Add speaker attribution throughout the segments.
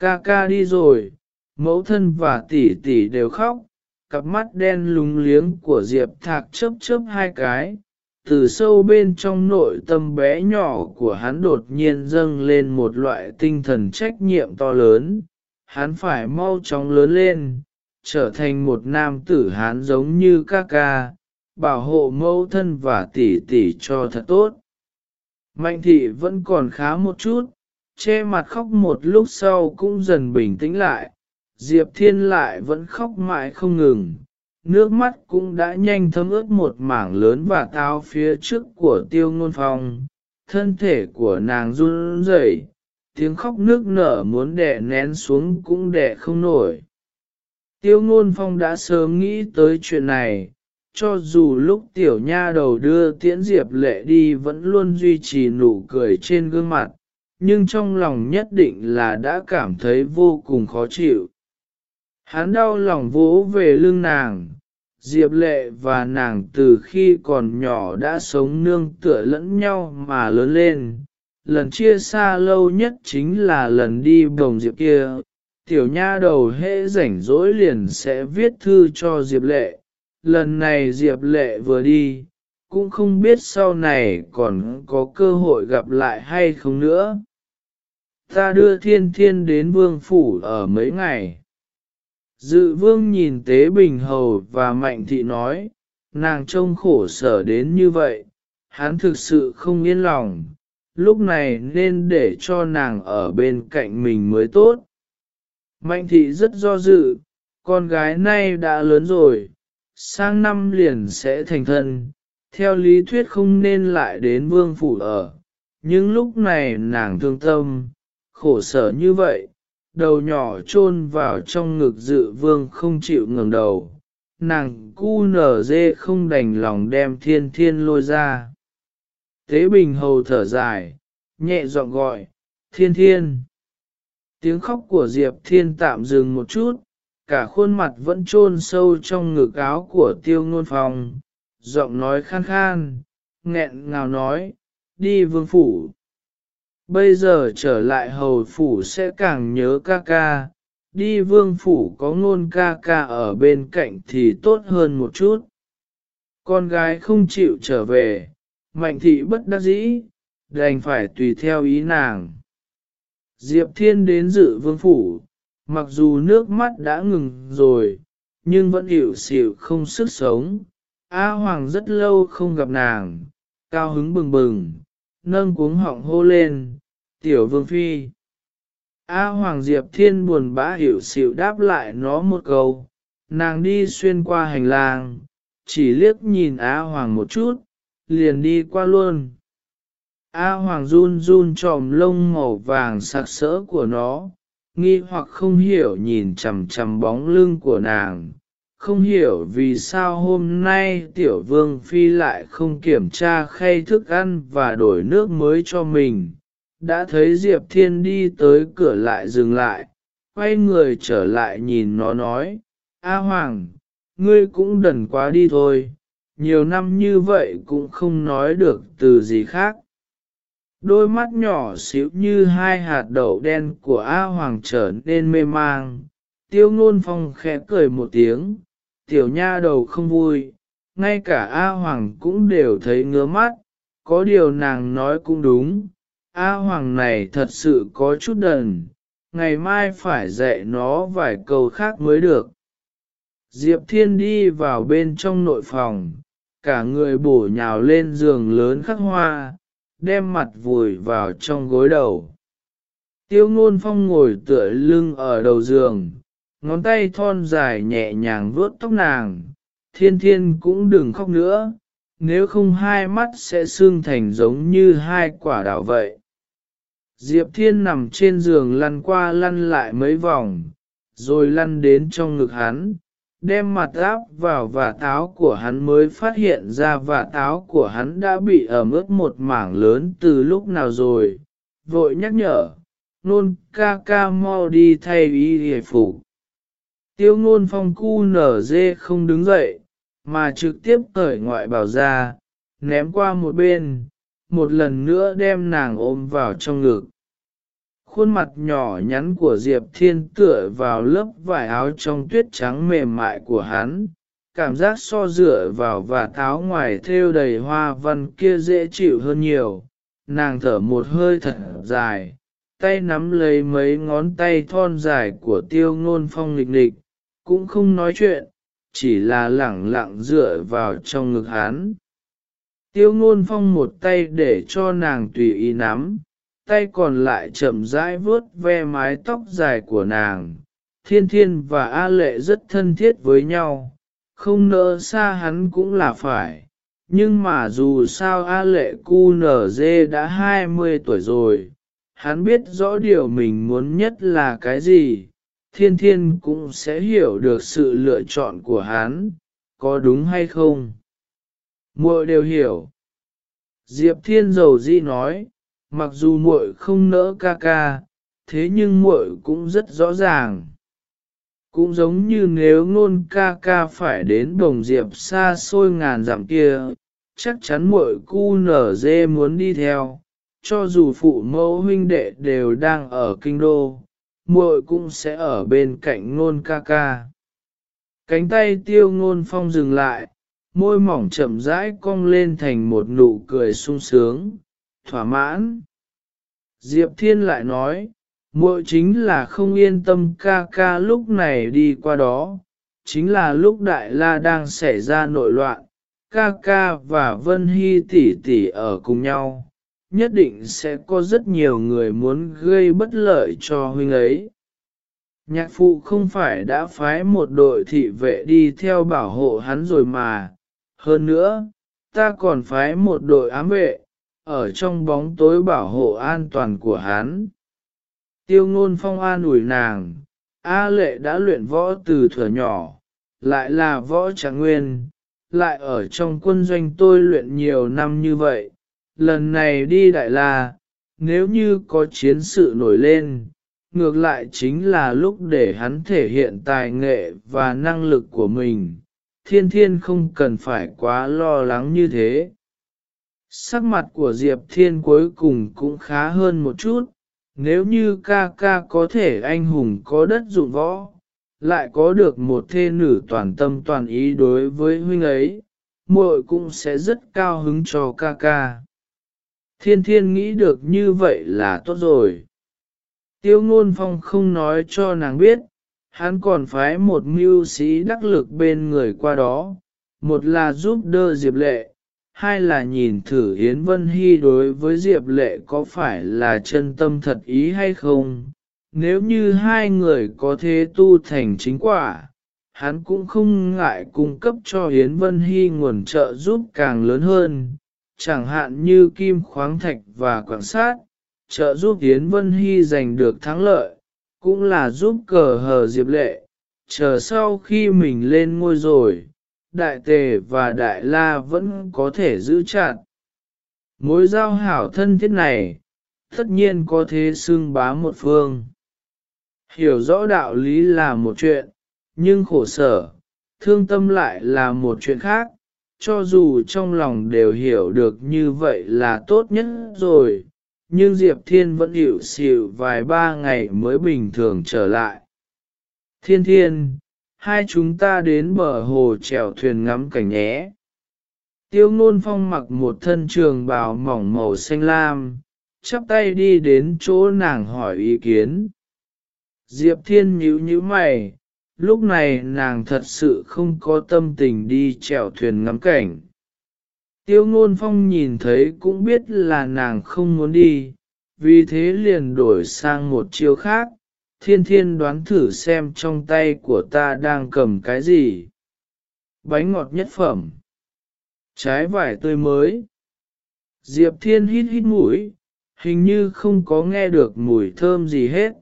Speaker 1: Ca ca đi rồi, mẫu thân và tỷ tỷ đều khóc, cặp mắt đen lúng liếng của Diệp Thạc chớp chớp hai cái, từ sâu bên trong nội tâm bé nhỏ của hắn đột nhiên dâng lên một loại tinh thần trách nhiệm to lớn, hắn phải mau chóng lớn lên, trở thành một nam tử hán giống như ca ca, bảo hộ mẫu thân và tỷ tỷ cho thật tốt. Mạnh thị vẫn còn khá một chút, che mặt khóc một lúc sau cũng dần bình tĩnh lại, Diệp Thiên lại vẫn khóc mãi không ngừng, nước mắt cũng đã nhanh thấm ướt một mảng lớn và tao phía trước của tiêu ngôn phong, thân thể của nàng run rẩy, tiếng khóc nước nở muốn đè nén xuống cũng đè không nổi. Tiêu ngôn phong đã sớm nghĩ tới chuyện này, cho dù lúc tiểu nha đầu đưa tiễn diệp lệ đi vẫn luôn duy trì nụ cười trên gương mặt, nhưng trong lòng nhất định là đã cảm thấy vô cùng khó chịu. Hắn đau lòng vỗ về lưng nàng, Diệp Lệ và nàng từ khi còn nhỏ đã sống nương tựa lẫn nhau mà lớn lên. Lần chia xa lâu nhất chính là lần đi bồng Diệp kia, tiểu nha đầu hễ rảnh rỗi liền sẽ viết thư cho Diệp Lệ. Lần này Diệp Lệ vừa đi, cũng không biết sau này còn có cơ hội gặp lại hay không nữa. Ta đưa thiên thiên đến vương phủ ở mấy ngày. Dự vương nhìn Tế Bình Hầu và Mạnh Thị nói, nàng trông khổ sở đến như vậy, hắn thực sự không yên lòng, lúc này nên để cho nàng ở bên cạnh mình mới tốt. Mạnh Thị rất do dự, con gái nay đã lớn rồi, sang năm liền sẽ thành thân, theo lý thuyết không nên lại đến vương phủ ở, nhưng lúc này nàng thương tâm, khổ sở như vậy, đầu nhỏ chôn vào trong ngực dự vương không chịu ngẩng đầu, nàng cu nở dê không đành lòng đem thiên thiên lôi ra. Tế bình hầu thở dài, nhẹ giọng gọi, thiên thiên. Tiếng khóc của Diệp Thiên tạm dừng một chút, cả khuôn mặt vẫn chôn sâu trong ngực áo của tiêu ngôn phòng, giọng nói khan khan, nghẹn ngào nói, đi vương phủ, bây giờ trở lại hầu phủ sẽ càng nhớ ca ca, đi vương phủ có ngôn ca ca ở bên cạnh thì tốt hơn một chút. Con gái không chịu trở về, mạnh thị bất đắc dĩ, đành phải tùy theo ý nàng. Diệp Thiên đến dự vương phủ, mặc dù nước mắt đã ngừng rồi, nhưng vẫn hiểu xỉu không sức sống. A Hoàng rất lâu không gặp nàng, cao hứng bừng bừng, nâng cuống họng hô lên, tiểu vương phi. A Hoàng Diệp Thiên buồn bã hiểu xịu đáp lại nó một câu, nàng đi xuyên qua hành lang, chỉ liếc nhìn A Hoàng một chút, liền đi qua luôn. A Hoàng run run tròm lông màu vàng sặc sỡ của nó, nghi hoặc không hiểu nhìn chằm chằm bóng lưng của nàng, không hiểu vì sao hôm nay tiểu vương phi lại không kiểm tra khay thức ăn và đổi nước mới cho mình đã thấy Diệp Thiên đi tới cửa lại dừng lại, quay người trở lại nhìn nó nói, A Hoàng, ngươi cũng đần quá đi thôi, nhiều năm như vậy cũng không nói được từ gì khác. Đôi mắt nhỏ xíu như hai hạt đậu đen của A Hoàng trở nên mê mang, tiêu ngôn phong khẽ cười một tiếng, tiểu nha đầu không vui, ngay cả A Hoàng cũng đều thấy ngứa mắt, có điều nàng nói cũng đúng A Hoàng này thật sự có chút đần, ngày mai phải dạy nó vài câu khác mới được. Diệp Thiên đi vào bên trong nội phòng, cả người bổ nhào lên giường lớn khắc hoa, đem mặt vùi vào trong gối đầu. Tiêu ngôn phong ngồi tựa lưng ở đầu giường, ngón tay thon dài nhẹ nhàng vuốt tóc nàng, thiên thiên cũng đừng khóc nữa, nếu không hai mắt sẽ sưng thành giống như hai quả đảo vậy. Diệp Thiên nằm trên giường lăn qua lăn lại mấy vòng, rồi lăn đến trong ngực hắn, đem mặt áp vào và táo của hắn mới phát hiện ra và táo của hắn đã bị ẩm ướt một mảng lớn từ lúc nào rồi, vội nhắc nhở, nôn ca ca mau đi thay y hề phục. Tiêu ngôn phong cu nở dê không đứng dậy, mà trực tiếp cởi ngoại bảo ra, ném qua một bên, một lần nữa đem nàng ôm vào trong ngực. khuôn mặt nhỏ nhắn của Diệp Thiên tựa vào lớp vải áo trong tuyết trắng mềm mại của hắn, cảm giác so dựa vào và tháo ngoài thêu đầy hoa văn kia dễ chịu hơn nhiều. Nàng thở một hơi thật dài, tay nắm lấy mấy ngón tay thon dài của tiêu ngôn phong lịch lịch, cũng không nói chuyện, chỉ là lẳng lặng dựa vào trong ngực hắn. Tiêu ngôn phong một tay để cho nàng tùy ý nắm, tay còn lại chậm rãi vuốt ve mái tóc dài của nàng. Thiên thiên và A lệ rất thân thiết với nhau, không nỡ xa hắn cũng là phải. Nhưng mà dù sao A lệ cu nở dê đã 20 tuổi rồi, hắn biết rõ điều mình muốn nhất là cái gì, thiên thiên cũng sẽ hiểu được sự lựa chọn của hắn, có đúng hay không. Muội đều hiểu. Diệp thiên dầu di nói, mặc dù muội không nỡ ca ca, thế nhưng muội cũng rất rõ ràng. Cũng giống như nếu ngôn ca ca phải đến đồng diệp xa xôi ngàn dặm kia, chắc chắn muội cu nở dê muốn đi theo, cho dù phụ mẫu huynh đệ đều đang ở kinh đô, muội cũng sẽ ở bên cạnh ngôn ca ca. Cánh tay tiêu ngôn phong dừng lại, môi mỏng chậm rãi cong lên thành một nụ cười sung sướng, thỏa mãn. Diệp Thiên lại nói, muội chính là không yên tâm ca ca lúc này đi qua đó, chính là lúc Đại La đang xảy ra nội loạn, ca ca và Vân Hy tỷ tỷ ở cùng nhau, nhất định sẽ có rất nhiều người muốn gây bất lợi cho huynh ấy. Nhạc phụ không phải đã phái một đội thị vệ đi theo bảo hộ hắn rồi mà, hơn nữa, ta còn phái một đội ám vệ, ở trong bóng tối bảo hộ an toàn của hắn. Tiêu ngôn phong an ủi nàng, A lệ đã luyện võ từ thuở nhỏ, lại là võ trạng nguyên, lại ở trong quân doanh tôi luyện nhiều năm như vậy. Lần này đi Đại La, nếu như có chiến sự nổi lên, ngược lại chính là lúc để hắn thể hiện tài nghệ và năng lực của mình. Thiên thiên không cần phải quá lo lắng như thế. Sắc mặt của Diệp Thiên cuối cùng cũng khá hơn một chút, nếu như ca ca có thể anh hùng có đất dụng võ, lại có được một thê nữ toàn tâm toàn ý đối với huynh ấy, muội cũng sẽ rất cao hứng cho ca ca. Thiên thiên nghĩ được như vậy là tốt rồi. Tiêu ngôn phong không nói cho nàng biết, hắn còn phái một mưu sĩ đắc lực bên người qua đó, một là giúp đỡ Diệp Lệ, hai là nhìn thử Yến Vân Hy đối với Diệp Lệ có phải là chân tâm thật ý hay không. Nếu như hai người có thế tu thành chính quả, hắn cũng không ngại cung cấp cho Yến Vân Hy nguồn trợ giúp càng lớn hơn, chẳng hạn như kim khoáng thạch và quảng sát, trợ giúp Yến Vân Hy giành được thắng lợi, cũng là giúp cờ hờ Diệp Lệ, chờ sau khi mình lên ngôi rồi đại tề và đại la vẫn có thể giữ chặt. Mối giao hảo thân thiết này, tất nhiên có thế xưng bá một phương. Hiểu rõ đạo lý là một chuyện, nhưng khổ sở, thương tâm lại là một chuyện khác, cho dù trong lòng đều hiểu được như vậy là tốt nhất rồi, nhưng Diệp Thiên vẫn hiểu xỉu vài ba ngày mới bình thường trở lại. Thiên thiên, hai chúng ta đến bờ hồ chèo thuyền ngắm cảnh nhé. Tiêu ngôn phong mặc một thân trường bào mỏng màu xanh lam, chắp tay đi đến chỗ nàng hỏi ý kiến. Diệp thiên nhíu nhíu mày, lúc này nàng thật sự không có tâm tình đi chèo thuyền ngắm cảnh. Tiêu ngôn phong nhìn thấy cũng biết là nàng không muốn đi, vì thế liền đổi sang một chiêu khác, thiên thiên đoán thử xem trong tay của ta đang cầm cái gì. Bánh ngọt nhất phẩm. Trái vải tươi mới. Diệp thiên hít hít mũi, hình như không có nghe được mùi thơm gì hết.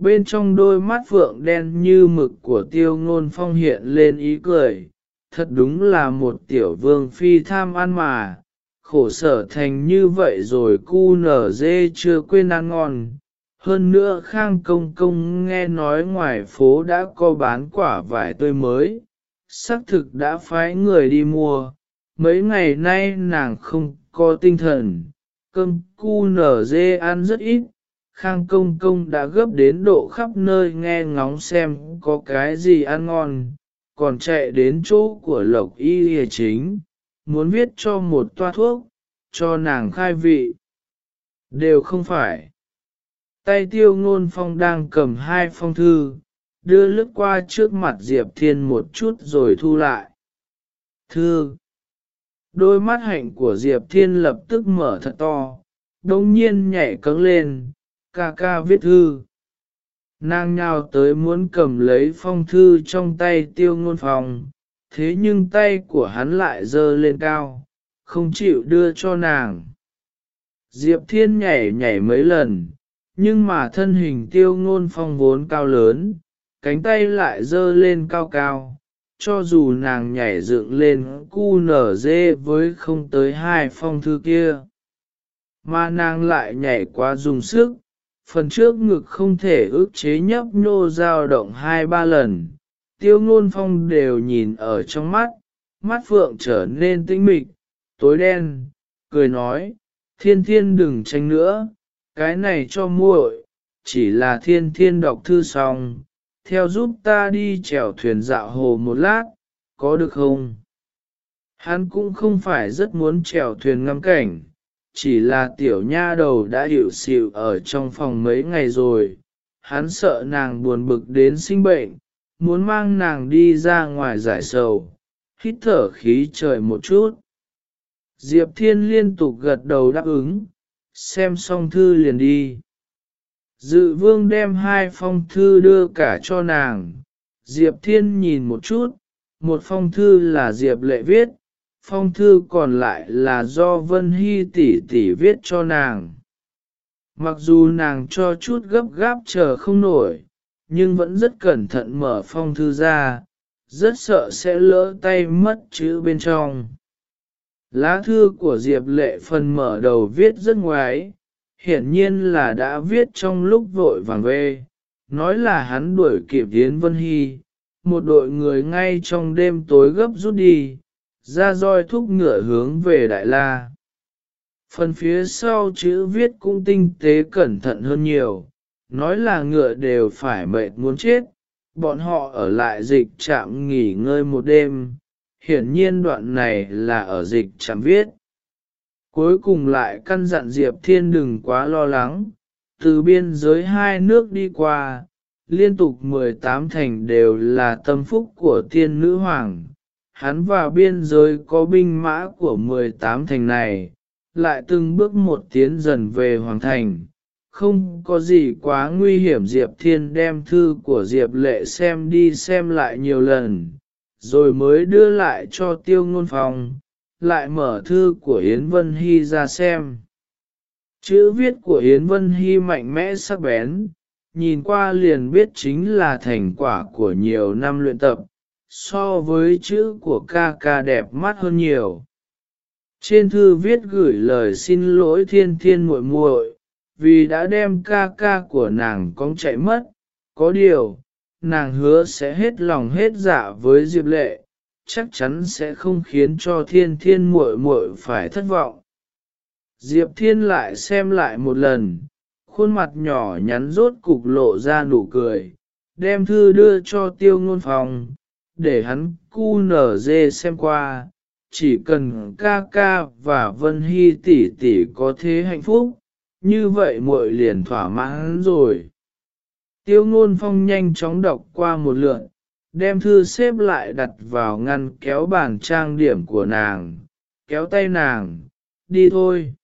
Speaker 1: Bên trong đôi mắt vượng đen như mực của tiêu ngôn phong hiện lên ý cười, thật đúng là một tiểu vương phi tham ăn mà, khổ sở thành như vậy rồi cu nở dê chưa quên ăn ngon, hơn nữa Khang Công Công nghe nói ngoài phố đã có bán quả vải tươi mới, xác thực đã phái người đi mua. Mấy ngày nay nàng không có tinh thần, cơm cu nở dê ăn rất ít, Khang Công Công đã gấp đến độ khắp nơi nghe ngóng xem có cái gì ăn ngon, còn chạy đến chỗ của Lộc Y Hề Chính, muốn viết cho một toa thuốc, cho nàng khai vị. Đều không phải. Tay tiêu ngôn phong đang cầm hai phong thư, đưa lướt qua trước mặt Diệp Thiên một chút rồi thu lại. Thư! Đôi mắt hạnh của Diệp Thiên lập tức mở thật to, đồng nhiên nhảy cứng lên, ca ca viết thư. Nàng nhào tới muốn cầm lấy phong thư trong tay tiêu ngôn phong, thế nhưng tay của hắn lại dơ lên cao, không chịu đưa cho nàng. Diệp Thiên nhảy nhảy mấy lần, nhưng mà thân hình tiêu ngôn phong vốn cao lớn, cánh tay lại dơ lên cao cao, cho dù nàng nhảy dựng lên cu nở dê với không tới hai phong thư kia. Mà nàng lại nhảy quá dùng sức, phần trước ngực không thể ước chế nhấp nhô dao động hai ba lần, tiêu ngôn phong đều nhìn ở trong mắt, mắt phượng trở nên tinh mịch, tối đen, cười nói, thiên thiên đừng tranh nữa, cái này cho muội, chỉ là thiên thiên đọc thư xong, theo giúp ta đi chèo thuyền dạo hồ một lát, có được không? Hắn cũng không phải rất muốn chèo thuyền ngắm cảnh, chỉ là tiểu nha đầu đã hiểu xịu ở trong phòng mấy ngày rồi, hắn sợ nàng buồn bực đến sinh bệnh, muốn mang nàng đi ra ngoài giải sầu, hít thở khí trời một chút. Diệp Thiên liên tục gật đầu đáp ứng, xem xong thư liền đi. Dự vương đem hai phong thư đưa cả cho nàng, Diệp Thiên nhìn một chút, một phong thư là Diệp lệ viết, phong thư còn lại là do Vân Hy tỷ tỷ viết cho nàng. Mặc dù nàng cho chút gấp gáp chờ không nổi, nhưng vẫn rất cẩn thận mở phong thư ra, rất sợ sẽ lỡ tay mất chữ bên trong. Lá thư của Diệp Lệ phần mở đầu viết rất ngoái, hiển nhiên là đã viết trong lúc vội vàng về, nói là hắn đuổi kịp Yến Vân Hy, một đội người ngay trong đêm tối gấp rút đi, ra roi thúc ngựa hướng về Đại La. Phần phía sau chữ viết cũng tinh tế cẩn thận hơn nhiều, nói là ngựa đều phải mệt muốn chết, bọn họ ở lại dịch trạm nghỉ ngơi một đêm, hiển nhiên đoạn này là ở dịch trạm viết. Cuối cùng lại căn dặn Diệp Thiên đừng quá lo lắng, từ biên giới hai nước đi qua, liên tục 18 thành đều là tâm phúc của tiên nữ hoàng. Hắn và biên giới có binh mã của 18 thành này, lại từng bước một tiến dần về hoàng thành. Không có gì quá nguy hiểm Diệp Thiên đem thư của Diệp Lệ xem đi xem lại nhiều lần, rồi mới đưa lại cho tiêu ngôn phòng, lại mở thư của Yến Vân Hy ra xem. Chữ viết của Yến Vân Hy mạnh mẽ sắc bén, nhìn qua liền biết chính là thành quả của nhiều năm luyện tập, so với chữ của ca ca đẹp mắt hơn nhiều. Trên thư viết gửi lời xin lỗi thiên thiên muội muội, vì đã đem ca ca của nàng cong chạy mất, có điều, nàng hứa sẽ hết lòng hết dạ với Diệp Lệ, chắc chắn sẽ không khiến cho thiên thiên muội muội phải thất vọng. Diệp Thiên lại xem lại một lần, khuôn mặt nhỏ nhắn rốt cục lộ ra nụ cười, đem thư đưa cho tiêu ngôn phòng, để hắn cu nở dê xem qua, chỉ cần ca ca và Vân Hy tỷ tỷ có thế hạnh phúc, như vậy muội liền thỏa mãn rồi. Tiêu ngôn phong nhanh chóng đọc qua một lượt, đem thư xếp lại đặt vào ngăn kéo bàn trang điểm của nàng, kéo tay nàng, đi thôi.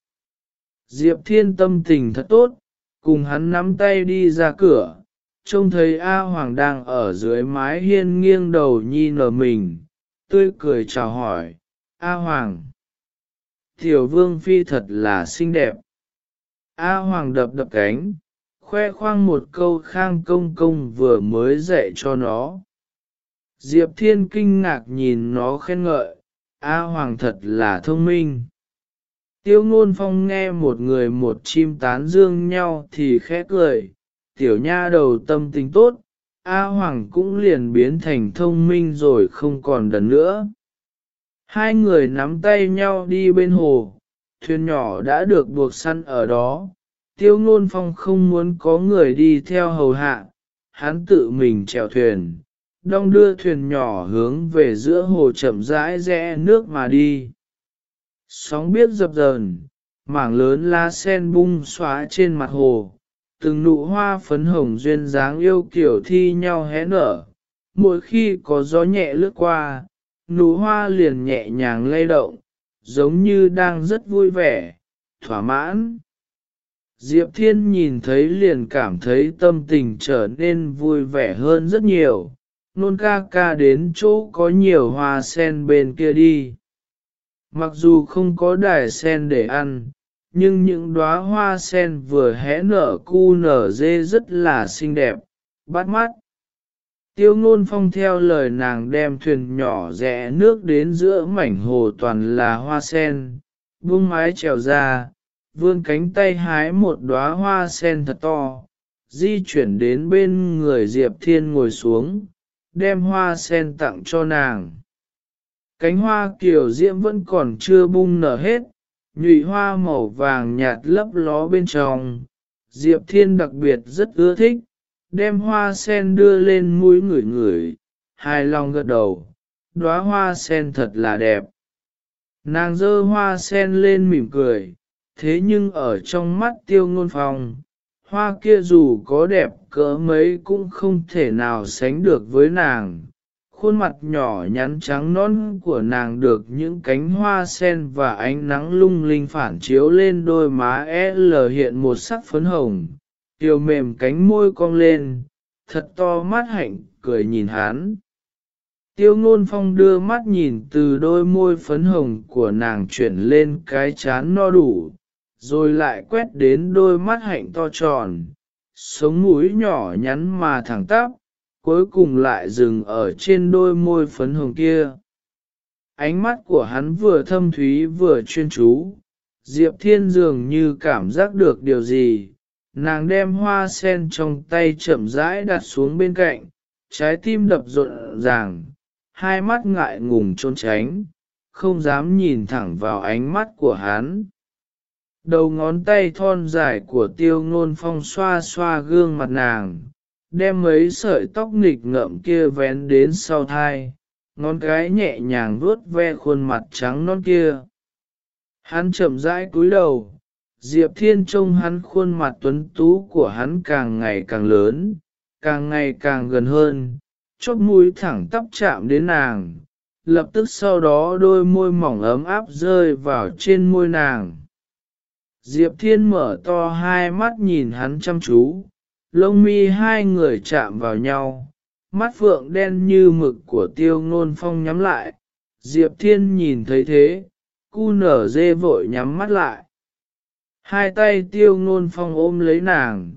Speaker 1: Diệp Thiên tâm tình thật tốt, cùng hắn nắm tay đi ra cửa, trông thấy A Hoàng đang ở dưới mái hiên nghiêng đầu nhìn ở mình, tươi cười chào hỏi, A Hoàng. Tiểu vương phi thật là xinh đẹp. A Hoàng đập đập cánh, khoe khoang một câu khang công công vừa mới dạy cho nó. Diệp Thiên kinh ngạc nhìn nó khen ngợi, A Hoàng thật là thông minh. Tiêu ngôn phong nghe một người một chim tán dương nhau thì khẽ cười, tiểu nha đầu tâm tính tốt, A Hoàng cũng liền biến thành thông minh rồi không còn đần nữa. Hai người nắm tay nhau đi bên hồ, thuyền nhỏ đã được buộc săn ở đó, tiêu ngôn phong không muốn có người đi theo hầu hạ, hắn tự mình chèo thuyền, đong đưa thuyền nhỏ hướng về giữa hồ chậm rãi rẽ nước mà đi. Sóng biết dập dờn, mảng lớn lá sen bung xóa trên mặt hồ, từng nụ hoa phấn hồng duyên dáng yêu kiểu thi nhau hé nở, mỗi khi có gió nhẹ lướt qua, nụ hoa liền nhẹ nhàng lay động, giống như đang rất vui vẻ, thỏa mãn. Diệp Thiên nhìn thấy liền cảm thấy tâm tình trở nên vui vẻ hơn rất nhiều, nôn ca ca đến chỗ có nhiều hoa sen bên kia đi. Mặc dù không có đài sen để ăn, nhưng những đóa hoa sen vừa hé nở cu nở dê rất là xinh đẹp, bắt mắt. Tiêu ngôn phong theo lời nàng đem thuyền nhỏ rẽ nước đến giữa mảnh hồ toàn là hoa sen, buông mái trèo ra, vươn cánh tay hái một đóa hoa sen thật to, di chuyển đến bên người Diệp Thiên ngồi xuống, đem hoa sen tặng cho nàng. Cánh hoa kiểu diễm vẫn còn chưa bung nở hết, nhụy hoa màu vàng nhạt lấp ló bên trong. Diệp Thiên đặc biệt rất ưa thích, đem hoa sen đưa lên mũi ngửi ngửi, hài lòng gật đầu, đóa hoa sen thật là đẹp. Nàng dơ hoa sen lên mỉm cười, thế nhưng ở trong mắt tiêu ngôn phòng, hoa kia dù có đẹp cỡ mấy cũng không thể nào sánh được với nàng. Khuôn mặt nhỏ nhắn trắng non của nàng được những cánh hoa sen và ánh nắng lung linh phản chiếu lên đôi má L hiện một sắc phấn hồng, tiêu mềm cánh môi cong lên, thật to mắt hạnh, cười nhìn hắn. Tiêu ngôn phong đưa mắt nhìn từ đôi môi phấn hồng của nàng chuyển lên cái chán no đủ, rồi lại quét đến đôi mắt hạnh to tròn, sống mũi nhỏ nhắn mà thẳng tắp, cuối cùng lại dừng ở trên đôi môi phấn hồng kia. Ánh mắt của hắn vừa thâm thúy vừa chuyên chú, Diệp Thiên dường như cảm giác được điều gì, nàng đem hoa sen trong tay chậm rãi đặt xuống bên cạnh, trái tim đập rộn ràng, hai mắt ngại ngùng trốn tránh, không dám nhìn thẳng vào ánh mắt của hắn. Đầu ngón tay thon dài của tiêu ngôn phong xoa xoa gương mặt nàng, đem mấy sợi tóc nghịch ngợm kia vén đến sau thai, ngón cái nhẹ nhàng vuốt ve khuôn mặt trắng non kia. Hắn chậm rãi cúi đầu, Diệp Thiên trông hắn khuôn mặt tuấn tú của hắn càng ngày càng lớn, càng ngày càng gần hơn, chóp mũi thẳng tắp chạm đến nàng, lập tức sau đó đôi môi mỏng ấm áp rơi vào trên môi nàng. Diệp Thiên mở to hai mắt nhìn hắn chăm chú, lông mi hai người chạm vào nhau, mắt phượng đen như mực của tiêu ngôn phong nhắm lại, Diệp Thiên nhìn thấy thế, cu nở dê vội nhắm mắt lại. Hai tay tiêu ngôn phong ôm lấy nàng,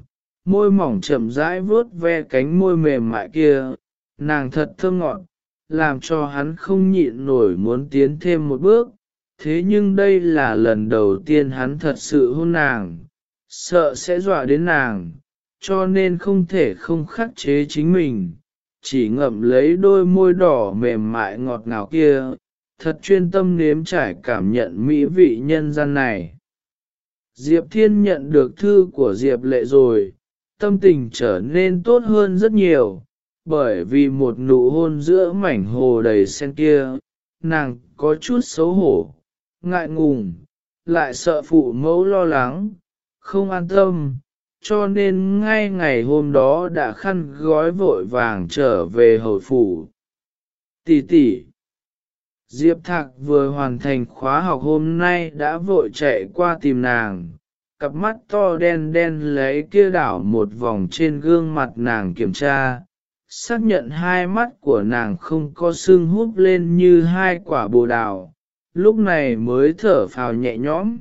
Speaker 1: môi mỏng chậm rãi vuốt ve cánh môi mềm mại kia, nàng thật thơm ngọt, làm cho hắn không nhịn nổi muốn tiến thêm một bước, thế nhưng đây là lần đầu tiên hắn thật sự hôn nàng, sợ sẽ dọa đến nàng, cho nên không thể không khắc chế chính mình, chỉ ngậm lấy đôi môi đỏ mềm mại ngọt ngào kia, thật chuyên tâm nếm trải cảm nhận mỹ vị nhân gian này. Diệp Thiên nhận được thư của Diệp Lệ rồi, tâm tình trở nên tốt hơn rất nhiều, bởi vì một nụ hôn giữa mảnh hồ đầy sen kia, nàng có chút xấu hổ, ngại ngùng, lại sợ phụ mẫu lo lắng, không an tâm, cho nên ngay ngày hôm đó đã khăn gói vội vàng trở về hồi phủ. Tỷ tỷ, Diệp Thạc vừa hoàn thành khóa học hôm nay đã vội chạy qua tìm nàng, cặp mắt to đen đen lấy kia đảo một vòng trên gương mặt nàng kiểm tra, xác nhận hai mắt của nàng không có sưng húp lên như hai quả bồ đào, lúc này mới thở phào nhẹ nhõm.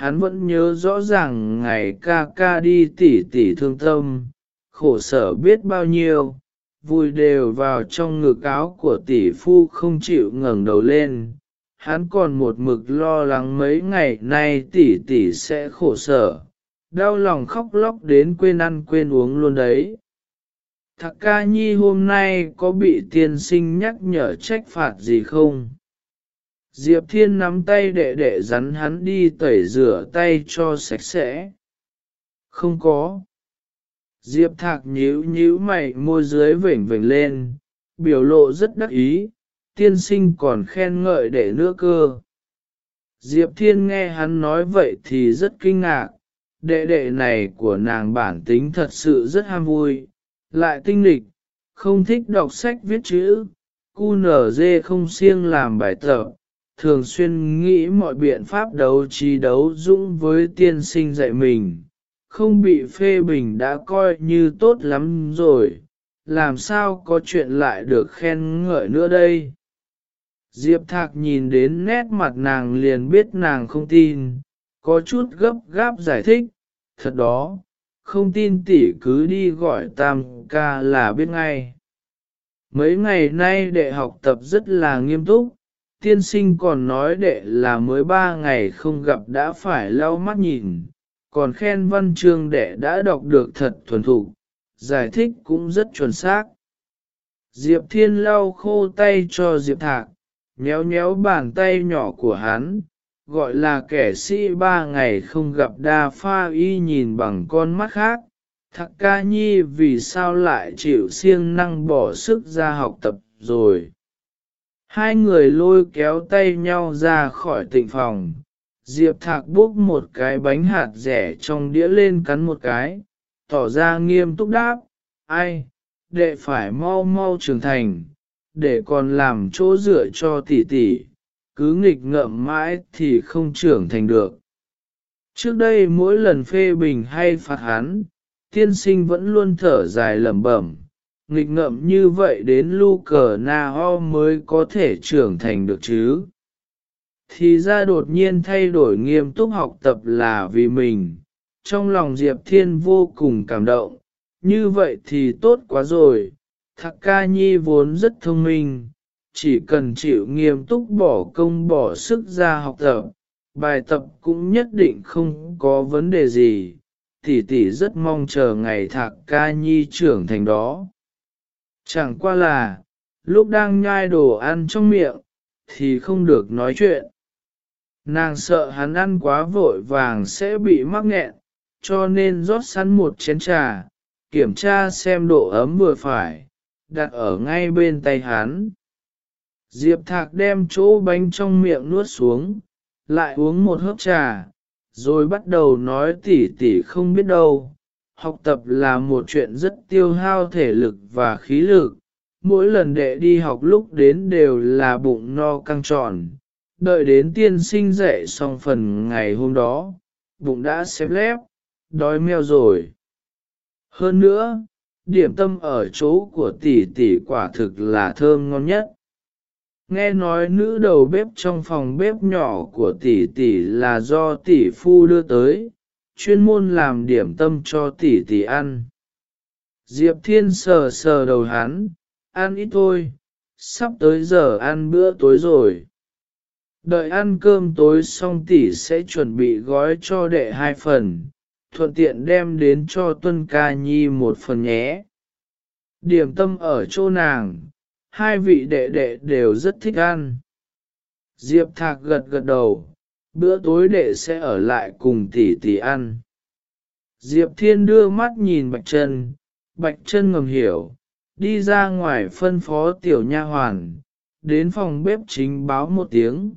Speaker 1: Hắn vẫn nhớ rõ ràng ngày ca ca đi tỉ tỉ thương tâm, khổ sở biết bao nhiêu, vui đều vào trong ngực áo của tỷ phu không chịu ngẩng đầu lên. Hắn còn một mực lo lắng mấy ngày nay tỷ tỷ sẽ khổ sở, đau lòng khóc lóc đến quên ăn quên uống luôn đấy. Thạc ca nhi hôm nay có bị tiên sinh nhắc nhở trách phạt gì không? Diệp Thiên nắm tay đệ đệ rắn hắn đi tẩy rửa tay cho sạch sẽ. Không có. Diệp thạc nhíu nhíu mày môi dưới vểnh vểnh lên, biểu lộ rất đắc ý, tiên sinh còn khen ngợi đệ nữa cơ. Diệp Thiên nghe hắn nói vậy thì rất kinh ngạc, đệ đệ này của nàng bản tính thật sự rất ham vui, lại tinh lịch, không thích đọc sách viết chữ, cu nở dê không siêng làm bài tập, thường xuyên nghĩ mọi biện pháp đấu trí đấu dũng với tiên sinh dạy mình, không bị phê bình đã coi như tốt lắm rồi, làm sao có chuyện lại được khen ngợi nữa đây. Diệp Thạc nhìn đến nét mặt nàng liền biết nàng không tin, có chút gấp gáp giải thích, thật đó, không tin tỷ cứ đi gọi tam ca là biết ngay. Mấy ngày nay đệ học tập rất là nghiêm túc, tiên sinh còn nói đệ là mới ba ngày không gặp đã phải lau mắt nhìn, còn khen văn chương đệ đã đọc được thật thuần thục, giải thích cũng rất chuẩn xác. Diệp Thiên lau khô tay cho Diệp Thạc, nhéo nhéo bàn tay nhỏ của hắn, gọi là kẻ sĩ ba ngày không gặp đa pha y nhìn bằng con mắt khác. Thạc ca nhi vì sao lại chịu siêng năng bỏ sức ra học tập rồi. Hai người lôi kéo tay nhau ra khỏi tịnh phòng. Diệp thạc bốc một cái bánh hạt rẻ trong đĩa lên cắn một cái, tỏ ra nghiêm túc đáp, ai, đệ phải mau mau trưởng thành, để còn làm chỗ dựa cho tỷ tỷ, cứ nghịch ngợm mãi thì không trưởng thành được. Trước đây mỗi lần phê bình hay phạt hắn, tiên sinh vẫn luôn thở dài lẩm bẩm, nghịch ngợm như vậy đến lu cờ na ho mới có thể trưởng thành được chứ. Thì ra đột nhiên thay đổi nghiêm túc học tập là vì mình, trong lòng Diệp Thiên vô cùng cảm động, như vậy thì tốt quá rồi, Thạc ca nhi vốn rất thông minh, chỉ cần chịu nghiêm túc bỏ công bỏ sức ra học tập, bài tập cũng nhất định không có vấn đề gì, tỷ tỷ rất mong chờ ngày thạc ca nhi trưởng thành đó. Chẳng qua là, lúc đang nhai đồ ăn trong miệng, thì không được nói chuyện. Nàng sợ hắn ăn quá vội vàng sẽ bị mắc nghẹn, cho nên rót sẵn một chén trà, kiểm tra xem độ ấm vừa phải, đặt ở ngay bên tay hắn. Diệp Thạc đem chỗ bánh trong miệng nuốt xuống, lại uống một hớp trà, rồi bắt đầu nói tỉ tỉ không biết đâu. Học tập là một chuyện rất tiêu hao thể lực và khí lực, mỗi lần đệ đi học lúc đến đều là bụng no căng tròn, đợi đến tiên sinh dậy xong phần ngày hôm đó, bụng đã xếp lép, đói meo rồi. Hơn nữa, điểm tâm ở chỗ của tỷ tỷ quả thực là thơm ngon nhất. Nghe nói nữ đầu bếp trong phòng bếp nhỏ của tỷ tỷ là do tỷ phu đưa tới, chuyên môn làm điểm tâm cho tỷ tỷ ăn. Diệp Thiên sờ sờ đầu hắn, ăn ít thôi, sắp tới giờ ăn bữa tối rồi. Đợi ăn cơm tối xong tỷ sẽ chuẩn bị gói cho đệ hai phần, thuận tiện đem đến cho Tuân Ca Nhi một phần nhé. Điểm tâm ở chỗ nàng, hai vị đệ đệ đều rất thích ăn. Diệp Thạc gật gật đầu, bữa tối đệ sẽ ở lại cùng tỷ tỷ ăn. Diệp Thiên đưa mắt nhìn Bạch Trân, Bạch Trân ngầm hiểu, đi ra ngoài phân phó tiểu nha hoàn, đến phòng bếp chính báo một tiếng,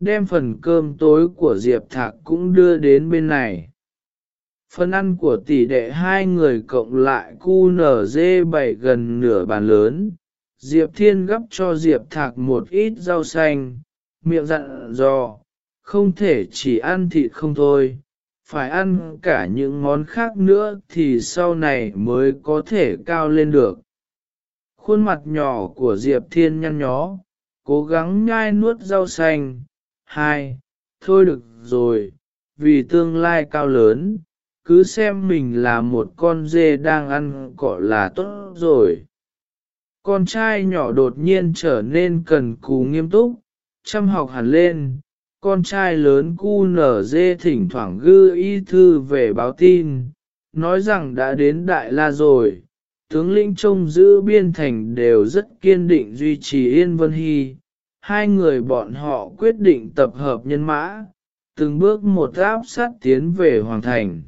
Speaker 1: đem phần cơm tối của Diệp Thạc cũng đưa đến bên này. Phần ăn của tỷ đệ hai người cộng lại cu nở dê bảy gần nửa bàn lớn. Diệp Thiên gấp cho Diệp Thạc một ít rau xanh, miệng dặn dò, không thể chỉ ăn thịt không thôi, phải ăn cả những món khác nữa thì sau này mới có thể cao lên được. Khuôn mặt nhỏ của Diệp Thiên nhăn nhó, cố gắng nhai nuốt rau xanh. Hai, thôi được rồi, vì tương lai cao lớn, cứ xem mình là một con dê đang ăn cỏ là tốt rồi. Con trai nhỏ đột nhiên trở nên cần cù nghiêm túc, chăm học hẳn lên, con trai lớn cu nở dê thỉnh thoảng gư y thư về báo tin, nói rằng đã đến Đại La rồi. Tướng lĩnh trông giữ biên thành đều rất kiên định duy trì Yên Vân Hy. Hai người bọn họ quyết định tập hợp nhân mã, từng bước một áp sát tiến về Hoàng Thành.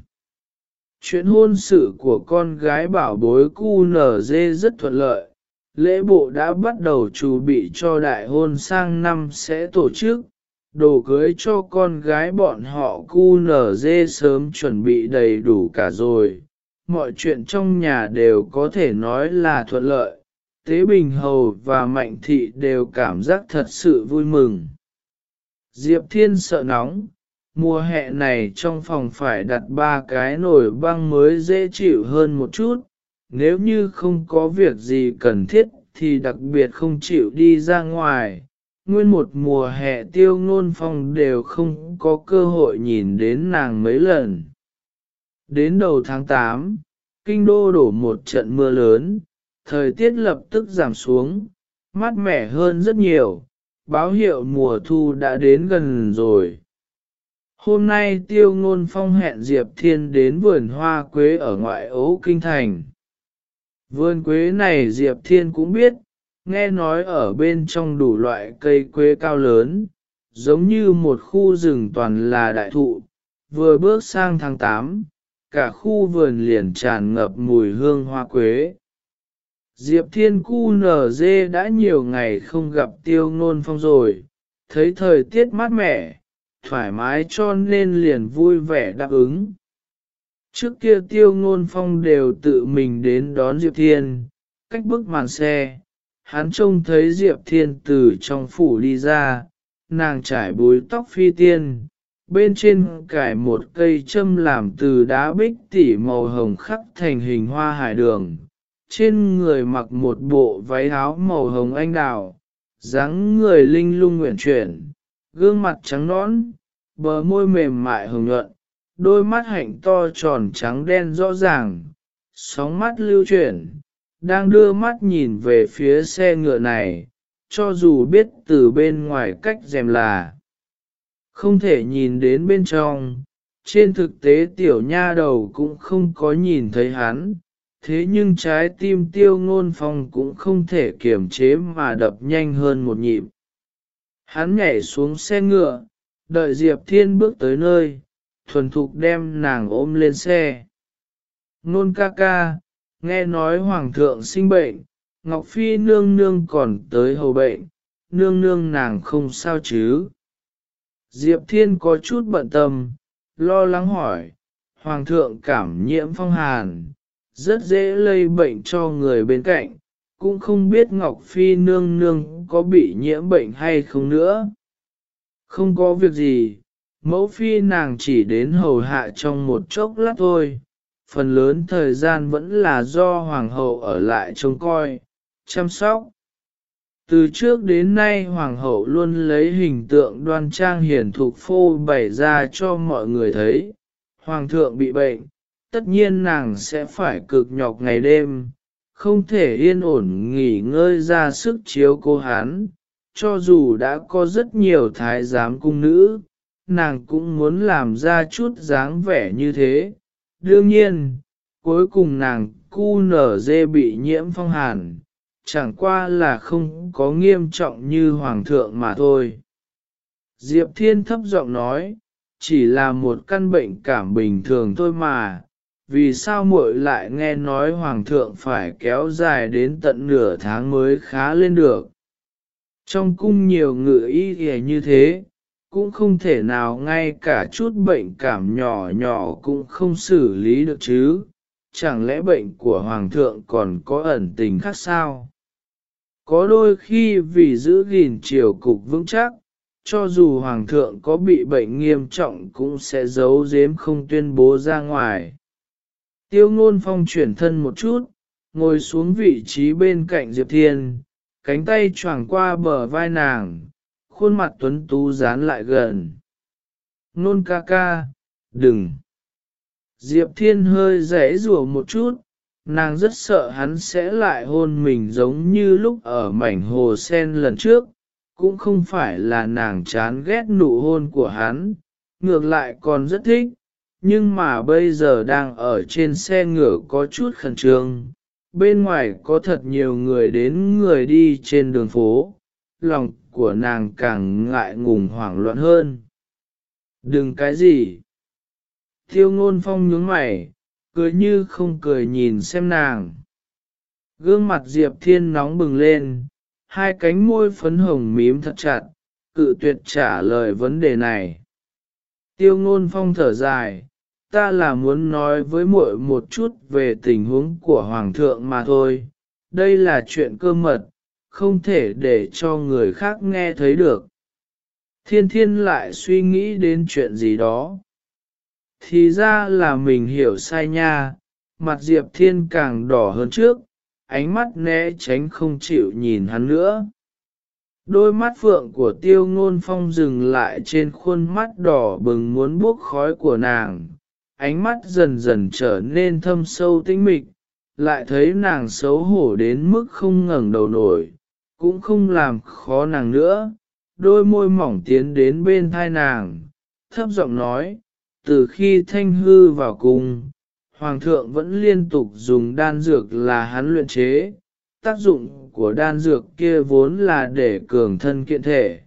Speaker 1: Chuyện hôn sự của con gái bảo bối cu nở dê rất thuận lợi, lễ bộ đã bắt đầu chuẩn bị cho đại hôn sang năm sẽ tổ chức, đồ cưới cho con gái bọn họ cu nở dê sớm chuẩn bị đầy đủ cả rồi, mọi chuyện trong nhà đều có thể nói là thuận lợi, Tế Bình Hầu và Mạnh Thị đều cảm giác thật sự vui mừng. Diệp Thiên sợ nóng, mùa hè này trong phòng phải đặt ba cái nồi băng mới dễ chịu hơn một chút, nếu như không có việc gì cần thiết thì đặc biệt không chịu đi ra ngoài. Nguyên một mùa hè tiêu ngôn phong đều không có cơ hội nhìn đến nàng mấy lần. Đến đầu tháng 8, kinh đô đổ một trận mưa lớn, thời tiết lập tức giảm xuống, mát mẻ hơn rất nhiều, báo hiệu mùa thu đã đến gần rồi. Hôm nay tiêu ngôn phong hẹn Diệp Thiên đến vườn hoa quế ở ngoại ấu kinh thành. Vườn quế này Diệp Thiên cũng biết, nghe nói ở bên trong đủ loại cây quế cao lớn, giống như một khu rừng toàn là đại thụ. Vừa bước sang tháng 8, cả khu vườn liền tràn ngập mùi hương hoa quế. Diệp Thiên Cu nở dê đã nhiều ngày không gặp tiêu ngôn phong rồi, thấy thời tiết mát mẻ, thoải mái cho nên liền vui vẻ đáp ứng. Trước kia tiêu ngôn phong đều tự mình đến đón Diệp Thiên, cách bức màn xe, hắn trông thấy Diệp Thiên từ trong phủ đi ra, nàng trải búi tóc phi tiên, bên trên cải một cây châm làm từ đá bích tỉ màu hồng khắc thành hình hoa hải đường trên người mặc một bộ váy áo màu hồng anh đào, dáng người linh lung nguyện chuyển, gương mặt trắng nõn, bờ môi mềm mại hồng nhuận, đôi mắt hạnh to tròn trắng đen rõ ràng, sóng mắt lưu chuyển, đang đưa mắt nhìn về phía xe ngựa này, cho dù biết từ bên ngoài cách rèm là không thể nhìn đến bên trong, trên thực tế tiểu nha đầu cũng không có nhìn thấy hắn, thế nhưng trái tim tiêu ngôn phong cũng không thể kiềm chế mà đập nhanh hơn một nhịp. Hắn nhảy xuống xe ngựa, đợi Diệp Thiên bước tới nơi, thuần thục đem nàng ôm lên xe. Nôn ca ca, nghe nói Hoàng thượng sinh bệnh, Ngọc Phi nương nương còn tới hầu bệnh, nương nương nàng không sao chứ. Diệp Thiên có chút bận tâm, lo lắng hỏi, Hoàng thượng cảm nhiễm phong hàn, rất dễ lây bệnh cho người bên cạnh, cũng không biết Ngọc Phi nương nương có bị nhiễm bệnh hay không nữa. Không có việc gì, mẫu phi nàng chỉ đến hầu hạ trong một chốc lát thôi, phần lớn thời gian vẫn là do hoàng hậu ở lại trông coi, chăm sóc. Từ trước đến nay hoàng hậu luôn lấy hình tượng đoan trang hiển thục phô bày ra cho mọi người thấy, hoàng thượng bị bệnh, tất nhiên nàng sẽ phải cực nhọc ngày đêm, không thể yên ổn nghỉ ngơi ra sức chiếu cô hắn, cho dù đã có rất nhiều thái giám cung nữ, nàng cũng muốn làm ra chút dáng vẻ như thế. Đương nhiên, cuối cùng nàng cu nở dê bị nhiễm phong hàn, chẳng qua là không có nghiêm trọng như hoàng thượng mà thôi. Diệp Thiên thấp giọng nói, chỉ là một căn bệnh cảm bình thường thôi mà, vì sao muội lại nghe nói hoàng thượng phải kéo dài đến tận nửa tháng mới khá lên được. Trong cung nhiều ngự y ghề như thế, cũng không thể nào ngay cả chút bệnh cảm nhỏ nhỏ cũng không xử lý được chứ, chẳng lẽ bệnh của hoàng thượng còn có ẩn tình khác sao? Có đôi khi vì giữ gìn triều cục vững chắc, cho dù hoàng thượng có bị bệnh nghiêm trọng cũng sẽ giấu giếm không tuyên bố ra ngoài. Tiêu ngôn phong chuyển thân một chút, ngồi xuống vị trí bên cạnh Diệp Thiên, cánh tay choàng qua bờ vai nàng, khuôn mặt tuấn tú dán lại gần. Nôn ca ca, đừng. Diệp Thiên hơi rẽ rủa một chút, nàng rất sợ hắn sẽ lại hôn mình giống như lúc ở mảnh hồ sen lần trước, cũng không phải là nàng chán ghét nụ hôn của hắn, ngược lại còn rất thích, nhưng mà bây giờ đang ở trên xe ngựa có chút khẩn trương, bên ngoài có thật nhiều người đến người đi trên đường phố, lòng của nàng càng ngại ngùng hoảng loạn hơn. Đừng cái gì? Tiêu ngôn phong nhướng mày, cười như không cười nhìn xem nàng. Gương mặt Diệp Thiên nóng bừng lên, hai cánh môi phấn hồng mím thật chặt, cự tuyệt trả lời vấn đề này. Tiêu ngôn phong thở dài, ta là muốn nói với muội một chút về tình huống của Hoàng thượng mà thôi, đây là chuyện cơ mật, không thể để cho người khác nghe thấy được. Thiên thiên lại suy nghĩ đến chuyện gì đó. Thì ra là mình hiểu sai nha, mặt Diệp Thiên càng đỏ hơn trước, ánh mắt né tránh không chịu nhìn hắn nữa. Đôi mắt phượng của tiêu ngôn phong dừng lại trên khuôn mắt đỏ bừng muốn bốc khói của nàng, ánh mắt dần dần trở nên thâm sâu tinh mịch, lại thấy nàng xấu hổ đến mức không ngẩng đầu nổi, cũng không làm khó nàng nữa, đôi môi mỏng tiến đến bên thai nàng, thấp giọng nói, từ khi thanh hư vào cung, Hoàng thượng vẫn liên tục dùng đan dược là hắn luyện chế, tác dụng của đan dược kia vốn là để cường thân kiện thể,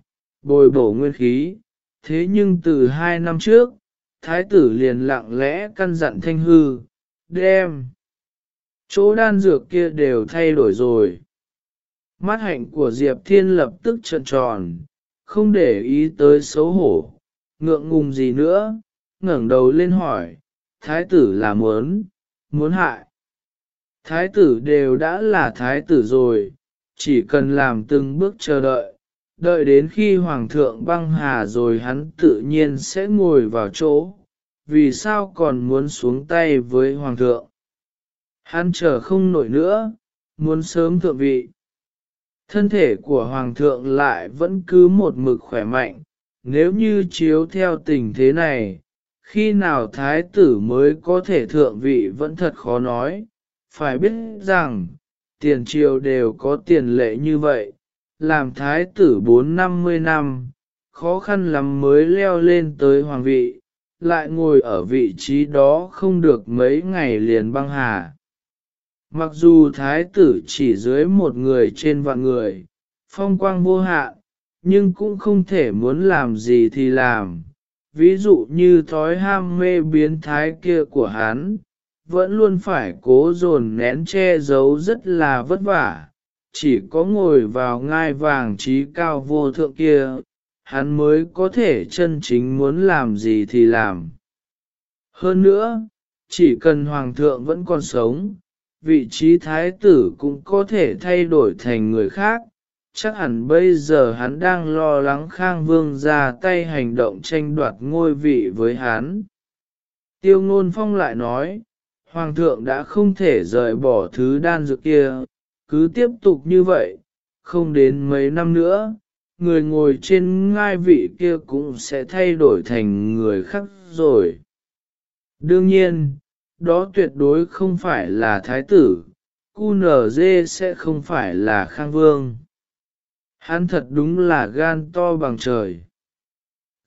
Speaker 1: bồi bổ nguyên khí, thế nhưng từ hai năm trước, thái tử liền lặng lẽ căn dặn thanh hư, đem. Chỗ đan dược kia đều thay đổi rồi. Mắt hạnh của Diệp Thiên lập tức trợn tròn, không để ý tới xấu hổ, ngượng ngùng gì nữa, ngẩng đầu lên hỏi, thái tử là muốn, muốn hại. Thái tử đều đã là thái tử rồi, chỉ cần làm từng bước chờ đợi, đợi đến khi hoàng thượng băng hà rồi hắn tự nhiên sẽ ngồi vào chỗ, vì sao còn muốn xuống tay với hoàng thượng. Hắn chờ không nổi nữa, muốn sớm thượng vị. Thân thể của hoàng thượng lại vẫn cứ một mực khỏe mạnh, nếu như chiếu theo tình thế này, khi nào thái tử mới có thể thượng vị vẫn thật khó nói, phải biết rằng, tiền triều đều có tiền lệ như vậy, làm thái tử bốn năm mươi năm, khó khăn lắm mới leo lên tới hoàng vị, lại ngồi ở vị trí đó không được mấy ngày liền băng hà. Mặc dù thái tử chỉ dưới một người trên vạn người, phong quang vô hạn, nhưng cũng không thể muốn làm gì thì làm. Ví dụ như thói ham mê biến thái kia của hắn, vẫn luôn phải cố dồn nén che giấu rất là vất vả, chỉ có ngồi vào ngai vàng trí cao vô thượng kia, hắn mới có thể chân chính muốn làm gì thì làm. Hơn nữa, chỉ cần hoàng thượng vẫn còn sống, vị trí thái tử cũng có thể thay đổi thành người khác. Chắc hẳn bây giờ hắn đang lo lắng Khang Vương ra tay hành động tranh đoạt ngôi vị với hắn. Tiêu ngôn phong lại nói, Hoàng thượng đã không thể rời bỏ thứ đan dược kia, cứ tiếp tục như vậy, không đến mấy năm nữa, người ngồi trên ngai vị kia cũng sẽ thay đổi thành người khác rồi. Đương nhiên, đó tuyệt đối không phải là thái tử, QNZ sẽ không phải là khang vương. Hắn thật đúng là gan to bằng trời.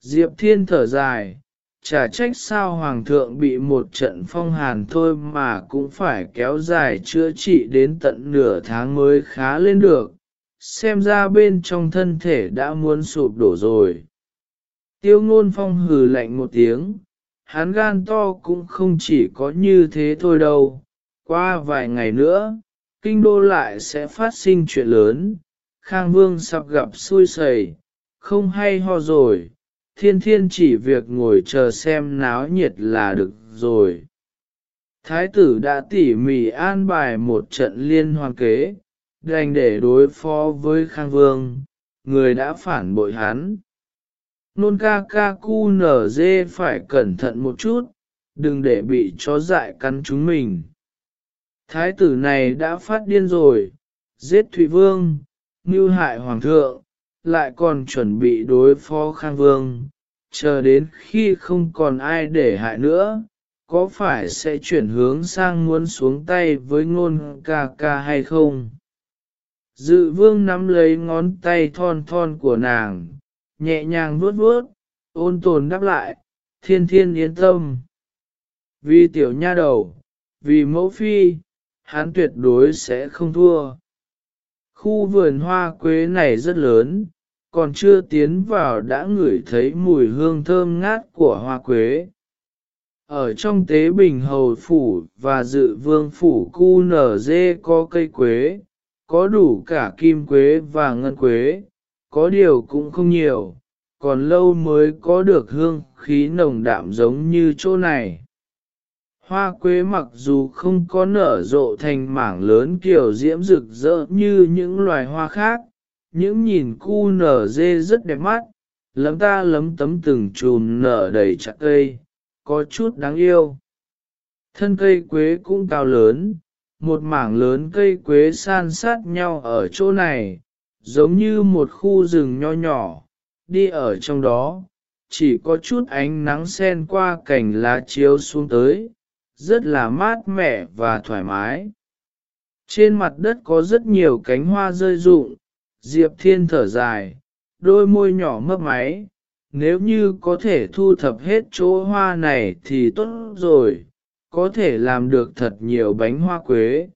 Speaker 1: Diệp Thiên thở dài, chả trách sao Hoàng thượng bị một trận phong hàn thôi mà cũng phải kéo dài chữa trị đến tận nửa tháng mới khá lên được, xem ra bên trong thân thể đã muốn sụp đổ rồi. Tiêu ngôn phong hừ lạnh một tiếng, hắn gan to cũng không chỉ có như thế thôi đâu, qua vài ngày nữa, kinh đô lại sẽ phát sinh chuyện lớn, Khang Vương sắp gặp xui sầy, không hay ho rồi, thiên thiên chỉ việc ngồi chờ xem náo nhiệt là được rồi. Thái tử đã tỉ mỉ an bài một trận liên hoàn kế, đành để đối phó với Khang Vương, người đã phản bội hắn nôn ca ca cu nở dê phải cẩn thận một chút, đừng để bị chó dại cắn chúng mình. Thái tử này đã phát điên rồi, giết Thụy Vương, mưu hại Hoàng thượng, lại còn chuẩn bị đối phó Khang Vương, chờ đến khi không còn ai để hại nữa, có phải sẽ chuyển hướng sang muốn xuống tay với ngôn ca ca hay không? Dự vương nắm lấy ngón tay thon thon của nàng, nhẹ nhàng vuốt vuốt, ôn tồn đáp lại, thiên thiên yên tâm. Vì tiểu nha đầu, vì mẫu phi, hắn tuyệt đối sẽ không thua. Khu vườn hoa quế này rất lớn, còn chưa tiến vào đã ngửi thấy mùi hương thơm ngát của hoa quế. ở trong tế bình hầu phủ và dự vương phủ cu nở dê có cây quế, có đủ cả kim quế và ngân quế, có điều cũng không nhiều, còn lâu mới có được hương khí nồng đạm giống như chỗ này. Hoa quế mặc dù không có nở rộ thành mảng lớn kiểu diễm rực rỡ như những loài hoa khác, những nhìn cu nở dê rất đẹp mắt, lấm ta lấm tấm từng chùm nở đầy chặt cây, có chút đáng yêu. Thân cây quế cũng cao lớn, một mảng lớn cây quế san sát nhau ở chỗ này, giống như một khu rừng nho nhỏ, đi ở trong đó, chỉ có chút ánh nắng xen qua cành lá chiếu xuống tới, rất là mát mẻ và thoải mái. Trên mặt đất có rất nhiều cánh hoa rơi rụng, Diệp Thiên thở dài, đôi môi nhỏ mấp máy, nếu như có thể thu thập hết chỗ hoa này thì tốt rồi, có thể làm được thật nhiều bánh hoa quế.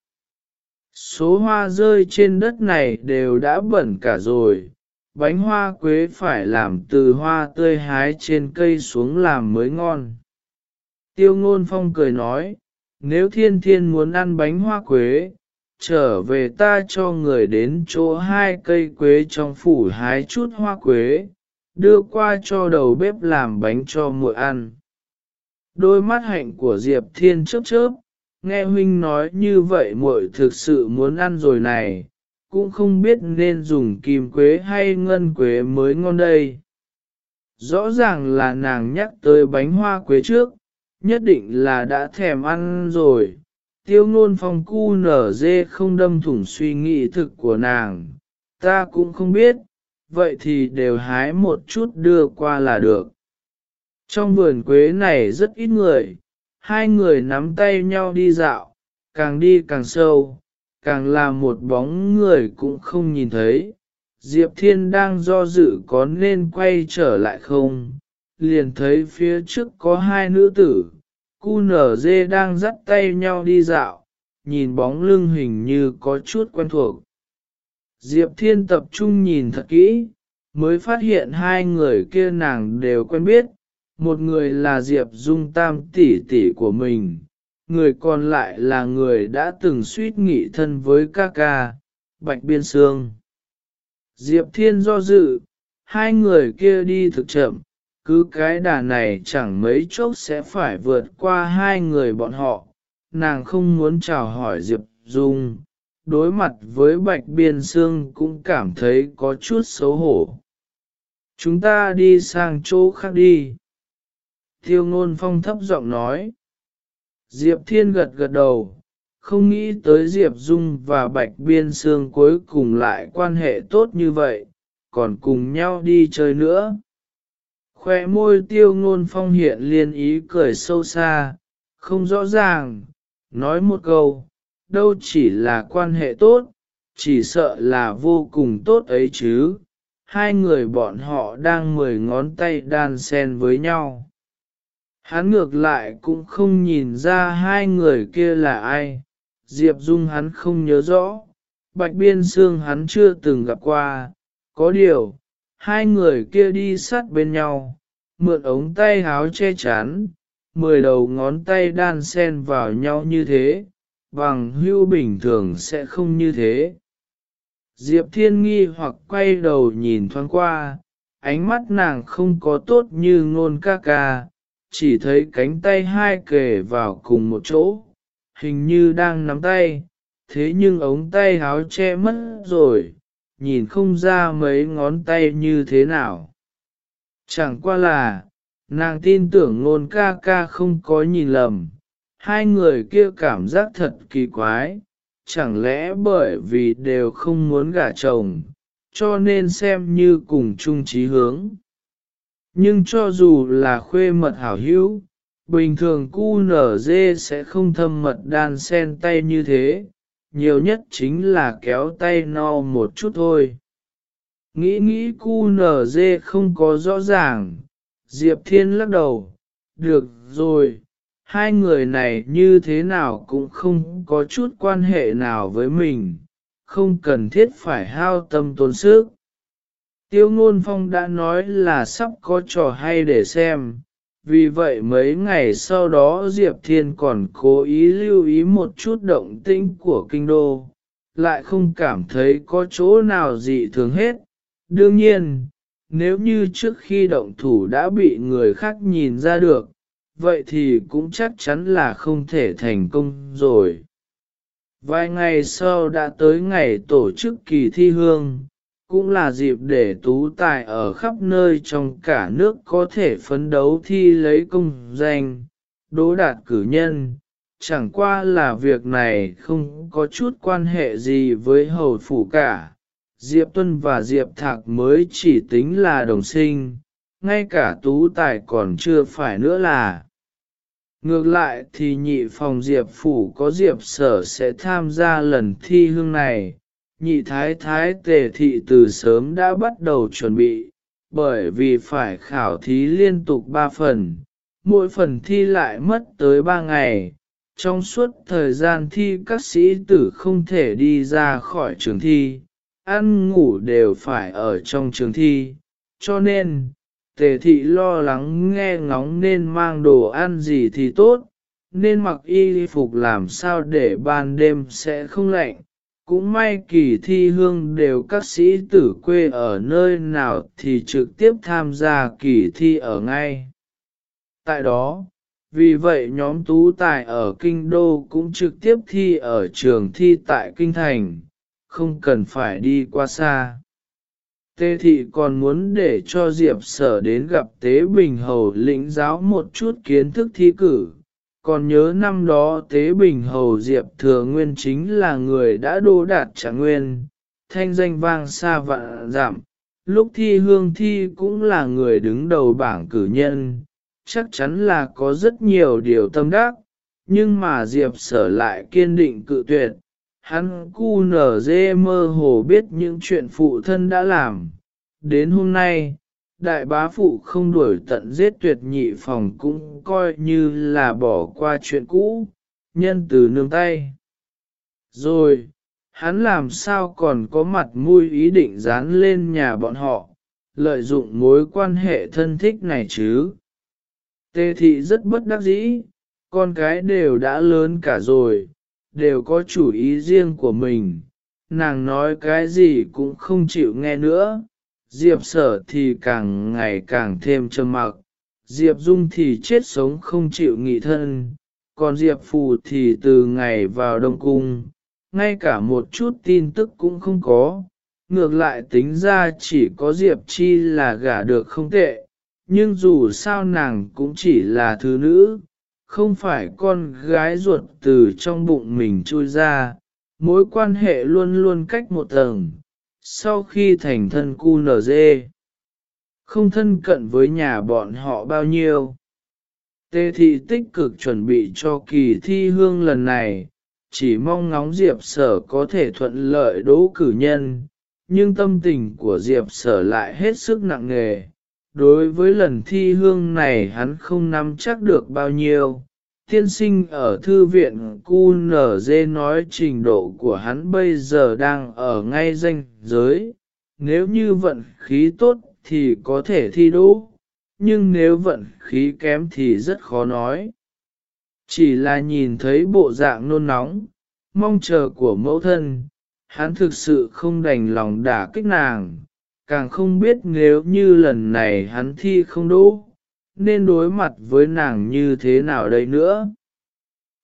Speaker 1: Số hoa rơi trên đất này đều đã bẩn cả rồi, bánh hoa quế phải làm từ hoa tươi hái trên cây xuống làm mới ngon. Tiêu ngôn phong cười nói, nếu thiên thiên muốn ăn bánh hoa quế, trở về ta cho người đến chỗ hai cây quế trong phủ hái chút hoa quế, đưa qua cho đầu bếp làm bánh cho muội ăn. Đôi mắt hạnh của Diệp Thiên chớp chớp, nghe huynh nói như vậy muội thực sự muốn ăn rồi này, cũng không biết nên dùng kim quế hay ngân quế mới ngon đây. Rõ ràng là nàng nhắc tới bánh hoa quế trước, nhất định là đã thèm ăn rồi. Tiêu ngôn phong cu nở dê không đâm thủng suy nghĩ thực của nàng, ta cũng không biết, vậy thì đều hái một chút đưa qua là được. Trong vườn quế này rất ít người, hai người nắm tay nhau đi dạo, càng đi càng sâu, càng là một bóng người cũng không nhìn thấy. Diệp Thiên đang do dự có nên quay trở lại không, liền thấy phía trước có hai nữ tử, cu nở dê đang dắt tay nhau đi dạo, nhìn bóng lưng hình như có chút quen thuộc. Diệp Thiên tập trung nhìn thật kỹ, mới phát hiện hai người kia nàng đều quen biết, một người là Diệp Dung Tam tỷ tỷ của mình, người còn lại là người đã từng suýt nghị thân với ca ca, Bạch Biên Sương. Diệp Thiên do dự, hai người kia đi thực chậm, cứ cái đà này chẳng mấy chốc sẽ phải vượt qua hai người bọn họ, nàng không muốn chào hỏi Diệp Dung, đối mặt với Bạch Biên Sương cũng cảm thấy có chút xấu hổ. Chúng ta đi sang chỗ khác đi. Tiêu ngôn phong thấp giọng nói. Diệp Thiên gật gật đầu, không nghĩ tới Diệp Dung và Bạch Biên Sương cuối cùng lại quan hệ tốt như vậy, còn cùng nhau đi chơi nữa. Khoe môi tiêu ngôn phong hiện liên ý cười sâu xa, không rõ ràng, nói một câu, đâu chỉ là quan hệ tốt, chỉ sợ là vô cùng tốt ấy chứ. Hai người bọn họ đang mười ngón tay đan sen với nhau. Hắn ngược lại cũng không nhìn ra hai người kia là ai, Diệp Dung hắn không nhớ rõ, Bạch Biên Sương hắn chưa từng gặp qua, có điều, hai người kia đi sát bên nhau, mượn ống tay háo che chắn, mười đầu ngón tay đan sen vào nhau như thế, bằng hưu bình thường sẽ không như thế. Diệp Thiên nghi hoặc quay đầu nhìn thoáng qua, ánh mắt nàng không có tốt như ngôn ca ca, chỉ thấy cánh tay hai kề vào cùng một chỗ, hình như đang nắm tay, thế nhưng ống tay háo che mất rồi, nhìn không ra mấy ngón tay như thế nào. Chẳng qua là, nàng tin tưởng ngôn ca ca không có nhìn lầm, hai người kia cảm giác thật kỳ quái, chẳng lẽ bởi vì đều không muốn gả chồng, cho nên xem như cùng chung chí hướng. Nhưng cho dù là khuê mật hảo hữu, bình thường cu nở dê sẽ không thâm mật đan sen tay như thế, nhiều nhất chính là kéo tay no một chút thôi. Nghĩ nghĩ cu nở dê không có rõ ràng, Diệp Thiên lắc đầu, được rồi, hai người này như thế nào cũng không có chút quan hệ nào với mình, không cần thiết phải hao tâm tốn sức. Tiêu ngôn phong đã nói là sắp có trò hay để xem, vì vậy mấy ngày sau đó Diệp Thiên còn cố ý lưu ý một chút động tĩnh của kinh đô, lại không cảm thấy có chỗ nào dị thường hết. Đương nhiên, nếu như trước khi động thủ đã bị người khác nhìn ra được, vậy thì cũng chắc chắn là không thể thành công rồi. Vài ngày sau đã tới ngày tổ chức kỳ thi hương, cũng là dịp để tú tài ở khắp nơi trong cả nước có thể phấn đấu thi lấy công danh, đỗ đạt cử nhân. Chẳng qua là việc này không có chút quan hệ gì với hầu phủ cả. Diệp Tuân và Diệp Thạc mới chỉ tính là đồng sinh, ngay cả tú tài còn chưa phải nữa là. Ngược lại thì nhị phòng Diệp Phủ có Diệp Sở sẽ tham gia lần thi hương này, nhị thái thái tề thị từ sớm đã bắt đầu chuẩn bị, bởi vì phải khảo thí liên tục 3 phần, mỗi phần thi lại mất tới 3 ngày. Trong suốt thời gian thi các sĩ tử không thể đi ra khỏi trường thi, ăn ngủ đều phải ở trong trường thi, cho nên, tề thị lo lắng nghe ngóng nên mang đồ ăn gì thì tốt, nên mặc y phục làm sao để ban đêm sẽ không lạnh. Cũng may kỳ thi hương đều các sĩ tử quê ở nơi nào thì trực tiếp tham gia kỳ thi ở ngay. Tại đó, vì vậy nhóm tú tài ở Kinh Đô cũng trực tiếp thi ở trường thi tại Kinh Thành, không cần phải đi qua xa. Tê thị còn muốn để cho Diệp sở đến gặp Tế Bình Hầu lĩnh giáo một chút kiến thức thi cử. Còn nhớ năm đó Tế Bình Hầu Diệp Thừa Nguyên chính là người đã đô đạt trả nguyên, thanh danh vang xa vạn giảm. Lúc thi hương thi cũng là người đứng đầu bảng cử nhân, chắc chắn là có rất nhiều điều tâm đắc, nhưng mà Diệp sở lại kiên định cự tuyệt, hắn cu nở dê mơ hồ biết những chuyện phụ thân đã làm. Đến hôm nay, đại bá phụ không đuổi tận giết tuyệt nhị phòng cũng coi như là bỏ qua chuyện cũ, nhân từ nương tay. Rồi, hắn làm sao còn có mặt mũi ý định dán lên nhà bọn họ, lợi dụng mối quan hệ thân thích này chứ. Tê thị rất bất đắc dĩ, con cái đều đã lớn cả rồi, đều có chủ ý riêng của mình, nàng nói cái gì cũng không chịu nghe nữa, Diệp sở thì càng ngày càng thêm trầm mặc, Diệp dung thì chết sống không chịu nghị thân, còn Diệp phù thì từ ngày vào Đông Cung, ngay cả một chút tin tức cũng không có, ngược lại tính ra chỉ có Diệp chi là gả được không tệ, nhưng dù sao nàng cũng chỉ là thứ nữ, không phải con gái ruột từ trong bụng mình chui ra, mối quan hệ luôn luôn cách một tầng. Sau khi thành thân cu nở dê, không thân cận với nhà bọn họ bao nhiêu. Tê thị tích cực chuẩn bị cho kỳ thi hương lần này, chỉ mong ngóng Diệp Sở có thể thuận lợi đỗ cử nhân, nhưng tâm tình của Diệp Sở lại hết sức nặng nề đối với lần thi hương này hắn không nắm chắc được bao nhiêu. Tiên sinh ở thư viện QNZ nói trình độ của hắn bây giờ đang ở ngay danh giới, nếu như vận khí tốt thì có thể thi đỗ, nhưng nếu vận khí kém thì rất khó nói. Chỉ là nhìn thấy bộ dạng nôn nóng, mong chờ của mẫu thân, hắn thực sự không đành lòng đả kích nàng, càng không biết nếu như lần này hắn thi không đỗ, nên đối mặt với nàng như thế nào đây nữa.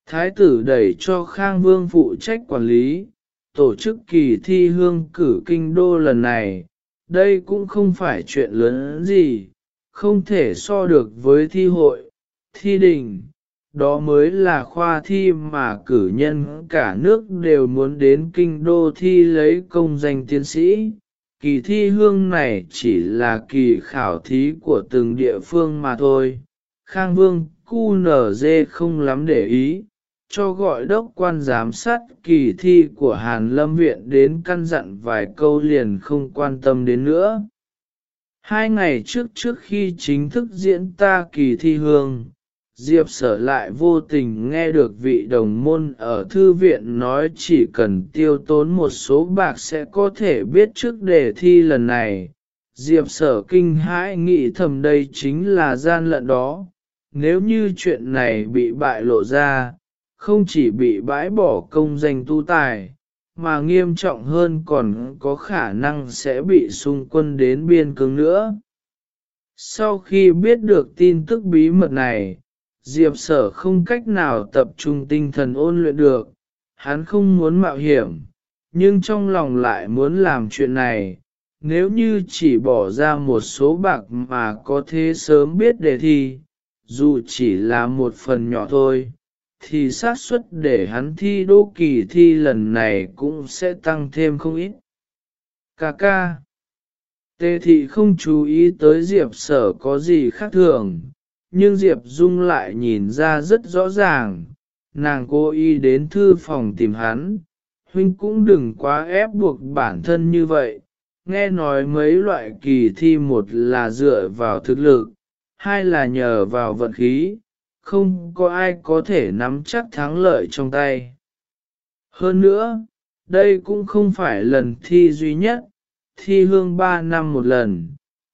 Speaker 1: Thái tử đẩy cho Khang Vương phụ trách quản lý, tổ chức kỳ thi hương cử kinh đô lần này, đây cũng không phải chuyện lớn gì, không thể so được với thi hội, thi đình, đó mới là khoa thi mà cử nhân cả nước đều muốn đến kinh đô thi lấy công danh tiến sĩ, kỳ thi hương này chỉ là kỳ khảo thí của từng địa phương mà thôi. Khang Vương cu không lắm để ý, cho gọi đốc quan giám sát kỳ thi của Hàn Lâm Viện đến căn dặn vài câu liền không quan tâm đến nữa. Hai ngày trước trước khi chính thức diễn ta kỳ thi hương, Diệp sở lại vô tình nghe được vị đồng môn ở thư viện nói chỉ cần tiêu tốn một số bạc sẽ có thể biết trước đề thi lần này. Diệp sở kinh hãi nghĩ thầm đây chính là gian lận đó, nếu như chuyện này bị bại lộ ra, không chỉ bị bãi bỏ công danh tu tài, mà nghiêm trọng hơn còn có khả năng sẽ bị xung quân đến biên cương nữa. Sau khi biết được tin tức bí mật này, Diệp sở không cách nào tập trung tinh thần ôn luyện được, hắn không muốn mạo hiểm, nhưng trong lòng lại muốn làm chuyện này. Nếu như chỉ bỏ ra một số bạc mà có thể sớm biết đề thi, dù chỉ là một phần nhỏ thôi, thì xác suất để hắn thi đỗ kỳ thi lần này cũng sẽ tăng thêm không ít. Cà ca. Tề thị không chú ý tới Diệp sở có gì khác thường, nhưng Diệp Dung lại nhìn ra rất rõ ràng, nàng cố ý đến thư phòng tìm hắn, huynh cũng đừng quá ép buộc bản thân như vậy. Nghe nói mấy loại kỳ thi một là dựa vào thực lực, hai là nhờ vào vận khí, không có ai có thể nắm chắc thắng lợi trong tay. Hơn nữa, đây cũng không phải lần thi duy nhất, thi hương ba năm một lần,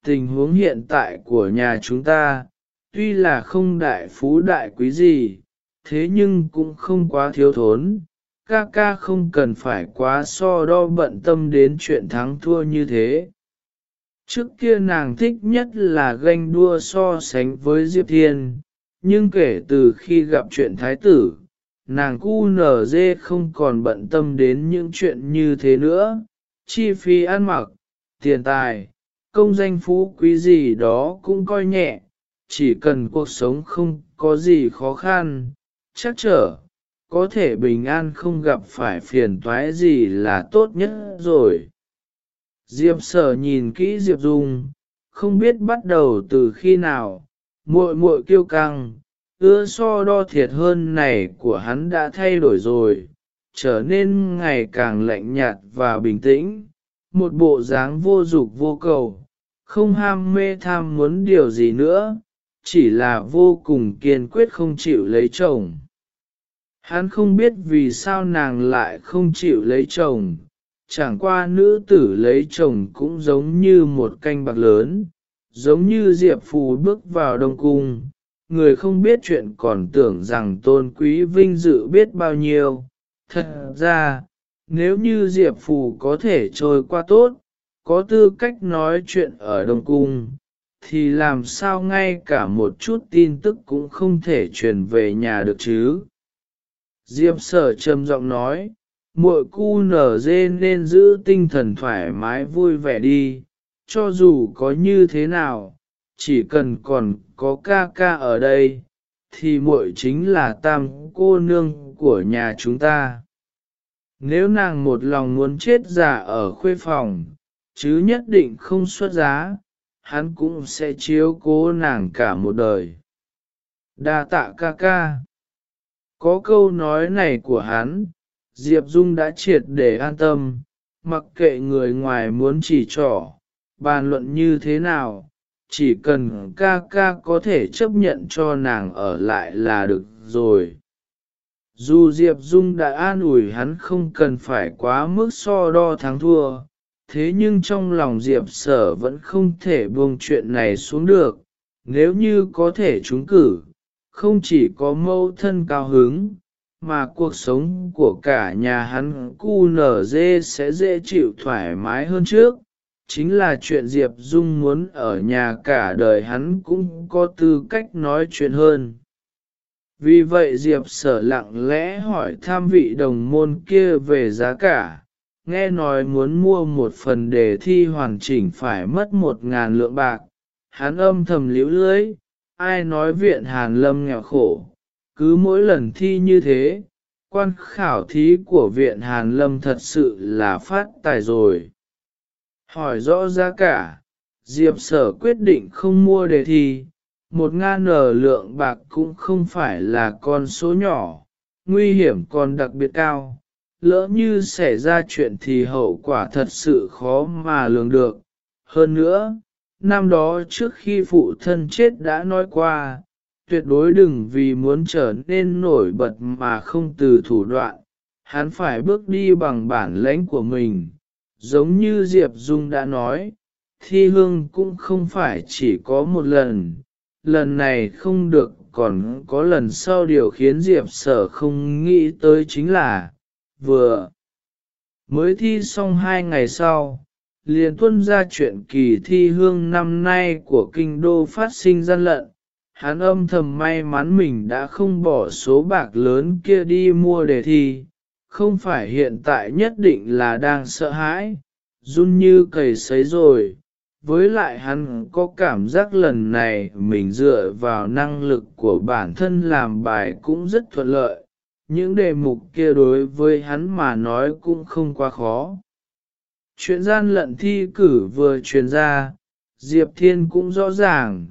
Speaker 1: tình huống hiện tại của nhà chúng ta, tuy là không đại phú đại quý gì, thế nhưng cũng không quá thiếu thốn, ca ca không cần phải quá so đo bận tâm đến chuyện thắng thua như thế. Trước kia nàng thích nhất là ganh đua so sánh với Diệp Thiên, nhưng kể từ khi gặp chuyện thái tử, nàng cu nở dê không còn bận tâm đến những chuyện như thế nữa, chi phí ăn mặc, tiền tài, công danh phú quý gì đó cũng coi nhẹ, chỉ cần cuộc sống không có gì khó khăn, chắc trở, có thể bình an không gặp phải phiền toái gì là tốt nhất rồi. Diệp sở nhìn kỹ Diệp Dung, không biết bắt đầu từ khi nào, muội muội kiêu căng, ưa so đo thiệt hơn này của hắn đã thay đổi rồi, trở nên ngày càng lạnh nhạt và bình tĩnh, một bộ dáng vô dục vô cầu, không ham mê tham muốn điều gì nữa, chỉ là vô cùng kiên quyết không chịu lấy chồng. Hắn không biết vì sao nàng lại không chịu lấy chồng, chẳng qua nữ tử lấy chồng cũng giống như một canh bạc lớn, giống như Diệp Phù bước vào Đông Cung, người không biết chuyện còn tưởng rằng tôn quý vinh dự biết bao nhiêu. Thật ra, nếu như Diệp Phù có thể trôi qua tốt, có tư cách nói chuyện ở Đông Cung, thì làm sao ngay cả một chút tin tức cũng không thể truyền về nhà được chứ. Diệp sở trầm giọng nói, muội cu nở dê nên giữ tinh thần thoải mái vui vẻ đi, cho dù có như thế nào, chỉ cần còn có ca ca ở đây, thì muội chính là tam cô nương của nhà chúng ta. Nếu nàng một lòng muốn chết già ở khuê phòng, chứ nhất định không xuất giá, hắn cũng sẽ chiếu cố nàng cả một đời. Đa tạ ca ca. Có câu nói này của hắn, Diệp Dung đã triệt để an tâm, mặc kệ người ngoài muốn chỉ trỏ, bàn luận như thế nào, chỉ cần ca ca có thể chấp nhận cho nàng ở lại là được rồi. Dù Diệp Dung đã an ủi hắn không cần phải quá mức so đo thắng thua, thế nhưng trong lòng Diệp sở vẫn không thể buông chuyện này xuống được, nếu như có thể trúng cử, không chỉ có mâu thân cao hứng, mà cuộc sống của cả nhà hắn cu nở dê sẽ dễ chịu thoải mái hơn trước. Chính là chuyện Diệp Dung muốn ở nhà cả đời hắn cũng có tư cách nói chuyện hơn. Vì vậy Diệp sở lặng lẽ hỏi tham vị đồng môn kia về giá cả, nghe nói muốn mua một phần đề thi hoàn chỉnh phải mất một ngàn lượng bạc, hắn âm thầm liễu lưới, ai nói viện Hàn Lâm nghèo khổ, cứ mỗi lần thi như thế, quan khảo thí của viện Hàn Lâm thật sự là phát tài rồi. Hỏi rõ giá cả, Diệp sở quyết định không mua đề thi, một ngàn nở lượng bạc cũng không phải là con số nhỏ, nguy hiểm còn đặc biệt cao. Lỡ như xảy ra chuyện thì hậu quả thật sự khó mà lường được. Hơn nữa, năm đó trước khi phụ thân chết đã nói qua, tuyệt đối đừng vì muốn trở nên nổi bật mà không từ thủ đoạn, hắn phải bước đi bằng bản lãnh của mình. Giống như Diệp Dung đã nói, thi hương cũng không phải chỉ có một lần, lần này không được còn có lần sau điều khiến Diệp sở không nghĩ tới chính là, vừa mới thi xong hai ngày sau, liền tuân ra chuyện kỳ thi hương năm nay của kinh đô phát sinh gian lận. Hắn âm thầm may mắn mình đã không bỏ số bạc lớn kia đi mua đề thi, không phải hiện tại nhất định là đang sợ hãi, run như cầy sấy rồi. Với lại hắn có cảm giác lần này mình dựa vào năng lực của bản thân làm bài cũng rất thuận lợi, những đề mục kia đối với hắn mà nói cũng không quá khó. Chuyện gian lận thi cử vừa truyền ra, Diệp Thiên cũng rõ ràng,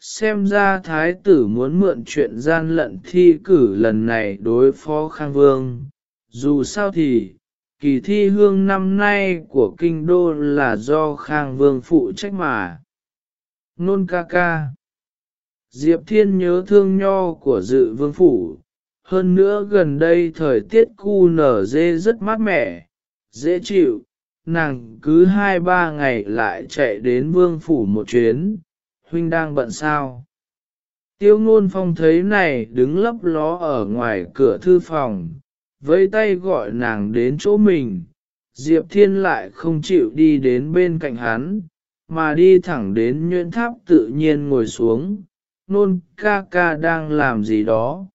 Speaker 1: xem ra thái tử muốn mượn chuyện gian lận thi cử lần này đối phó Khang Vương. Dù sao thì, kỳ thi hương năm nay của kinh đô là do Khang Vương phụ trách mà. Nôn ca ca Diệp Thiên nhớ thương nho của dự vương phủ, hơn nữa gần đây thời tiết cu nở dê rất mát mẻ, dễ chịu, nàng cứ hai ba ngày lại chạy đến vương phủ một chuyến, huynh đang bận sao. Tiêu ngôn phong thấy này đứng lấp ló ở ngoài cửa thư phòng, với tay gọi nàng đến chỗ mình, Diệp Thiên lại không chịu đi đến bên cạnh hắn, mà đi thẳng đến nhuyễn tháp tự nhiên ngồi xuống, nôn ca ca đang làm gì đó.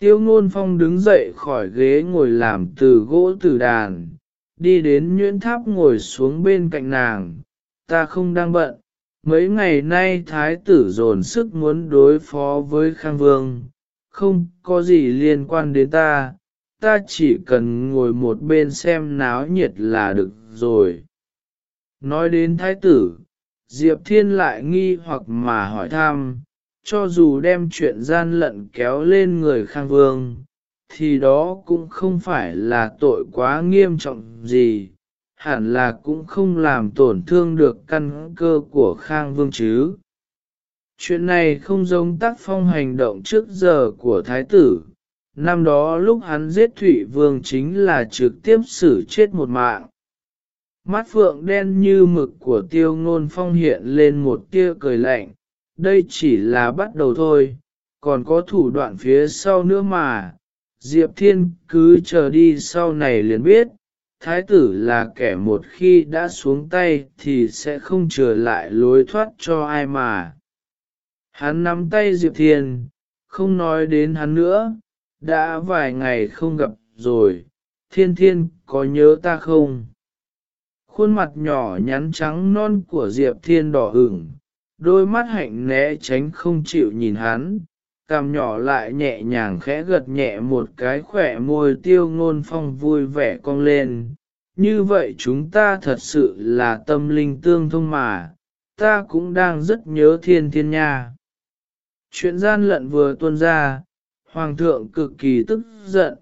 Speaker 1: Tiêu ngôn phong đứng dậy khỏi ghế ngồi làm từ gỗ từ đàn, đi đến nhuyễn tháp ngồi xuống bên cạnh nàng, ta không đang bận, mấy ngày nay thái tử dồn sức muốn đối phó với khang vương, không có gì liên quan đến ta, ta chỉ cần ngồi một bên xem náo nhiệt là được rồi. Nói đến thái tử, Diệp Thiên lại nghi hoặc mà hỏi thăm, cho dù đem chuyện gian lận kéo lên người khang vương, thì đó cũng không phải là tội quá nghiêm trọng gì, hẳn là cũng không làm tổn thương được căn cơ của khang vương chứ. Chuyện này không giống tác phong hành động trước giờ của thái tử, năm đó lúc hắn giết Thụy Vương chính là trực tiếp xử chết một mạng. Mắt phượng đen như mực của tiêu ngôn phong hiện lên một tia cười lạnh, đây chỉ là bắt đầu thôi, còn có thủ đoạn phía sau nữa mà, Diệp Thiên cứ chờ đi sau này liền biết, thái tử là kẻ một khi đã xuống tay thì sẽ không trở lại lối thoát cho ai mà. Hắn nắm tay Diệp Thiên, không nói đến hắn nữa, đã vài ngày không gặp rồi, thiên thiên có nhớ ta không? Khuôn mặt nhỏ nhắn trắng non của Diệp Thiên đỏ ửng, đôi mắt hạnh né tránh không chịu nhìn hắn, cằm nhỏ lại nhẹ nhàng khẽ gật nhẹ một cái khỏe môi tiêu ngôn phong vui vẻ cong lên. Như vậy chúng ta thật sự là tâm linh tương thông mà, ta cũng đang rất nhớ thiên thiên nha. Chuyện gian lận vừa tuôn ra, Hoàng thượng cực kỳ tức giận,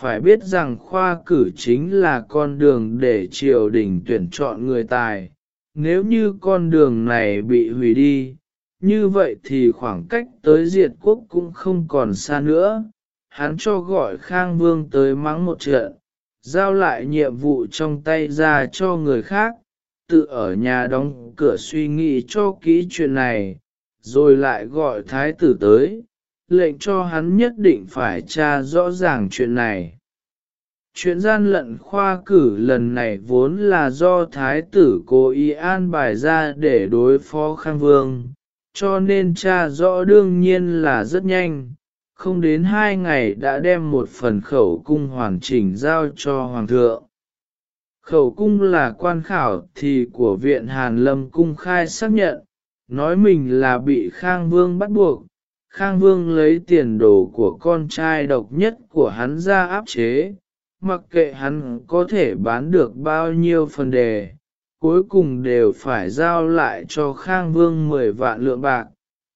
Speaker 1: phải biết rằng khoa cử chính là con đường để triều đình tuyển chọn người tài. Nếu như con đường này bị hủy đi, như vậy thì khoảng cách tới diệt quốc cũng không còn xa nữa. Hắn cho gọi Khang Vương tới mắng một trận, giao lại nhiệm vụ trong tay ra cho người khác, tự ở nhà đóng cửa suy nghĩ cho kỹ chuyện này, rồi lại gọi thái tử tới, lệnh cho hắn nhất định phải tra rõ ràng chuyện này. Chuyện gian lận khoa cử lần này vốn là do thái tử cố ý an bài ra để đối phó khang vương, cho nên cha rõ đương nhiên là rất nhanh, không đến hai ngày đã đem một phần khẩu cung hoàn chỉnh giao cho hoàng thượng. Khẩu cung là quan khảo thì của viện Hàn Lâm cung khai xác nhận, nói mình là bị Khang Vương bắt buộc, Khang Vương lấy tiền đồ của con trai độc nhất của hắn ra áp chế, mặc kệ hắn có thể bán được bao nhiêu phần đề, cuối cùng đều phải giao lại cho Khang Vương 10 vạn lượng bạc.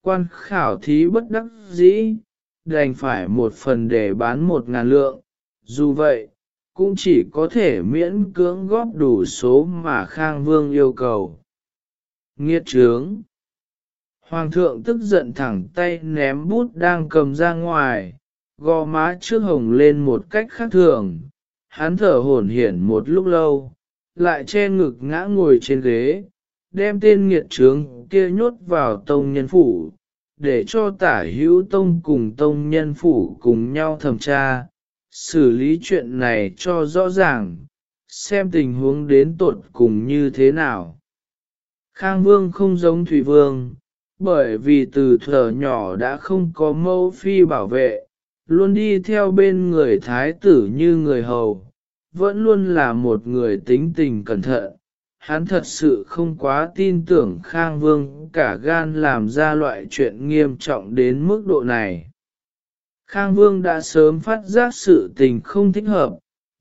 Speaker 1: Quan khảo thí bất đắc dĩ, đành phải một phần để bán một ngàn lượng, dù vậy, cũng chỉ có thể miễn cưỡng góp đủ số mà Khang Vương yêu cầu. Nghiệt trướng Hoàng thượng tức giận thẳng tay ném bút đang cầm ra ngoài, gò má trước hồng lên một cách khác thường. Hắn thở hổn hển một lúc lâu, lại che ngực ngã ngồi trên ghế, đem tên nghiệt trướng kia nhốt vào tông nhân phủ, để cho tả hữu tông cùng tông nhân phủ cùng nhau thẩm tra, xử lý chuyện này cho rõ ràng, xem tình huống đến tột cùng như thế nào. Khang Vương không giống Thủy Vương, bởi vì từ thở nhỏ đã không có mâu phi bảo vệ, luôn đi theo bên người thái tử như người hầu, vẫn luôn là một người tính tình cẩn thận. Hắn thật sự không quá tin tưởng Khang Vương cả gan làm ra loại chuyện nghiêm trọng đến mức độ này. Khang Vương đã sớm phát giác sự tình không thích hợp,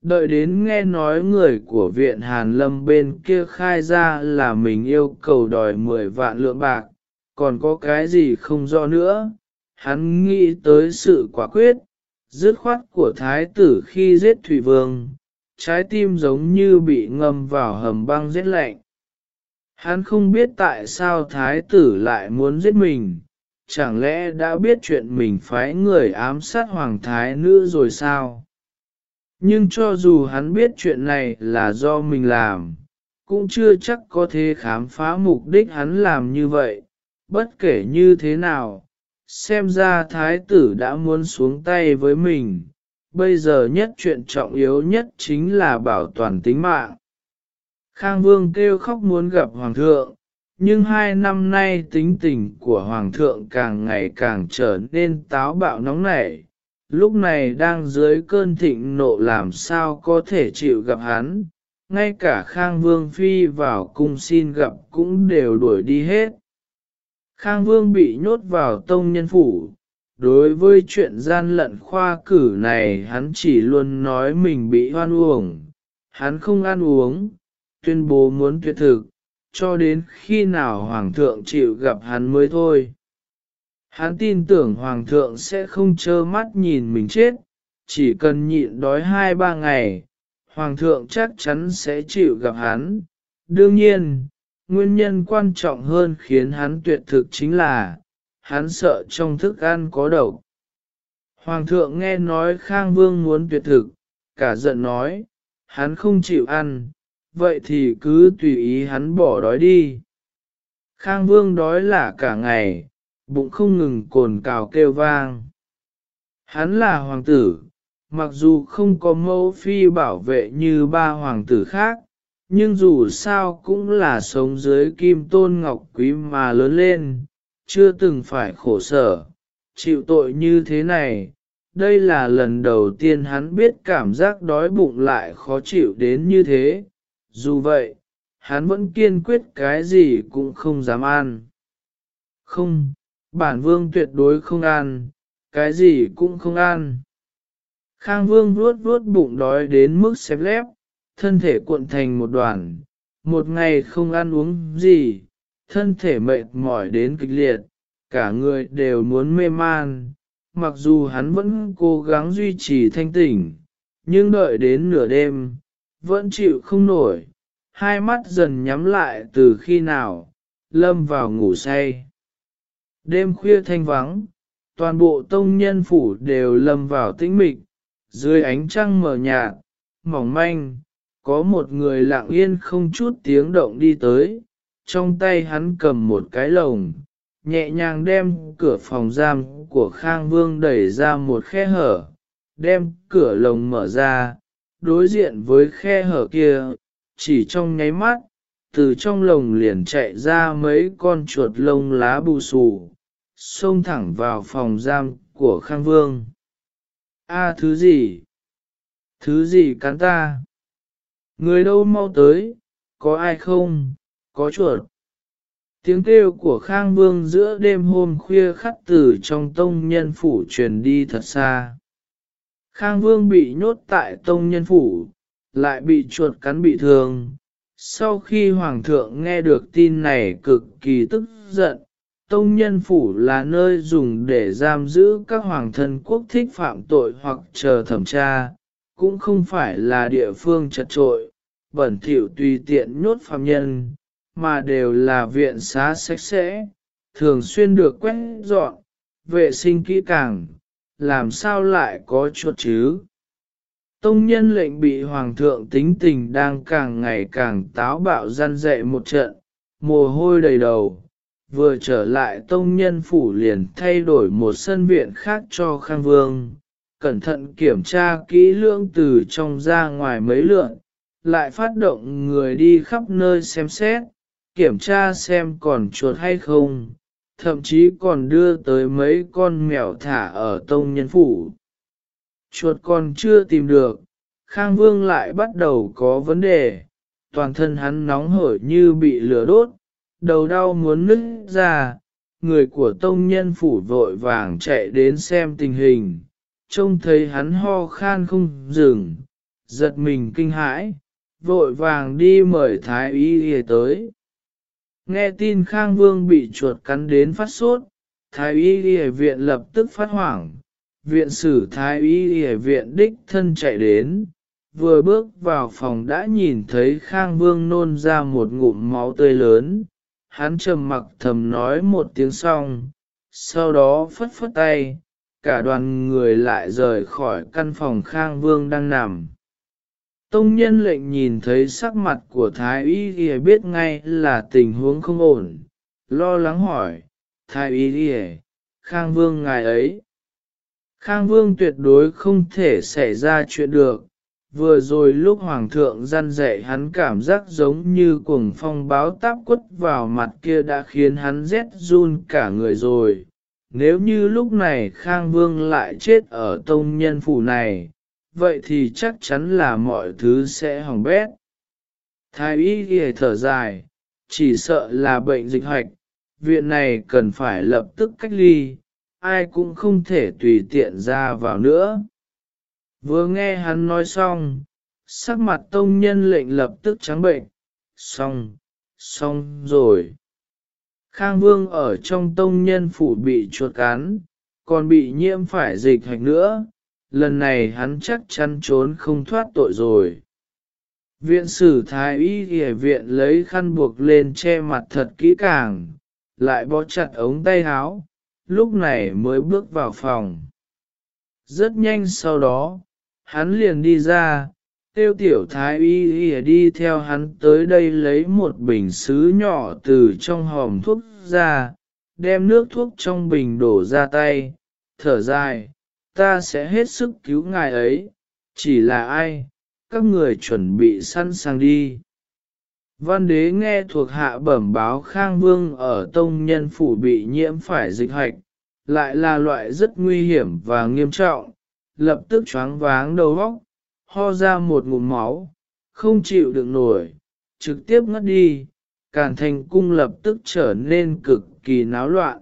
Speaker 1: đợi đến nghe nói người của viện Hàn Lâm bên kia khai ra là mình yêu cầu đòi 10 vạn lượng bạc, còn có cái gì không rõ nữa, hắn nghĩ tới sự quả quyết, dứt khoát của thái tử khi giết Thủy Vương, trái tim giống như bị ngâm vào hầm băng rét lạnh. Hắn không biết tại sao thái tử lại muốn giết mình, chẳng lẽ đã biết chuyện mình phái người ám sát hoàng thái nữ rồi sao? Nhưng cho dù hắn biết chuyện này là do mình làm, cũng chưa chắc có thể khám phá mục đích hắn làm như vậy, bất kể như thế nào, xem ra thái tử đã muốn xuống tay với mình, bây giờ nhất chuyện trọng yếu nhất chính là bảo toàn tính mạng. Khang Vương kêu khóc muốn gặp Hoàng thượng, nhưng hai năm nay tính tình của Hoàng thượng càng ngày càng trở nên táo bạo nóng nảy, lúc này đang dưới cơn thịnh nộ làm sao có thể chịu gặp hắn, ngay cả Khang Vương Phi vào cung xin gặp cũng đều đuổi đi hết. Khang Vương bị nhốt vào tông nhân phủ, đối với chuyện gian lận khoa cử này hắn chỉ luôn nói mình bị hoan uổng, hắn không ăn uống, tuyên bố muốn tuyệt thực, cho đến khi nào Hoàng thượng chịu gặp hắn mới thôi. Hắn tin tưởng Hoàng thượng sẽ không trơ mắt nhìn mình chết, chỉ cần nhịn đói hai ba ngày, Hoàng thượng chắc chắn sẽ chịu gặp hắn. Đương nhiên, nguyên nhân quan trọng hơn khiến hắn tuyệt thực chính là, hắn sợ trong thức ăn có độc. Hoàng thượng nghe nói Khang Vương muốn tuyệt thực, cả giận nói, hắn không chịu ăn, vậy thì cứ tùy ý hắn bỏ đói đi. Khang Vương đói là cả ngày, bụng không ngừng cồn cào kêu vang. Hắn là hoàng tử, mặc dù không có mẫu phi bảo vệ như ba hoàng tử khác, nhưng dù sao cũng là sống dưới kim tôn ngọc quý mà lớn lên, chưa từng phải khổ sở, chịu tội như thế này. Đây là lần đầu tiên hắn biết cảm giác đói bụng lại khó chịu đến như thế, dù vậy, hắn vẫn kiên quyết cái gì cũng không dám ăn. Không, bản vương tuyệt đối không ăn, cái gì cũng không ăn. Khang vương vuốt vuốt bụng đói đến mức xếp lép, thân thể cuộn thành một đoàn, một ngày không ăn uống gì, thân thể mệt mỏi đến kịch liệt, cả người đều muốn mê man, mặc dù hắn vẫn cố gắng duy trì thanh tỉnh, nhưng đợi đến nửa đêm, vẫn chịu không nổi, hai mắt dần nhắm lại từ khi nào, lâm vào ngủ say. Đêm khuya thanh vắng, toàn bộ tông nhân phủ đều lâm vào tĩnh mịch, dưới ánh trăng mờ nhạt, mỏng manh, có một người lặng yên không chút tiếng động đi tới, trong tay hắn cầm một cái lồng, nhẹ nhàng đem cửa phòng giam của Khang Vương đẩy ra một khe hở, đem cửa lồng mở ra, đối diện với khe hở kia, chỉ trong nháy mắt, từ trong lồng liền chạy ra mấy con chuột lông lá bù xù, xông thẳng vào phòng giam của Khang Vương. A thứ gì? Thứ gì cắn ta? Người đâu mau tới, có ai không, có chuột. Tiếng kêu của Khang Vương giữa đêm hôm khuya khắc tử trong tông nhân phủ truyền đi thật xa. Khang Vương bị nhốt tại tông nhân phủ, lại bị chuột cắn bị thương. Sau khi Hoàng thượng nghe được tin này cực kỳ tức giận, tông nhân phủ là nơi dùng để giam giữ các hoàng thân quốc thích phạm tội hoặc chờ thẩm tra, cũng không phải là địa phương chật trội, bẩn thỉu tùy tiện nhốt phạm nhân, mà đều là viện xá sạch sẽ, thường xuyên được quét dọn, vệ sinh kỹ càng, làm sao lại có chuột chứ? Tông nhân lệnh bị hoàng thượng tính tình đang càng ngày càng táo bạo gian dậy một trận, mồ hôi đầy đầu, vừa trở lại tông nhân phủ liền thay đổi một sân viện khác cho khang vương cẩn thận kiểm tra kỹ lưỡng từ trong ra ngoài mấy lượng, lại phát động người đi khắp nơi xem xét kiểm tra xem còn chuột hay không thậm chí còn đưa tới mấy con mèo thả ở tông nhân phủ. Chuột còn chưa tìm được, Khang Vương lại bắt đầu có vấn đề, toàn thân hắn nóng hổi như bị lửa đốt, đầu đau muốn nứt ra, người của tông nhân phủ vội vàng chạy đến xem tình hình, trông thấy hắn ho khan không dừng, giật mình kinh hãi, vội vàng đi mời thái y tới. Nghe tin Khang Vương bị chuột cắn đến phát sốt, Thái y y viện lập tức phát hoảng, viện sử Thái y y viện đích thân chạy đến, vừa bước vào phòng đã nhìn thấy Khang Vương nôn ra một ngụm máu tươi lớn, hắn trầm mặc thầm nói một tiếng xong, sau đó phất phất tay, cả đoàn người lại rời khỏi căn phòng Khang Vương đang nằm. Tông nhân lệnh nhìn thấy sắc mặt của Thái y thì biết ngay là tình huống không ổn, lo lắng hỏi, Thái y thì Khang Vương ngài ấy. Khang Vương tuyệt đối không thể xảy ra chuyện được, vừa rồi lúc Hoàng thượng gian dạy hắn cảm giác giống như cuồng phong báo táp quất vào mặt kia đã khiến hắn rét run cả người rồi. Nếu như lúc này Khang Vương lại chết ở tông nhân phủ này, vậy thì chắc chắn là mọi thứ sẽ hỏng bét. Thái y ghi thở dài, chỉ sợ là bệnh dịch hoạch viện này cần phải lập tức cách ly, ai cũng không thể tùy tiện ra vào nữa. Vừa nghe hắn nói xong, sắc mặt tông nhân lệnh lập tức trắng bệnh, xong, xong rồi. Khang Vương ở trong tông nhân phủ bị chuột cắn, còn bị nhiễm phải dịch hạch nữa, lần này hắn chắc chắn trốn không thoát tội rồi. Viện sử thái y ghề viện lấy khăn buộc lên che mặt thật kỹ càng, lại bó chặt ống tay áo, lúc này mới bước vào phòng. Rất nhanh sau đó, hắn liền đi ra, tiêu tiểu thái y ghề đi theo hắn tới đây lấy một bình xứ nhỏ từ trong hòm thuốc ra, đem nước thuốc trong bình đổ ra tay, thở dài, ta sẽ hết sức cứu ngài ấy, chỉ là ai, các người chuẩn bị sẵn sàng đi. Văn đế nghe thuộc hạ bẩm báo Khang Vương ở Tông Nhân Phủ bị nhiễm phải dịch hạch, lại là loại rất nguy hiểm và nghiêm trọng, lập tức choáng váng đầu óc, ho ra một ngụm máu, không chịu được nổi, trực tiếp ngất đi, Càn Thành Cung lập tức trở nên cực kỳ náo loạn.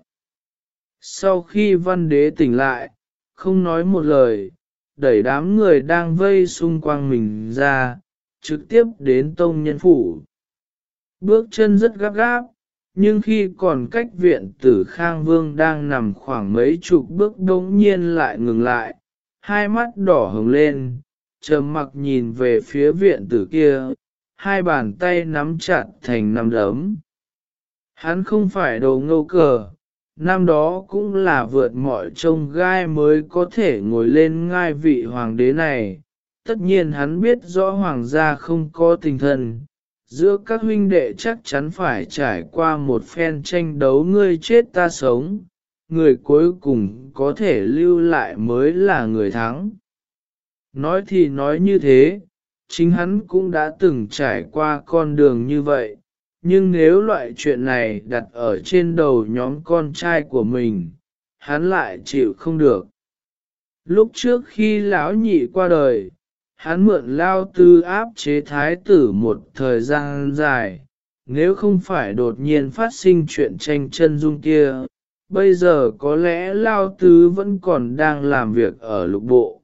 Speaker 1: Sau khi văn đế tỉnh lại, không nói một lời, đẩy đám người đang vây xung quanh mình ra, trực tiếp đến tông nhân phủ. Bước chân rất gấp gáp, nhưng khi còn cách viện tử Khang Vương đang nằm khoảng mấy chục bước đống nhiên lại ngừng lại, hai mắt đỏ hồng lên, trầm mặc nhìn về phía viện tử kia, hai bàn tay nắm chặt thành nắm đấm. Hắn không phải đồ ngâu cờ, năm đó cũng là vượt mọi trông gai mới có thể ngồi lên ngai vị hoàng đế này. Tất nhiên hắn biết rõ hoàng gia không có tình thần, giữa các huynh đệ chắc chắn phải trải qua một phen tranh đấu ngươi chết ta sống, người cuối cùng có thể lưu lại mới là người thắng. Nói thì nói như thế, chính hắn cũng đã từng trải qua con đường như vậy, nhưng nếu loại chuyện này đặt ở trên đầu nhóm con trai của mình, hắn lại chịu không được. Lúc trước khi lão nhị qua đời, hắn mượn lao tư áp chế thái tử một thời gian dài, nếu không phải đột nhiên phát sinh chuyện tranh chân dung kia, bây giờ có lẽ lao tứ vẫn còn đang làm việc ở lục bộ.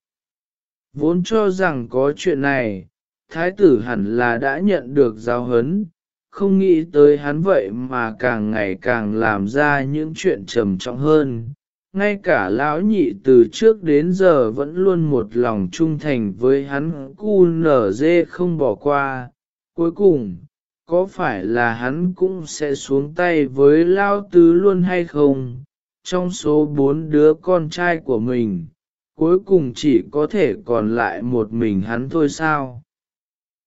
Speaker 1: Vốn cho rằng có chuyện này, thái tử hẳn là đã nhận được giáo hấn không nghĩ tới hắn vậy mà càng ngày càng làm ra những chuyện trầm trọng hơn. Ngay cả lão nhị từ trước đến giờ vẫn luôn một lòng trung thành với hắn cu nở dê không bỏ qua. Cuối cùng, có phải là hắn cũng sẽ xuống tay với lao tứ luôn hay không? Trong số bốn đứa con trai của mình, cuối cùng chỉ có thể còn lại một mình hắn thôi sao?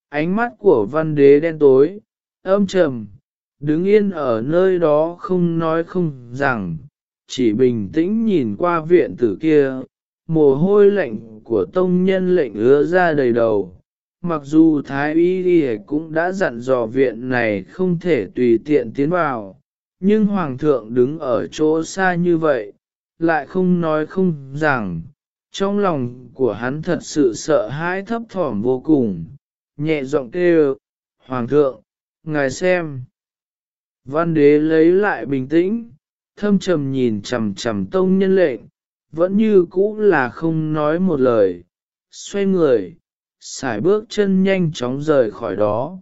Speaker 1: Ánh mắt của văn đế đen tối, âm trầm, đứng yên ở nơi đó không nói không rằng, chỉ bình tĩnh nhìn qua viện tử kia, mồ hôi lạnh của tông nhân lệnh ứa ra đầy đầu. Mặc dù Thái Y đi cũng đã dặn dò viện này không thể tùy tiện tiến vào, nhưng Hoàng thượng đứng ở chỗ xa như vậy, lại không nói không rằng, trong lòng của hắn thật sự sợ hãi thấp thỏm vô cùng, nhẹ giọng kêu, Hoàng thượng, ngài xem. Văn đế lấy lại bình tĩnh, thâm trầm nhìn chằm chằm tông nhân lệnh, vẫn như cũ là không nói một lời, xoay người, xài bước chân nhanh chóng rời khỏi đó.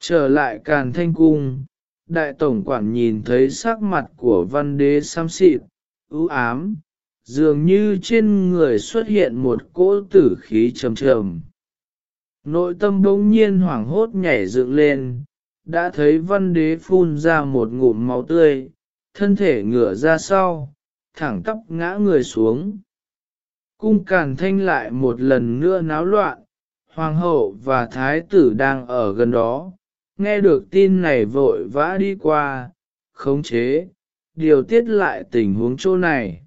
Speaker 1: Trở lại càn thanh cung, đại tổng quản nhìn thấy sắc mặt của văn đế xám xịt, ưu ám, dường như trên người xuất hiện một cỗ tử khí trầm trầm. Nội tâm bỗng nhiên hoảng hốt nhảy dựng lên, đã thấy văn đế phun ra một ngụm máu tươi, thân thể ngửa ra sau, thẳng tắp ngã người xuống. Cung càn thanh lại một lần nữa náo loạn, hoàng hậu và thái tử đang ở gần đó, nghe được tin này vội vã đi qua, khống chế, điều tiết lại tình huống chỗ này.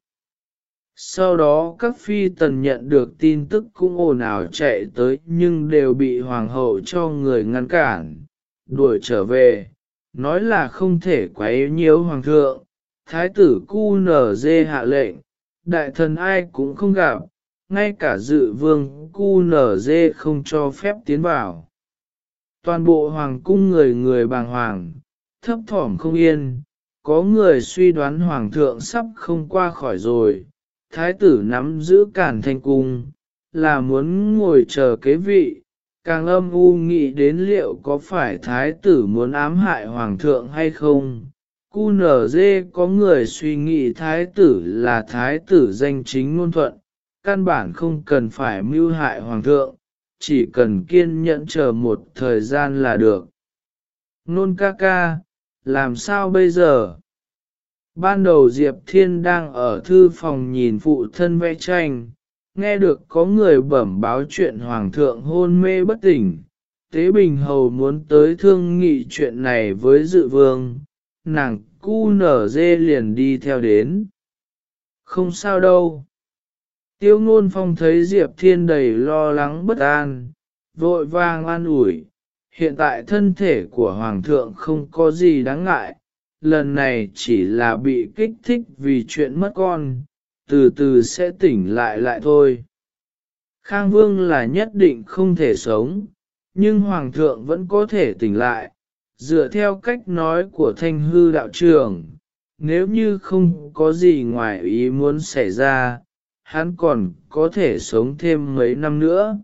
Speaker 1: Sau đó các phi tần nhận được tin tức cũng ồn ào chạy tới nhưng đều bị hoàng hậu cho người ngăn cản, đuổi trở về, nói là không thể quấy nhiễu hoàng thượng, thái tử cu nở dê hạ lệnh, đại thần ai cũng không gặp, ngay cả dự vương cu nở dê không cho phép tiến vào. Toàn bộ hoàng cung người người bàng hoàng, thấp thỏm không yên, có người suy đoán hoàng thượng sắp không qua khỏi rồi, thái tử nắm giữ cản thành cung, là muốn ngồi chờ kế vị, càng âm u nghĩ đến liệu có phải thái tử muốn ám hại hoàng thượng hay không. Cu nở dê có người suy nghĩ thái tử là thái tử danh chính ngôn thuận, căn bản không cần phải mưu hại hoàng thượng, chỉ cần kiên nhẫn chờ một thời gian là được. Nôn ca ca, làm sao bây giờ? Ban đầu Diệp Thiên đang ở thư phòng nhìn phụ thân vẽ tranh, nghe được có người bẩm báo chuyện Hoàng thượng hôn mê bất tỉnh. Tế Bình Hầu muốn tới thương nghị chuyện này với dự vương, nàng cu nở dê liền đi theo đến. Không sao đâu. Tiêu ngôn phong thấy Diệp Thiên đầy lo lắng bất an, vội vàng an ủi. Hiện tại thân thể của Hoàng thượng không có gì đáng ngại, lần này chỉ là bị kích thích vì chuyện mất con, từ từ sẽ tỉnh lại lại thôi. Khang Vương là nhất định không thể sống, nhưng Hoàng thượng vẫn có thể tỉnh lại, dựa theo cách nói của thanh hư đạo trưởng, nếu như không có gì ngoài ý muốn xảy ra, hắn còn có thể sống thêm mấy năm nữa.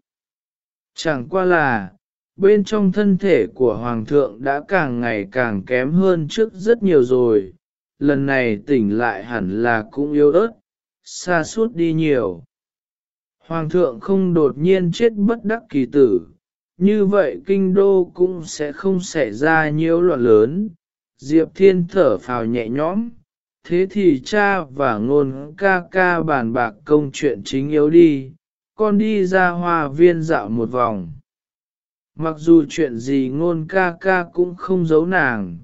Speaker 1: Chẳng qua là, bên trong thân thể của Hoàng thượng đã càng ngày càng kém hơn trước rất nhiều rồi, lần này tỉnh lại hẳn là cũng yếu ớt, xa suốt đi nhiều. Hoàng thượng không đột nhiên chết bất đắc kỳ tử, như vậy kinh đô cũng sẽ không xảy ra nhiều loạn lớn. Diệp Thiên thở phào nhẹ nhõm, thế thì cha và ngôn ca ca bàn bạc công chuyện chính yếu đi, con đi ra hoa viên dạo một vòng. Mặc dù chuyện gì ngôn ca ca cũng không giấu nàng,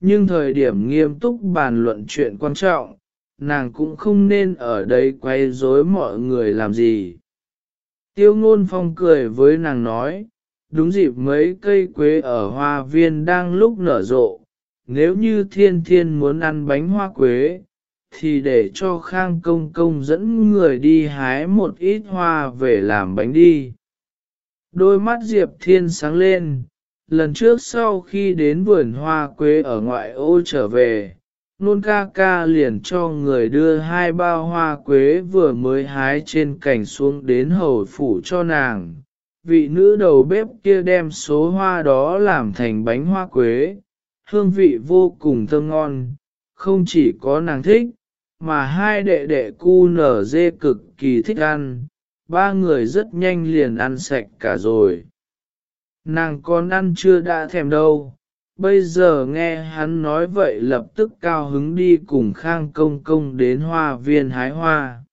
Speaker 1: nhưng thời điểm nghiêm túc bàn luận chuyện quan trọng, nàng cũng không nên ở đây quay rối mọi người làm gì. Tiêu ngôn phong cười với nàng nói, đúng dịp mấy cây quế ở hoa viên đang lúc nở rộ, nếu như thiên thiên muốn ăn bánh hoa quế, thì để cho khang công công dẫn người đi hái một ít hoa về làm bánh đi. Đôi mắt Diệp Thiên sáng lên, lần trước sau khi đến vườn hoa quế ở ngoại ô trở về, nôn ca ca liền cho người đưa hai bao hoa quế vừa mới hái trên cành xuống đến hầu phủ cho nàng. Vị nữ đầu bếp kia đem số hoa đó làm thành bánh hoa quế, hương vị vô cùng thơm ngon, không chỉ có nàng thích, mà hai đệ đệ cu nở dê cực kỳ thích ăn, ba người rất nhanh liền ăn sạch cả rồi. Nàng con ăn chưa đã thèm đâu, bây giờ nghe hắn nói vậy lập tức cao hứng đi cùng Khang Công Công đến hoa viên hái hoa.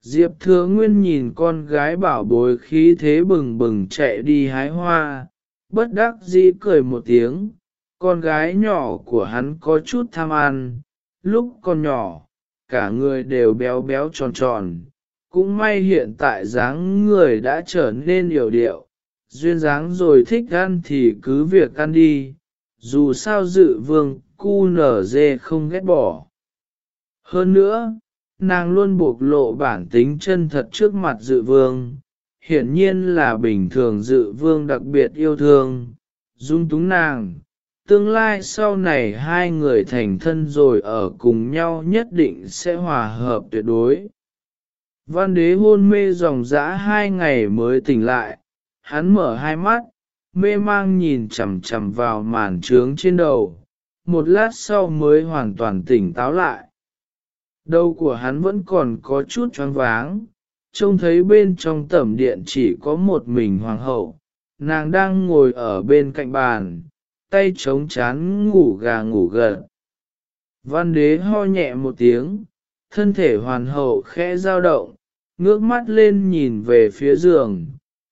Speaker 1: Diệp Thừa Nguyên nhìn con gái bảo bối khí thế bừng bừng chạy đi hái hoa, bất đắc dĩ cười một tiếng, con gái nhỏ của hắn có chút tham ăn, lúc còn nhỏ, cả người đều béo béo tròn tròn, cũng may hiện tại dáng người đã trở nên hiểu điệu, duyên dáng rồi thích ăn thì cứ việc ăn đi, dù sao dự vương cu nở dê không ghét bỏ. Hơn nữa, nàng luôn bộc lộ bản tính chân thật trước mặt dự vương, hiển nhiên là bình thường dự vương đặc biệt yêu thương, dung túng nàng. Tương lai sau này hai người thành thân rồi ở cùng nhau nhất định sẽ hòa hợp tuyệt đối. Văn đế hôn mê dòng dã hai ngày mới tỉnh lại, hắn mở hai mắt, mê mang nhìn chằm chằm vào màn trướng trên đầu, một lát sau mới hoàn toàn tỉnh táo lại. Đầu của hắn vẫn còn có chút choáng váng, trông thấy bên trong tẩm điện chỉ có một mình hoàng hậu, nàng đang ngồi ở bên cạnh bàn, tay chống chán ngủ gà ngủ gật. Văn đế ho nhẹ một tiếng, thân thể hoàn hậu khẽ dao động, ngước mắt lên nhìn về phía giường,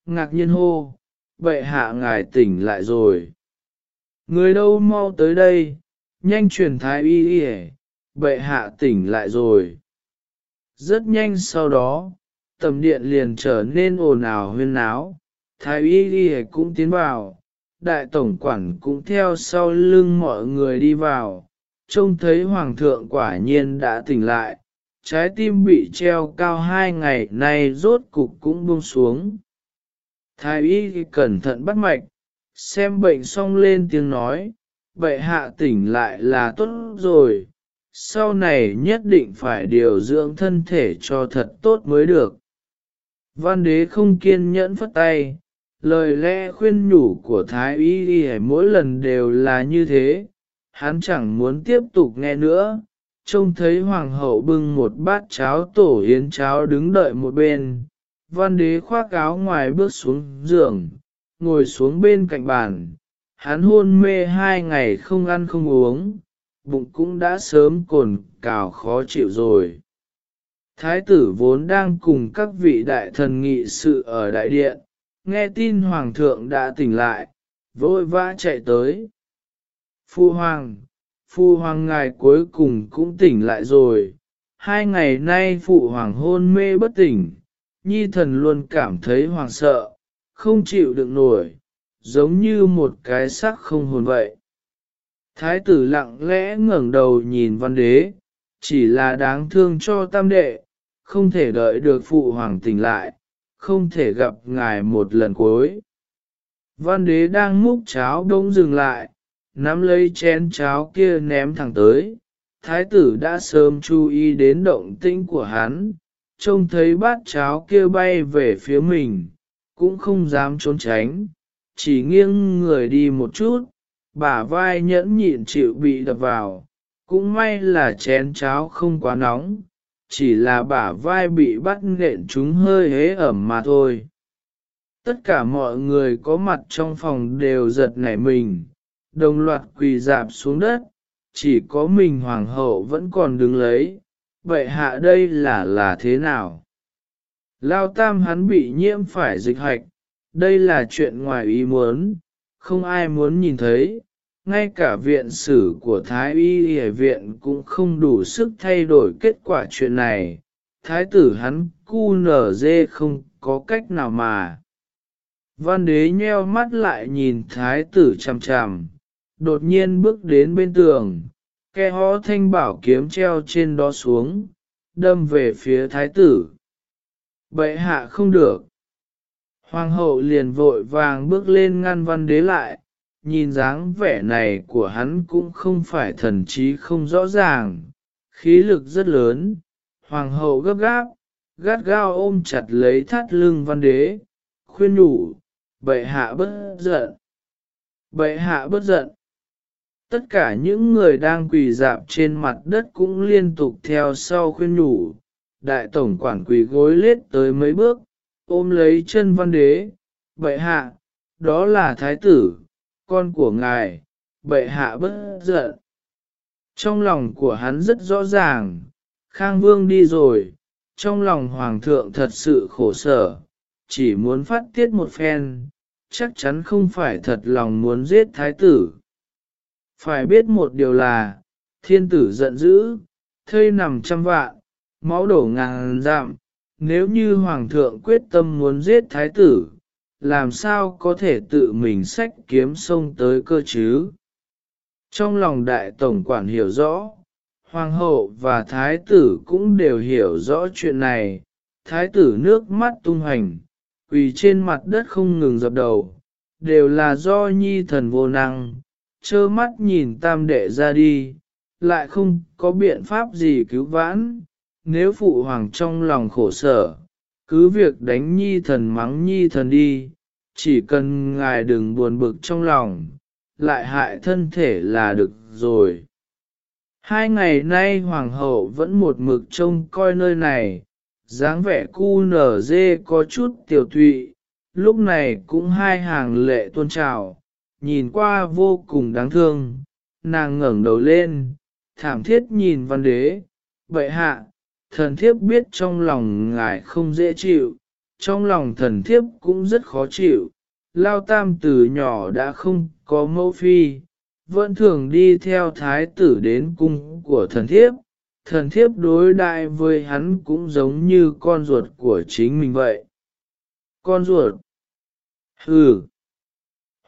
Speaker 1: ngạc nhiên hô, bệ hạ ngài tỉnh lại rồi. Người đâu mau tới đây, nhanh truyền thái y y bệ hạ tỉnh lại rồi. Rất nhanh sau đó, tầm điện liền trở nên ồn ào huyên náo, thái y y cũng tiến vào, đại tổng quản cũng theo sau lưng mọi người đi vào, trông thấy hoàng thượng quả nhiên đã tỉnh lại, trái tim bị treo cao hai ngày nay rốt cục cũng buông xuống. Thái y cẩn thận bắt mạch, xem bệnh xong lên tiếng nói, bệ hạ tỉnh lại là tốt rồi, sau này nhất định phải điều dưỡng thân thể cho thật tốt mới được. Văn đế không kiên nhẫn phất tay, lời lẽ khuyên nhủ của Thái y mỗi lần đều là như thế, hắn chẳng muốn tiếp tục nghe nữa, trông thấy hoàng hậu bưng một bát cháo tổ yến cháo đứng đợi một bên, văn đế khoác áo ngoài bước xuống giường, ngồi xuống bên cạnh bàn, hắn hôn mê hai ngày không ăn không uống, bụng cũng đã sớm cồn cào khó chịu rồi. Thái tử vốn đang cùng các vị đại thần nghị sự ở đại điện, nghe tin hoàng thượng đã tỉnh lại, vội vã chạy tới. Phu hoàng, phu hoàng ngài cuối cùng cũng tỉnh lại rồi, hai ngày nay phụ hoàng hôn mê bất tỉnh, nhi thần luôn cảm thấy hoàng sợ, không chịu đựng nổi, giống như một cái xác không hồn vậy. Thái tử lặng lẽ ngẩng đầu nhìn văn đế, chỉ là đáng thương cho tam đệ, không thể đợi được phụ hoàng tỉnh lại, không thể gặp ngài một lần cuối. Văn đế đang múc cháo đông dừng lại, nắm lấy chén cháo kia ném thẳng tới. Thái tử đã sớm chú ý đến động tĩnh của hắn, trông thấy bát cháo kia bay về phía mình, cũng không dám trốn tránh, chỉ nghiêng người đi một chút, bả vai nhẫn nhịn chịu bị đập vào, cũng may là chén cháo không quá nóng, chỉ là bả vai bị bắt nện chúng hơi hế ẩm mà thôi. Tất cả mọi người có mặt trong phòng đều giật nảy mình, đồng loạt quỳ dạp xuống đất, chỉ có mình hoàng hậu vẫn còn đứng lấy, vậy hạ đây là là thế nào? Lao tam hắn bị nhiễm phải dịch hạch, đây là chuyện ngoài ý muốn, không ai muốn nhìn thấy, ngay cả viện sử của Thái Y Y viện cũng không đủ sức thay đổi kết quả chuyện này, thái tử hắn cu nở dê không có cách nào mà. Văn đế nheo mắt lại nhìn thái tử chằm chằm, đột nhiên bước đến bên tường, ke hó thanh bảo kiếm treo trên đó xuống, đâm về phía thái tử. Bệ hạ không được. Hoàng hậu liền vội vàng bước lên ngăn văn đế lại, nhìn dáng vẻ này của hắn cũng không phải thần trí không rõ ràng, khí lực rất lớn. Hoàng hậu gấp gáp, gắt gao ôm chặt lấy thắt lưng văn đế, khuyên nhủ, bệ hạ bất giận. Bệ hạ bất giận. Tất cả những người đang quỳ dạp trên mặt đất cũng liên tục theo sau khuyên nhủ. Đại tổng quản quỳ gối lết tới mấy bước, ôm lấy chân văn đế. Bệ hạ, đó là thái tử, con của ngài, bệ hạ bất giận. Trong lòng của hắn rất rõ ràng, Khang Vương đi rồi, trong lòng Hoàng thượng thật sự khổ sở, chỉ muốn phát tiết một phen, chắc chắn không phải thật lòng muốn giết thái tử. Phải biết một điều là, thiên tử giận dữ, thây nằm trăm vạn, máu đổ ngàn dặm, nếu như hoàng thượng quyết tâm muốn giết thái tử, làm sao có thể tự mình sách kiếm sông tới cơ chứ? Trong lòng đại tổng quản hiểu rõ, hoàng hậu và thái tử cũng đều hiểu rõ chuyện này, thái tử nước mắt tung hành, quỳ trên mặt đất không ngừng dập đầu, đều là do nhi thần vô năng, trơ mắt nhìn tam đệ ra đi, lại không có biện pháp gì cứu vãn, nếu phụ hoàng trong lòng khổ sở, cứ việc đánh nhi thần mắng nhi thần đi, chỉ cần ngài đừng buồn bực trong lòng, lại hại thân thể là được rồi. Hai ngày nay hoàng hậu vẫn một mực trông coi nơi này, dáng vẻ cu nở dê có chút tiểu thụy, lúc này cũng hai hàng lệ tuôn trào, nhìn qua vô cùng đáng thương, nàng ngẩng đầu lên, thảm thiết nhìn văn đế, vậy hạ, thần thiếp biết trong lòng ngài không dễ chịu, trong lòng thần thiếp cũng rất khó chịu, lao tam từ nhỏ đã không có mẫu phi, vẫn thường đi theo thái tử đến cung của thần thiếp, thần thiếp đối đại với hắn cũng giống như con ruột của chính mình vậy. Con ruột? Hừ!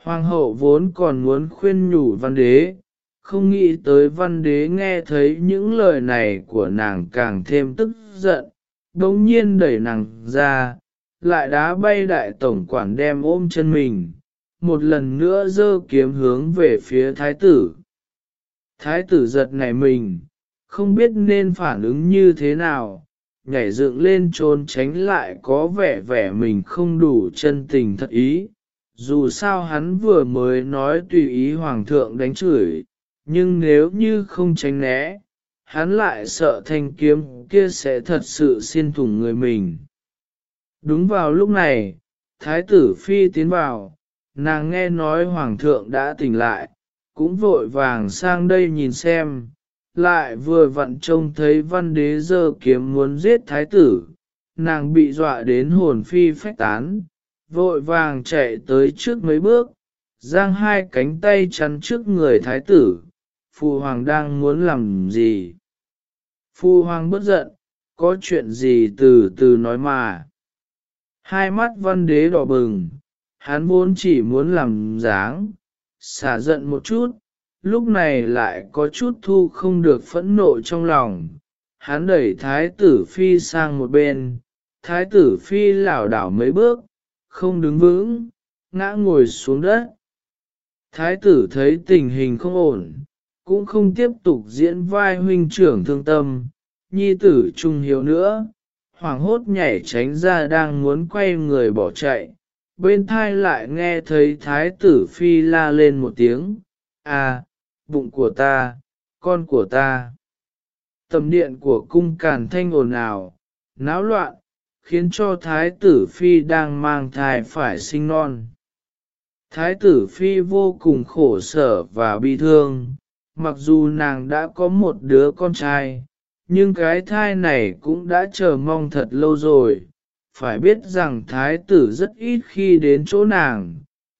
Speaker 1: Hoàng hậu vốn còn muốn khuyên nhủ văn đế, không nghĩ tới văn đế nghe thấy những lời này của nàng càng thêm tức giận, đống nhiên đẩy nàng ra, lại đá bay đại tổng quản đem ôm chân mình, một lần nữa giơ kiếm hướng về phía thái tử. Thái tử giật nảy mình, không biết nên phản ứng như thế nào, nhảy dựng lên trốn tránh lại có vẻ vẻ mình không đủ chân tình thật ý. Dù sao hắn vừa mới nói tùy ý hoàng thượng đánh chửi, nhưng nếu như không tránh né, hắn lại sợ thanh kiếm kia sẽ thật sự xiên thủng người mình. Đúng vào lúc này, thái tử phi tiến vào, nàng nghe nói hoàng thượng đã tỉnh lại, cũng vội vàng sang đây nhìn xem, lại vừa vặn trông thấy văn đế giơ kiếm muốn giết thái tử, nàng bị dọa đến hồn phi phách tán, vội vàng chạy tới trước mấy bước, giang hai cánh tay chắn trước người thái tử, Phu hoàng đang muốn làm gì? Phu hoàng bất giận, có chuyện gì từ từ nói mà. Hai mắt văn đế đỏ bừng, hắn vốn chỉ muốn làm dáng, xả giận một chút, lúc này lại có chút thu không được phẫn nộ trong lòng. Hắn đẩy thái tử phi sang một bên, thái tử phi lảo đảo mấy bước, không đứng vững, ngã ngồi xuống đất. Thái tử thấy tình hình không ổn, cũng không tiếp tục diễn vai huynh trưởng thương tâm, nhi tử trung hiếu nữa, hoảng hốt nhảy tránh ra đang muốn quay người bỏ chạy, bên thai lại nghe thấy thái tử phi la lên một tiếng, à, bụng của ta, con của ta. Tầm điện của cung càn thanh ồn ào, náo loạn, khiến cho thái tử phi đang mang thai phải sinh non. Thái tử phi vô cùng khổ sở và bi thương, mặc dù nàng đã có một đứa con trai, nhưng cái thai này cũng đã chờ mong thật lâu rồi. Phải biết rằng thái tử rất ít khi đến chỗ nàng,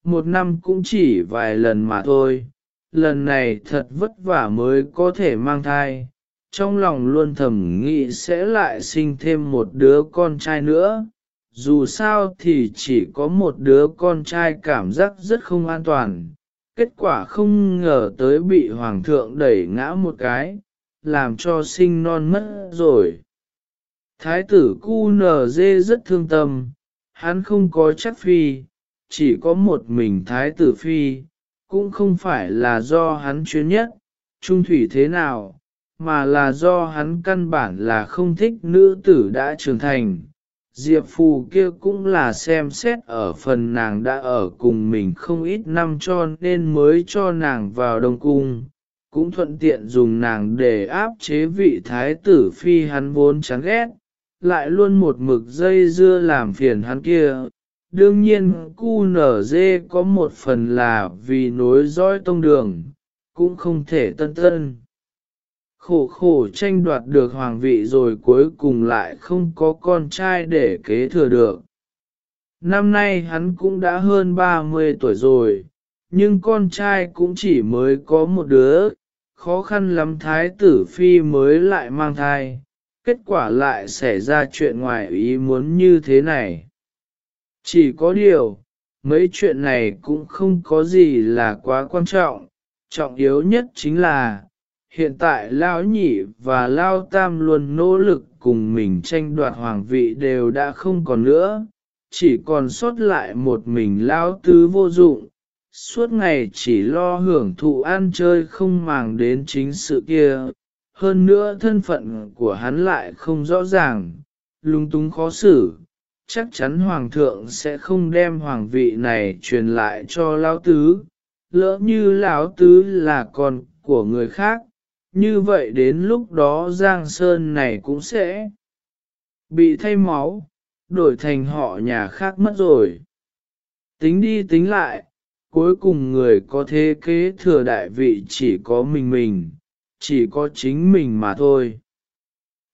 Speaker 1: một năm cũng chỉ vài lần mà thôi. Lần này thật vất vả mới có thể mang thai, trong lòng luôn thầm nghĩ sẽ lại sinh thêm một đứa con trai nữa. Dù sao thì chỉ có một đứa con trai cảm giác rất không an toàn, kết quả không ngờ tới bị hoàng thượng đẩy ngã một cái, làm cho sinh non mất rồi. Thái tử cu nở dê rất thương tâm, hắn không có chắc phi, chỉ có một mình thái tử phi, cũng không phải là do hắn chuyên nhất, trung thủy thế nào, mà là do hắn căn bản là không thích nữ tử đã trưởng thành. Diệp Phù kia cũng là xem xét ở phần nàng đã ở cùng mình không ít năm cho nên mới cho nàng vào Đông Cung, cũng thuận tiện dùng nàng để áp chế vị thái tử phi hắn vốn chán ghét, lại luôn một mực dây dưa làm phiền hắn kia. Đương nhiên cu nở dê có một phần là vì nối dõi tông đường, cũng không thể tân tân khổ khổ tranh đoạt được hoàng vị rồi cuối cùng lại không có con trai để kế thừa được. Năm nay hắn cũng đã hơn 30 tuổi rồi, nhưng con trai cũng chỉ mới có một đứa, khó khăn lắm thái tử phi mới lại mang thai, kết quả lại xảy ra chuyện ngoài ý muốn như thế này. Chỉ có điều, mấy chuyện này cũng không có gì là quá quan trọng, trọng yếu nhất chính là, hiện tại Lão Nhị và Lao Tam luôn nỗ lực cùng mình tranh đoạt hoàng vị đều đã không còn nữa, chỉ còn sót lại một mình Lao Tứ vô dụng, suốt ngày chỉ lo hưởng thụ ăn chơi không màng đến chính sự kia, hơn nữa thân phận của hắn lại không rõ ràng, lung túng khó xử, chắc chắn hoàng thượng sẽ không đem hoàng vị này truyền lại cho lão tứ, lỡ như lão tứ là con của người khác, như vậy đến lúc đó Giang Sơn này cũng sẽ bị thay máu, đổi thành họ nhà khác mất rồi. Tính đi tính lại, cuối cùng người có thế kế thừa đại vị chỉ có mình mình, chỉ có chính mình mà thôi.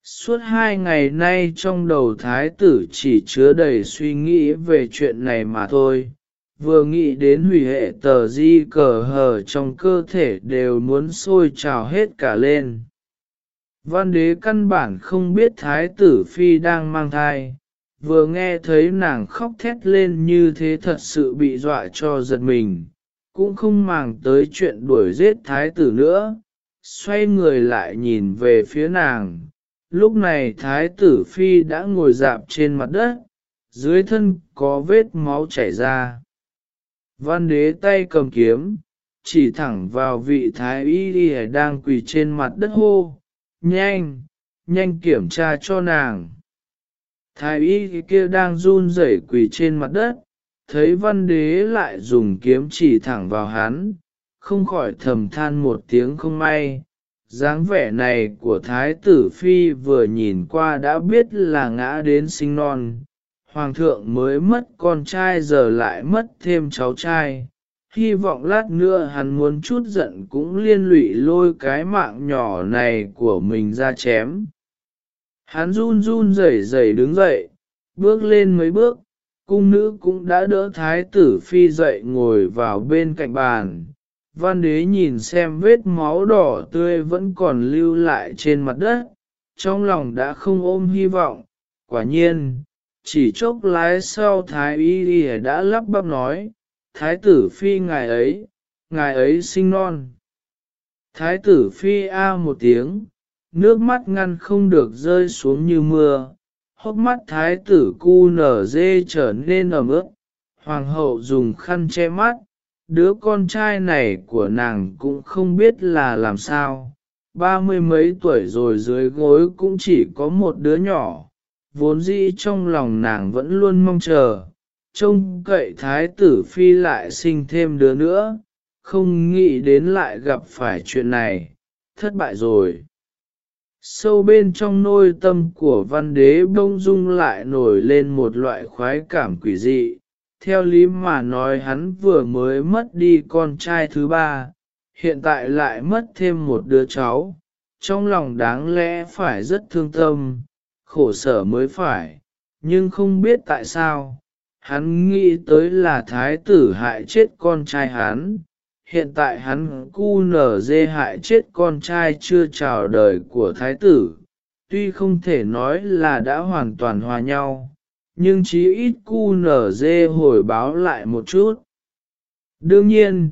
Speaker 1: Suốt hai ngày nay trong đầu thái tử chỉ chứa đầy suy nghĩ về chuyện này mà thôi, vừa nghĩ đến hủy hệ tờ di cờ hờ trong cơ thể đều muốn sôi trào hết cả lên. Văn đế căn bản không biết thái tử phi đang mang thai, vừa nghe thấy nàng khóc thét lên như thế thật sự bị dọa cho giật mình, cũng không màng tới chuyện đuổi giết thái tử nữa, xoay người lại nhìn về phía nàng. Lúc này thái tử phi đã ngồi dạp trên mặt đất, dưới thân có vết máu chảy ra. Văn đế tay cầm kiếm, chỉ thẳng vào vị thái y đi đang quỳ trên mặt đất hô, nhanh, nhanh kiểm tra cho nàng. Thái y kia đang run rẩy quỳ trên mặt đất, thấy văn đế lại dùng kiếm chỉ thẳng vào hắn, không khỏi thầm than một tiếng không may. dáng vẻ này của thái tử phi vừa nhìn qua đã biết là ngã đến sinh non, hoàng thượng mới mất con trai giờ lại mất thêm cháu trai. Hy vọng lát nữa hắn muốn chút giận cũng liên lụy lôi cái mạng nhỏ này của mình ra chém. Hắn run run rẩy rẩy đứng dậy, bước lên mấy bước, cung nữ cũng đã đỡ thái tử phi dậy ngồi vào bên cạnh bàn. Văn đế nhìn xem vết máu đỏ tươi vẫn còn lưu lại trên mặt đất, trong lòng đã không ôm hy vọng. Quả nhiên, chỉ chốc lái sau thái y y đã lắp bắp nói, thái tử phi ngài ấy, ngài ấy sinh non. Thái tử phi a một tiếng, nước mắt ngăn không được rơi xuống như mưa, hốc mắt thái tử cu nở dê trở nên ẩm ướt, hoàng hậu dùng khăn che mắt, đứa con trai này của nàng cũng không biết là làm sao, ba mươi mấy tuổi rồi dưới gối cũng chỉ có một đứa nhỏ, vốn dĩ trong lòng nàng vẫn luôn mong chờ, trông cậy thái tử phi lại sinh thêm đứa nữa, không nghĩ đến lại gặp phải chuyện này, thất bại rồi. Sâu bên trong nôi tâm của văn đế bông dung lại nổi lên một loại khoái cảm quỷ dị. Theo lý mà nói hắn vừa mới mất đi con trai thứ ba, hiện tại lại mất thêm một đứa cháu. Trong lòng đáng lẽ phải rất thương tâm, khổ sở mới phải, nhưng không biết tại sao. Hắn nghĩ tới là thái tử hại chết con trai hắn, hiện tại hắn cu nở dê hại chết con trai chưa chào đời của thái tử, tuy không thể nói là đã hoàn toàn hòa nhau, nhưng chí ít cu nở dê hồi báo lại một chút. Đương nhiên,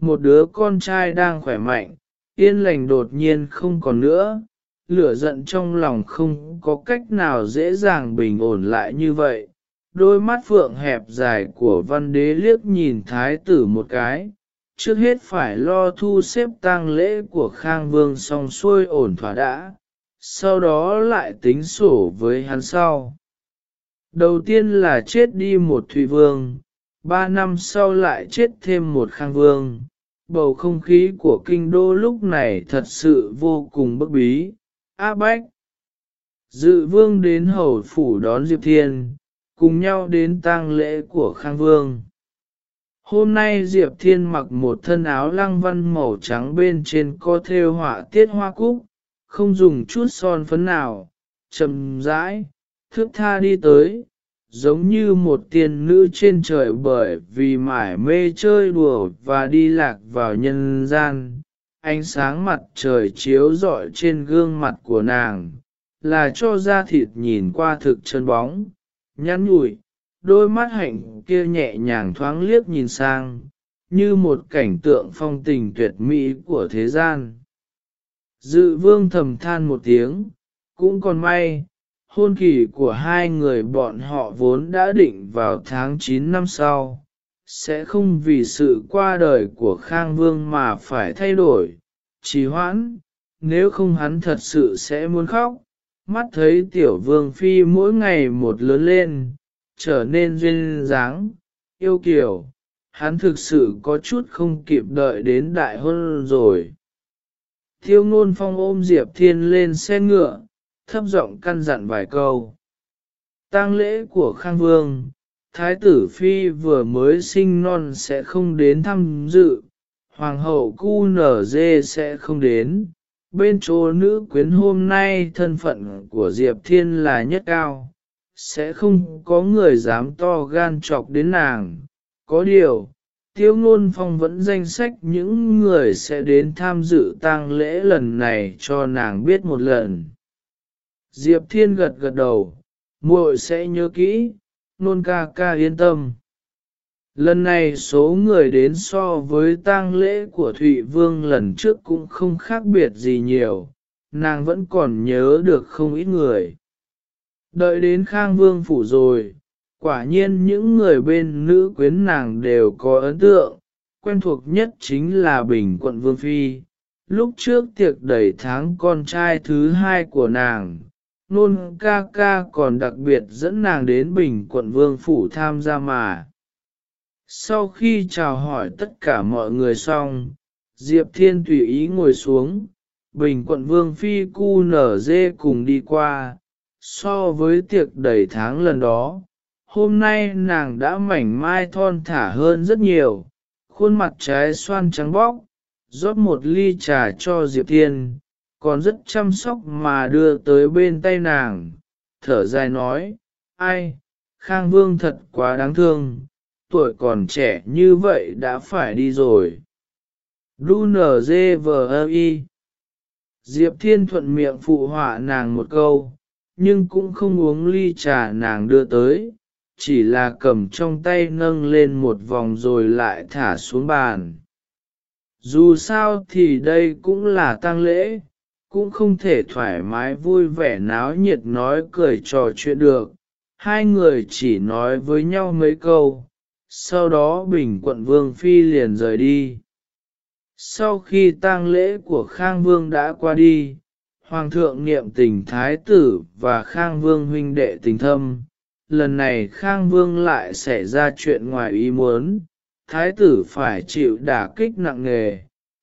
Speaker 1: một đứa con trai đang khỏe mạnh, yên lành đột nhiên không còn nữa, lửa giận trong lòng không có cách nào dễ dàng bình ổn lại như vậy. Đôi mắt phượng hẹp dài của văn đế liếc nhìn thái tử một cái, trước hết phải lo thu xếp tang lễ của Khang Vương xong xuôi ổn thỏa đã, sau đó lại tính sổ với hắn sau. Đầu tiên là chết đi một Thủy Vương, ba năm sau lại chết thêm một Khang Vương. Bầu không khí của kinh đô lúc này thật sự vô cùng bức bí, A bách. Dự vương đến hầu phủ đón Diệp Thiên, cùng nhau đến tang lễ của Khang Vương. Hôm nay Diệp Thiên mặc một thân áo lăng văn màu trắng bên trên có thêu họa tiết hoa cúc, không dùng chút son phấn nào, chậm rãi, thước tha đi tới, giống như một tiên nữ trên trời bởi vì mải mê chơi đùa và đi lạc vào nhân gian. Ánh sáng mặt trời chiếu rọi trên gương mặt của nàng, là cho da thịt nhìn qua thực chân bóng, nhắn nhủi, đôi mắt hạnh kia nhẹ nhàng thoáng liếc nhìn sang, như một cảnh tượng phong tình tuyệt mỹ của thế gian. Dự vương thầm than một tiếng, cũng còn may, hôn kỳ của hai người bọn họ vốn đã định vào tháng 9 năm sau, sẽ không vì sự qua đời của Khang Vương mà phải thay đổi, trì hoãn, nếu không hắn thật sự sẽ muốn khóc, mắt thấy tiểu vương phi mỗi ngày một lớn lên, trở nên duyên dáng, yêu kiểu, hắn thực sự có chút không kịp đợi đến đại hôn rồi. Thiêu ngôn phong ôm Diệp Thiên lên xe ngựa, thấp giọng căn dặn vài câu. tang lễ của Khang Vương, Thái tử Phi vừa mới sinh non sẽ không đến thăm dự, Hoàng hậu cu nở dê sẽ không đến. Bên chỗ nữ quyến hôm nay thân phận của Diệp Thiên là nhất cao, sẽ không có người dám to gan chọc đến nàng. Có điều, tiêu ngôn phong vẫn danh sách những người sẽ đến tham dự tang lễ lần này cho nàng biết một lần. Diệp Thiên gật gật đầu, muội sẽ nhớ kỹ, nôn ca ca yên tâm. Lần này số người đến so với tang lễ của Thụy Vương lần trước cũng không khác biệt gì nhiều, nàng vẫn còn nhớ được không ít người. Đợi đến Khang Vương phủ rồi, quả nhiên những người bên nữ quyến nàng đều có ấn tượng, quen thuộc nhất chính là Bình quận Vương Phi. Lúc trước tiệc đẩy tháng con trai thứ hai của nàng, nôn ca ca còn đặc biệt dẫn nàng đến Bình quận Vương Phủ tham gia mà. Sau khi chào hỏi tất cả mọi người xong, Diệp Thiên tùy ý ngồi xuống, Bình quận Vương Phi cu nở dê cùng đi qua, so với tiệc đầy tháng lần đó, hôm nay nàng đã mảnh mai thon thả hơn rất nhiều, khuôn mặt trái xoan trắng bóc, rót một ly trà cho Diệp Thiên, còn rất chăm sóc mà đưa tới bên tay nàng, thở dài nói, ai, Khang Vương thật quá đáng thương, tuổi còn trẻ như vậy đã phải đi rồi. L.N.G.V.I. Diệp Thiên thuận miệng phụ họa nàng một câu, nhưng cũng không uống ly trà nàng đưa tới, chỉ là cầm trong tay nâng lên một vòng rồi lại thả xuống bàn. Dù sao thì đây cũng là tang lễ, cũng không thể thoải mái vui vẻ náo nhiệt nói cười trò chuyện được. Hai người chỉ nói với nhau mấy câu, sau đó bình quận vương phi liền rời đi. Sau khi tang lễ của Khang Vương đã qua đi, Hoàng thượng niệm tình thái tử và Khang Vương huynh đệ tình thâm. Lần này Khang Vương lại xảy ra chuyện ngoài ý muốn, thái tử phải chịu đả kích nặng nề,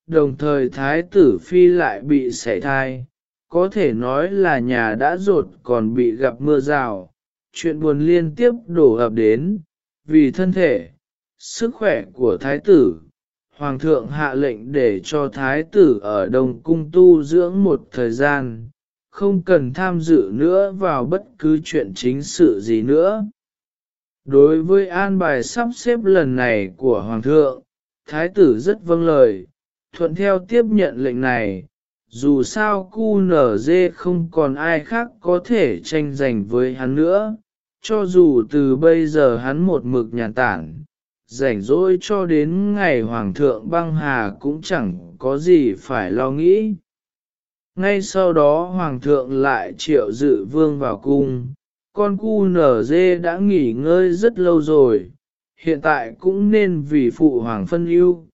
Speaker 1: đồng thời thái tử phi lại bị sảy thai, có thể nói là nhà đã rột còn bị gặp mưa rào, chuyện buồn liên tiếp đổ ập đến, vì thân thể, sức khỏe của thái tử, Hoàng thượng hạ lệnh để cho thái tử ở Đông Cung tu dưỡng một thời gian, không cần tham dự nữa vào bất cứ chuyện chính sự gì nữa. Đối với an bài sắp xếp lần này của Hoàng thượng, thái tử rất vâng lời, thuận theo tiếp nhận lệnh này, dù sao cu nở dê không còn ai khác có thể tranh giành với hắn nữa, cho dù từ bây giờ hắn một mực nhàn tản, rảnh rỗi cho đến ngày Hoàng thượng băng hà cũng chẳng có gì phải lo nghĩ. Ngay sau đó Hoàng thượng lại triệu dự vương vào cung, con cu nở dê đã nghỉ ngơi rất lâu rồi, hiện tại cũng nên vì phụ Hoàng phân ưu,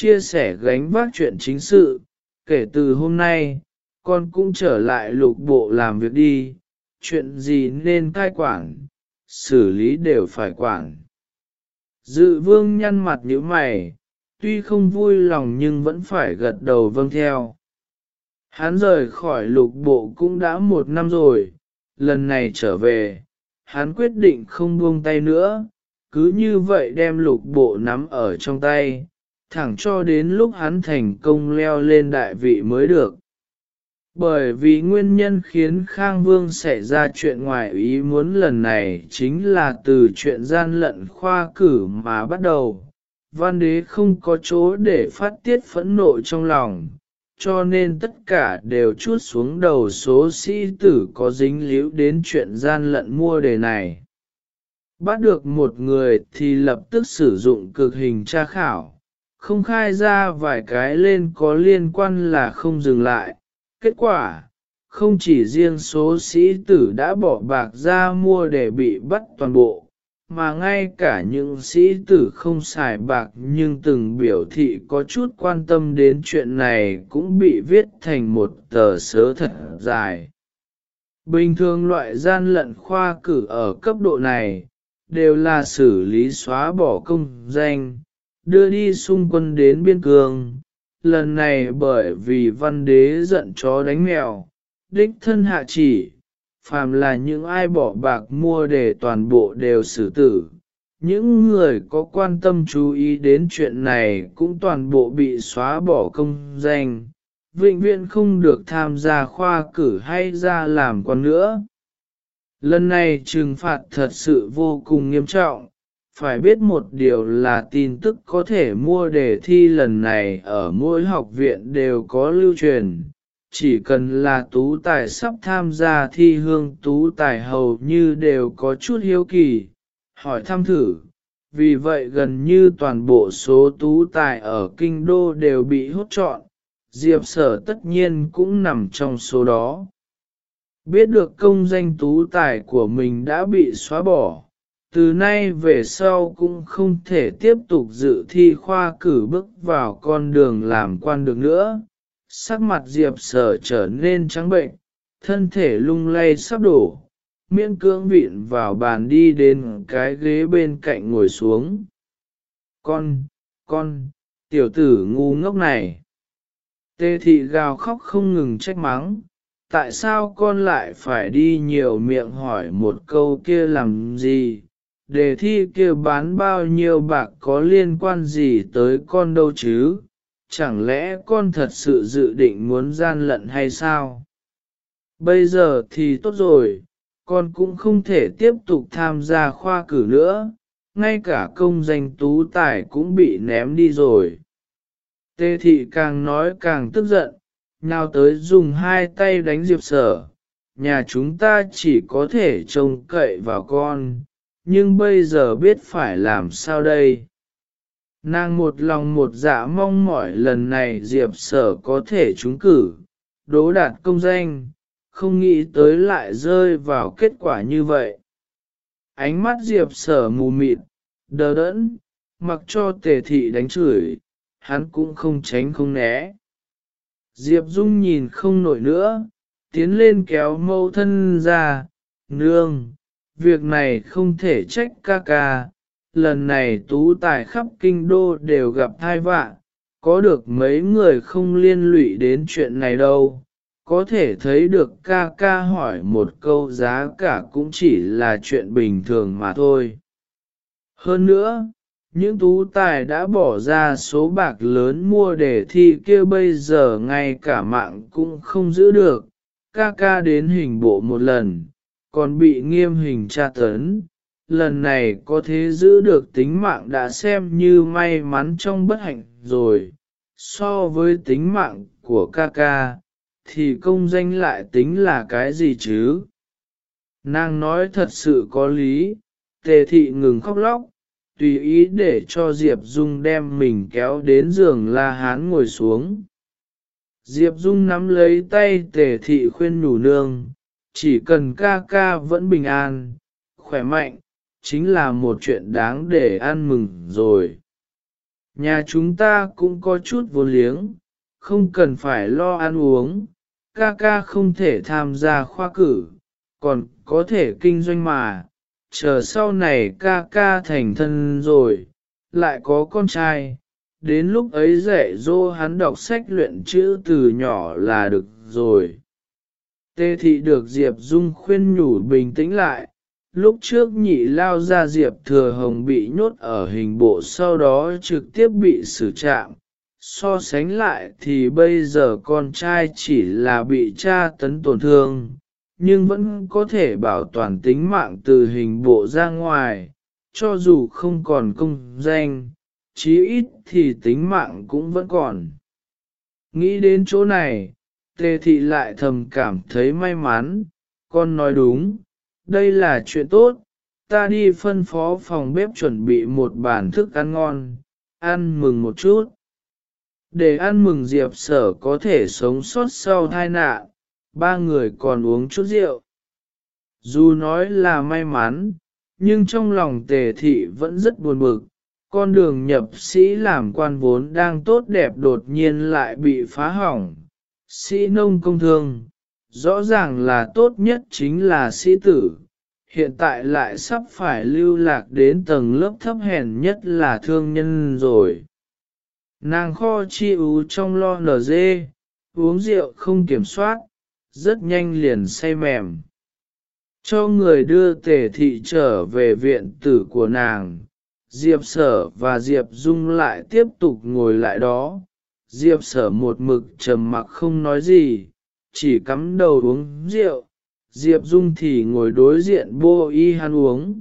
Speaker 1: chia sẻ gánh vác chuyện chính sự, kể từ hôm nay, con cũng trở lại lục bộ làm việc đi, chuyện gì nên cai quản, xử lý đều phải quản. Dự vương nhăn mặt như mày, tuy không vui lòng nhưng vẫn phải gật đầu vâng theo. Hắn rời khỏi lục bộ cũng đã một năm rồi, lần này trở về, hắn quyết định không buông tay nữa, cứ như vậy đem lục bộ nắm ở trong tay, thẳng cho đến lúc hắn thành công leo lên đại vị mới được. Bởi vì nguyên nhân khiến Khang Vương xảy ra chuyện ngoài ý muốn lần này chính là từ chuyện gian lận khoa cử mà bắt đầu. Văn đế không có chỗ để phát tiết phẫn nộ trong lòng, cho nên tất cả đều chút xuống đầu số sĩ tử có dính líu đến chuyện gian lận mua đề này. Bắt được một người thì lập tức sử dụng cực hình tra khảo, không khai ra vài cái lên có liên quan là không dừng lại. Kết quả, không chỉ riêng số sĩ tử đã bỏ bạc ra mua để bị bắt toàn bộ, mà ngay cả những sĩ tử không xài bạc nhưng từng biểu thị có chút quan tâm đến chuyện này cũng bị viết thành một tờ sớ thật dài. Bình thường loại gian lận khoa cử ở cấp độ này, đều là xử lý xóa bỏ công danh, đưa đi xung quân đến biên cương. Lần này bởi vì văn đế giận chó đánh mèo, đích thân hạ chỉ, phàm là những ai bỏ bạc mua để toàn bộ đều xử tử. Những người có quan tâm chú ý đến chuyện này cũng toàn bộ bị xóa bỏ công danh, vĩnh viễn không được tham gia khoa cử hay ra làm quan nữa. Lần này trừng phạt thật sự vô cùng nghiêm trọng, phải biết một điều là tin tức có thể mua đề thi lần này ở mỗi học viện đều có lưu truyền, chỉ cần là tú tài sắp tham gia thi hương tú tài hầu như đều có chút hiếu kỳ, hỏi thăm thử. Vì vậy gần như toàn bộ số tú tài ở kinh đô đều bị hút trọn, Diệp sở tất nhiên cũng nằm trong số đó. Biết được công danh tú tài của mình đã bị xóa bỏ, từ nay về sau cũng không thể tiếp tục dự thi khoa cử bước vào con đường làm quan được nữa, sắc mặt Diệp sở trở nên trắng bệnh, thân thể lung lay sắp đổ, miễn cưỡng vịn vào bàn đi đến cái ghế bên cạnh ngồi xuống. Con, con, tiểu tử ngu ngốc này. Tê thị gào khóc không ngừng trách mắng, tại sao con lại phải đi nhiều miệng hỏi một câu kia làm gì, đề thi kia bán bao nhiêu bạc có liên quan gì tới con đâu chứ, chẳng lẽ con thật sự dự định muốn gian lận hay sao? Bây giờ thì tốt rồi, con cũng không thể tiếp tục tham gia khoa cử nữa, ngay cả công danh tú tài cũng bị ném đi rồi. Tê thị càng nói càng tức giận, nào tới dùng hai tay đánh diệp sở, nhà chúng ta chỉ có thể trông cậy vào con, nhưng bây giờ biết phải làm sao đây? Nàng một lòng một dạ mong mỏi lần này Diệp sở có thể trúng cử, đố đạt công danh, không nghĩ tới lại rơi vào kết quả như vậy. Ánh mắt Diệp sở mù mịt, đờ đẫn, mặc cho tề thị đánh chửi, hắn cũng không tránh không né. Diệp Dung nhìn không nổi nữa, tiến lên kéo mâu thân ra, nương, việc này không thể trách ca ca, lần này tú tài khắp kinh đô đều gặp thai vạ, có được mấy người không liên lụy đến chuyện này đâu. Có thể thấy được ca ca hỏi một câu giá cả cũng chỉ là chuyện bình thường mà thôi. Hơn nữa, những tú tài đã bỏ ra số bạc lớn mua để thi kia bây giờ ngay cả mạng cũng không giữ được, ca ca đến hình bộ một lần, còn bị nghiêm hình tra tấn. Lần này có thể giữ được tính mạng đã xem như may mắn trong bất hạnh rồi, so với tính mạng của ca ca, thì công danh lại tính là cái gì chứ? Nàng nói thật sự có lý, tề thị ngừng khóc lóc, tùy ý để cho Diệp Dung đem mình kéo đến giường La Hán ngồi xuống. Diệp Dung nắm lấy tay tề thị khuyên nhủ nương, chỉ cần ca ca vẫn bình an, khỏe mạnh, chính là một chuyện đáng để ăn mừng rồi. Nhà chúng ta cũng có chút vốn liếng, không cần phải lo ăn uống, ca ca không thể tham gia khoa cử, còn có thể kinh doanh mà, chờ sau này ca ca thành thân rồi, lại có con trai, đến lúc ấy dạy dỗ hắn đọc sách luyện chữ từ nhỏ là được rồi. Tê thị được Diệp Dung khuyên nhủ bình tĩnh lại, lúc trước nhị lao ra Diệp Thừa Hồng bị nhốt ở hình bộ sau đó trực tiếp bị xử trạm, so sánh lại thì bây giờ con trai chỉ là bị tra tấn tổn thương, nhưng vẫn có thể bảo toàn tính mạng từ hình bộ ra ngoài, cho dù không còn công danh, chí ít thì tính mạng cũng vẫn còn. Nghĩ đến chỗ này, tề thị lại thầm cảm thấy may mắn, con nói đúng, đây là chuyện tốt, ta đi phân phó phòng bếp chuẩn bị một bàn thức ăn ngon, ăn mừng một chút. Để ăn mừng Diệp sở có thể sống sót sau tai nạn, ba người còn uống chút rượu. Dù nói là may mắn, nhưng trong lòng tề thị vẫn rất buồn bực. Con đường nhập sĩ làm quan vốn đang tốt đẹp đột nhiên lại bị phá hỏng. Sĩ nông công thương, rõ ràng là tốt nhất chính là sĩ tử, hiện tại lại sắp phải lưu lạc đến tầng lớp thấp hèn nhất là thương nhân rồi. Nàng kho chi ú trong lo nở dê, uống rượu không kiểm soát, rất nhanh liền say mềm. Cho người đưa tề thị trở về viện tử của nàng, Diệp sở và Diệp Dung lại tiếp tục ngồi lại đó. Diệp sở một mực trầm mặc không nói gì, chỉ cắm đầu uống rượu, Diệp Dung thì ngồi đối diện bô y hắn uống.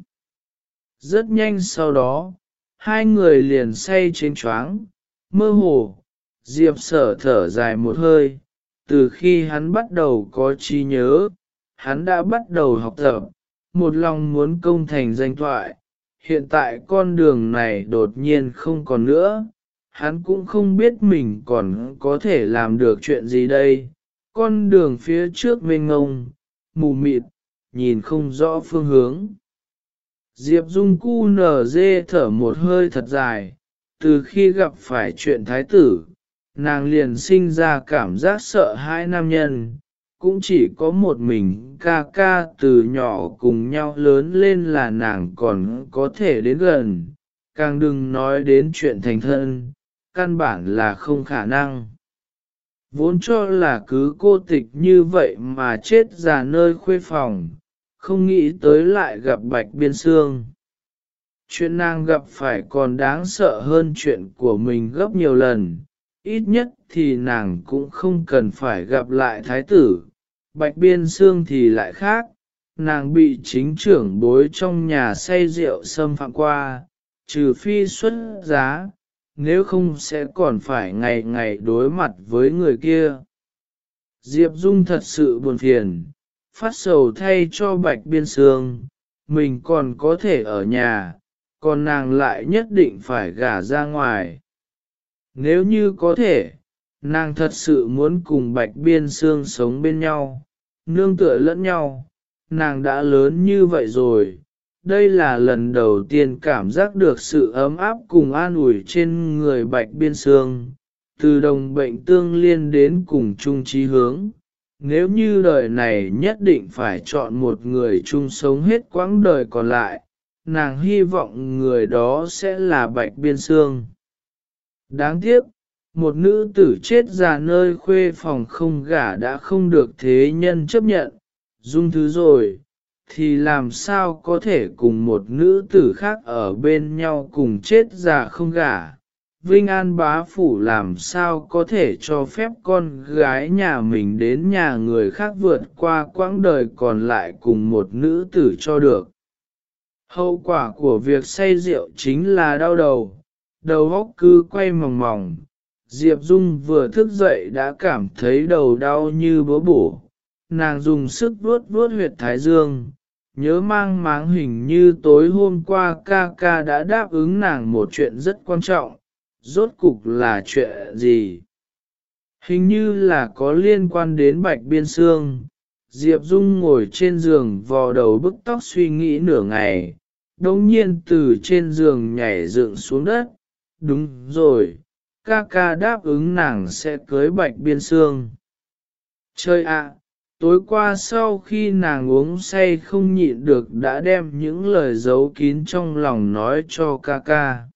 Speaker 1: Rất nhanh sau đó, hai người liền say trên choáng, mơ hồ, Diệp sở thở dài một hơi, từ khi hắn bắt đầu có trí nhớ, hắn đã bắt đầu học tập, một lòng muốn công thành danh thoại. Hiện tại con đường này đột nhiên không còn nữa, hắn cũng không biết mình còn có thể làm được chuyện gì đây. Con đường phía trước mênh ngông, mù mịt, nhìn không rõ phương hướng. Diệp Dung cu nở dê thở một hơi thật dài, từ khi gặp phải chuyện thái tử, nàng liền sinh ra cảm giác sợ hãi nam nhân, cũng chỉ có một mình ca ca từ nhỏ cùng nhau lớn lên là nàng còn có thể đến gần, càng đừng nói đến chuyện thành thân, căn bản là không khả năng. Vốn cho là cứ cô tịch như vậy mà chết già nơi khuê phòng, không nghĩ tới lại gặp bạch biên xương. Chuyện nàng gặp phải còn đáng sợ hơn chuyện của mình gấp nhiều lần, ít nhất thì nàng cũng không cần phải gặp lại thái tử. Bạch biên xương thì lại khác, nàng bị chính trưởng bối trong nhà say rượu xâm phạm qua, trừ phi xuất giá, nếu không sẽ còn phải ngày ngày đối mặt với người kia. Diệp Dung thật sự buồn phiền, phát sầu thay cho bạch biên sương, mình còn có thể ở nhà, còn nàng lại nhất định phải gả ra ngoài. Nếu như có thể, nàng thật sự muốn cùng bạch biên sương sống bên nhau, nương tựa lẫn nhau, nàng đã lớn như vậy rồi, đây là lần đầu tiên cảm giác được sự ấm áp cùng an ủi trên người bạch biên sương, từ đồng bệnh tương liên đến cùng chung trí hướng. Nếu như đời này nhất định phải chọn một người chung sống hết quãng đời còn lại, nàng hy vọng người đó sẽ là bạch biên sương. Đáng tiếc, một nữ tử chết già nơi khuê phòng không gả đã không được thế nhân chấp nhận, dung thứ rồi thì làm sao có thể cùng một nữ tử khác ở bên nhau cùng chết già không gả. Vinh An bá phủ làm sao có thể cho phép con gái nhà mình đến nhà người khác vượt qua quãng đời còn lại cùng một nữ tử cho được. Hậu quả của việc say rượu chính là đau đầu, đầu óc cứ quay mòng mòng. Diệp Dung vừa thức dậy đã cảm thấy đầu đau như búa bổ. Nàng dùng sức vuốt vuốt huyệt thái dương, nhớ mang máng hình như tối hôm qua ca ca đã đáp ứng nàng một chuyện rất quan trọng, rốt cục là chuyện gì? Hình như là có liên quan đến bạch biên xương. Diệp Dung ngồi trên giường vò đầu bức tóc suy nghĩ nửa ngày, đồng nhiên từ trên giường nhảy dựng xuống đất. Đúng rồi, ca ca đáp ứng nàng sẽ cưới bạch biên xương. Chơi ạ, tối qua sau khi nàng uống say không nhịn được đã đem những lời giấu kín trong lòng nói cho ca ca.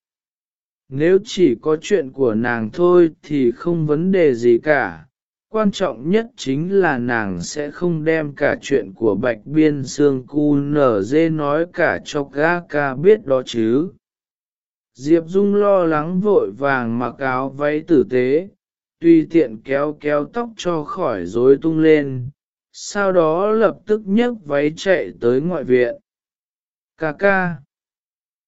Speaker 1: Nếu chỉ có chuyện của nàng thôi thì không vấn đề gì cả, quan trọng nhất chính là nàng sẽ không đem cả chuyện của bạch biên Sương cu nở dê nói cả cho ca ca biết đó chứ. Diệp Dung lo lắng vội vàng mặc áo váy tử tế, tùy tiện kéo kéo tóc cho khỏi rối tung lên, sau đó lập tức nhấc váy chạy tới ngoại viện. Cà ca.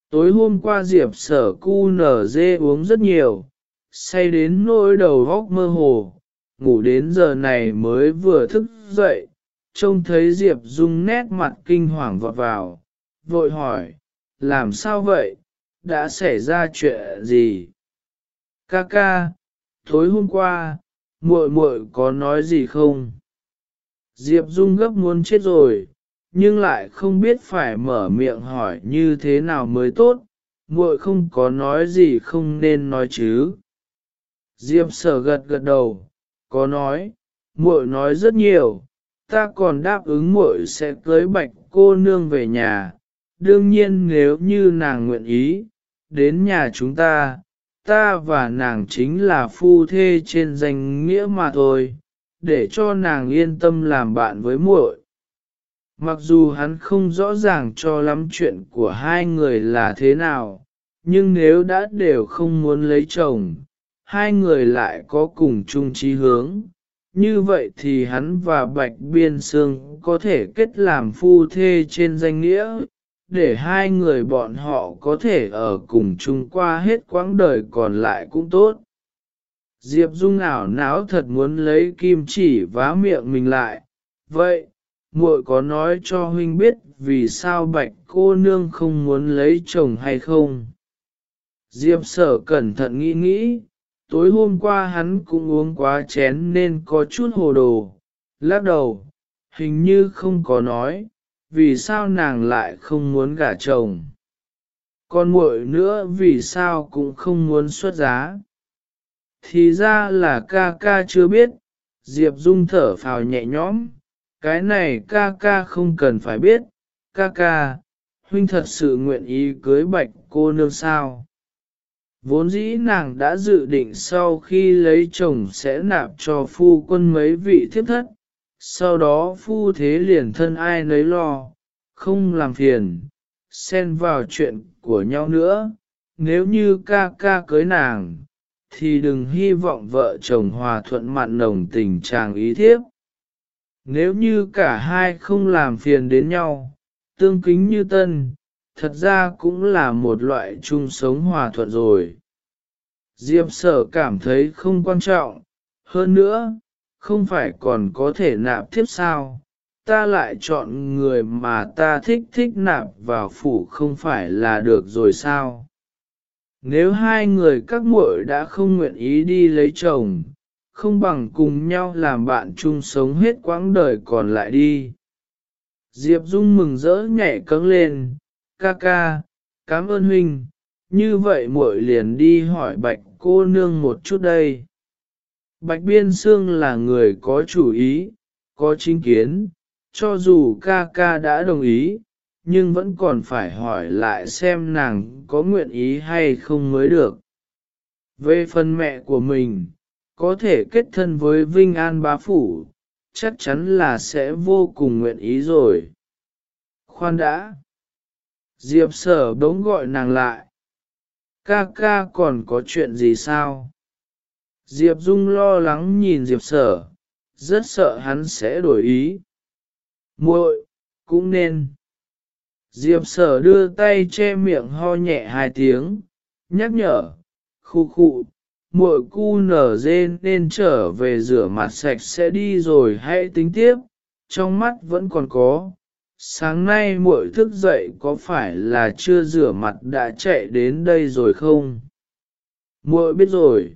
Speaker 1: Tối hôm qua Diệp sở cu nở dê uống rất nhiều, say đến nỗi đầu góc mơ hồ, ngủ đến giờ này mới vừa thức dậy, trông thấy Diệp Dung nét mặt kinh hoàng vọt vào, vội hỏi, làm sao vậy, đã xảy ra chuyện gì? Ca ca, tối hôm qua, muội muội có nói gì không? Diệp Dung gấp muốn chết rồi, nhưng lại không biết phải mở miệng hỏi như thế nào mới tốt, muội không có nói gì không nên nói chứ. Diệp sở gật gật đầu, có nói, muội nói rất nhiều, ta còn đáp ứng muội sẽ cưới bạch cô nương về nhà, đương nhiên nếu như nàng nguyện ý, đến nhà chúng ta, ta và nàng chính là phu thê trên danh nghĩa mà thôi, để cho nàng yên tâm làm bạn với muội. Mặc dù hắn không rõ ràng cho lắm chuyện của hai người là thế nào, nhưng nếu đã đều không muốn lấy chồng, hai người lại có cùng chung chí hướng, như vậy thì hắn và Bạch Biên Sương có thể kết làm phu thê trên danh nghĩa, để hai người bọn họ có thể ở cùng chung qua hết quãng đời còn lại cũng tốt. Diệp Dung ảo não thật muốn lấy kim chỉ vá miệng mình lại, vậy, muội có nói cho huynh biết vì sao bạch cô nương không muốn lấy chồng hay không? Diệp sở cẩn thận nghĩ nghĩ, tối hôm qua hắn cũng uống quá chén nên có chút hồ đồ, lắc đầu, hình như không có nói, vì sao nàng lại không muốn gả chồng. Còn muội nữa vì sao cũng không muốn xuất giá. Thì ra là ca ca chưa biết, Diệp Dung thở phào nhẹ nhõm, cái này ca ca không cần phải biết, ca ca, huynh thật sự nguyện ý cưới bạch cô nương sao. Vốn dĩ nàng đã dự định sau khi lấy chồng sẽ nạp cho phu quân mấy vị thiếp thất, sau đó phu thế liền thân ai nấy lo, không làm phiền, xen vào chuyện của nhau nữa, nếu như ca ca cưới nàng, thì đừng hy vọng vợ chồng hòa thuận mặn nồng tình chàng ý thiếp. Nếu như cả hai không làm phiền đến nhau, tương kính như tân, thật ra cũng là một loại chung sống hòa thuận rồi. Diệp sở cảm thấy không quan trọng, hơn nữa, không phải còn có thể nạp thiếp sao, ta lại chọn người mà ta thích thích nạp vào phủ không phải là được rồi sao. Nếu hai người các muội đã không nguyện ý đi lấy chồng, không bằng cùng nhau làm bạn chung sống hết quãng đời còn lại đi. Diệp Dung mừng rỡ nhảy cấng lên, ca ca, cảm ơn huynh, như vậy muội liền đi hỏi bạch cô nương một chút đây. Bạch Biên Sương là người có chủ ý, có chính kiến, cho dù ca ca đã đồng ý, nhưng vẫn còn phải hỏi lại xem nàng có nguyện ý hay không mới được. Về phần mẹ của mình, có thể kết thân với Vinh An bá phủ, chắc chắn là sẽ vô cùng nguyện ý rồi. Khoan đã! Diệp sở đống gọi nàng lại. Ca ca còn có chuyện gì sao? Diệp Dung lo lắng nhìn Diệp sở, rất sợ hắn sẽ đổi ý. muội cũng nên. Diệp sở đưa tay che miệng ho nhẹ hai tiếng, nhắc nhở, khu khu, muội cu nở dê nên trở về rửa mặt sạch sẽ đi rồi hãy tính tiếp, trong mắt vẫn còn có. Sáng nay muội thức dậy có phải là chưa rửa mặt đã chạy đến đây rồi không? Muội biết rồi.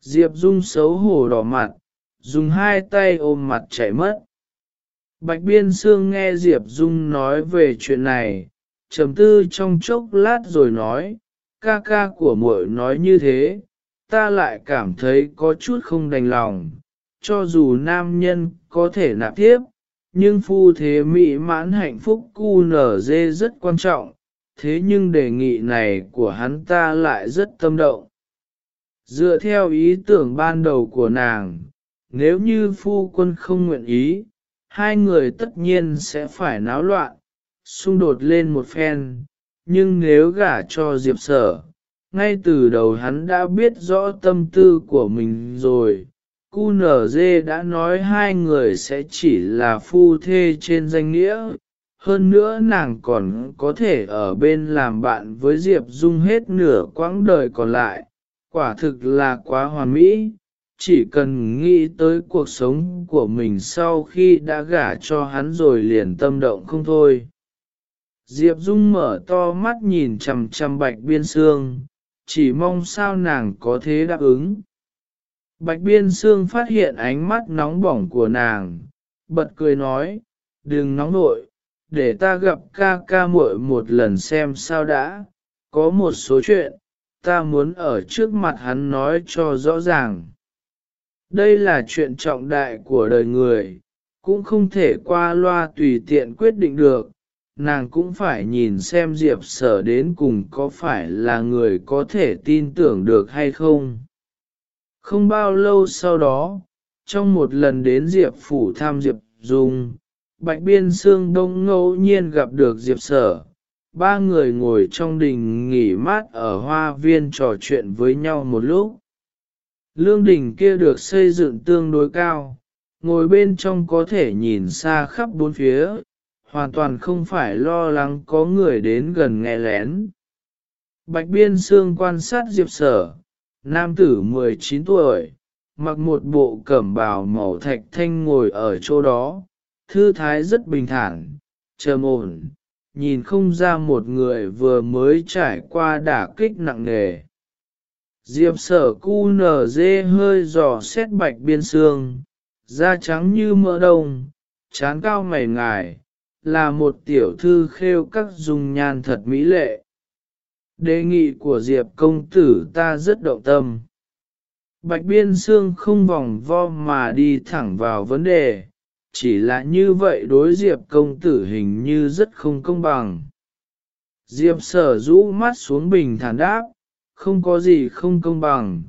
Speaker 1: Diệp Dung xấu hổ đỏ mặt, dùng hai tay ôm mặt chạy mất. Bạch Biên Sương nghe Diệp Dung nói về chuyện này, trầm tư trong chốc lát rồi nói, ca ca của muội nói như thế, ta lại cảm thấy có chút không đành lòng, cho dù nam nhân có thể nạp tiếp, nhưng phu thế mỹ mãn hạnh phúc cu nở dê rất quan trọng, thế nhưng đề nghị này của hắn ta lại rất tâm động. Dựa theo ý tưởng ban đầu của nàng, nếu như phu quân không nguyện ý, hai người tất nhiên sẽ phải náo loạn, xung đột lên một phen, nhưng nếu gả cho diệp sở ngay từ đầu hắn đã biết rõ tâm tư của mình rồi. Cu nở dê đã nói hai người sẽ chỉ là phu thê trên danh nghĩa hơn nữa nàng còn có thể ở bên làm bạn với diệp dung hết nửa quãng đời còn lại quả thực là quá hoàn mỹ chỉ cần nghĩ tới cuộc sống của mình sau khi đã gả cho hắn rồi liền tâm động không thôi. Diệp dung mở to mắt nhìn chằm chằm bạch biên Sương, chỉ mong sao nàng có thế đáp ứng. Bạch biên Sương phát hiện ánh mắt nóng bỏng của nàng bật cười nói đừng nóng nội để ta gặp ca ca muội một lần xem sao đã. Có một số chuyện ta muốn ở trước mặt hắn nói cho rõ ràng đây là chuyện trọng đại của đời người, cũng không thể qua loa tùy tiện quyết định được. Nàng cũng phải nhìn xem diệp sở đến cùng có phải là người có thể tin tưởng được hay không. Không bao lâu sau đó, trong một lần đến diệp phủ thăm diệp dung, bạch biên Sương đông ngẫu nhiên gặp được diệp sở. Ba người ngồi trong đình nghỉ mát ở hoa viên trò chuyện với nhau một lúc lương đình kia được xây dựng tương đối cao ngồi bên trong có thể nhìn xa khắp bốn phía hoàn toàn không phải lo lắng có người đến gần nghe lén. Bạch Biên Sương quan sát Diệp Sở, nam tử 19 tuổi, mặc một bộ cẩm bào màu thạch thanh ngồi ở chỗ đó, thư thái rất bình thản, trầm ổn, nhìn không ra một người vừa mới trải qua đả kích nặng nề. Diệp sở cu nở dê hơi giò xét bạch biên xương, da trắng như mỡ đông, chán cao mày ngài, là một tiểu thư khêu các dung nhan thật mỹ lệ. Đề nghị của Diệp công tử ta rất động tâm. Bạch Biên Sương không vòng vo mà đi thẳng vào vấn đề, chỉ là như vậy đối Diệp công tử hình như rất không công bằng. Diệp sở rũ mắt xuống bình thản đáp, không có gì không công bằng.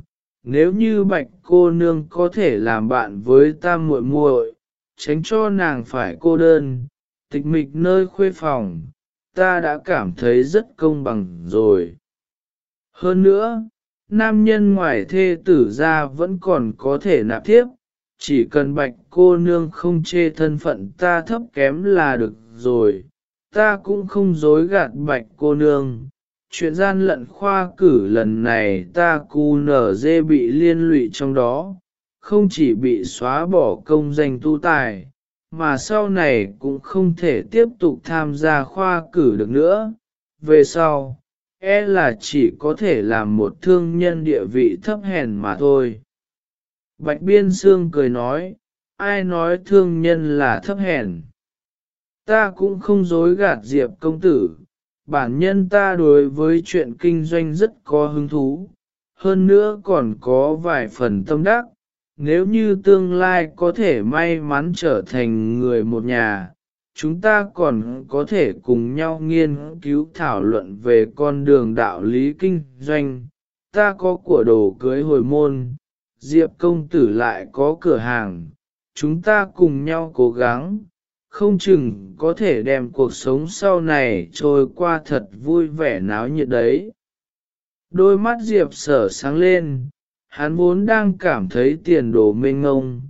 Speaker 1: Nếu như bạch cô nương có thể làm bạn với ta muội muội, tránh cho nàng phải cô đơn, tịch mịch nơi khuê phòng, ta đã cảm thấy rất công bằng rồi. Hơn nữa, nam nhân ngoài thê tử ra vẫn còn có thể nạp tiếp, chỉ cần bạch cô nương không chê thân phận ta thấp kém là được rồi, ta cũng không dối gạt bạch cô nương. Chuyện gian lận khoa cử lần này ta cu nở dê bị liên lụy trong đó, không chỉ bị xóa bỏ công danh tu tài, mà sau này cũng không thể tiếp tục tham gia khoa cử được nữa. Về sau, e là chỉ có thể làm một thương nhân địa vị thấp hèn mà thôi. Bạch Biên Sương cười nói, ai nói thương nhân là thấp hèn. Ta cũng không dối gạt Diệp công tử, bản nhân ta đối với chuyện kinh doanh rất có hứng thú, hơn nữa còn có vài phần tâm đắc, nếu như tương lai có thể may mắn trở thành người một nhà, chúng ta còn có thể cùng nhau nghiên cứu thảo luận về con đường đạo lý kinh doanh. Ta có của đồ cưới hồi môn, Diệp công tử lại có cửa hàng, chúng ta cùng nhau cố gắng, không chừng có thể đem cuộc sống sau này trôi qua thật vui vẻ náo nhiệt đấy. Đôi mắt Diệp sở sáng lên, hắn vốn đang cảm thấy tiền đồ mênh ngông,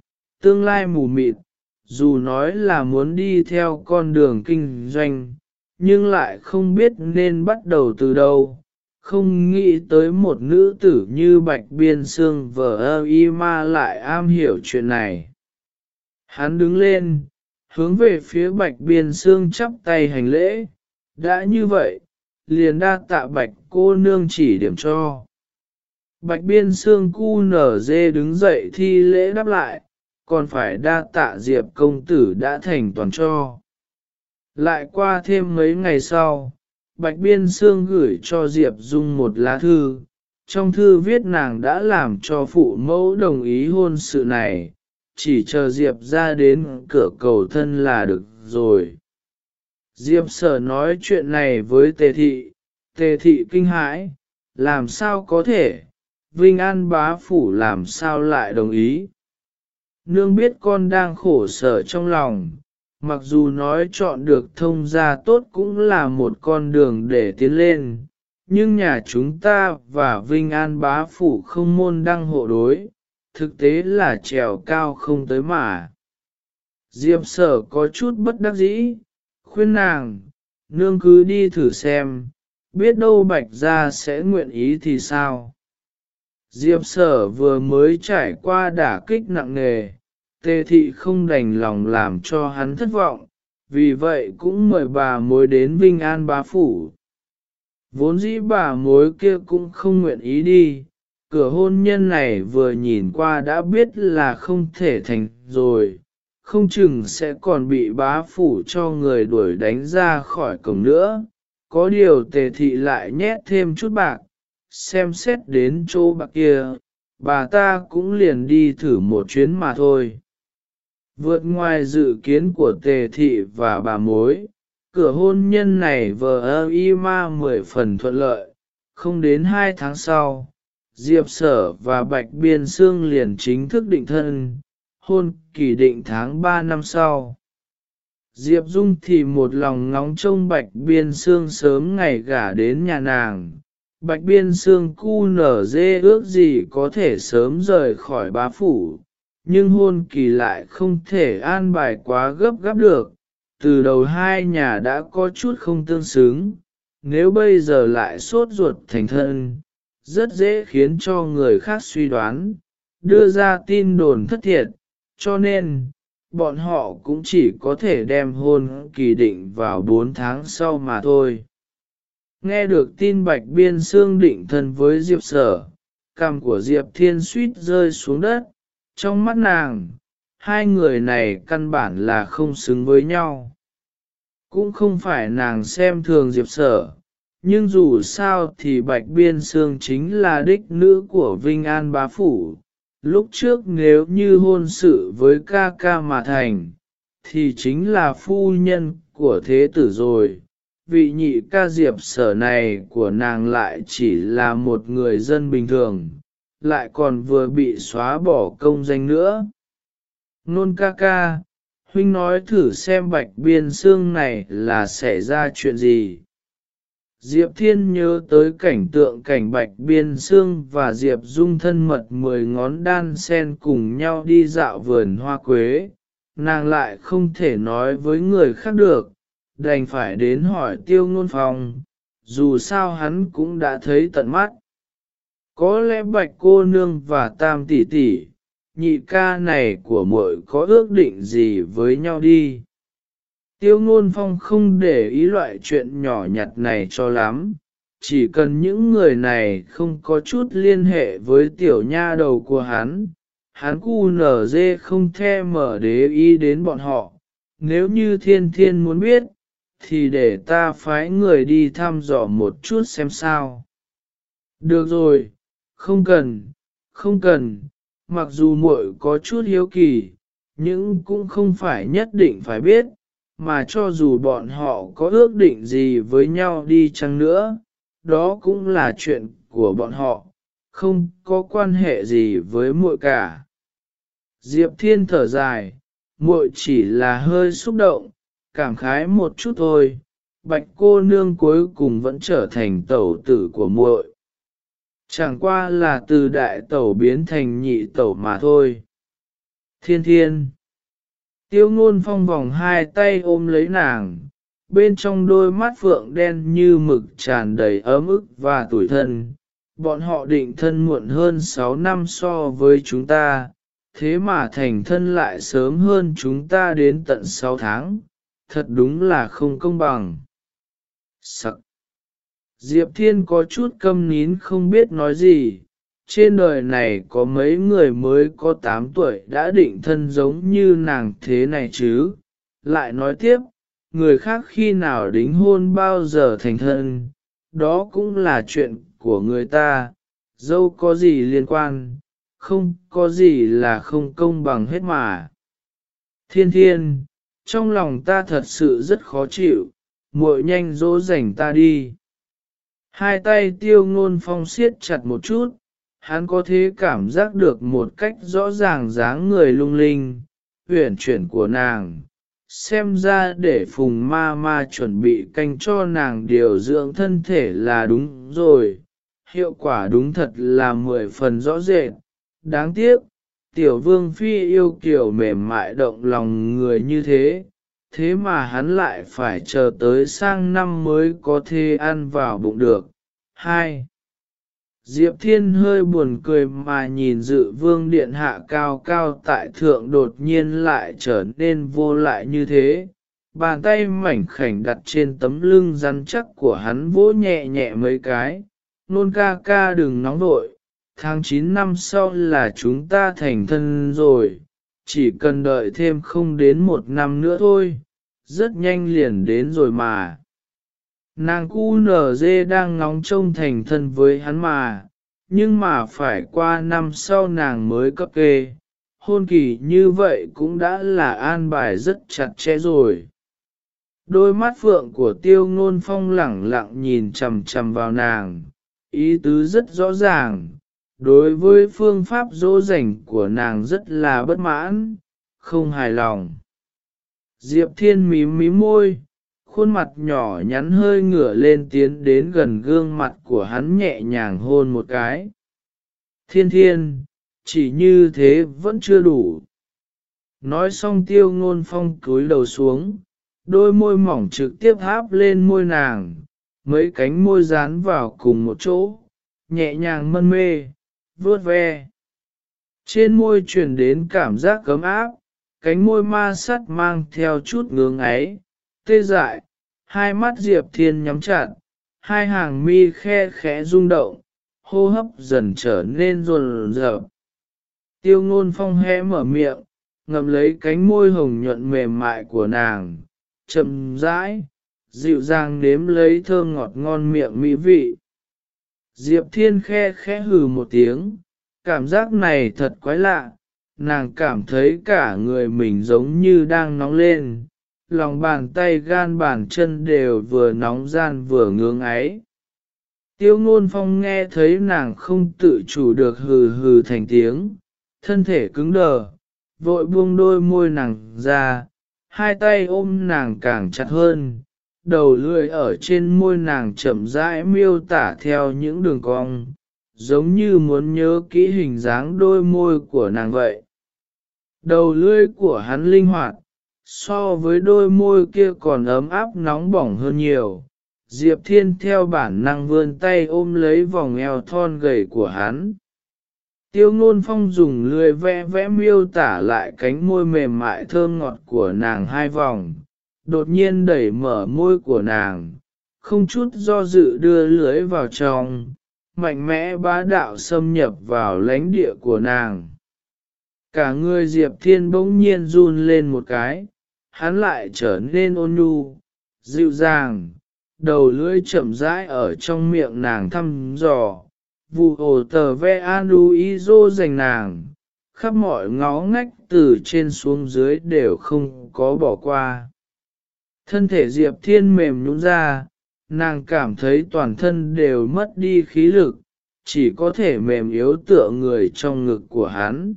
Speaker 1: tương lai mù mịt, dù nói là muốn đi theo con đường kinh doanh, nhưng lại không biết nên bắt đầu từ đâu, không nghĩ tới một nữ tử như Bạch Biên Sương vợ ơ y ma lại am hiểu chuyện này. Hắn đứng lên, hướng về phía Bạch Biên Sương chắp tay hành lễ, đã như vậy, liền đa tạ Bạch cô nương chỉ điểm cho. Bạch biên xương cu nở dê đứng dậy thi lễ đáp lại, còn phải đa tạ Diệp công tử đã thành toàn cho. Lại qua thêm mấy ngày sau, Bạch Biên Sương gửi cho Diệp Dung một lá thư, trong thư viết nàng đã làm cho phụ mẫu đồng ý hôn sự này, chỉ chờ Diệp ra đến cửa cầu thân là được rồi. Diệp sở nói chuyện này với tề thị, tề thị kinh hãi, làm sao có thể, Vinh An bá phủ làm sao lại đồng ý. Nương biết con đang khổ sở trong lòng, mặc dù nói chọn được thông gia tốt cũng là một con đường để tiến lên, nhưng nhà chúng ta và Vinh An bá phủ không môn đăng hộ đối, thực tế là trèo cao không tới mà. Diệp sở có chút bất đắc dĩ, khuyên nàng, nương cứ đi thử xem, biết đâu bạch gia sẽ nguyện ý thì sao. Diệp sở vừa mới trải qua đả kích nặng nề, tề thị không đành lòng làm cho hắn thất vọng, vì vậy cũng mời bà mối đến Vinh An bá phủ. Vốn dĩ bà mối kia cũng không nguyện ý đi, cửa hôn nhân này vừa nhìn qua đã biết là không thể thành rồi, không chừng sẽ còn bị bá phủ cho người đuổi đánh ra khỏi cổng nữa. Có điều tề thị lại nhét thêm chút bạc, xem xét đến chỗ bạc kia, bà ta cũng liền đi thử một chuyến mà thôi. Vượt ngoài dự kiến của tề thị và bà mối, cửa hôn nhân này vờ y ma mười phần thuận lợi, không đến hai tháng sau, Diệp Sở và Bạch Biên Sương liền chính thức định thân, hôn kỳ định tháng 3 năm sau. Diệp Dung thì một lòng ngóng trông Bạch Biên Sương sớm ngày gả đến nhà nàng. Bạch Biên Sương cu nở dê ước gì có thể sớm rời khỏi bá phủ, nhưng hôn kỳ lại không thể an bài quá gấp gáp được. Từ đầu hai nhà đã có chút không tương xứng, nếu bây giờ lại sốt ruột thành thân, rất dễ khiến cho người khác suy đoán, đưa ra tin đồn thất thiệt, cho nên, bọn họ cũng chỉ có thể đem hôn kỳ định vào 4 tháng sau mà thôi. Nghe được tin Bạch Biên Sương định thân với Diệp Sở, cằm của Diệp Thiên suýt rơi xuống đất, trong mắt nàng, hai người này căn bản là không xứng với nhau. Cũng không phải nàng xem thường Diệp Sở, nhưng dù sao thì Bạch Biên Sương chính là đích nữ của Vinh An Bá Phủ. Lúc trước nếu như hôn sự với ca ca mà thành, thì chính là phu nhân của thế tử rồi. Vị nhị ca diệp sở này của nàng lại chỉ là một người dân bình thường, lại còn vừa bị xóa bỏ công danh nữa. Nôn ca ca, huynh nói thử xem bạch biên xương này là xảy ra chuyện gì. Diệp Thiên nhớ tới cảnh tượng cảnh bạch biên xương và Diệp Dung thân mật mười ngón đan sen cùng nhau đi dạo vườn hoa quế, nàng lại không thể nói với người khác được, đành phải đến hỏi tiêu ngôn phòng, dù sao hắn cũng đã thấy tận mắt. Có lẽ bạch cô nương và tam tỷ tỷ, nhị ca này của muội có ước định gì với nhau đi. Tiêu ngôn phong không để ý loại chuyện nhỏ nhặt này cho lắm, chỉ cần những người này không có chút liên hệ với tiểu nha đầu của hắn, hắn cu nở dê không the mở đế ý đến bọn họ. Nếu như thiên thiên muốn biết, thì để ta phái người đi thăm dò một chút xem sao. Được rồi, không cần, không cần, mặc dù muội có chút hiếu kỳ, nhưng cũng không phải nhất định phải biết, mà cho dù bọn họ có ước định gì với nhau đi chăng nữa, đó cũng là chuyện của bọn họ, không có quan hệ gì với muội cả. Diệp Thiên thở dài, muội chỉ là hơi xúc động, cảm khái một chút thôi, bạch cô nương cuối cùng vẫn trở thành tẩu tử của muội. Chẳng qua là từ đại tẩu biến thành nhị tẩu mà thôi. Thiên thiên. Tiêu ngôn phong vòng hai tay ôm lấy nàng, bên trong đôi mắt phượng đen như mực tràn đầy ấm ức và tuổi thân. Bọn họ định thân muộn hơn 6 năm so với chúng ta, thế mà thành thân lại sớm hơn chúng ta đến tận 6 tháng, thật đúng là không công bằng. Sắc! Diệp Thiên có chút câm nín không biết nói gì, trên đời này có mấy người mới có 8 tuổi đã định thân giống như nàng thế này chứ. Lại nói tiếp, người khác khi nào đính hôn bao giờ thành thân, đó cũng là chuyện của người ta, dâu có gì liên quan, không có gì là không công bằng hết mà. Thiên thiên, trong lòng ta thật sự rất khó chịu, muội nhanh dỗ dành ta đi. Hai tay tiêu ngôn phong siết chặt một chút, hắn có thể cảm giác được một cách rõ ràng dáng người lung linh, huyển chuyển của nàng, xem ra để phùng ma ma chuẩn bị canh cho nàng điều dưỡng thân thể là đúng rồi, hiệu quả đúng thật là mười phần rõ rệt, đáng tiếc, tiểu vương phi yêu kiểu mềm mại động lòng người như thế, thế mà hắn lại phải chờ tới sang năm mới có thể ăn vào bụng được. 2. Diệp Thiên hơi buồn cười mà nhìn dự vương điện hạ cao cao tại thượng đột nhiên lại trở nên vô lại như thế. Bàn tay mảnh khảnh đặt trên tấm lưng rắn chắc của hắn vỗ nhẹ nhẹ mấy cái. Nôn ca ca đừng nóng vội, tháng 9 năm sau là chúng ta thành thân rồi, chỉ cần đợi thêm không đến một năm nữa thôi, rất nhanh liền đến rồi mà. Nàng cu nở dê đang ngóng trông thành thân với hắn mà, nhưng mà phải qua năm sau nàng mới cấp kê, hôn kỳ như vậy cũng đã là an bài rất chặt chẽ rồi. Đôi mắt phượng của tiêu ngôn phong lẳng lặng nhìn chầm chầm vào nàng, ý tứ rất rõ ràng, đối với phương pháp dỗ dành của nàng rất là bất mãn, không hài lòng. Diệp Thiên mím mím môi, khuôn mặt nhỏ nhắn hơi ngửa lên tiến đến gần gương mặt của hắn nhẹ nhàng hôn một cái. Thiên thiên, chỉ như thế vẫn chưa đủ. Nói xong tiêu ngôn phong cúi đầu xuống, đôi môi mỏng trực tiếp háp lên môi nàng, mấy cánh môi dán vào cùng một chỗ, nhẹ nhàng mân mê, vuốt ve. Trên môi truyền đến cảm giác cấm áp, cánh môi ma sắt mang theo chút ngưỡng ấy, tê dại, hai mắt Diệp Thiên nhắm chặt, hai hàng mi khe khẽ rung động, hô hấp dần trở nên rồn rợp. Tiêu ngôn phong hé mở miệng, ngậm lấy cánh môi hồng nhuận mềm mại của nàng, chậm rãi, dịu dàng nếm lấy thơm ngọt ngon miệng mỹ vị. Diệp Thiên khe khẽ hừ một tiếng, cảm giác này thật quái lạ, nàng cảm thấy cả người mình giống như đang nóng lên, lòng bàn tay gan bàn chân đều vừa nóng gian vừa ngưỡng ấy. Tiêu ngôn phong nghe thấy nàng không tự chủ được hừ hừ thành tiếng, thân thể cứng đờ, vội buông đôi môi nàng ra, hai tay ôm nàng càng chặt hơn, đầu lưỡi ở trên môi nàng chậm rãi miêu tả theo những đường cong, giống như muốn nhớ kỹ hình dáng đôi môi của nàng vậy. Đầu lưỡi của hắn linh hoạt, so với đôi môi kia còn ấm áp nóng bỏng hơn nhiều. Diệp Thiên theo bản năng vươn tay ôm lấy vòng eo thon gầy của hắn. Tiêu ngôn phong dùng lưỡi vẽ vẽ miêu tả lại cánh môi mềm mại thơm ngọt của nàng hai vòng, đột nhiên đẩy mở môi của nàng, không chút do dự đưa lưới vào trong, mạnh mẽ bá đạo xâm nhập vào lãnh địa của nàng. Cả người Diệp Thiên bỗng nhiên run lên một cái, hắn lại trở nên ôn nhu, dịu dàng, đầu lưỡi chậm rãi ở trong miệng nàng thăm dò, vụ ổ tờ ve an ý dô dành nàng, khắp mọi ngó ngách từ trên xuống dưới đều không có bỏ qua. Thân thể Diệp Thiên mềm nhũn ra, nàng cảm thấy toàn thân đều mất đi khí lực, chỉ có thể mềm yếu tựa người trong ngực của hắn.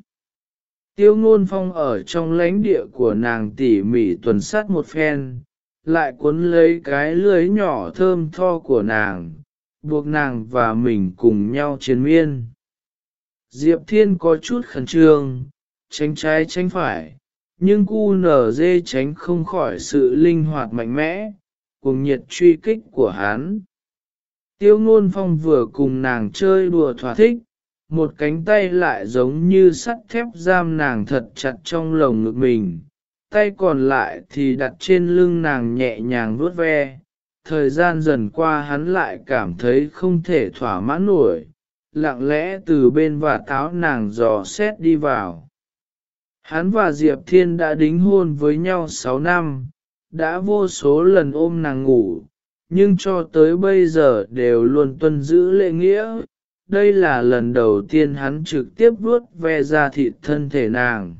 Speaker 1: Tiêu ngôn phong ở trong lãnh địa của nàng tỉ mỉ tuần sát một phen, lại cuốn lấy cái lưới nhỏ thơm tho của nàng, buộc nàng và mình cùng nhau chiến miên. Diệp Thiên có chút khẩn trương, tránh trái tránh phải, nhưng cu nở dê tránh không khỏi sự linh hoạt mạnh mẽ, cùng nhiệt truy kích của hắn. Tiêu ngôn phong vừa cùng nàng chơi đùa thỏa thích, một cánh tay lại giống như sắt thép giam nàng thật chặt trong lồng ngực mình, tay còn lại thì đặt trên lưng nàng nhẹ nhàng vuốt ve. Thời gian dần qua hắn lại cảm thấy không thể thỏa mãn nổi, lặng lẽ từ bên và táo nàng dò xét đi vào. Hắn và Diệp Thiên đã đính hôn với nhau 6 năm, đã vô số lần ôm nàng ngủ, nhưng cho tới bây giờ đều luôn tuân giữ lệ nghĩa, đây là lần đầu tiên hắn trực tiếp vuốt ve ra thịt thân thể nàng.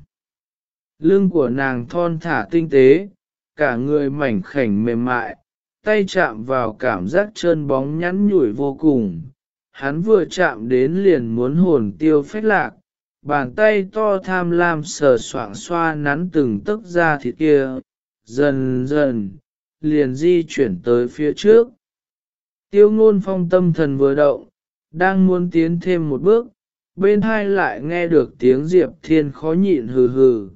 Speaker 1: Lưng của nàng thon thả tinh tế, cả người mảnh khảnh mềm mại, tay chạm vào cảm giác trơn bóng nhắn nhủi vô cùng. Hắn vừa chạm đến liền muốn hồn tiêu phách lạc, bàn tay to tham lam sờ soạng xoa nắn từng tấc da thịt kia, dần dần, liền di chuyển tới phía trước. Tiêu ngôn phong tâm thần vừa động, đang muốn tiến thêm một bước, bên hai lại nghe được tiếng Diệp Thiên khó nhịn hừ hừ,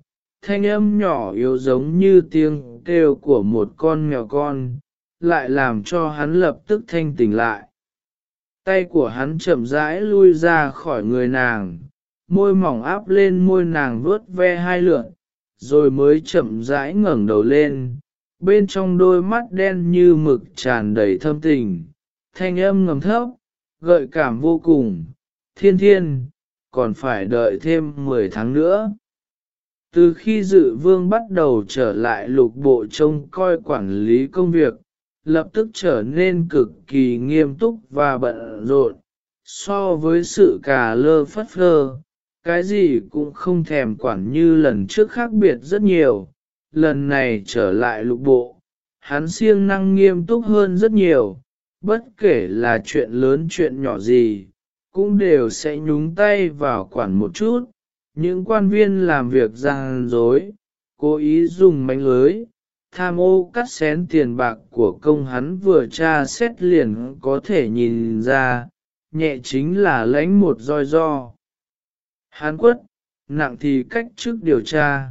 Speaker 1: thanh âm nhỏ yếu giống như tiếng kêu của một con mèo con, lại làm cho hắn lập tức thanh tỉnh lại. Tay của hắn chậm rãi lui ra khỏi người nàng, môi mỏng áp lên môi nàng vuốt ve hai lượn, rồi mới chậm rãi ngẩng đầu lên, bên trong đôi mắt đen như mực tràn đầy thâm tình, thanh âm ngầm thấp, gợi cảm vô cùng, thiên thiên, còn phải đợi thêm 10 tháng nữa. Từ khi dự vương bắt đầu trở lại lục bộ trông coi quản lý công việc, lập tức trở nên cực kỳ nghiêm túc và bận rộn, so với sự cà lơ phất phơ, cái gì cũng không thèm quản như lần trước khác biệt rất nhiều, lần này trở lại lục bộ, hắn siêng năng nghiêm túc hơn rất nhiều, bất kể là chuyện lớn chuyện nhỏ gì, cũng đều sẽ nhúng tay vào quản một chút. Những quan viên làm việc gian dối, cố ý dùng mánh lưới, tham ô cắt xén tiền bạc của công hắn vừa tra xét liền có thể nhìn ra, nhẹ chính là lãnh một roi do. Hán quất, nặng thì cách chức điều tra.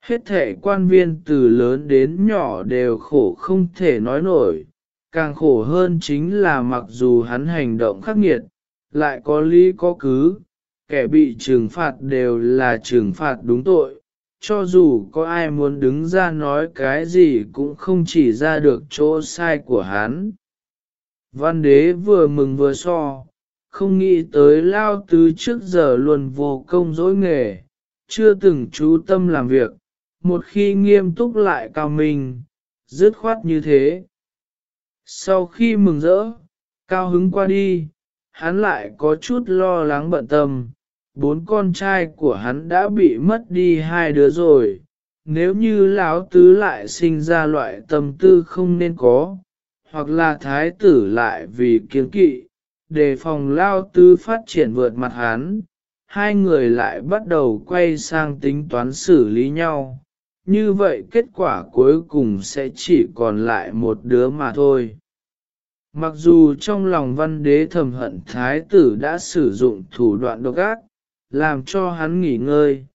Speaker 1: Hết thể quan viên từ lớn đến nhỏ đều khổ không thể nói nổi, càng khổ hơn chính là mặc dù hắn hành động khắc nghiệt, lại có lý có cứ, kẻ bị trừng phạt đều là trừng phạt đúng tội, cho dù có ai muốn đứng ra nói cái gì cũng không chỉ ra được chỗ sai của hắn. Văn đế vừa mừng vừa so, không nghĩ tới lao tứ trước giờ luôn vô công dối nghề, chưa từng chú tâm làm việc, một khi nghiêm túc lại cao minh, dứt khoát như thế. Sau khi mừng rỡ, cao hứng qua đi, hắn lại có chút lo lắng bận tâm, bốn con trai của hắn đã bị mất đi hai đứa rồi, nếu như lão tứ lại sinh ra loại tâm tư không nên có, hoặc là thái tử lại vì kiên kỵ, đề phòng lao tứ phát triển vượt mặt hắn, hai người lại bắt đầu quay sang tính toán xử lý nhau. Như vậy kết quả cuối cùng sẽ chỉ còn lại một đứa mà thôi. Mặc dù trong lòng văn đế thầm hận thái tử đã sử dụng thủ đoạn độc ác, làm cho hắn nghỉ ngơi,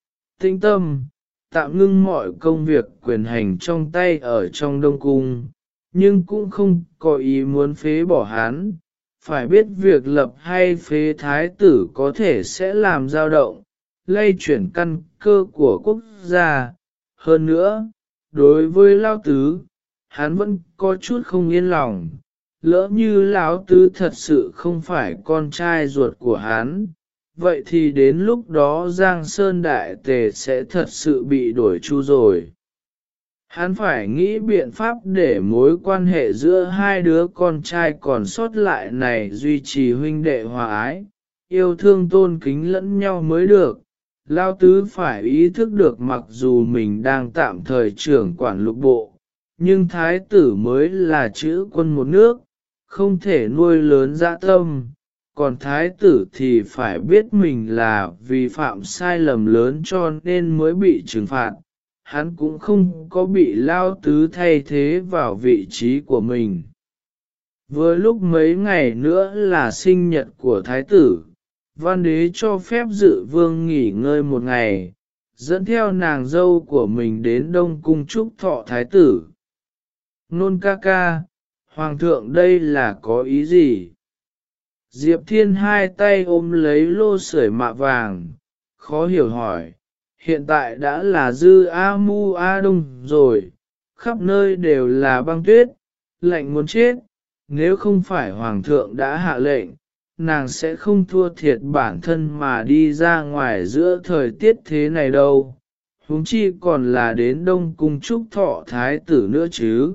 Speaker 1: tinh tâm, tạm ngưng mọi công việc quyền hành trong tay ở trong đông cung, nhưng cũng không có ý muốn phế bỏ hắn. Phải biết việc lập hay phế thái tử có thể sẽ làm dao động, lây chuyển căn cơ của quốc gia. Hơn nữa, đối với Lao Tứ, hắn vẫn có chút không yên lòng, lỡ như Lão Tứ thật sự không phải con trai ruột của hắn, vậy thì đến lúc đó Giang Sơn Đại Tề sẽ thật sự bị đổi chu rồi. Hắn phải nghĩ biện pháp để mối quan hệ giữa hai đứa con trai còn sót lại này duy trì huynh đệ hòa ái, yêu thương tôn kính lẫn nhau mới được. Lao tứ phải ý thức được mặc dù mình đang tạm thời trưởng quản lục bộ, nhưng thái tử mới là chữ quân một nước, không thể nuôi lớn dạ tâm, còn thái tử thì phải biết mình là vi phạm sai lầm lớn cho nên mới bị trừng phạt. Hắn cũng không có bị lao tứ thay thế vào vị trí của mình. Vừa lúc mấy ngày nữa là sinh nhật của thái tử, văn đế cho phép dự vương nghỉ ngơi một ngày, dẫn theo nàng dâu của mình đến Đông Cung chúc thọ thái tử. Nôn ca ca, hoàng thượng đây là có ý gì? Diệp Thiên hai tay ôm lấy lô sưởi mạ vàng, khó hiểu hỏi, hiện tại đã là dư A Mu A Đông rồi, khắp nơi đều là băng tuyết, lạnh muốn chết, nếu không phải Hoàng thượng đã hạ lệnh, nàng sẽ không thua thiệt bản thân mà đi ra ngoài giữa thời tiết thế này đâu, huống chi còn là đến Đông Cung Trúc Thọ Thái tử nữa chứ.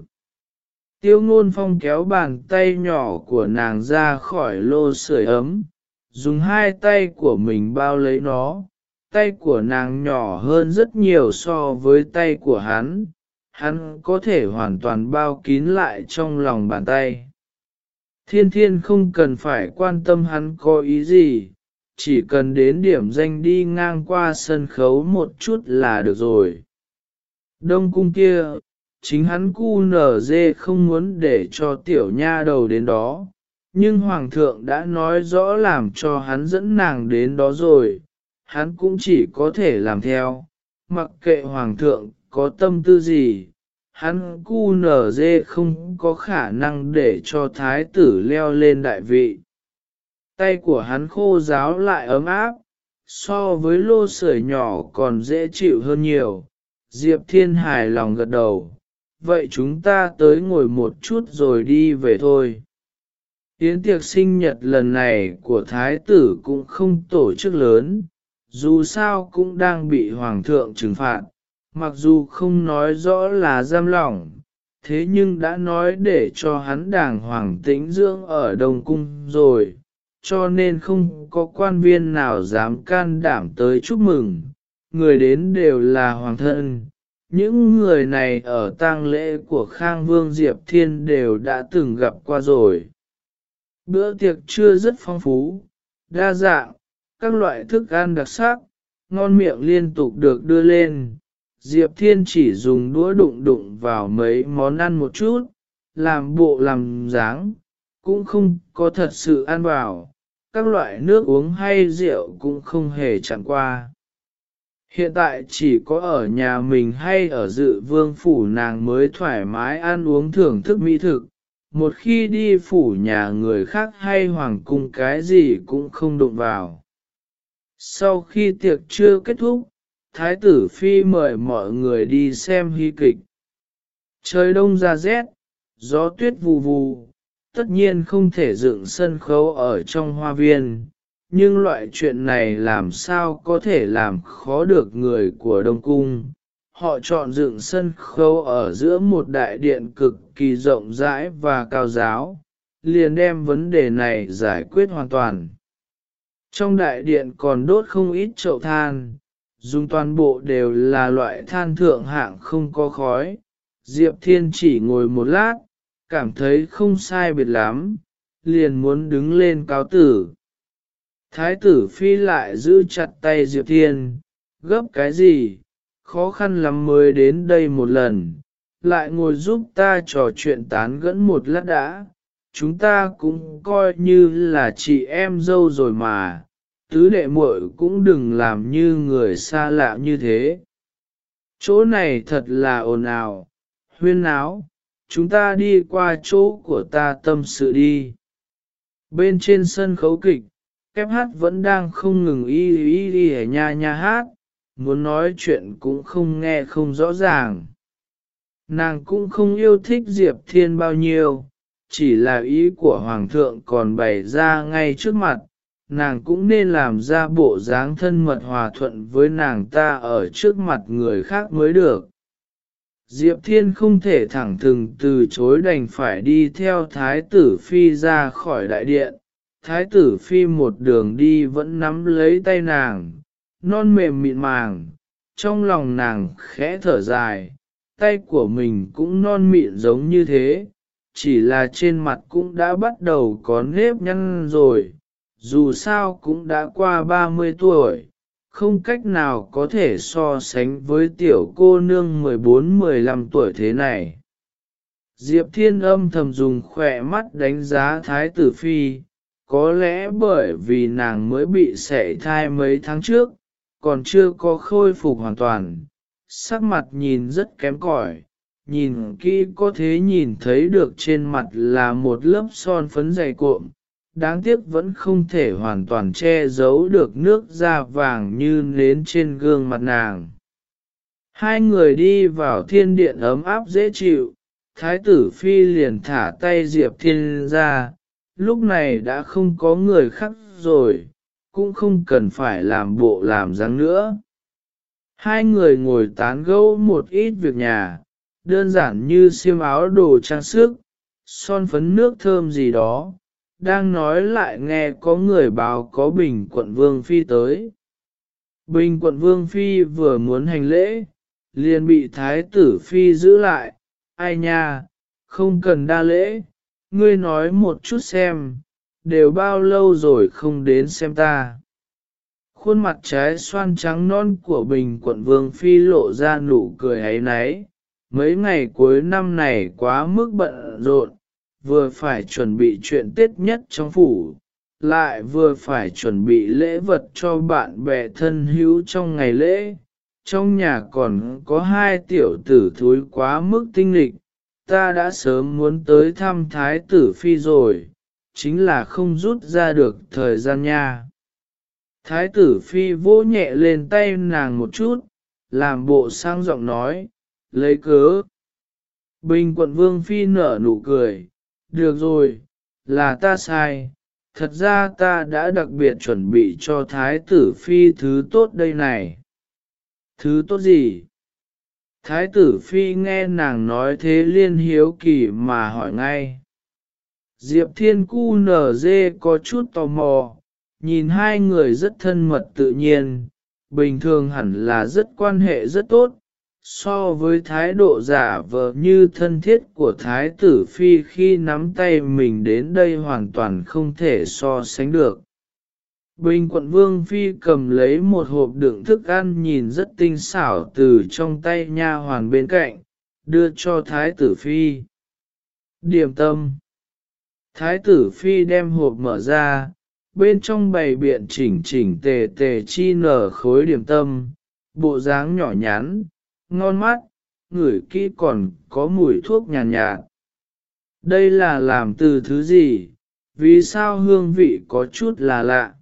Speaker 1: Tiêu ngôn phong kéo bàn tay nhỏ của nàng ra khỏi lô sưởi ấm, dùng hai tay của mình bao lấy nó, tay của nàng nhỏ hơn rất nhiều so với tay của hắn, hắn có thể hoàn toàn bao kín lại trong lòng bàn tay. Thiên thiên không cần phải quan tâm hắn có ý gì, chỉ cần đến điểm danh đi ngang qua sân khấu một chút là được rồi. Đông cung kia, chính hắn cu nở dê không muốn để cho tiểu nha đầu đến đó, nhưng hoàng thượng đã nói rõ làm cho hắn dẫn nàng đến đó rồi, hắn cũng chỉ có thể làm theo, mặc kệ hoàng thượng có tâm tư gì, hắn cu nở dê không có khả năng để cho thái tử leo lên đại vị. Tay của hắn khô ráo lại ấm áp, so với lô sưởi nhỏ còn dễ chịu hơn nhiều. Diệp Thiên hài lòng gật đầu, vậy chúng ta tới ngồi một chút rồi đi về thôi. Yến tiệc sinh nhật lần này của Thái tử cũng không tổ chức lớn, dù sao cũng đang bị Hoàng thượng trừng phạt, mặc dù không nói rõ là giam lỏng, thế nhưng đã nói để cho hắn đàng hoàng tĩnh dưỡng ở Đông Cung rồi, cho nên không có quan viên nào dám can đảm tới chúc mừng, người đến đều là hoàng thân. Những người này ở tang lễ của Khang Vương Diệp Thiên đều đã từng gặp qua rồi. Bữa tiệc chưa rất phong phú, đa dạng, các loại thức ăn đặc sắc, ngon miệng liên tục được đưa lên. Diệp Thiên chỉ dùng đũa đụng đụng vào mấy món ăn một chút, làm bộ làm dáng, cũng không có thật sự ăn vào, các loại nước uống hay rượu cũng không hề chẳng qua. Hiện tại chỉ có ở nhà mình hay ở dự vương phủ nàng mới thoải mái ăn uống thưởng thức mỹ thực, một khi đi phủ nhà người khác hay hoàng cung cái gì cũng không đụng vào. Sau khi tiệc chưa kết thúc, Thái tử Phi mời mọi người đi xem hy kịch. Trời đông ra rét, gió tuyết vù vù, tất nhiên không thể dựng sân khấu ở trong hoa viên, nhưng loại chuyện này làm sao có thể làm khó được người của Đông Cung. Họ chọn dựng sân khấu ở giữa một đại điện cực kỳ rộng rãi và cao giáo, liền đem vấn đề này giải quyết hoàn toàn. Trong đại điện còn đốt không ít chậu than, dùng toàn bộ đều là loại than thượng hạng không có khói. Diệp Thiên chỉ ngồi một lát, cảm thấy không sai biệt lắm, liền muốn đứng lên cáo tử. Thái tử phi lại giữ chặt tay Diệp Thiên, gấp cái gì, khó khăn lắm mới đến đây một lần, lại ngồi giúp ta trò chuyện tán gẫu một lát đã, chúng ta cũng coi như là chị em dâu rồi mà, tứ đệ muội cũng đừng làm như người xa lạ như thế. Chỗ này thật là ồn ào, huyên náo, chúng ta đi qua chỗ của ta tâm sự đi. Bên trên sân khấu kịch, kép hát vẫn đang không ngừng y y y ở nha nha hát, muốn nói chuyện cũng không nghe không rõ ràng. Nàng cũng không yêu thích Diệp Thiên bao nhiêu, chỉ là ý của Hoàng thượng còn bày ra ngay trước mặt, nàng cũng nên làm ra bộ dáng thân mật hòa thuận với nàng ta ở trước mặt người khác mới được. Diệp Thiên không thể thẳng thừng từ chối đành phải đi theo Thái tử Phi ra khỏi đại điện. Thái tử Phi một đường đi vẫn nắm lấy tay nàng, non mềm mịn màng, trong lòng nàng khẽ thở dài, tay của mình cũng non mịn giống như thế, chỉ là trên mặt cũng đã bắt đầu có nếp nhăn rồi, dù sao cũng đã qua 30 tuổi, không cách nào có thể so sánh với tiểu cô nương 14-15 tuổi thế này. Diệp Thiên âm thầm dùng khỏe mắt đánh giá Thái tử Phi, có lẽ bởi vì nàng mới bị sẻ thai mấy tháng trước, còn chưa có khôi phục hoàn toàn, sắc mặt nhìn rất kém cỏi, nhìn kỹ có thể nhìn thấy được trên mặt là một lớp son phấn dày cuộn, đáng tiếc vẫn không thể hoàn toàn che giấu được nước da vàng như nến trên gương mặt nàng. Hai người đi vào thiên điện ấm áp dễ chịu, thái tử phi liền thả tay Diệp Thiên ra, lúc này đã không có người khác rồi, cũng không cần phải làm bộ làm dáng nữa. Hai người ngồi tán gẫu một ít việc nhà, đơn giản như xiêm áo đồ trang sức, son phấn nước thơm gì đó, đang nói lại nghe có người báo có bình quận vương phi tới. Bình quận vương phi vừa muốn hành lễ, liền bị thái tử phi giữ lại, ai nha, không cần đa lễ, ngươi nói một chút xem, đều bao lâu rồi không đến xem ta. khuôn mặt trái xoan trắng non của bình quận vương phi lộ ra nụ cười ấy náy mấy ngày cuối năm này quá mức bận rộn vừa phải chuẩn bị chuyện tết nhất trong phủ, lại vừa phải chuẩn bị lễ vật cho bạn bè thân hữu trong ngày lễ. Trong nhà còn có hai tiểu tử thối quá mức tinh lịch ta đã sớm muốn tới thăm thái tử phi rồi, chính là không rút ra được thời gian nha. Thái tử phi vỗ nhẹ lên tay nàng một chút, làm bộ sang giọng nói, lấy cớ. Bình quận vương phi nở nụ cười được rồi, là ta sai. Thật ra ta đã đặc biệt chuẩn bị cho thái tử phi thứ tốt đây này. Thứ tốt gì? Thái tử phi nghe nàng nói thế liên hiếu kỳ mà hỏi ngay. Diệp thiên cu nở dê có chút tò mò, nhìn hai người rất thân mật tự nhiên, bình thường hẳn là rất quan hệ rất tốt so với thái độ giả vờ như thân thiết của thái tử phi khi nắm tay mình đến đây hoàn toàn không thể so sánh được. Bình quận vương phi cầm lấy một hộp đựng thức ăn nhìn rất tinh xảo từ trong tay nha hoàn bên cạnh, đưa cho thái tử phi. Điểm tâm. Thái tử phi đem hộp mở ra, bên trong bày biện chỉnh chỉnh tề tề chi nở khối điểm tâm, bộ dáng nhỏ nhắn ngon mắt, ngửi kỹ còn có mùi thuốc nhàn nhạt, nhạt. Đây là làm từ thứ gì, vì sao hương vị có chút là lạ.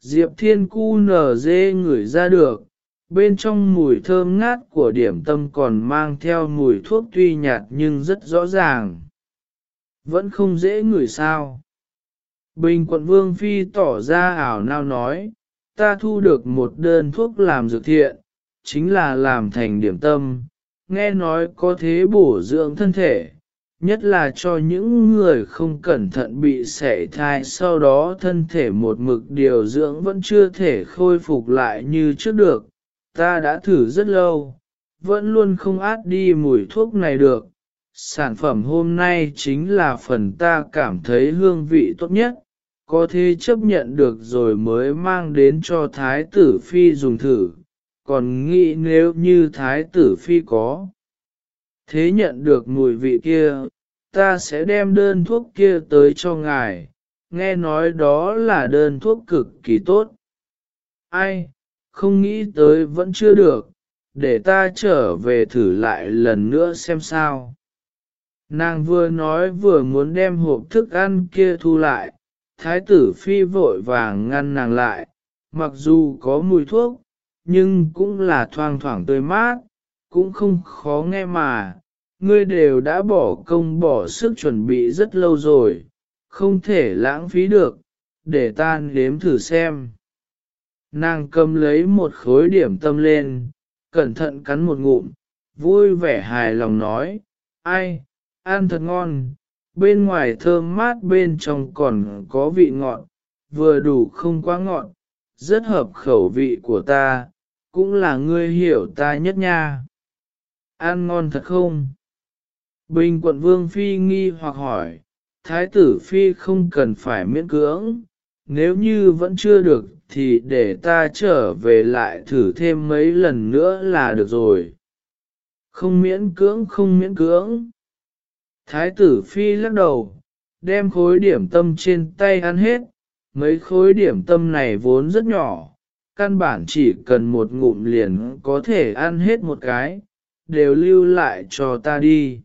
Speaker 1: Diệp thiên cu nở dê ngửi ra được, bên trong mùi thơm ngát của điểm tâm còn mang theo mùi thuốc tuy nhạt nhưng rất rõ ràng. Vẫn không dễ ngửi sao. Bình quận vương phi tỏ ra ảo nao nói, ta thu được một đơn thuốc làm dược thiện, chính là làm thành điểm tâm, nghe nói có thế bổ dưỡng thân thể, nhất là cho những người không cẩn thận bị sẻ thai sau đó thân thể một mực điều dưỡng vẫn chưa thể khôi phục lại như trước được. Ta đã thử rất lâu, vẫn luôn không át đi mùi thuốc này được. Sản phẩm hôm nay chính là phần ta cảm thấy hương vị tốt nhất, có thể chấp nhận được rồi mới mang đến cho Thái tử Phi dùng thử còn nghĩ nếu như thái tử phi có. Thế nhận được mùi vị kia, ta sẽ đem đơn thuốc kia tới cho ngài, nghe nói đó là đơn thuốc cực kỳ tốt. Ai, không nghĩ tới vẫn chưa được, để ta trở về thử lại lần nữa xem sao. Nàng vừa nói vừa muốn đem hộp thức ăn kia thu lại, thái tử phi vội vàng ngăn nàng lại, mặc dù có mùi thuốc, nhưng cũng là thoang thoảng tươi mát, cũng không khó nghe mà, ngươi đều đã bỏ công bỏ sức chuẩn bị rất lâu rồi, không thể lãng phí được, để ta nếm thử xem. Nàng cầm lấy một khối điểm tâm lên, cẩn thận cắn một ngụm, vui vẻ hài lòng nói, ai, ăn thật ngon, bên ngoài thơm mát bên trong còn có vị ngọt, vừa đủ không quá ngọt, rất hợp khẩu vị của ta, cũng là ngươi hiểu ta nhất nha. Ăn ngon thật không? Bình quận vương phi nghi hoặc hỏi, thái tử phi không cần phải miễn cưỡng, nếu như vẫn chưa được thì để ta trở về lại thử thêm mấy lần nữa là được rồi. Không miễn cưỡng không miễn cưỡng. Thái tử phi lắc đầu, đem khối điểm tâm trên tay ăn hết, mấy khối điểm tâm này vốn rất nhỏ, căn bản chỉ cần một ngụm liền có thể ăn hết một cái, đều lưu lại cho ta đi.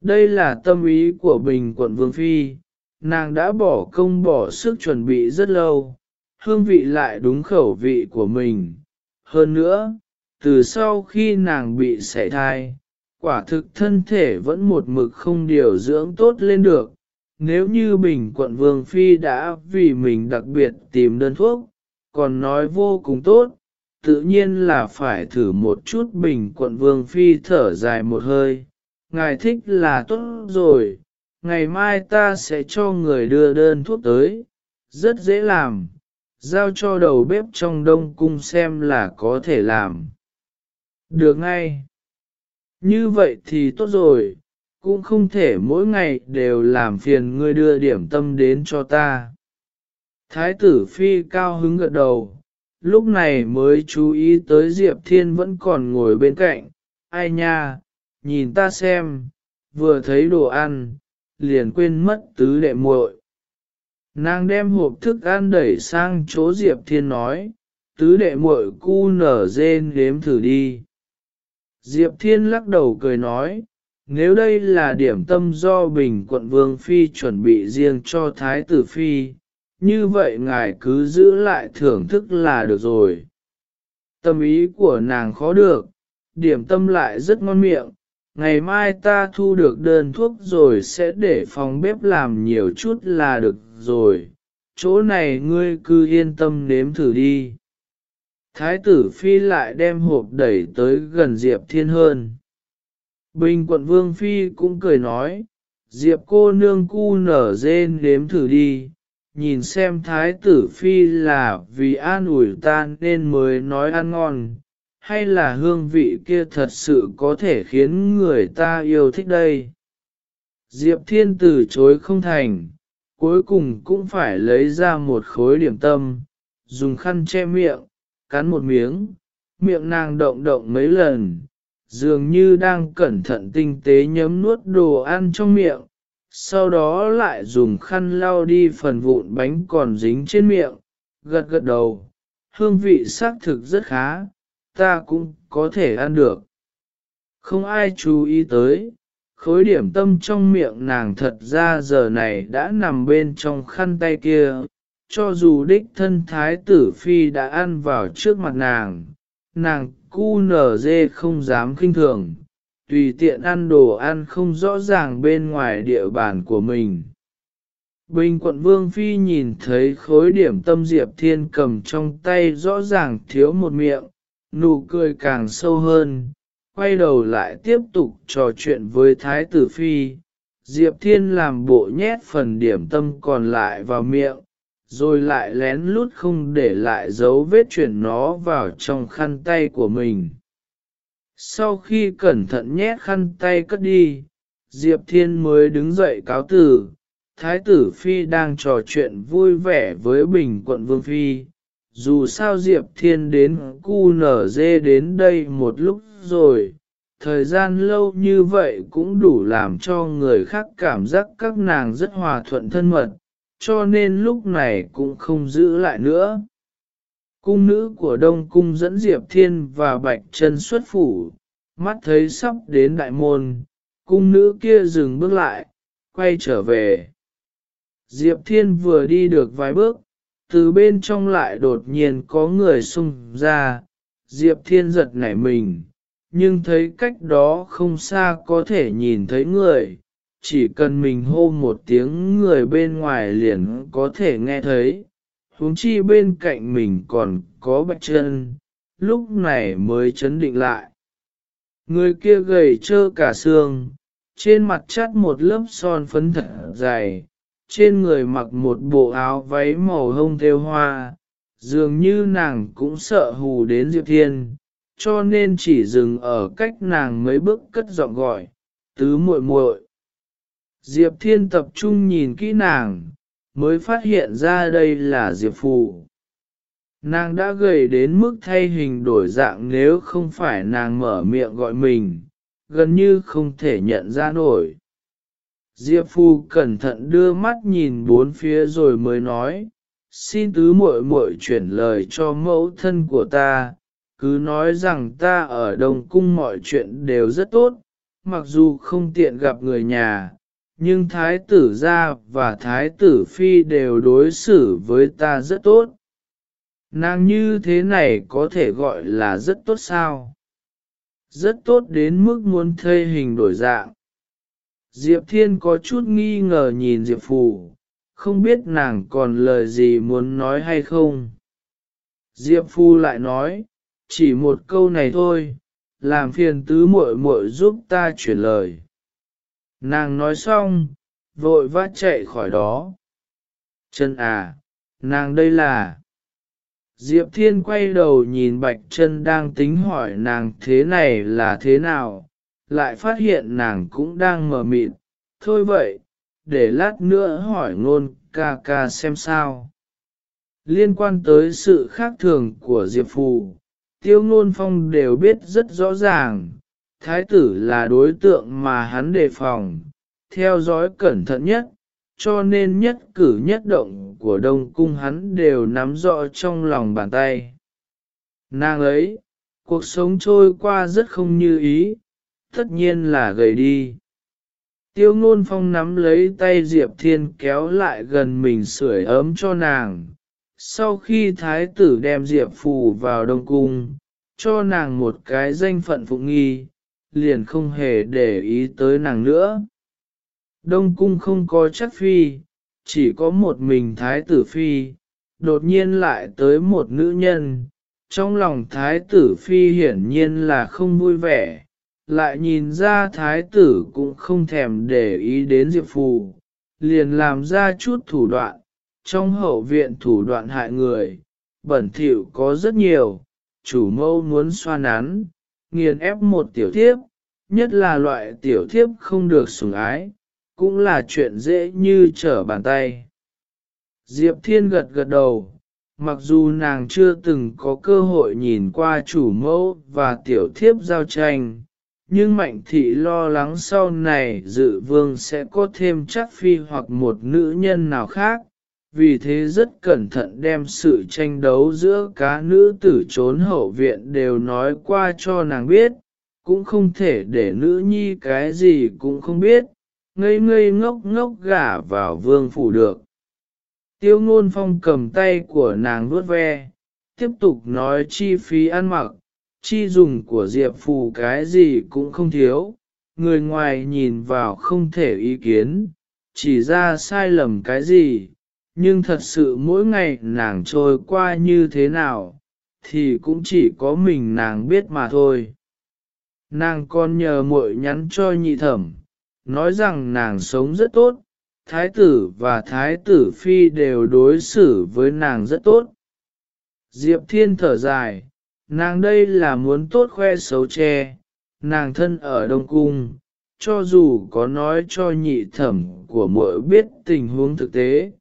Speaker 1: Đây là tâm ý của Bình quận Vương Phi, nàng đã bỏ công bỏ sức chuẩn bị rất lâu, hương vị lại đúng khẩu vị của mình. Hơn nữa, từ sau khi nàng bị sẻ thai, quả thực thân thể vẫn một mực không điều dưỡng tốt lên được. Nếu như Bình quận Vương Phi đã vì mình đặc biệt tìm đơn thuốc, còn nói vô cùng tốt, tự nhiên là phải thử một chút bình quận vương phi thở dài một hơi. Ngài thích là tốt rồi, ngày mai ta sẽ cho người đưa đơn thuốc tới, rất dễ làm, giao cho đầu bếp trong đông cung xem là có thể làm. Được ngay. Như vậy thì tốt rồi, cũng không thể mỗi ngày đều làm phiền ngươi đưa điểm tâm đến cho ta. Thái tử phi cao hứng gật đầu, lúc này mới chú ý tới Diệp Thiên vẫn còn ngồi bên cạnh, ai nha, nhìn ta xem, vừa thấy đồ ăn, liền quên mất tứ đệ muội. Nàng đem hộp thức ăn đẩy sang chỗ Diệp Thiên nói, tứ đệ muội cu nở dên đếm thử đi. Diệp Thiên lắc đầu cười nói, nếu đây là điểm tâm do Bình quận Vương Phi chuẩn bị riêng cho Thái tử Phi, như vậy ngài cứ giữ lại thưởng thức là được rồi. Tâm ý của nàng khó được, điểm tâm lại rất ngon miệng, ngày mai ta thu được đơn thuốc rồi sẽ để phòng bếp làm nhiều chút là được rồi, chỗ này ngươi cứ yên tâm nếm thử đi. Thái tử Phi lại đem hộp đẩy tới gần Diệp Thiên hơn. Bình quận Vương Phi cũng cười nói, Diệp cô nương cu nở dên nếm thử đi, nhìn xem thái tử phi là vì an ủi ta nên mới nói ăn ngon, hay là hương vị kia thật sự có thể khiến người ta yêu thích đây. Diệp thiên từ chối không thành, cuối cùng cũng phải lấy ra một khối điểm tâm, dùng khăn che miệng, cắn một miếng, miệng nàng động động mấy lần, dường như đang cẩn thận tinh tế nhấm nuốt đồ ăn trong miệng, sau đó lại dùng khăn lau đi phần vụn bánh còn dính trên miệng, gật gật đầu, hương vị xác thực rất khá, ta cũng có thể ăn được. Không ai chú ý tới, khối điểm tâm trong miệng nàng thật ra giờ này đã nằm bên trong khăn tay kia, cho dù đích thân thái tử phi đã ăn vào trước mặt nàng, nàng cu nở dê không dám khinh thường, tùy tiện ăn đồ ăn không rõ ràng bên ngoài địa bàn của mình. Bình quận Vương Phi nhìn thấy khối điểm tâm Diệp Thiên cầm trong tay rõ ràng thiếu một miệng, nụ cười càng sâu hơn, quay đầu lại tiếp tục trò chuyện với Thái tử Phi. Diệp Thiên làm bộ nhét phần điểm tâm còn lại vào miệng, rồi lại lén lút không để lại dấu vết chuyển nó vào trong khăn tay của mình. Sau khi cẩn thận nhét khăn tay cất đi, Diệp Thiên mới đứng dậy cáo tử. Thái tử Phi đang trò chuyện vui vẻ với Bình quận Vương Phi. Dù sao Diệp Thiên đến cu nở dê đến đây một lúc rồi, thời gian lâu như vậy cũng đủ làm cho người khác cảm giác các nàng rất hòa thuận thân mật, cho nên lúc này cũng không giữ lại nữa. Cung nữ của Đông Cung dẫn Diệp Thiên và Bạch Trân xuất phủ, mắt thấy sắp đến đại môn, cung nữ kia dừng bước lại, quay trở về. Diệp Thiên vừa đi được vài bước, từ bên trong lại đột nhiên có người xung ra, Diệp Thiên giật nảy mình, nhưng thấy cách đó không xa có thể nhìn thấy người, chỉ cần mình hô một tiếng người bên ngoài liền có thể nghe thấy, huống chi bên cạnh mình còn có bạch chân, lúc này mới chấn định lại. Người kia gầy trơ cả xương, trên mặt chắt một lớp son phấn thật dày, trên người mặc một bộ áo váy màu hông theo hoa, dường như nàng cũng sợ hù đến Diệp Thiên, cho nên chỉ dừng ở cách nàng mấy bước cất giọng gọi, tứ muội muội. Diệp Thiên tập trung nhìn kỹ nàng, mới phát hiện ra đây là Diệp Phù. Nàng đã gầy đến mức thay hình đổi dạng nếu không phải nàng mở miệng gọi mình, gần như không thể nhận ra nổi. Diệp Phu cẩn thận đưa mắt nhìn bốn phía rồi mới nói, xin tứ muội muội chuyển lời cho mẫu thân của ta, cứ nói rằng ta ở Đông Cung mọi chuyện đều rất tốt, mặc dù không tiện gặp người nhà, nhưng Thái tử gia và Thái tử phi đều đối xử với ta rất tốt. Nàng như thế này có thể gọi là rất tốt sao? Rất tốt đến mức muốn thê hình đổi dạng. Diệp Thiên có chút nghi ngờ nhìn Diệp Phù, không biết nàng còn lời gì muốn nói hay không. Diệp Phu lại nói, chỉ một câu này thôi, làm phiền tứ muội muội giúp ta chuyển lời. Nàng nói xong, vội vã chạy khỏi đó. Chân à, nàng đây là... Diệp Thiên quay đầu nhìn Bạch Trân đang tính hỏi nàng thế này là thế nào, lại phát hiện nàng cũng đang mờ mịt. Thôi vậy, để lát nữa hỏi ngôn ca ca xem sao. liên quan tới sự khác thường của Diệp Phù, tiêu ngôn phong đều biết rất rõ ràng, thái tử là đối tượng mà hắn đề phòng, theo dõi cẩn thận nhất, cho nên nhất cử nhất động của đông cung hắn đều nắm rõ trong lòng bàn tay. Nàng ấy, cuộc sống trôi qua rất không như ý, tất nhiên là gầy đi. Tiêu ngôn phong nắm lấy tay Diệp Thiên kéo lại gần mình sưởi ấm cho nàng. Sau khi thái tử đem Diệp Phù vào đông cung, cho nàng một cái danh phận phụng nghi, liền không hề để ý tới nàng nữa. Đông cung không có chắc phi, chỉ có một mình thái tử phi, đột nhiên lại tới một nữ nhân, trong lòng thái tử phi hiển nhiên là không vui vẻ, lại nhìn ra thái tử cũng không thèm để ý đến Diệp Phù, liền làm ra chút thủ đoạn, trong hậu viện thủ đoạn hại người, bẩn thỉu có rất nhiều, chủ mâu muốn xoa nắn, nghiền ép một tiểu thiếp, nhất là loại tiểu thiếp không được sủng ái, cũng là chuyện dễ như trở bàn tay. Diệp Thiên gật gật đầu, mặc dù nàng chưa từng có cơ hội nhìn qua chủ mẫu và tiểu thiếp giao tranh, nhưng mạnh thị lo lắng sau này dự vương sẽ có thêm chắc phi hoặc một nữ nhân nào khác, vì thế rất cẩn thận đem sự tranh đấu giữa cá nữ tử trốn hậu viện đều nói qua cho nàng biết, cũng không thể để nữ nhi cái gì cũng không biết, ngây ngây ngốc ngốc gả vào vương phủ được. Tiêu ngôn phong cầm tay của nàng vuốt ve, tiếp tục nói chi phí ăn mặc, chi dùng của Diệp Phù cái gì cũng không thiếu, người ngoài nhìn vào không thể ý kiến, chỉ ra sai lầm cái gì, nhưng thật sự mỗi ngày nàng trôi qua như thế nào, thì cũng chỉ có mình nàng biết mà thôi. Nàng còn nhờ muội nhắn cho nhị thẩm, nói rằng nàng sống rất tốt, thái tử và thái tử phi đều đối xử với nàng rất tốt. Diệp Thiên thở dài, nàng đây là muốn tốt khoe xấu che, nàng thân ở Đông Cung, cho dù có nói cho nhị thẩm của muội biết tình huống thực tế,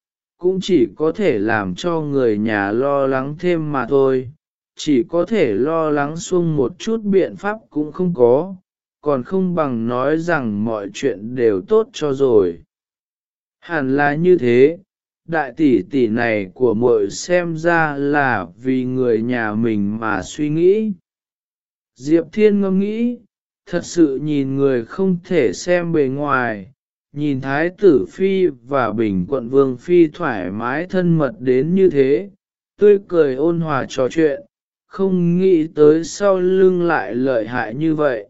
Speaker 1: cũng chỉ có thể làm cho người nhà lo lắng thêm mà thôi, chỉ có thể lo lắng xuông một chút biện pháp cũng không có, còn không bằng nói rằng mọi chuyện đều tốt cho rồi. Hẳn là như thế, đại tỷ tỷ này của muội xem ra là vì người nhà mình mà suy nghĩ. Diệp Thiên ngâm nghĩ, thật sự nhìn người không thể xem bề ngoài, nhìn Thái tử Phi và Bình quận Vương Phi thoải mái thân mật đến như thế, tươi cười ôn hòa trò chuyện, không nghĩ tới sau lưng lại lợi hại như vậy.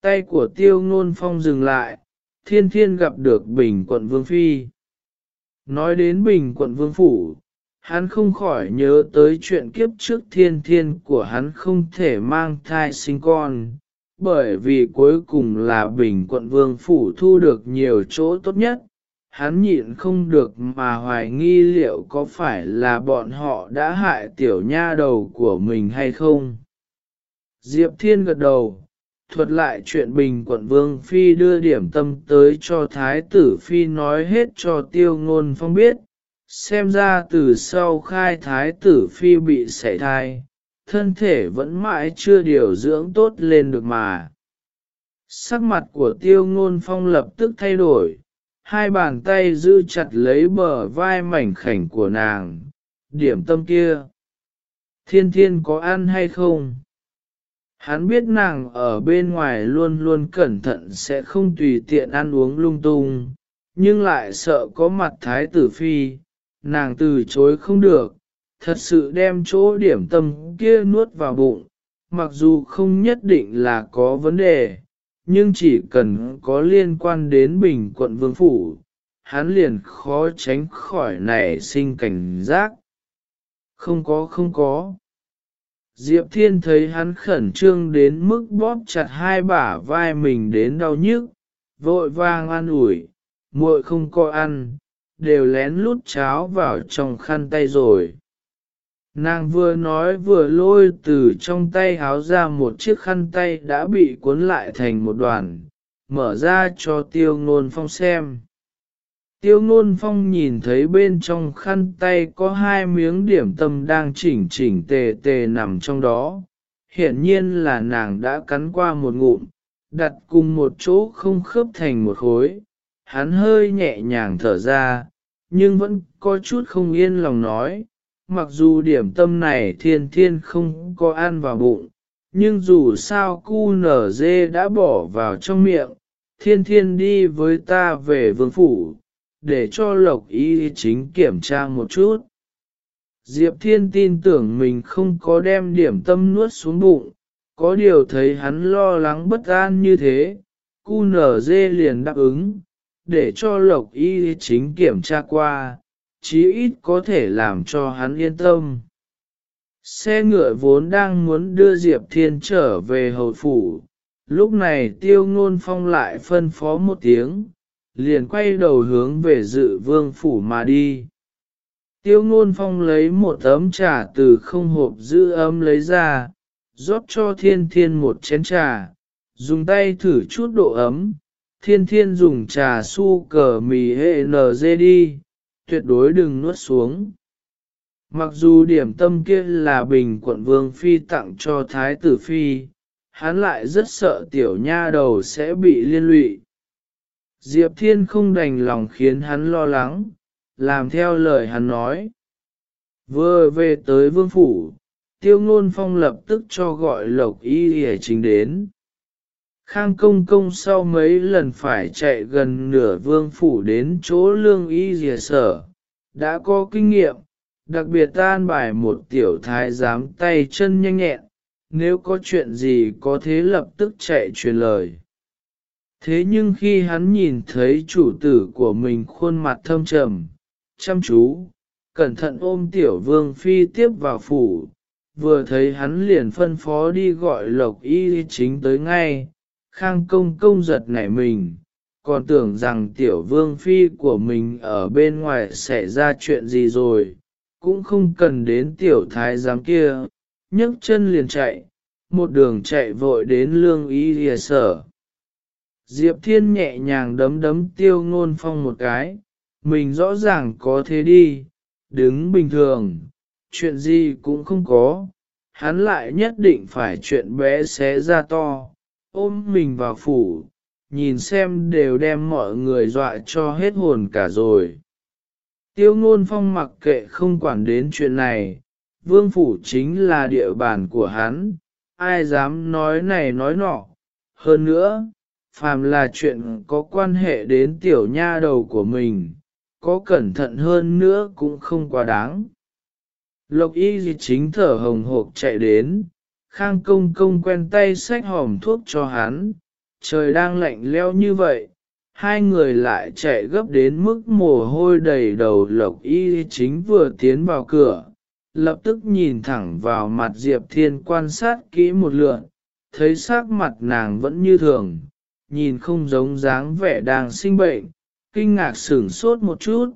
Speaker 1: Tay của tiêu ngôn phong dừng lại, thiên thiên gặp được Bình quận Vương Phi. Nói đến Bình quận Vương Phủ, hắn không khỏi nhớ tới chuyện kiếp trước thiên thiên của hắn không thể mang thai sinh con, bởi vì cuối cùng là Bình quận Vương Phủ thu được nhiều chỗ tốt nhất. Hắn nhịn không được mà hoài nghi liệu có phải là bọn họ đã hại tiểu nha đầu của mình hay không. Diệp Thiên gật đầu, thuật lại chuyện bình quận Vương Phi đưa điểm tâm tới cho Thái tử Phi nói hết cho tiêu ngôn phong biết, xem ra từ sau khai Thái tử Phi bị sảy thai, thân thể vẫn mãi chưa điều dưỡng tốt lên được mà. Sắc mặt của tiêu ngôn phong lập tức thay đổi, hai bàn tay giữ chặt lấy bờ vai mảnh khảnh của nàng, điểm tâm kia. Thiên thiên có ăn hay không? Hắn biết nàng ở bên ngoài luôn luôn cẩn thận sẽ không tùy tiện ăn uống lung tung, nhưng lại sợ có mặt thái tử phi, nàng từ chối không được, thật sự đem chỗ điểm tâm kia nuốt vào bụng, mặc dù không nhất định là có vấn đề, nhưng chỉ cần có liên quan đến bình quận vương phủ, hắn liền khó tránh khỏi nảy sinh cảnh giác. Không có không có. Diệp Thiên thấy hắn khẩn trương đến mức bóp chặt hai bả vai mình đến đau nhức, vội vang ăn ủi, muội không có ăn, đều lén lút cháo vào trong khăn tay rồi. Nàng vừa nói vừa lôi từ trong tay háo ra một chiếc khăn tay đã bị cuốn lại thành một đoàn, mở ra cho tiêu ngôn phong xem. Tiêu ngôn phong nhìn thấy bên trong khăn tay có hai miếng điểm tâm đang chỉnh chỉnh tề tề nằm trong đó. Hiển nhiên là nàng đã cắn qua một ngụm, đặt cùng một chỗ không khớp thành một khối. Hắn hơi nhẹ nhàng thở ra, nhưng vẫn có chút không yên lòng nói, mặc dù điểm tâm này thiên thiên không có ăn vào bụng, nhưng dù sao cu nở dê đã bỏ vào trong miệng, thiên thiên đi với ta về vương phủ, để cho lộc y chính kiểm tra một chút. Diệp thiên tin tưởng mình không có đem điểm tâm nuốt xuống bụng, có điều thấy hắn lo lắng bất an như thế, cu nở dê liền đáp ứng, để cho lộc y chính kiểm tra qua, chí ít có thể làm cho hắn yên tâm. Xe ngựa vốn đang muốn đưa Diệp Thiên trở về hầu phủ, lúc này tiêu ngôn phong lại phân phó một tiếng, liền quay đầu hướng về dự vương phủ mà đi. Tiêu ngôn phong lấy một ấm trà từ không hộp giữ ấm lấy ra, rót cho thiên thiên một chén trà, dùng tay thử chút độ ấm, thiên thiên dùng trà su cờ mì hệ nở dê đi, tuyệt đối đừng nuốt xuống. Mặc dù điểm tâm kia là bình quận vương phi tặng cho thái tử phi, hắn lại rất sợ tiểu nha đầu sẽ bị liên lụy. Diệp Thiên không đành lòng khiến hắn lo lắng, làm theo lời hắn nói. Vừa về tới vương phủ, tiêu ngôn phong lập tức cho gọi lộc y hề chính đến. Khang công công sau mấy lần phải chạy gần nửa vương phủ đến chỗ lương y dìa sở, đã có kinh nghiệm, đặc biệt tan bài một tiểu thái giám tay chân nhanh nhẹn, nếu có chuyện gì có thế lập tức chạy truyền lời. Thế nhưng khi hắn nhìn thấy chủ tử của mình khuôn mặt thâm trầm, chăm chú, cẩn thận ôm tiểu vương phi tiếp vào phủ, vừa thấy hắn liền phân phó đi gọi lộc y chính tới ngay, khang công công giật nảy mình, còn tưởng rằng tiểu vương phi của mình ở bên ngoài xảy ra chuyện gì rồi, cũng không cần đến tiểu thái giám kia, nhấc chân liền chạy, một đường chạy vội đến lương ý lìa sở. Diệp Thiên nhẹ nhàng đấm đấm tiêu ngôn phong một cái, mình rõ ràng có thế đi, đứng bình thường, chuyện gì cũng không có, hắn lại nhất định phải chuyện bé xé ra to, ôm mình vào phủ, nhìn xem đều đem mọi người dọa cho hết hồn cả rồi. Tiêu ngôn phong mặc kệ không quản đến chuyện này, vương phủ chính là địa bàn của hắn, ai dám nói này nói nọ. Hơn nữa, phàm là chuyện có quan hệ đến tiểu nha đầu của mình, có cẩn thận hơn nữa cũng không quá đáng. Lộc y gì chính thở hồng hộc chạy đến, khang công công quen tay xách hòm thuốc cho hắn, trời đang lạnh leo như vậy, hai người lại chạy gấp đến mức mồ hôi đầy đầu lộc y chính vừa tiến vào cửa, lập tức nhìn thẳng vào mặt Diệp Thiên quan sát kỹ một lượn, thấy sắc mặt nàng vẫn như thường, nhìn không giống dáng vẻ đang sinh bệnh, kinh ngạc sửng sốt một chút,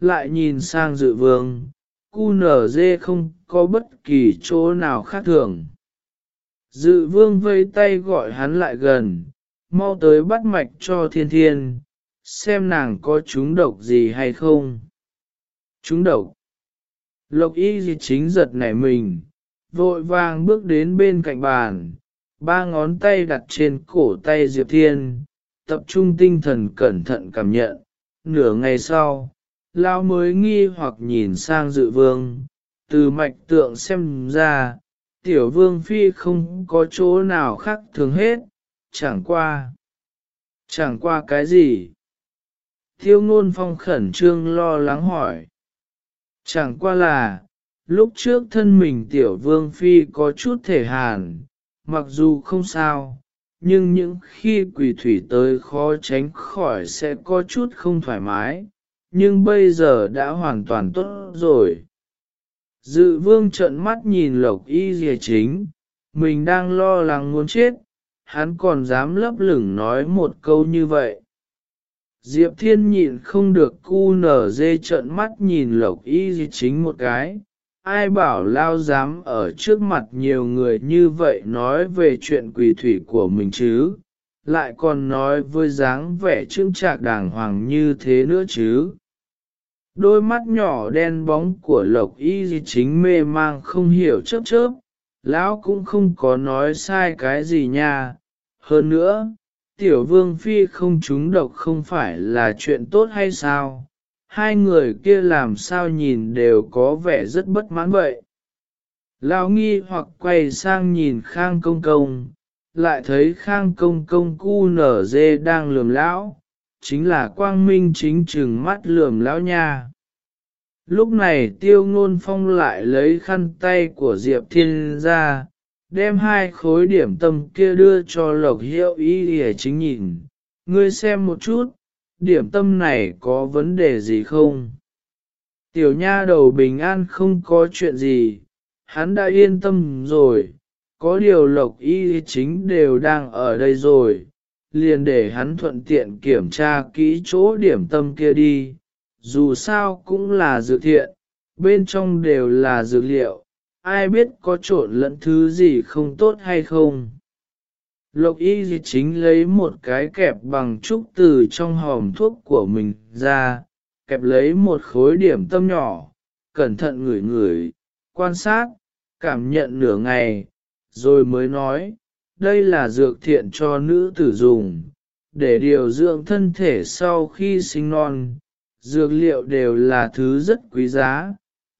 Speaker 1: lại nhìn sang dự vương, cu nở dê không có bất kỳ chỗ nào khác thường. Dự vương vây tay gọi hắn lại gần, mau tới bắt mạch cho thiên thiên, xem nàng có trúng độc gì hay không. Trúng độc. Lộc y gì chính giật nảy mình, vội vàng bước đến bên cạnh bàn, ba ngón tay đặt trên cổ tay Diệp Thiên, tập trung tinh thần cẩn thận cảm nhận. Nửa ngày sau, Lao mới nghi hoặc nhìn sang dự vương, từ mạch tượng xem ra, tiểu vương phi không có chỗ nào khác thường hết, chẳng qua. Chẳng qua cái gì? Thiêu ngôn phong khẩn trương lo lắng hỏi. Chẳng qua là, lúc trước thân mình tiểu vương phi có chút thể hàn, mặc dù không sao, nhưng những khi quỷ thủy tới khó tránh khỏi sẽ có chút không thoải mái, nhưng bây giờ đã hoàn toàn tốt rồi. Dự vương trợn mắt nhìn lộc y dìa chính, mình đang lo lắng muốn chết, hắn còn dám lấp lửng nói một câu như vậy. Diệp thiên nhịn không được cu nở dê trợn mắt nhìn lộc y dìa chính một cái, ai bảo lao dám ở trước mặt nhiều người như vậy nói về chuyện quỷ thủy của mình chứ, lại còn nói với dáng vẻ trưng trạc đàng hoàng như thế nữa chứ. Đôi mắt nhỏ đen bóng của lộc y chính mê mang không hiểu chớp chớp, lão cũng không có nói sai cái gì nha. Hơn nữa, tiểu vương phi không trúng độc không phải là chuyện tốt hay sao? Hai người kia làm sao nhìn đều có vẻ rất bất mãn vậy. Lão nghi hoặc quay sang nhìn khang công công, lại thấy khang công công cu nở dê đang lườm lão, chính là quang minh chính trừng mắt lườm lão nha. Lúc này tiêu ngôn phong lại lấy khăn tay của Diệp Thiên ra, đem hai khối điểm tâm kia đưa cho lộc hiệu ý để chính nhìn. Ngươi xem một chút, điểm tâm này có vấn đề gì không? Tiểu nha đầu bình an không có chuyện gì, hắn đã yên tâm rồi, có điều lộc y chính đều đang ở đây rồi, liền để hắn thuận tiện kiểm tra kỹ chỗ điểm tâm kia đi, dù sao cũng là dược thiện, bên trong đều là dược liệu, ai biết có trộn lẫn thứ gì không tốt hay không. Lộc y chính lấy một cái kẹp bằng trúc từ trong hòm thuốc của mình ra, kẹp lấy một khối điểm tâm nhỏ, cẩn thận ngửi ngửi, quan sát, cảm nhận nửa ngày, rồi mới nói, đây là dược thiện cho nữ tử dùng, để điều dưỡng thân thể sau khi sinh non. Dược liệu đều là thứ rất quý giá,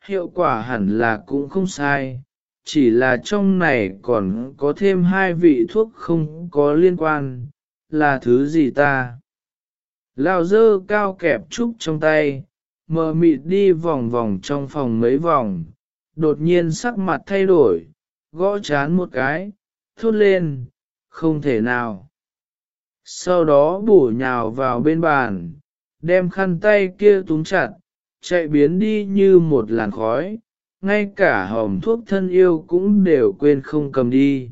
Speaker 1: hiệu quả hẳn là cũng không sai, chỉ là trong này còn có thêm hai vị thuốc không có liên quan, là thứ gì ta? Lao dơ cao kẹp trúc trong tay, mờ mịt đi vòng vòng trong phòng mấy vòng, đột nhiên sắc mặt thay đổi, gõ chán một cái, thốt lên, không thể nào. Sau đó bổ nhào vào bên bàn, đem khăn tay kia túm chặt, chạy biến đi như một làn khói, ngay cả hòm thuốc thân yêu cũng đều quên không cầm đi.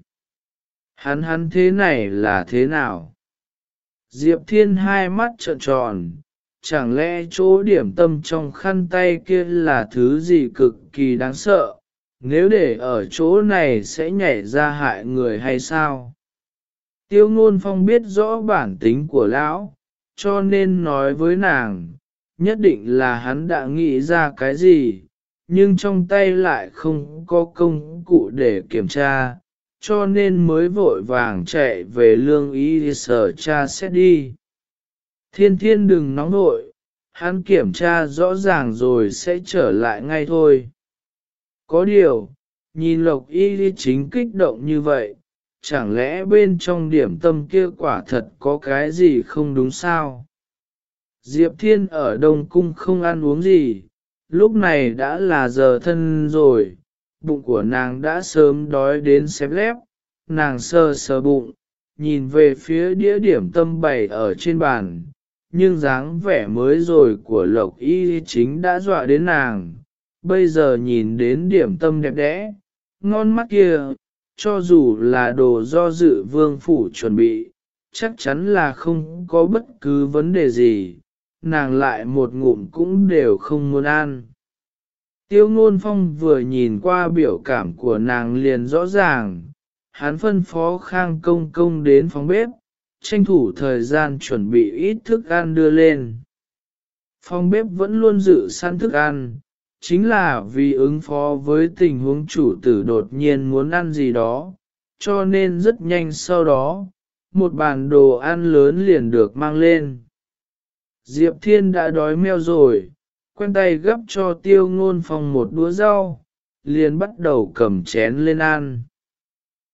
Speaker 1: Hắn hắn thế này là thế nào? Diệp Thiên hai mắt trợn tròn, chẳng lẽ chỗ điểm tâm trong khăn tay kia là thứ gì cực kỳ đáng sợ, nếu để ở chỗ này sẽ nhảy ra hại người hay sao? Tiêu ngôn phong biết rõ bản tính của lão, cho nên nói với nàng, nhất định là hắn đã nghĩ ra cái gì, nhưng trong tay lại không có công cụ để kiểm tra, cho nên mới vội vàng chạy về lương y sở tra xét đi. Thiên thiên đừng nóng nội, hắn kiểm tra rõ ràng rồi sẽ trở lại ngay thôi. Có điều, nhìn lộc y chính kích động như vậy, chẳng lẽ bên trong điểm tâm kia quả thật có cái gì không đúng sao? Diệp Thiên ở Đông Cung không ăn uống gì, lúc này đã là giờ thân rồi, bụng của nàng đã sớm đói đến xếp lép, nàng sơ sờ bụng, nhìn về phía đĩa điểm tâm bày ở trên bàn, nhưng dáng vẻ mới rồi của Lộc Y chính đã dọa đến nàng, bây giờ nhìn đến điểm tâm đẹp đẽ, ngon mắt kia, cho dù là đồ do dự vương phủ chuẩn bị, chắc chắn là không có bất cứ vấn đề gì, nàng lại một ngụm cũng đều không muốn ăn. Tiêu ngôn phong vừa nhìn qua biểu cảm của nàng liền rõ ràng, hắn phân phó khang công công đến phòng bếp, tranh thủ thời gian chuẩn bị ít thức ăn đưa lên. Phòng bếp vẫn luôn dự săn thức ăn, chính là vì ứng phó với tình huống chủ tử đột nhiên muốn ăn gì đó, cho nên rất nhanh sau đó, một bàn đồ ăn lớn liền được mang lên. Diệp Thiên đã đói meo rồi, quen tay gấp cho tiêu ngôn phong một đũa rau, liền bắt đầu cầm chén lên ăn.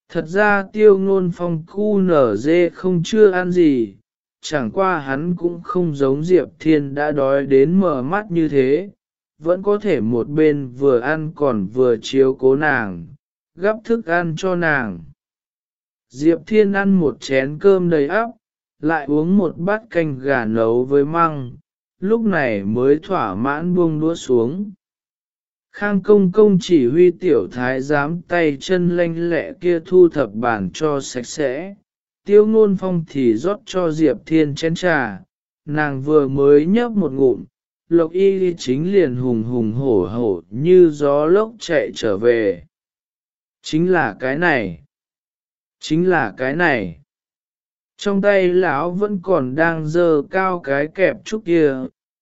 Speaker 1: Thật ra tiêu ngôn phong cu nở dê không chưa ăn gì, chẳng qua hắn cũng không giống Diệp Thiên đã đói đến mở mắt như thế, vẫn có thể một bên vừa ăn còn vừa chiếu cố nàng, gắp thức ăn cho nàng. Diệp Thiên ăn một chén cơm đầy ắp, lại uống một bát canh gà nấu với măng, lúc này mới thỏa mãn buông đũa xuống. Khang công công chỉ huy tiểu thái giám tay chân lanh lẹ kia thu thập bàn cho sạch sẽ, tiêu ngôn phong thì rót cho Diệp Thiên chén trà, nàng vừa mới nhấp một ngụm, lộc y chính liền hùng hùng hổ hổ như gió lốc chạy trở về. Chính là cái này. Chính là cái này. trong tay lão vẫn còn đang giơ cao cái kẹp trúc kia,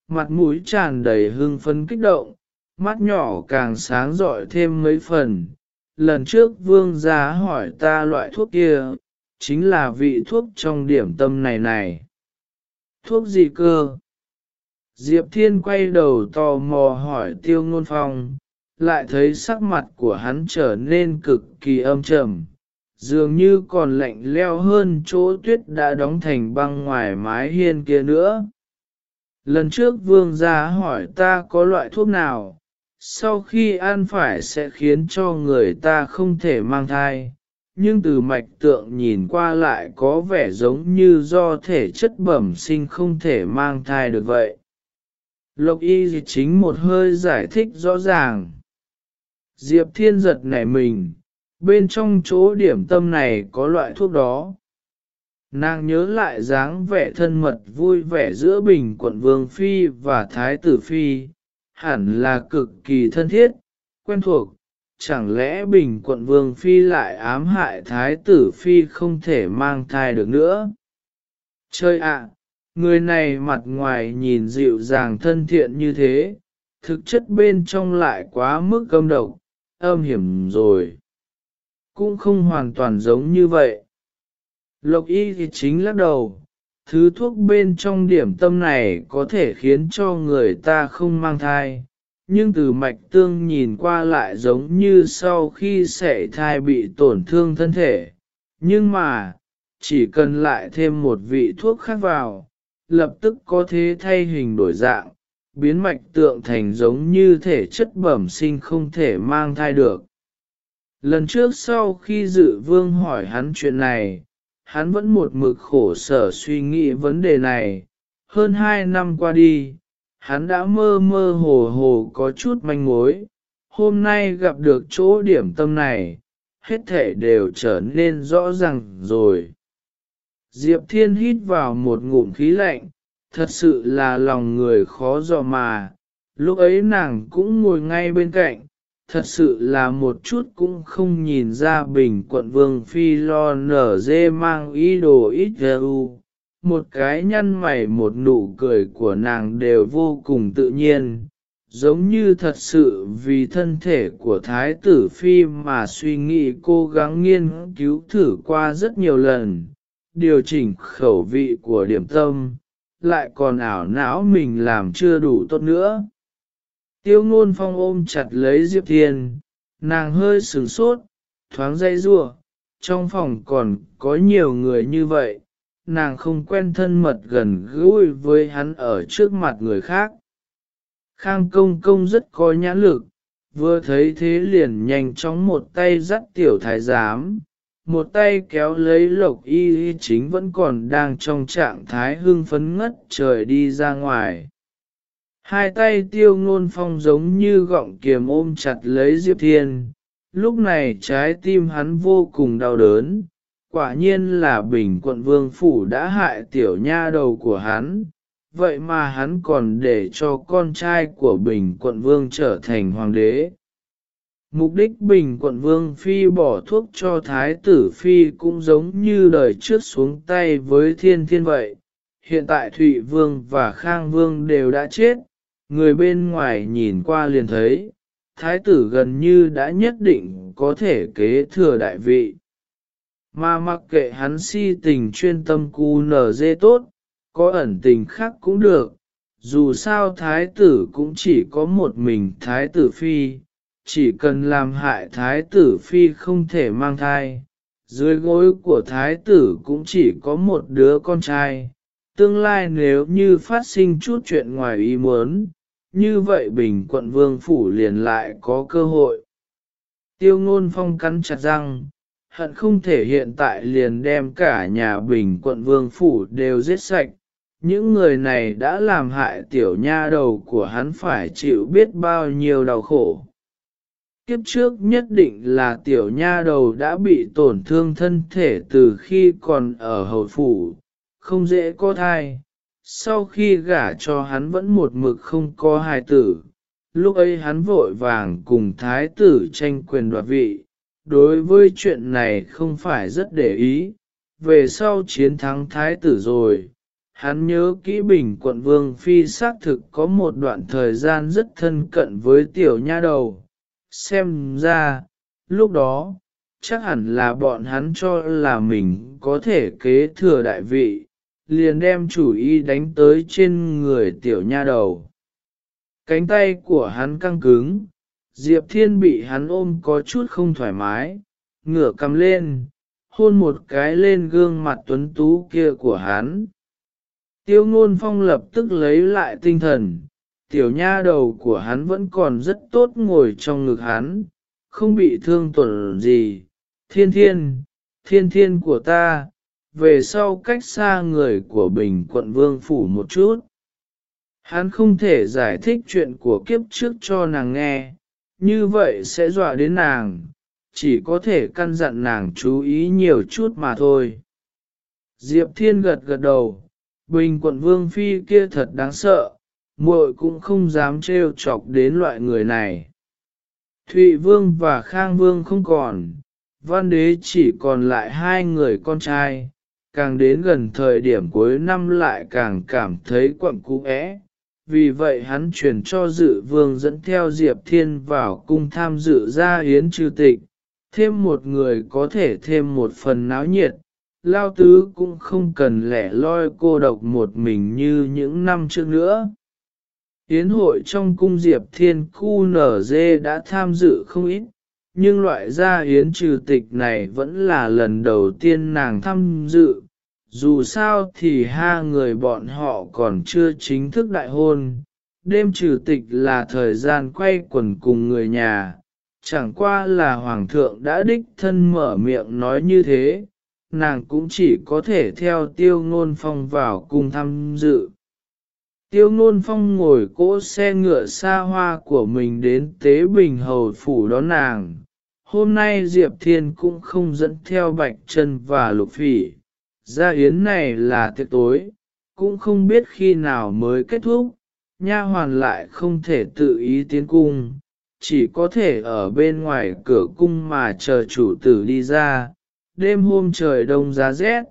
Speaker 1: mặt mũi tràn đầy hưng phấn kích động, mắt nhỏ càng sáng rọi thêm mấy phần lần trước vương gia hỏi ta loại thuốc kia, chính là vị thuốc trong điểm tâm này này thuốc gì cơ diệp thiên quay đầu tò mò hỏi tiêu ngôn phong, lại thấy sắc mặt của hắn trở nên cực kỳ âm trầm, dường như còn lạnh leo hơn chỗ tuyết đã đóng thành băng ngoài mái hiên kia nữa. Lần trước vương gia hỏi ta có loại thuốc nào, sau khi ăn phải sẽ khiến cho người ta không thể mang thai, nhưng từ mạch tượng nhìn qua lại có vẻ giống như do thể chất bẩm sinh không thể mang thai được vậy lộc y chính một hơi giải thích rõ ràng. Diệp thiên giật nảy mình, bên trong chỗ điểm tâm này có loại thuốc đó. Nàng nhớ lại dáng vẻ thân mật vui vẻ giữa bình quận vương phi và thái tử phi, hẳn là cực kỳ thân thiết, quen thuộc. Chẳng lẽ bình quận vương phi lại ám hại thái tử phi không thể mang thai được nữa? Chơi ạ người này mặt ngoài nhìn dịu dàng thân thiện như thế, thực chất bên trong lại quá mức âm độc, âm hiểm rồi. Cũng không hoàn toàn giống như vậy. Lộc y thì chính lắc đầu, thứ thuốc bên trong điểm tâm này có thể khiến cho người ta không mang thai, nhưng từ mạch tương nhìn qua lại giống như sau khi sẻ thai bị tổn thương thân thể. Nhưng mà, chỉ cần lại thêm một vị thuốc khác vào lập tức có thế thay hình đổi dạng, biến mạch tượng thành giống như thể chất bẩm sinh không thể mang thai được. Lần trước sau khi dự vương hỏi hắn chuyện này, hắn vẫn một mực khổ sở suy nghĩ vấn đề này. Hơn hai năm qua đi, hắn đã mơ mơ hồ hồ có chút manh mối. Hôm nay gặp được chỗ điểm tâm này, hết thể đều trở nên rõ ràng rồi diệp thiên hít vào một ngụm khí lạnh, thật sự là lòng người khó dò mà. Lúc ấy nàng cũng ngồi ngay bên cạnh, thật sự là một chút cũng không nhìn ra bình quận vương phi lo nở dê mang ý đồ ít u. Một cái nhăn mày một nụ cười của nàng đều vô cùng tự nhiên, giống như thật sự vì thân thể của thái tử phi mà suy nghĩ cố gắng nghiên cứu thử qua rất nhiều lần điều chỉnh khẩu vị của điểm tâm lại còn ảo não mình làm chưa đủ tốt nữa tiêu ngôn phong ôm chặt lấy diệp thiên nàng hơi sửng sốt thoáng dây rua trong phòng còn có nhiều người như vậy nàng không quen thân mật gần gũi với hắn ở trước mặt người khác. Khang công công rất có nhãn lực, vừa thấy thế liền nhanh chóng một tay dắt tiểu thái giám, một tay kéo lấy lộc y chính vẫn còn đang trong trạng thái hưng phấn ngất trời đi ra ngoài. Hai tay tiêu ngôn phong giống như gọng kiềm ôm chặt lấy Diệp Thiên, lúc này trái tim hắn vô cùng đau đớn, quả nhiên là bình quận vương phủ đã hại tiểu nha đầu của hắn, vậy mà hắn còn để cho con trai của bình quận vương trở thành hoàng đế. Mục đích bình quận vương phi bỏ thuốc cho thái tử phi cũng giống như đời trước xuống tay với thiên thiên vậy. Hiện tại Thụy Vương và Khang Vương đều đã chết, người bên ngoài nhìn qua liền thấy, thái tử gần như đã nhất định có thể kế thừa đại vị. Mà mặc kệ hắn si tình chuyên tâm cu nở dê tốt, có ẩn tình khác cũng được, dù sao thái tử cũng chỉ có một mình thái tử phi, chỉ cần làm hại thái tử phi không thể mang thai. Dưới gối của thái tử cũng chỉ có một đứa con trai, tương lai nếu như phát sinh chút chuyện ngoài ý muốn, như vậy bình quận vương phủ liền lại có cơ hội. Tiêu ngôn phong cắn chặt răng, hận không thể hiện tại liền đem cả nhà bình quận vương phủ đều giết sạch. Những người này đã làm hại tiểu nha đầu của hắn phải chịu biết bao nhiêu đau khổ. Kiếp trước nhất định là tiểu nha đầu đã bị tổn thương thân thể từ khi còn ở hầu phủ, không dễ có thai. Sau khi gả cho hắn vẫn một mực không có hài tử, lúc ấy hắn vội vàng cùng thái tử tranh quyền đoạt vị, đối với chuyện này không phải rất để ý, về sau chiến thắng thái tử rồi. Hắn nhớ kỹ bình quận vương phi xác thực có một đoạn thời gian rất thân cận với tiểu nha đầu. Xem ra, lúc đó, chắc hẳn là bọn hắn cho là mình có thể kế thừa đại vị, liền đem chủ ý đánh tới trên người tiểu nha đầu. Cánh tay của hắn căng cứng, Diệp Thiên bị hắn ôm có chút không thoải mái, ngửa cầm lên, hôn một cái lên gương mặt tuấn tú kia của hắn. Tiêu ngôn phong lập tức lấy lại tinh thần, tiểu nha đầu của hắn vẫn còn rất tốt ngồi trong ngực hắn, không bị thương tổn gì. Thiên thiên, thiên thiên của ta, về sau cách xa người của bình quận vương phủ một chút. Hắn không thể giải thích chuyện của kiếp trước cho nàng nghe, như vậy sẽ dọa đến nàng, chỉ có thể căn dặn nàng chú ý nhiều chút mà thôi. Diệp Thiên gật gật đầu, bình quận vương phi kia thật đáng sợ, muội cũng không dám trêu chọc đến loại người này. Thụy vương và Khang vương không còn, văn đế chỉ còn lại hai người con trai, càng đến gần thời điểm cuối năm lại càng cảm thấy quặn cú é, Vì vậy hắn chuyển cho dự vương dẫn theo Diệp Thiên vào cung tham dự gia hiến trừ tịch, thêm một người có thể thêm một phần náo nhiệt, lao tứ cũng không cần lẻ loi cô độc một mình như những năm trước nữa. Yến hội trong cung Diệp Thiên Khu Nở Dê đã tham dự không ít, nhưng loại gia yến trừ tịch này vẫn là lần đầu tiên nàng tham dự. Dù sao thì hai người bọn họ còn chưa chính thức đại hôn, đêm trừ tịch là thời gian quay quần cùng người nhà, chẳng qua là hoàng thượng đã đích thân mở miệng nói như thế, nàng cũng chỉ có thể theo tiêu ngôn phong vào cùng tham dự. Tiêu ngôn phong ngồi cỗ xe ngựa xa hoa của mình đến Tế Bình Hầu Phủ đón nàng. Hôm nay Diệp Thiên cũng không dẫn theo Bạch chân và Lục Phỉ. Gia yến này là tiệc tối, cũng không biết khi nào mới kết thúc, nha hoàn lại không thể tự ý tiến cung, chỉ có thể ở bên ngoài cửa cung mà chờ chủ tử đi ra. Đêm hôm trời đông giá rét,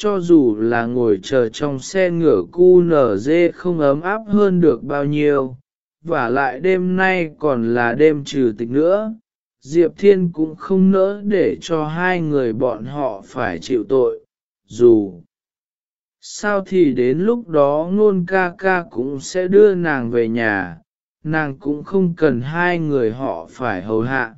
Speaker 1: cho dù là ngồi chờ trong xe ngựa cu nở dê không ấm áp hơn được bao nhiêu, và lại đêm nay còn là đêm trừ tịch nữa, Diệp Thiên cũng không nỡ để cho hai người bọn họ phải chịu tội, dù sao thì đến lúc đó ngôn ca ca cũng sẽ đưa nàng về nhà, nàng cũng không cần hai người họ phải hầu hạ.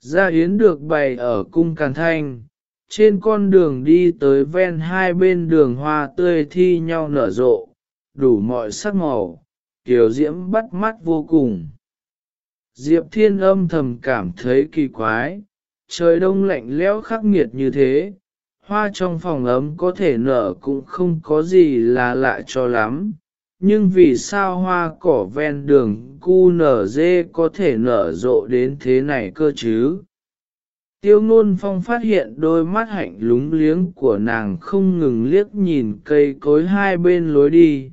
Speaker 1: Gia Yến được bày ở cung Càn Thanh, trên con đường đi tới ven hai bên đường hoa tươi thi nhau nở rộ, đủ mọi sắc màu, kiều diễm bắt mắt vô cùng. Diệp Thiên âm thầm cảm thấy kỳ quái, trời đông lạnh lẽo khắc nghiệt như thế, hoa trong phòng ấm có thể nở cũng không có gì là lạ cho lắm, nhưng vì sao hoa cỏ ven đường cu nở dê có thể nở rộ đến thế này cơ chứ? Tiêu ngôn phong phát hiện đôi mắt hạnh lúng liếng của nàng không ngừng liếc nhìn cây cối hai bên lối đi,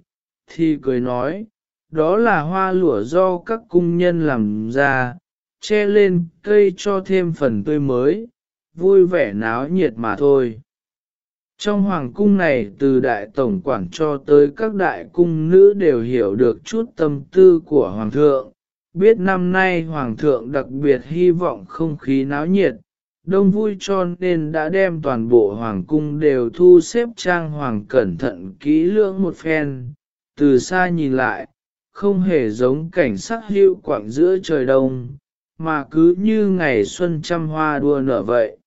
Speaker 1: thì cười nói, đó là hoa lụa do các cung nhân làm ra, che lên cây cho thêm phần tươi mới, vui vẻ náo nhiệt mà thôi. Trong hoàng cung này từ đại tổng quản cho tới các đại cung nữ đều hiểu được chút tâm tư của hoàng thượng, biết năm nay hoàng thượng đặc biệt hy vọng không khí náo nhiệt, đông vui cho nên đã đem toàn bộ hoàng cung đều thu xếp trang hoàng cẩn thận kỹ lưỡng một phen, từ xa nhìn lại, không hề giống cảnh sắc hữu quảng giữa trời đông, mà cứ như ngày xuân trăm hoa đua nở vậy.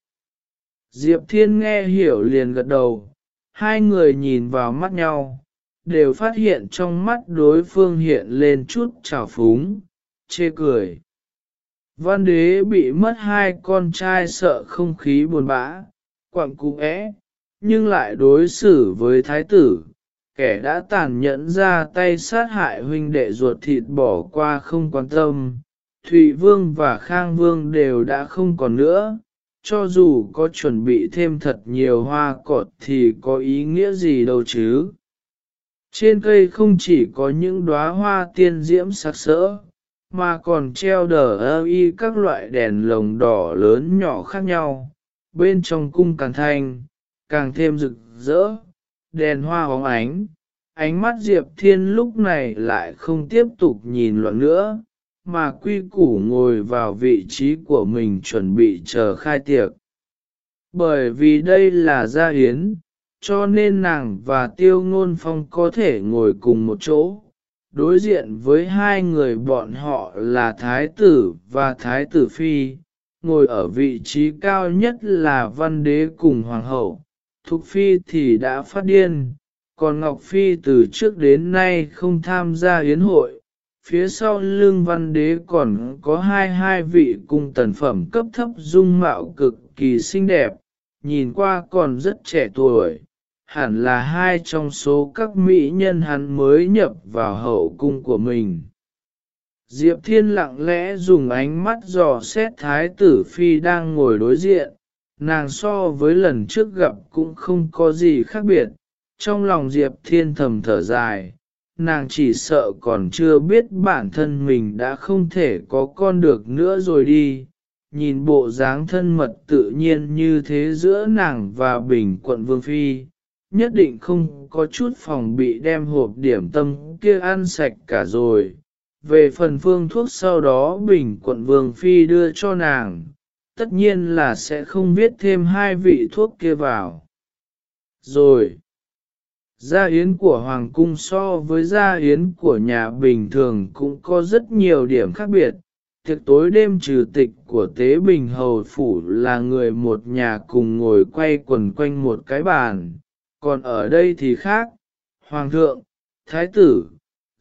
Speaker 1: Diệp Thiên nghe hiểu liền gật đầu, hai người nhìn vào mắt nhau, đều phát hiện trong mắt đối phương hiện lên chút trào phúng, chê cười. Văn đế bị mất hai con trai sợ không khí buồn bã, quặng cung é, nhưng lại đối xử với thái tử, kẻ đã tàn nhẫn ra tay sát hại huynh đệ ruột thịt bỏ qua không quan tâm. Thụy Vương và Khang Vương đều đã không còn nữa, cho dù có chuẩn bị thêm thật nhiều hoa cọt thì có ý nghĩa gì đâu chứ. Trên cây không chỉ có những đóa hoa tiên diễm sắc sỡ, mà còn treo đờ ơ y các loại đèn lồng đỏ lớn nhỏ khác nhau. Bên trong cung càng thanh, càng thêm rực rỡ, đèn hoa hóng ánh. Ánh mắt Diệp Thiên lúc này lại không tiếp tục nhìn loạn nữa, mà quy củ ngồi vào vị trí của mình chuẩn bị chờ khai tiệc. Bởi vì đây là gia hiến, cho nên nàng và tiêu ngôn phong có thể ngồi cùng một chỗ. Đối diện với hai người bọn họ là Thái tử và Thái tử Phi, ngồi ở vị trí cao nhất là Văn Đế cùng Hoàng hậu. Thục Phi thì đã phát điên, còn Ngọc Phi từ trước đến nay không tham gia yến hội. Phía sau lưng văn đế còn có hai hai vị cung tần phẩm cấp thấp dung mạo cực kỳ xinh đẹp, nhìn qua còn rất trẻ tuổi, hẳn là hai trong số các mỹ nhân hắn mới nhập vào hậu cung của mình. Diệp Thiên lặng lẽ dùng ánh mắt dò xét thái tử phi đang ngồi đối diện, nàng so với lần trước gặp cũng không có gì khác biệt, trong lòng Diệp Thiên thầm thở dài, nàng chỉ sợ còn chưa biết bản thân mình đã không thể có con được nữa rồi đi. Nhìn bộ dáng thân mật tự nhiên như thế giữa nàng và bình quận Vương Phi, nhất định không có chút phòng bị đem hộp điểm tâm kia ăn sạch cả rồi. Về phần phương thuốc sau đó bình quận Vương Phi đưa cho nàng, tất nhiên là sẽ không viết thêm hai vị thuốc kia vào. Rồi, gia yến của Hoàng cung so với gia yến của nhà bình thường cũng có rất nhiều điểm khác biệt. Tiệc tối đêm trừ tịch của Tế Bình Hầu Phủ là người một nhà cùng ngồi quay quần quanh một cái bàn, còn ở đây thì khác, Hoàng thượng, Thái tử,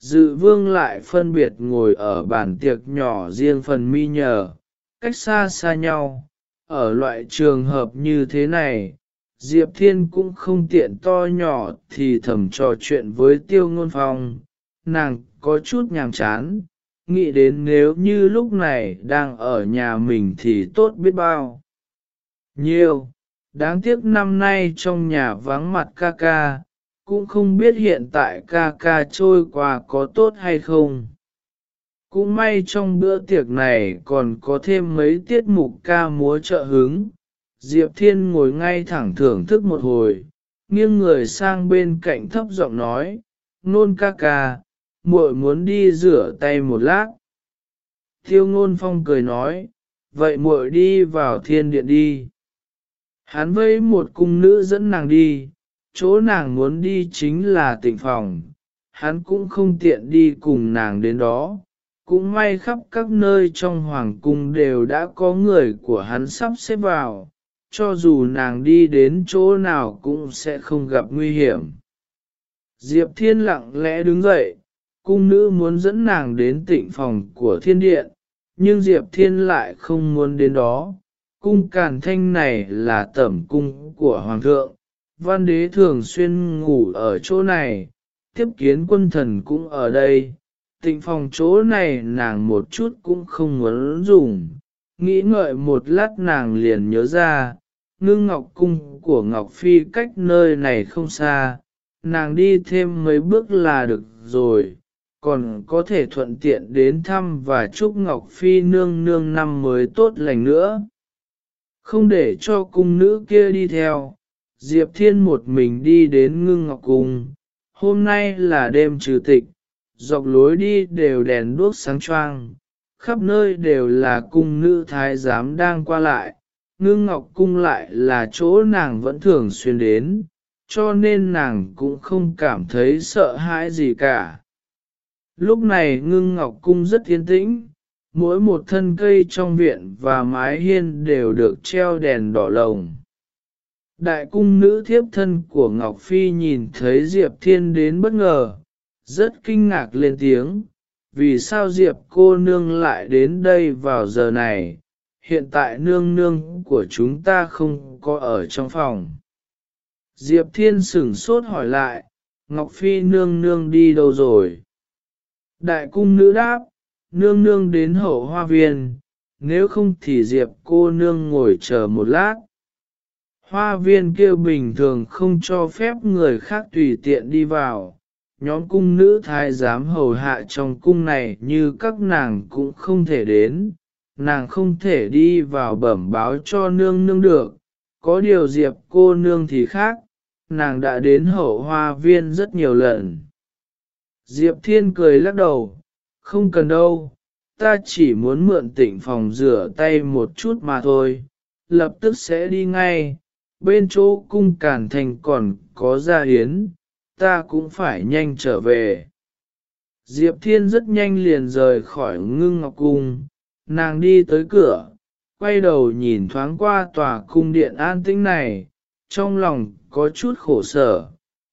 Speaker 1: Dự vương lại phân biệt ngồi ở bàn tiệc nhỏ riêng phần mi nhờ, cách xa xa nhau, ở loại trường hợp như thế này, Diệp Thiên cũng không tiện to nhỏ thì thầm trò chuyện với tiêu ngôn phong, nàng có chút nhàm chán, nghĩ đến nếu như lúc này đang ở nhà mình thì tốt biết bao. Nhiều, đáng tiếc năm nay trong nhà vắng mặt ca ca, cũng không biết hiện tại ca ca trôi qua có tốt hay không. Cũng may trong bữa tiệc này còn có thêm mấy tiết mục ca múa trợ hứng. Diệp Thiên ngồi ngay thẳng thưởng thức một hồi, nghiêng người sang bên cạnh thấp giọng nói, nôn ca ca, muội muốn đi rửa tay một lát. Thiêu ngôn phong cười nói, vậy muội đi vào thiên điện đi. Hắn vây một cung nữ dẫn nàng đi, chỗ nàng muốn đi chính là tịnh phòng, hắn cũng không tiện đi cùng nàng đến đó. Cũng may khắp các nơi trong hoàng cung đều đã có người của hắn sắp xếp vào, cho dù nàng đi đến chỗ nào cũng sẽ không gặp nguy hiểm. Diệp Thiên lặng lẽ đứng dậy, cung nữ muốn dẫn nàng đến tịnh phòng của thiên điện, nhưng Diệp Thiên lại không muốn đến đó. Cung càn thanh này là tẩm cung của Hoàng thượng, văn đế thường xuyên ngủ ở chỗ này, tiếp kiến quân thần cũng ở đây. Tịnh phòng chỗ này nàng một chút cũng không muốn dùng, nghĩ ngợi một lát nàng liền nhớ ra, ngưng ngọc cung của Ngọc Phi cách nơi này không xa, nàng đi thêm mấy bước là được rồi, còn có thể thuận tiện đến thăm và chúc Ngọc Phi nương nương năm mới tốt lành nữa. Không để cho cung nữ kia đi theo, Diệp Thiên một mình đi đến ngưng ngọc cung. Hôm nay là đêm trừ tịch, dọc lối đi đều đèn đuốc sáng choang, khắp nơi đều là cung nữ thái giám đang qua lại. Ngưng ngọc cung lại là chỗ nàng vẫn thường xuyên đến, cho nên nàng cũng không cảm thấy sợ hãi gì cả. Lúc này ngưng ngọc cung rất yên tĩnh, mỗi một thân cây trong viện và mái hiên đều được treo đèn đỏ lồng. Đại cung nữ thiếp thân của Ngọc Phi nhìn thấy Diệp Thiên đến bất ngờ, rất kinh ngạc lên tiếng, vì sao Diệp cô nương lại đến đây vào giờ này, hiện tại nương nương của chúng ta không có ở trong phòng. Diệp Thiên sửng sốt hỏi lại, Ngọc Phi nương nương đi đâu rồi? Đại cung nữ đáp, nương nương đến hậu hoa viên, nếu không thì Diệp cô nương ngồi chờ một lát. Hoa viên kia bình thường không cho phép người khác tùy tiện đi vào. Nhóm cung nữ thái giám hầu hạ trong cung này như các nàng cũng không thể đến, nàng không thể đi vào bẩm báo cho nương nương được, có điều diệp cô nương thì khác, nàng đã đến hậu hoa viên rất nhiều lần. Diệp Thiên cười lắc đầu, không cần đâu, ta chỉ muốn mượn tỉnh phòng rửa tay một chút mà thôi, lập tức sẽ đi ngay, bên chỗ cung cản thành còn có gia hiến, ta cũng phải nhanh trở về. Diệp Thiên rất nhanh liền rời khỏi ngưng ngọc cung, nàng đi tới cửa, quay đầu nhìn thoáng qua tòa cung điện an tĩnh này, trong lòng có chút khổ sở.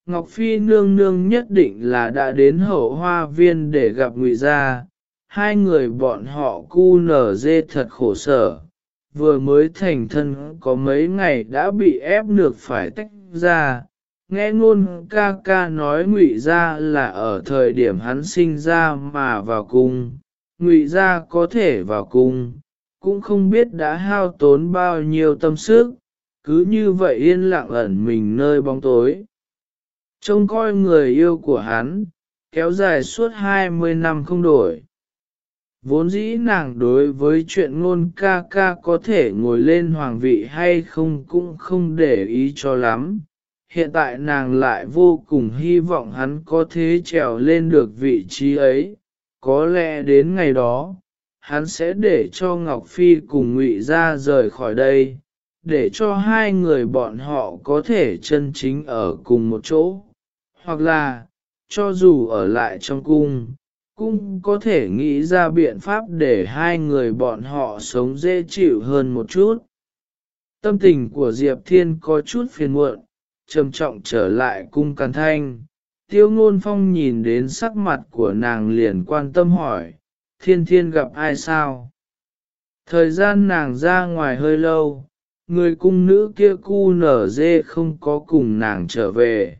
Speaker 1: Ngọc Phi nương nương nhất định là đã đến hậu hoa viên để gặp ngụy gia, hai người bọn họ cu nở dê thật khổ sở, vừa mới thành thân có mấy ngày đã bị ép được phải tách ra. Nghe ngôn ca ca nói ngụy gia là ở thời điểm hắn sinh ra mà vào cung, ngụy gia có thể vào cung, cũng không biết đã hao tốn bao nhiêu tâm sức, cứ như vậy yên lặng ẩn mình nơi bóng tối. Trông coi người yêu của hắn, kéo dài suốt 20 năm không đổi. Vốn dĩ nàng đối với chuyện ngôn ca ca có thể ngồi lên hoàng vị hay không cũng không để ý cho lắm. Hiện tại nàng lại vô cùng hy vọng hắn có thể trèo lên được vị trí ấy. Có lẽ đến ngày đó, hắn sẽ để cho Ngọc Phi cùng Ngụy ra rời khỏi đây, để cho hai người bọn họ có thể chân chính ở cùng một chỗ. Hoặc là, cho dù ở lại trong cung, cũng có thể nghĩ ra biện pháp để hai người bọn họ sống dễ chịu hơn một chút. Tâm tình của Diệp Thiên có chút phiền muộn, trầm trọng trở lại cung càn thanh. Tiêu ngôn phong nhìn đến sắc mặt của nàng liền quan tâm hỏi, thiên thiên gặp ai sao? Thời gian nàng ra ngoài hơi lâu, người cung nữ kia cu nở dê không có cùng nàng trở về.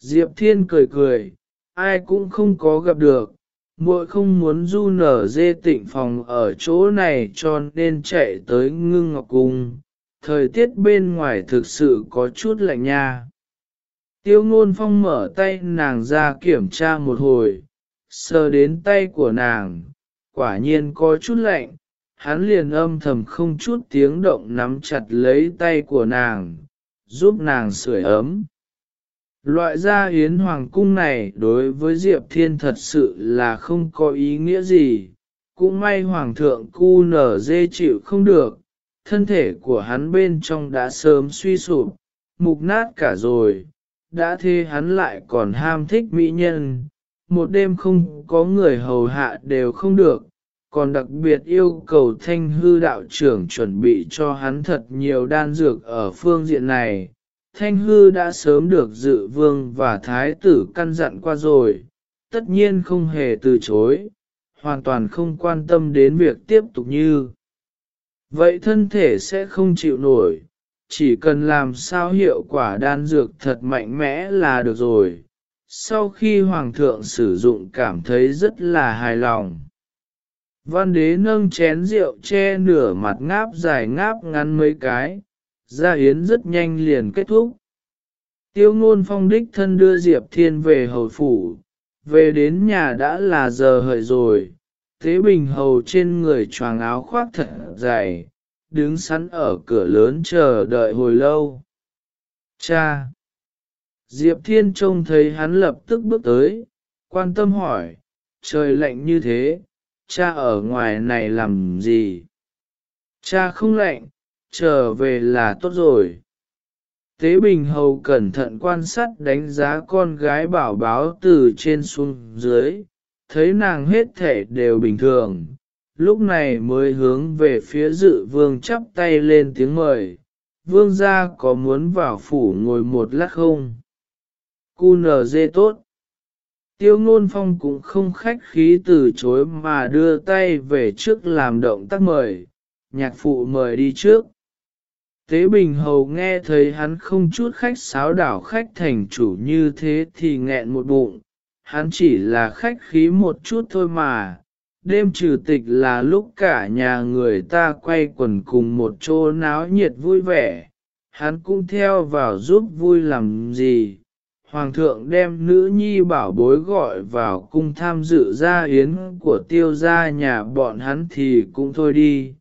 Speaker 1: Diệp thiên cười cười, ai cũng không có gặp được, muội không muốn du nở dê tịnh phòng ở chỗ này cho nên chạy tới ngưng ngọc cung, thời tiết bên ngoài thực sự có chút lạnh nha. Tiêu ngôn phong mở tay nàng ra kiểm tra một hồi, sờ đến tay của nàng, quả nhiên có chút lạnh, hắn liền âm thầm không chút tiếng động nắm chặt lấy tay của nàng, giúp nàng sưởi ấm. Loại gia yến hoàng cung này đối với Diệp Thiên thật sự là không có ý nghĩa gì, cũng may hoàng thượng cu nở dê chịu không được, thân thể của hắn bên trong đã sớm suy sụp, mục nát cả rồi, đã thế hắn lại còn ham thích mỹ nhân, một đêm không có người hầu hạ đều không được, còn đặc biệt yêu cầu thanh hư đạo trưởng chuẩn bị cho hắn thật nhiều đan dược ở phương diện này. Thanh hư đã sớm được dự vương và thái tử căn dặn qua rồi, tất nhiên không hề từ chối, hoàn toàn không quan tâm đến việc tiếp tục như. Vậy thân thể sẽ không chịu nổi, chỉ cần làm sao hiệu quả đan dược thật mạnh mẽ là được rồi. Sau khi Hoàng thượng sử dụng cảm thấy rất là hài lòng. Văn đế nâng chén rượu che nửa mặt ngáp dài ngáp ngắn mấy cái, gia yến rất nhanh liền kết thúc. Tiêu ngôn phong đích thân đưa Diệp Thiên về hầu phủ, về đến nhà đã là giờ hợi rồi, thế bình hầu trên người choàng áo khoác thật dày, đứng sẵn ở cửa lớn chờ đợi hồi lâu. Cha! Diệp Thiên trông thấy hắn lập tức bước tới, quan tâm hỏi, trời lạnh như thế, cha ở ngoài này làm gì? Cha không lạnh, trở về là tốt rồi. Tế Bình Hầu cẩn thận quan sát đánh giá con gái bảo báo từ trên xuống dưới, thấy nàng hết thể đều bình thường, lúc này mới hướng về phía dự vương chắp tay lên tiếng mời, vương gia có muốn vào phủ ngồi một lát không? Cu nở dê tốt. Tiêu ngôn phong cũng không khách khí từ chối mà đưa tay về trước làm động tác mời, nhạc phụ mời đi trước. Tế Bình Hầu nghe thấy hắn không chút khách sáo đảo khách thành chủ như thế thì nghẹn một bụng, hắn chỉ là khách khí một chút thôi mà. Đêm trừ tịch là lúc cả nhà người ta quay quần cùng một chỗ náo nhiệt vui vẻ, hắn cũng theo vào giúp vui làm gì. Hoàng thượng đem nữ nhi bảo bối gọi vào cung tham dự gia yến của tiêu gia nhà bọn hắn thì cũng thôi đi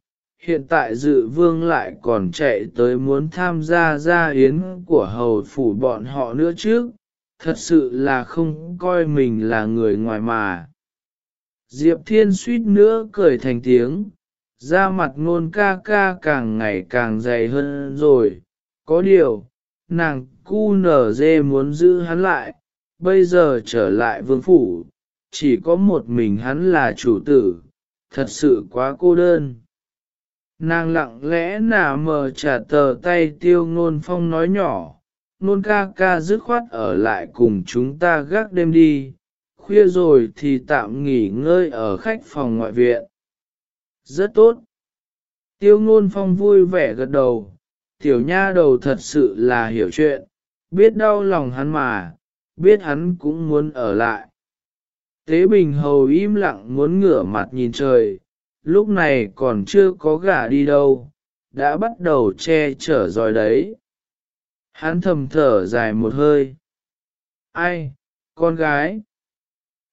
Speaker 1: hiện tại dự vương lại còn chạy tới muốn tham gia gia yến của hầu phủ bọn họ nữa chứ, thật sự là không coi mình là người ngoài mà. Diệp Thiên suýt nữa cười thành tiếng, da mặt ngôn ca ca càng ngày càng dày hơn rồi, có điều, nàng cu nở dê muốn giữ hắn lại, bây giờ trở lại vương phủ, chỉ có một mình hắn là chủ tử, thật sự quá cô đơn. Nàng lặng lẽ nả mờ trả tờ tay tiêu ngôn phong nói nhỏ, nôn ca ca dứt khoát ở lại cùng chúng ta gác đêm đi, khuya rồi thì tạm nghỉ ngơi ở khách phòng ngoại viện. Rất tốt. Tiêu ngôn phong vui vẻ gật đầu, tiểu nha đầu thật sự là hiểu chuyện, biết đau lòng hắn mà, biết hắn cũng muốn ở lại. Tế Bình Hầu im lặng muốn ngửa mặt nhìn trời, lúc này còn chưa có gả đi đâu, đã bắt đầu che chở rồi đấy. Hắn thầm thở dài một hơi. Ai, con gái?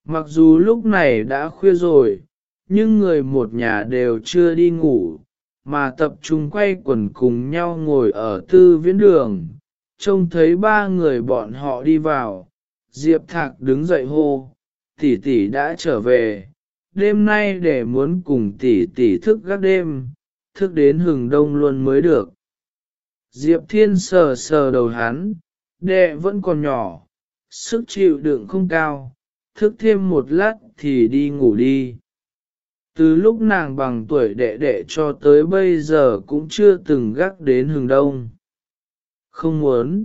Speaker 1: Mặc dù lúc này đã khuya rồi, nhưng người một nhà đều chưa đi ngủ, mà tập trung quay quần cùng nhau ngồi ở tư viễn đường. Trông thấy ba người bọn họ đi vào, Diệp Thạc đứng dậy hô, tỷ tỷ đã trở về, đêm nay để muốn cùng tỷ tỷ thức gác đêm, thức đến hừng đông luôn mới được. Diệp Thiên sờ sờ đầu hắn, đệ vẫn còn nhỏ, sức chịu đựng không cao, thức thêm một lát thì đi ngủ đi. Từ lúc nàng bằng tuổi đệ đệ cho tới bây giờ cũng chưa từng gác đến hừng đông. Không muốn.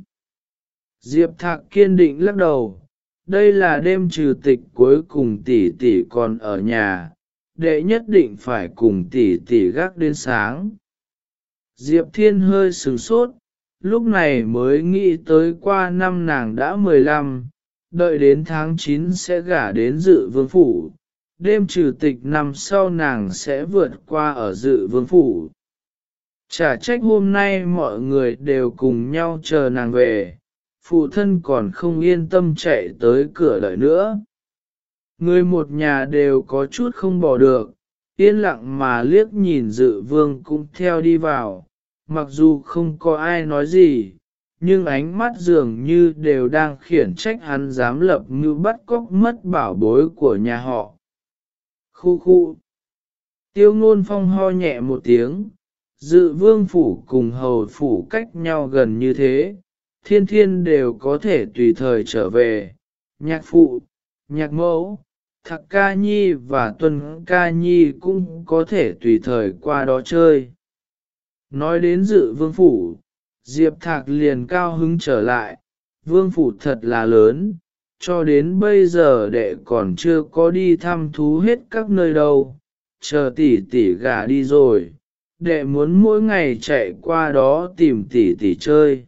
Speaker 1: Diệp Thạc kiên định lắc đầu, đây là đêm trừ tịch cuối cùng tỷ tỷ còn ở nhà, đệ nhất định phải cùng tỷ tỷ gác đến sáng. Diệp Thiên hơi sửng sốt, lúc này mới nghĩ tới qua năm nàng đã 15, đợi đến tháng 9 sẽ gả đến dự vương phủ, đêm trừ tịch năm sau nàng sẽ vượt qua ở dự vương phủ. Chả trách hôm nay mọi người đều cùng nhau chờ nàng về, phụ thân còn không yên tâm chạy tới cửa đợi nữa. Người một nhà đều có chút không bỏ được, yên lặng mà liếc nhìn dự vương cũng theo đi vào, mặc dù không có ai nói gì, nhưng ánh mắt dường như đều đang khiển trách hắn dám lập như bắt cóc mất bảo bối của nhà họ. Khu khu. Tiêu ngôn phong ho nhẹ một tiếng, dự vương phủ cùng hầu phủ cách nhau gần như thế, thiên thiên đều có thể tùy thời trở về, nhạc phụ, nhạc mẫu, thạc ca nhi và Tuần ca nhi cũng có thể tùy thời qua đó chơi. Nói đến dự vương phủ, Diệp Thạc liền cao hứng trở lại, vương phủ thật là lớn, cho đến bây giờ đệ còn chưa có đi thăm thú hết các nơi đâu, chờ tỷ tỷ gà đi rồi, đệ muốn mỗi ngày chạy qua đó tìm tỷ tỷ chơi.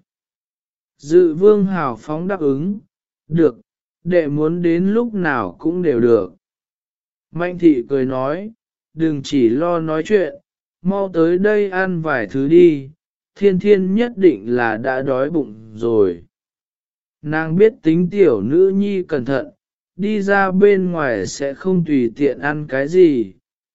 Speaker 1: Dự vương hào phóng đáp ứng, được, đệ muốn đến lúc nào cũng đều được. Mạnh thị cười nói, đừng chỉ lo nói chuyện, mau tới đây ăn vài thứ đi, thiên thiên nhất định là đã đói bụng rồi. Nàng biết tính tiểu nữ nhi cẩn thận, đi ra bên ngoài sẽ không tùy tiện ăn cái gì.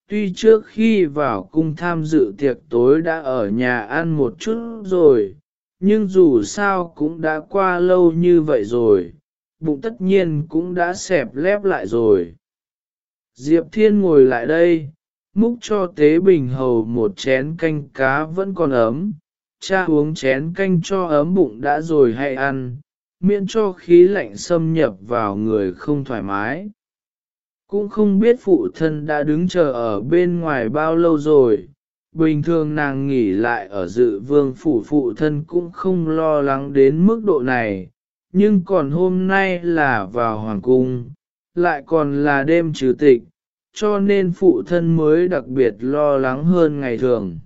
Speaker 1: Tuy trước khi vào cung tham dự tiệc tối đã ở nhà ăn một chút rồi, nhưng dù sao cũng đã qua lâu như vậy rồi, bụng tất nhiên cũng đã xẹp lép lại rồi. Diệp Thiên ngồi lại đây, múc cho Tế Bình Hầu một chén canh cá vẫn còn ấm, cha uống chén canh cho ấm bụng đã rồi hay ăn, miễn cho khí lạnh xâm nhập vào người không thoải mái. Cũng không biết phụ thân đã đứng chờ ở bên ngoài bao lâu rồi, bình thường nàng nghỉ lại ở dự vương phủ phụ thân cũng không lo lắng đến mức độ này, nhưng còn hôm nay là vào hoàng cung, lại còn là đêm trừ tịch, cho nên phụ thân mới đặc biệt lo lắng hơn ngày thường.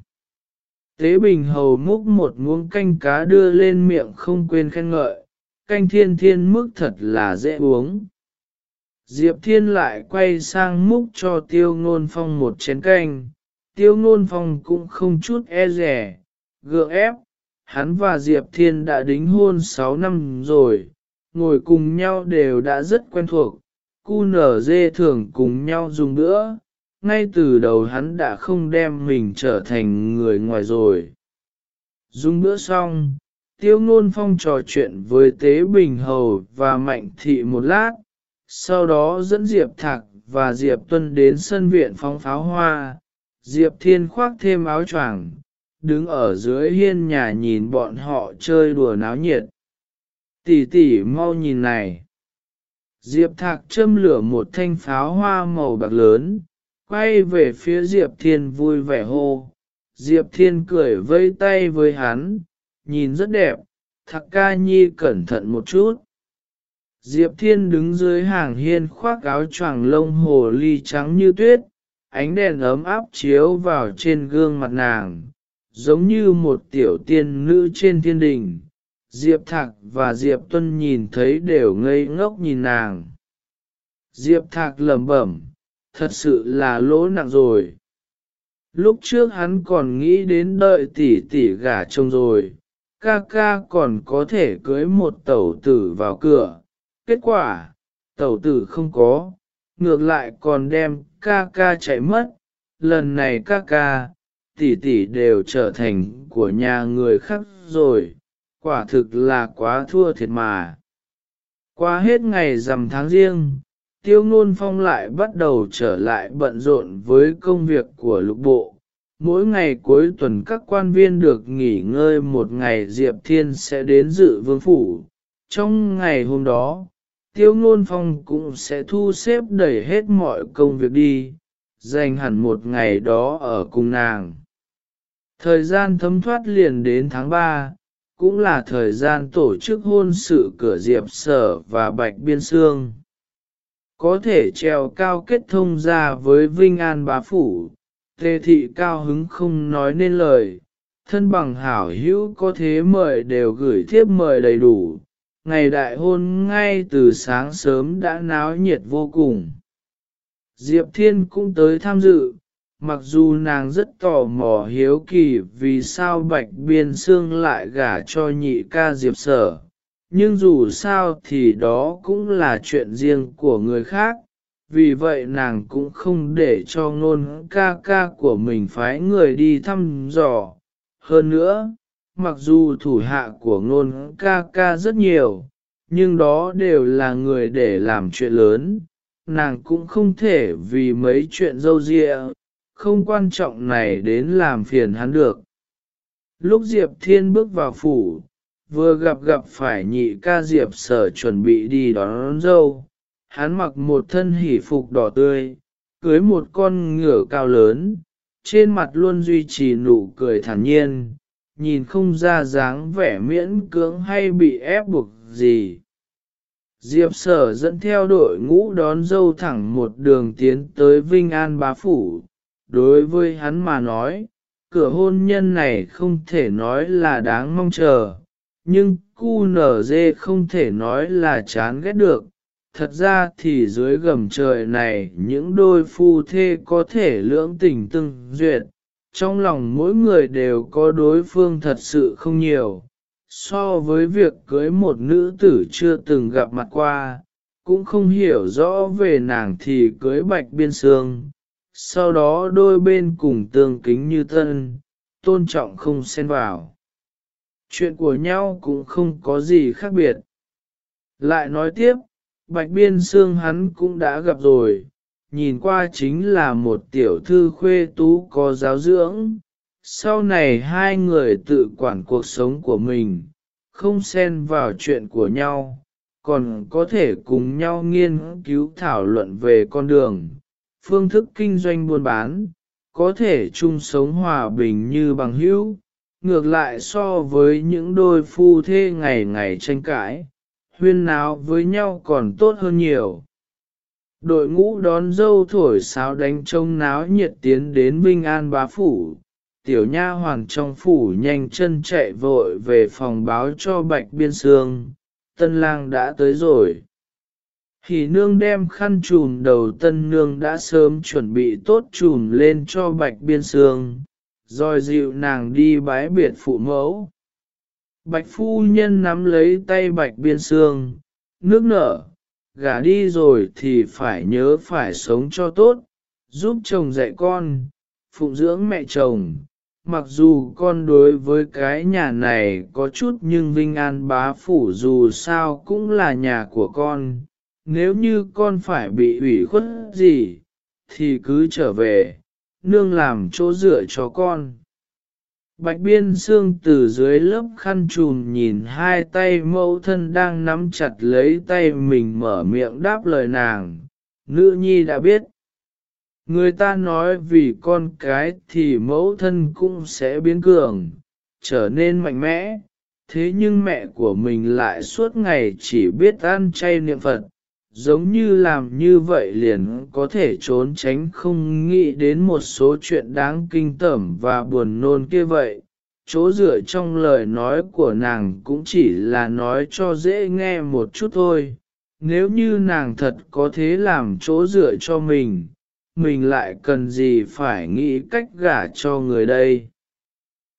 Speaker 1: Tế Bình Hầu múc một muỗng canh cá đưa lên miệng không quên khen ngợi, canh thiên thiên mức thật là dễ uống. Diệp Thiên lại quay sang múc cho Tiêu Ngôn Phong một chén canh, Tiêu Ngôn Phong cũng không chút e rẻ, gượng ép, hắn và Diệp Thiên đã đính hôn 6 năm rồi, ngồi cùng nhau đều đã rất quen thuộc, cu nở dê thường cùng nhau dùng bữa, ngay từ đầu hắn đã không đem mình trở thành người ngoài rồi. Dùng bữa xong, tiêu ngôn phong trò chuyện với Tế Bình Hầu và Mạnh Thị một lát, sau đó dẫn Diệp Thạc và Diệp Tuân đến sân viện phóng pháo hoa, Diệp Thiên khoác thêm áo choàng, đứng ở dưới hiên nhà nhìn bọn họ chơi đùa náo nhiệt. Tỷ tỷ mau nhìn này. Diệp Thạc châm lửa một thanh pháo hoa màu bạc lớn, quay về phía Diệp Thiên vui vẻ hô. Diệp Thiên cười vây tay với hắn, nhìn rất đẹp, Thạc ca nhi cẩn thận một chút. Diệp Thiên đứng dưới hàng hiên khoác áo choàng lông hồ ly trắng như tuyết, ánh đèn ấm áp chiếu vào trên gương mặt nàng, giống như một tiểu tiên nữ trên thiên đình. Diệp Thạc và Diệp Tuân nhìn thấy đều ngây ngốc nhìn nàng. Diệp Thạc lẩm bẩm, thật sự là lỗ nặng rồi. Lúc trước hắn còn nghĩ đến đợi tỷ tỷ gả chồng rồi, ca ca còn có thể cưới một tẩu tử vào cửa. Kết quả, tẩu tử không có, ngược lại còn đem ca ca chạy mất. Lần này ca ca, tỷ tỷ đều trở thành của nhà người khác rồi, quả thực là quá thua thiệt mà. Qua hết ngày rằm tháng riêng, tiêu ngôn phong lại bắt đầu trở lại bận rộn với công việc của lục bộ. Mỗi ngày cuối tuần các quan viên được nghỉ ngơi một ngày Diệp Thiên sẽ đến dự vương phủ. Trong ngày hôm đó, tiêu ngôn phong cũng sẽ thu xếp đẩy hết mọi công việc đi, dành hẳn một ngày đó ở cùng nàng. Thời gian thấm thoát liền đến tháng 3, cũng là thời gian tổ chức hôn sự cửa Diệp Sở và Bạch Biên Sương có thể treo cao kết thông ra với Vinh An bá phủ, tề thị cao hứng không nói nên lời, thân bằng hảo hữu có thế mời đều gửi thiếp mời đầy đủ, ngày đại hôn ngay từ sáng sớm đã náo nhiệt vô cùng. Diệp Thiên cũng tới tham dự, mặc dù nàng rất tò mò hiếu kỳ vì sao Bạch Biên Sương lại gả cho nhị ca Diệp Sở nhưng dù sao thì đó cũng là chuyện riêng của người khác, vì vậy nàng cũng không để cho ngôn ca ca của mình phái người đi thăm dò. Hơn nữa, mặc dù thủ hạ của ngôn ca ca rất nhiều, nhưng đó đều là người để làm chuyện lớn, nàng cũng không thể vì mấy chuyện dâu dịa, không quan trọng này đến làm phiền hắn được. Lúc Diệp Thiên bước vào phủ, vừa gặp gặp phải nhị ca diệp sở chuẩn bị đi đón, đón dâu, hắn mặc một thân hỷ phục đỏ tươi, cưới một con ngựa cao lớn, trên mặt luôn duy trì nụ cười thản nhiên, nhìn không ra dáng vẻ miễn cưỡng hay bị ép buộc gì. Diệp sở dẫn theo đội ngũ đón dâu thẳng một đường tiến tới Vinh An bá phủ, đối với hắn mà nói, cửa hôn nhân này không thể nói là đáng mong chờ, nhưng cu nở dê không thể nói là chán ghét được. Thật ra thì dưới gầm trời này những đôi phu thê có thể lưỡng tình tương duyệt, trong lòng mỗi người đều có đối phương thật sự không nhiều. So với việc cưới một nữ tử chưa từng gặp mặt qua, cũng không hiểu rõ về nàng thì cưới bạch biên sương, sau đó đôi bên cùng tương kính như tân, tôn trọng không xen vào chuyện của nhau cũng không có gì khác biệt. Lại nói tiếp, Bạch Biên Sương hắn cũng đã gặp rồi, nhìn qua chính là một tiểu thư khuê tú có giáo dưỡng. Sau này hai người tự quản cuộc sống của mình, không xen vào chuyện của nhau, còn có thể cùng nhau nghiên cứu thảo luận về con đường, phương thức kinh doanh buôn bán, có thể chung sống hòa bình như bằng hữu, ngược lại so với những đôi phu thê ngày ngày tranh cãi, huyên náo với nhau còn tốt hơn nhiều. Đội ngũ đón dâu thổi sáo đánh trông náo nhiệt tiến đến Vinh An bá phủ, tiểu nha hoàng trong phủ nhanh chân chạy vội về phòng báo cho Bạch Biên Sương, tân lang đã tới rồi. Hỷ nương đem khăn trùm đầu tân nương đã sớm chuẩn bị tốt trùm lên cho Bạch Biên Sương, rồi dịu nàng đi bái biệt phụ mẫu. Bạch phu nhân nắm lấy tay bạch biên Sương. nước nở, gả đi rồi thì phải nhớ phải sống cho tốt, giúp chồng dạy con, phụng dưỡng mẹ chồng. Mặc dù con đối với cái nhà này có chút nhưng Vinh An bá phủ dù sao cũng là nhà của con, nếu như con phải bị ủy khuất gì, thì cứ trở về, nương làm chỗ dựa cho con. Bạch biên xương từ dưới lớp khăn trùm nhìn hai tay mẫu thân đang nắm chặt lấy tay mình mở miệng đáp lời nàng. Nữ nhi đã biết. Người ta nói vì con cái thì mẫu thân cũng sẽ biến cường, trở nên mạnh mẽ. Thế nhưng mẹ của mình lại suốt ngày chỉ biết ăn chay niệm Phật, giống như làm như vậy liền có thể trốn tránh không nghĩ đến một số chuyện đáng kinh tởm và buồn nôn kia vậy. Chỗ dựa trong lời nói của nàng cũng chỉ là nói cho dễ nghe một chút thôi. Nếu như nàng thật có thế làm chỗ dựa cho mình, mình lại cần gì phải nghĩ cách gả cho người đây.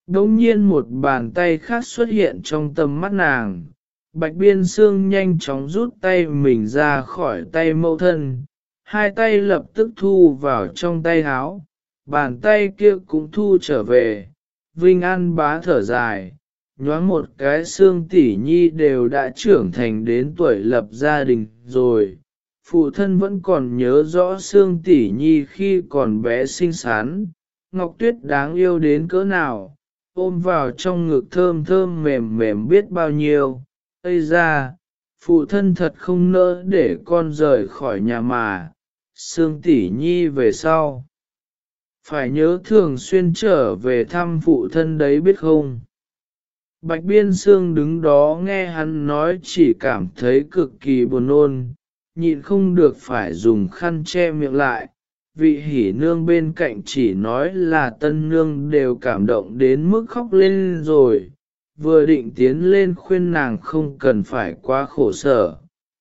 Speaker 1: Đống nhiên một bàn tay khác xuất hiện trong tầm mắt nàng, Bạch biên sương nhanh chóng rút tay mình ra khỏi tay mẫu thân, hai tay lập tức thu vào trong tay háo, bàn tay kia cũng thu trở về, Vinh An bá thở dài, nhoáng một cái xương tỷ nhi đều đã trưởng thành đến tuổi lập gia đình rồi. Phụ thân vẫn còn nhớ rõ xương tỷ nhi khi còn bé xinh xắn, Ngọc Tuyết đáng yêu đến cỡ nào, ôm vào trong ngực thơm thơm mềm mềm biết bao nhiêu Ây ra, phụ thân thật không nỡ để con rời khỏi nhà mà, Sương tỷ nhi về sau. Phải nhớ thường xuyên trở về thăm phụ thân đấy biết không? Bạch Biên Sương đứng đó nghe hắn nói chỉ cảm thấy cực kỳ buồn nôn, nhịn không được phải dùng khăn che miệng lại. Vị hỉ nương bên cạnh chỉ nói là tân nương đều cảm động đến mức khóc lên rồi, vừa định tiến lên khuyên nàng không cần phải quá khổ sở,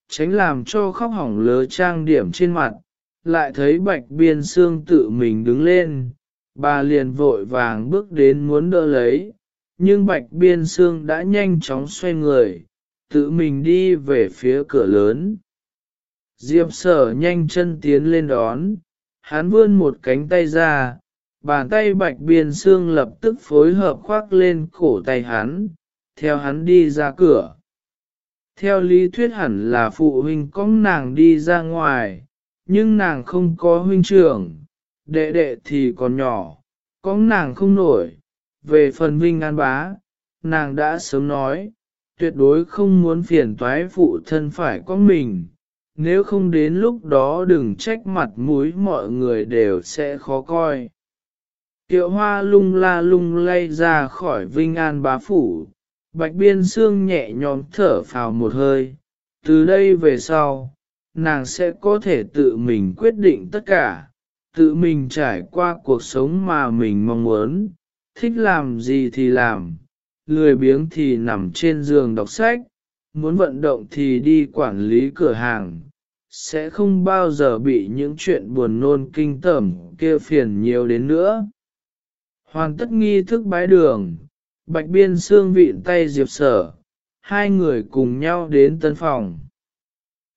Speaker 1: tránh làm cho khóc hỏng lớ trang điểm trên mặt, lại thấy bạch biên xương tự mình đứng lên, bà liền vội vàng bước đến muốn đỡ lấy, nhưng bạch biên xương đã nhanh chóng xoay người, tự mình đi về phía cửa lớn. Diệp sở nhanh chân tiến lên đón, hắn vươn một cánh tay ra, bàn tay bạch biên xương lập tức phối hợp khoác lên cổ tay hắn, theo hắn đi ra cửa. Theo lý thuyết hẳn là phụ huynh có nàng đi ra ngoài, nhưng nàng không có huynh trưởng, đệ đệ thì còn nhỏ, có nàng không nổi. Về phần vinh an bá, nàng đã sớm nói, tuyệt đối không muốn phiền toái phụ thân phải có mình, nếu không đến lúc đó đừng trách mặt mũi mọi người đều sẽ khó coi. Kiệu hoa lung la lung lay ra khỏi Vinh An bá phủ, Bạch Biên Sương nhẹ nhõm thở phào một hơi, từ đây về sau, nàng sẽ có thể tự mình quyết định tất cả, tự mình trải qua cuộc sống mà mình mong muốn, thích làm gì thì làm, lười biếng thì nằm trên giường đọc sách, muốn vận động thì đi quản lý cửa hàng, sẽ không bao giờ bị những chuyện buồn nôn kinh tởm kia phiền nhiều đến nữa. Hoàn tất nghi thức bái đường, Bạch Biên Sương vịn tay Diệp Sở, hai người cùng nhau đến tân phòng.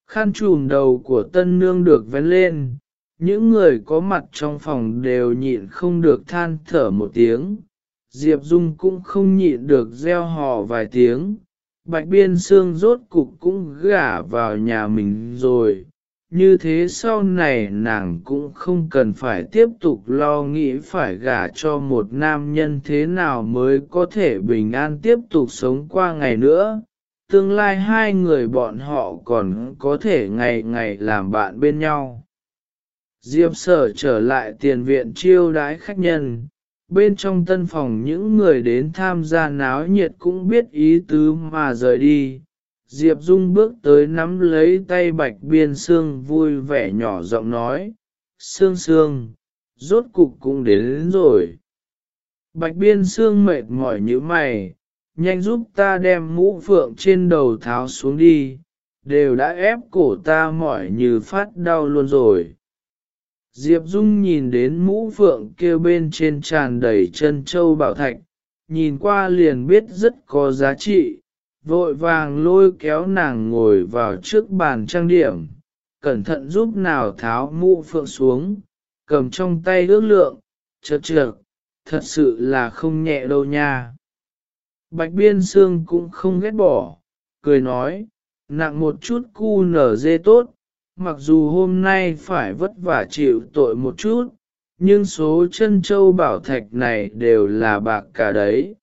Speaker 1: Khăn trùm đầu của tân nương được vén lên, những người có mặt trong phòng đều nhịn không được than thở một tiếng. Diệp Dung cũng không nhịn được gieo hò vài tiếng. Bạch Biên Sương rốt cục cũng gả vào nhà mình rồi, như thế sau này nàng cũng không cần phải tiếp tục lo nghĩ phải gả cho một nam nhân thế nào mới có thể bình an tiếp tục sống qua ngày nữa. Tương lai hai người bọn họ còn có thể ngày ngày làm bạn bên nhau. Diệp sở trở lại tiền viện chiêu đái khách nhân, bên trong tân phòng những người đến tham gia náo nhiệt cũng biết ý tứ mà rời đi Diệp Dung bước tới nắm lấy tay bạch biên Sương vui vẻ nhỏ giọng nói, Sương Sương, rốt cục cũng đến, đến rồi. Bạch biên Sương mệt mỏi như mày, nhanh giúp ta đem mũ phượng trên đầu tháo xuống đi, đều đã ép cổ ta mỏi như phát đau luôn rồi. Diệp Dung nhìn đến mũ phượng kia bên trên tràn đầy chân châu bảo thạch, nhìn qua liền biết rất có giá trị, vội vàng lôi kéo nàng ngồi vào trước bàn trang điểm, cẩn thận giúp nào tháo mũ phượng xuống, cầm trong tay ước lượng, chật chật, thật sự là không nhẹ đâu nha. Bạch biên sương cũng không ghét bỏ, cười nói, nặng một chút cu nở dê tốt, mặc dù hôm nay phải vất vả chịu tội một chút, nhưng số chân châu bảo thạch này đều là bạc cả đấy.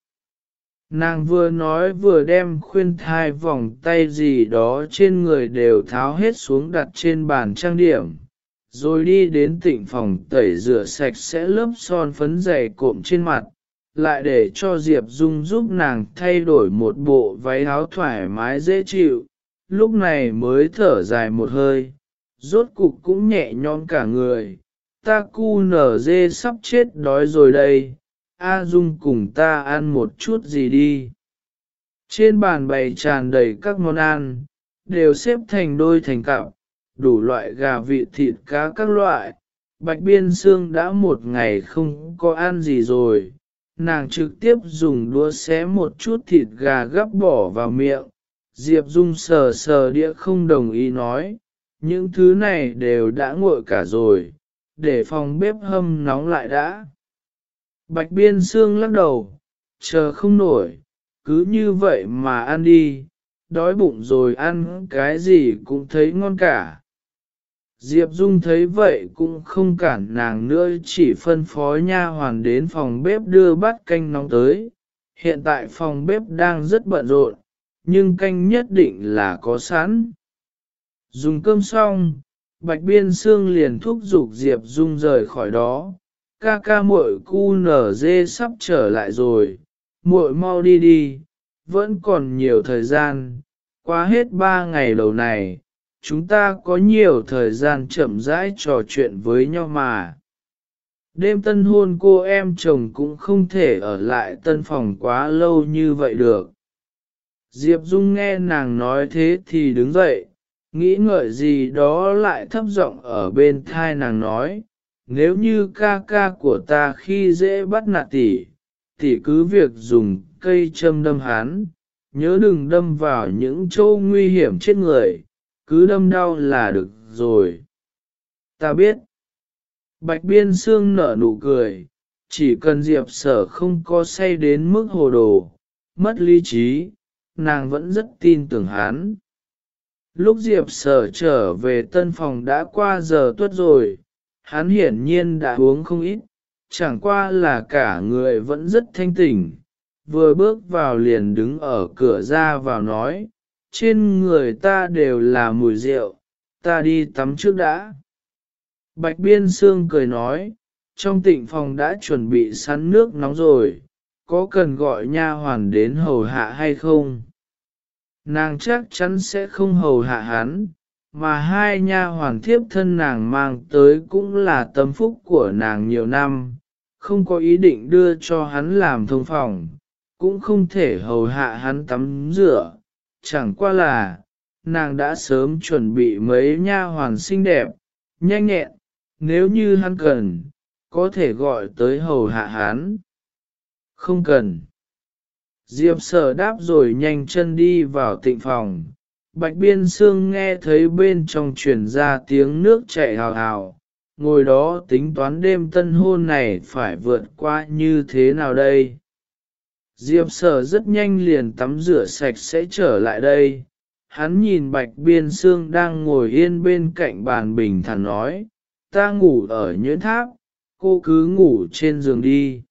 Speaker 1: Nàng vừa nói vừa đem khuyên thai vòng tay gì đó trên người đều tháo hết xuống đặt trên bàn trang điểm, rồi đi đến tịnh phòng tẩy rửa sạch sẽ lớp son phấn dày cộm trên mặt, lại để cho Diệp Dung giúp nàng thay đổi một bộ váy áo thoải mái dễ chịu, lúc này mới thở dài một hơi, rốt cục cũng nhẹ nhõm cả người, ta cu nở dê sắp chết đói rồi đây, A Dung cùng ta ăn một chút gì đi. Trên bàn bày tràn đầy các món ăn, đều xếp thành đôi thành cặp, đủ loại gà vị thịt cá các loại. Bạch biên Sương đã một ngày không có ăn gì rồi, nàng trực tiếp dùng đũa xé một chút thịt gà gắp bỏ vào miệng. Diệp Dung sờ sờ đĩa không đồng ý nói, những thứ này đều đã nguội cả rồi, để phòng bếp hâm nóng lại đã. Bạch biên xương lắc đầu, chờ không nổi, cứ như vậy mà ăn đi, đói bụng rồi ăn cái gì cũng thấy ngon cả. Diệp Dung thấy vậy cũng không cản nàng nữa chỉ phân phó nha hoàn đến phòng bếp đưa bát canh nóng tới. Hiện tại phòng bếp đang rất bận rộn, nhưng canh nhất định là có sẵn. Dùng cơm xong, Bạch Biên Sương liền thúc giục Diệp Dung rời khỏi đó. Ca ca muội cu nở dê sắp trở lại rồi, muội mau đi đi, vẫn còn nhiều thời gian, qua hết ba ngày đầu này, chúng ta có nhiều thời gian chậm rãi trò chuyện với nhau mà. Đêm tân hôn cô em chồng cũng không thể ở lại tân phòng quá lâu như vậy được. Diệp Dung nghe nàng nói thế thì đứng dậy, nghĩ ngợi gì đó lại thấp giọng ở bên thai nàng nói, nếu như ca ca của ta khi dễ bắt nạt tỷ, tỷ cứ việc dùng cây châm đâm hắn, nhớ đừng đâm vào những chỗ nguy hiểm chết người, cứ đâm đau là được rồi. Ta biết. Bạch biên sương nở nụ cười, chỉ cần Diệp sở không có say đến mức hồ đồ, mất lý trí, nàng vẫn rất tin tưởng hắn. Lúc Diệp sở trở về tân phòng đã qua giờ tuất rồi, hắn hiển nhiên đã uống không ít, chẳng qua là cả người vẫn rất thanh tỉnh, vừa bước vào liền đứng ở cửa ra vào nói, trên người ta đều là mùi rượu, ta đi tắm trước đã. Bạch Biên Sương cười nói, trong tịnh phòng đã chuẩn bị sẵn nước nóng rồi, có cần gọi nha hoàn đến hầu hạ hay không? Nàng chắc chắn sẽ không hầu hạ hắn, mà hai nha hoàn thiếp thân nàng mang tới cũng là tâm phúc của nàng nhiều năm, không có ý định đưa cho hắn làm thông phòng, cũng không thể hầu hạ hắn tắm rửa, chẳng qua là, nàng đã sớm chuẩn bị mấy nha hoàn xinh đẹp, nhanh nhẹn, nếu như hắn cần, có thể gọi tới hầu hạ hắn. Không cần. Diệp sở đáp rồi nhanh chân đi vào tịnh phòng. Bạch biên sương nghe thấy bên trong truyền ra tiếng nước chảy hào hào, ngồi đó tính toán đêm tân hôn này phải vượt qua như thế nào đây. Diệp sở rất nhanh liền tắm rửa sạch sẽ trở lại đây. Hắn nhìn bạch biên sương đang ngồi yên bên cạnh bàn bình thản nói, ta ngủ ở nhuyễn tháp, cô cứ ngủ trên giường đi.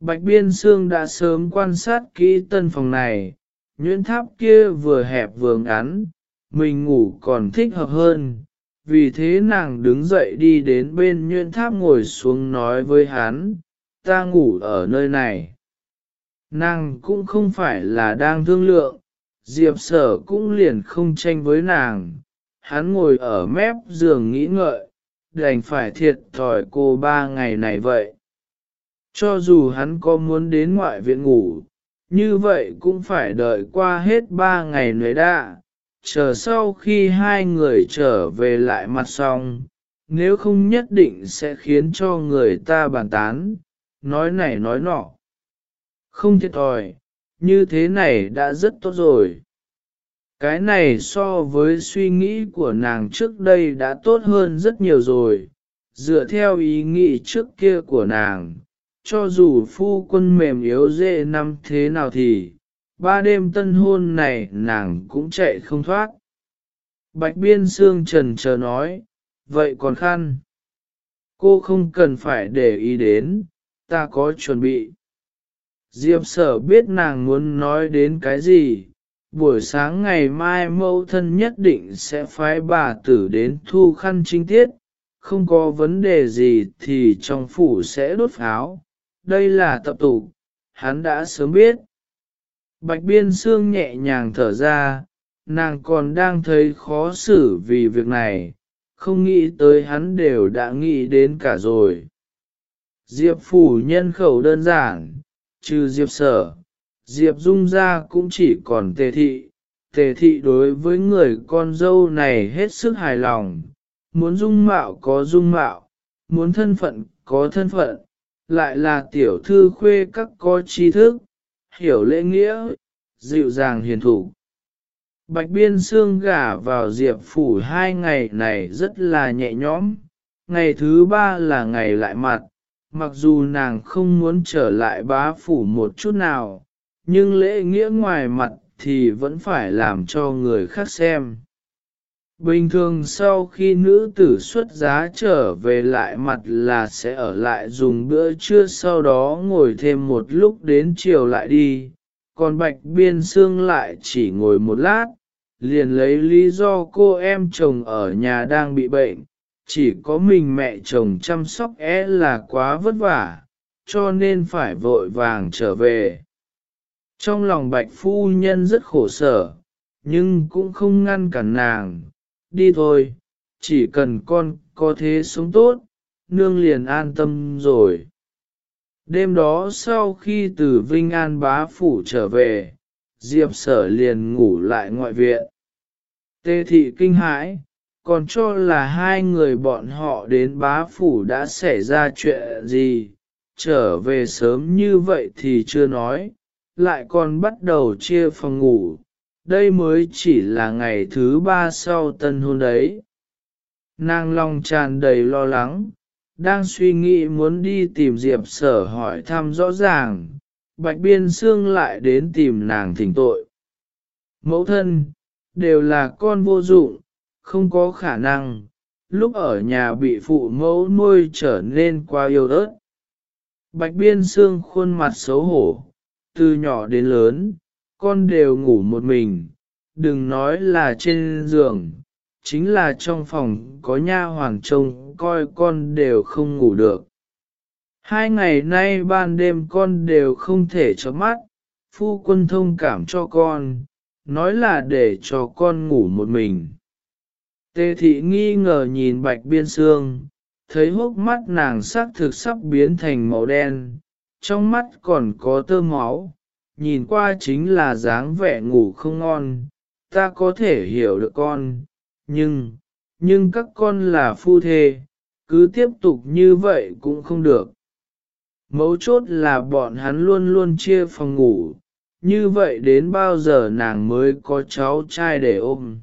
Speaker 1: Bạch biên sương đã sớm quan sát kỹ tân phòng này, nhuyễn tháp kia vừa hẹp vừa ngắn, mình ngủ còn thích hợp hơn. Vì thế nàng đứng dậy đi đến bên nhuyễn tháp ngồi xuống nói với hắn, ta ngủ ở nơi này. Nàng cũng không phải là đang thương lượng, Diệp sở cũng liền không tranh với nàng, hắn ngồi ở mép giường nghĩ ngợi, đành phải thiệt thòi cô ba ngày này vậy. Cho dù hắn có muốn đến ngoại viện ngủ, như vậy cũng phải đợi qua hết ba ngày nữa đã, chờ sau khi hai người trở về lại mặt xong, nếu không nhất định sẽ khiến cho người ta bàn tán, nói này nói nọ. Không thiệt thòi, như thế này đã rất tốt rồi. Cái này so với suy nghĩ của nàng trước đây đã tốt hơn rất nhiều rồi, dựa theo ý nghĩ trước kia của nàng cho dù phu quân mềm yếu dễ năm thế nào thì, ba đêm tân hôn này nàng cũng chạy không thoát. Bạch biên sương trần chờ nói, vậy còn khăn? Cô không cần phải để ý đến, ta có chuẩn bị. Diệp sở biết nàng muốn nói đến cái gì, buổi sáng ngày mai mẫu thân nhất định sẽ phái bà tử đến thu khăn chính tiết, không có vấn đề gì thì trong phủ sẽ đốt pháo đây là tập tụ, hắn đã sớm biết. Bạch biên xương nhẹ nhàng thở ra nàng còn đang thấy khó xử vì việc này không nghĩ tới hắn đều đã nghĩ đến cả rồi. Diệp phủ nhân khẩu đơn giản trừ diệp sở diệp dung ra cũng chỉ còn tề thị. Tề thị đối với người con dâu này hết sức hài lòng muốn dung mạo có dung mạo muốn thân phận có thân phận lại là tiểu thư khuê các có trí thức hiểu lễ nghĩa dịu dàng hiền thủ Bạch biên xương gả vào diệp phủ hai ngày này rất là nhẹ nhõm, ngày thứ ba là ngày lại mặt, mặc dù nàng không muốn trở lại bá phủ một chút nào, nhưng lễ nghĩa ngoài mặt thì vẫn phải làm cho người khác xem. Bình thường sau khi nữ tử xuất giá trở về lại mặt là sẽ ở lại dùng bữa trưa sau đó ngồi thêm một lúc đến chiều lại đi, còn bạch biên xương lại chỉ ngồi một lát, liền lấy lý do cô em chồng ở nhà đang bị bệnh, chỉ có mình mẹ chồng chăm sóc é là quá vất vả, cho nên phải vội vàng trở về. Trong lòng bạch phu nhân rất khổ sở, nhưng cũng không ngăn cản nàng, đi thôi, chỉ cần con có thế sống tốt, nương liền an tâm rồi. Đêm đó sau khi từ Vinh An bá phủ trở về, Diệp sở liền ngủ lại ngoại viện. Tê thị kinh hãi, còn cho là hai người bọn họ đến bá phủ đã xảy ra chuyện gì, trở về sớm như vậy thì chưa nói, lại còn bắt đầu chia phòng ngủ, đây mới chỉ là ngày thứ ba sau tân hôn đấy. Nàng lòng tràn đầy lo lắng, đang suy nghĩ muốn đi tìm Diệp sở hỏi thăm rõ ràng, Bạch Biên Sương lại đến tìm nàng thỉnh tội. Mẫu thân, đều là con vô dụng, không có khả năng, lúc ở nhà bị phụ mẫu nuôi trở nên quá yêu ớt. Bạch biên xương khuôn mặt xấu hổ, từ nhỏ đến lớn, con đều ngủ một mình, đừng nói là trên giường, chính là trong phòng có nha hoàng trông coi con đều không ngủ được. Hai ngày nay ban đêm con đều không thể cho mắt, phu quân thông cảm cho con, nói là để cho con ngủ một mình. Tề thị nghi ngờ nhìn bạch biên xương, thấy hốc mắt nàng sắc thực sắp biến thành màu đen, trong mắt còn có tơ máu, nhìn qua chính là dáng vẻ ngủ không ngon, ta có thể hiểu được con, nhưng, nhưng các con là phu thê, cứ tiếp tục như vậy cũng không được. Mấu chốt là bọn hắn luôn luôn chia phòng ngủ, như vậy đến bao giờ nàng mới có cháu trai để ôm.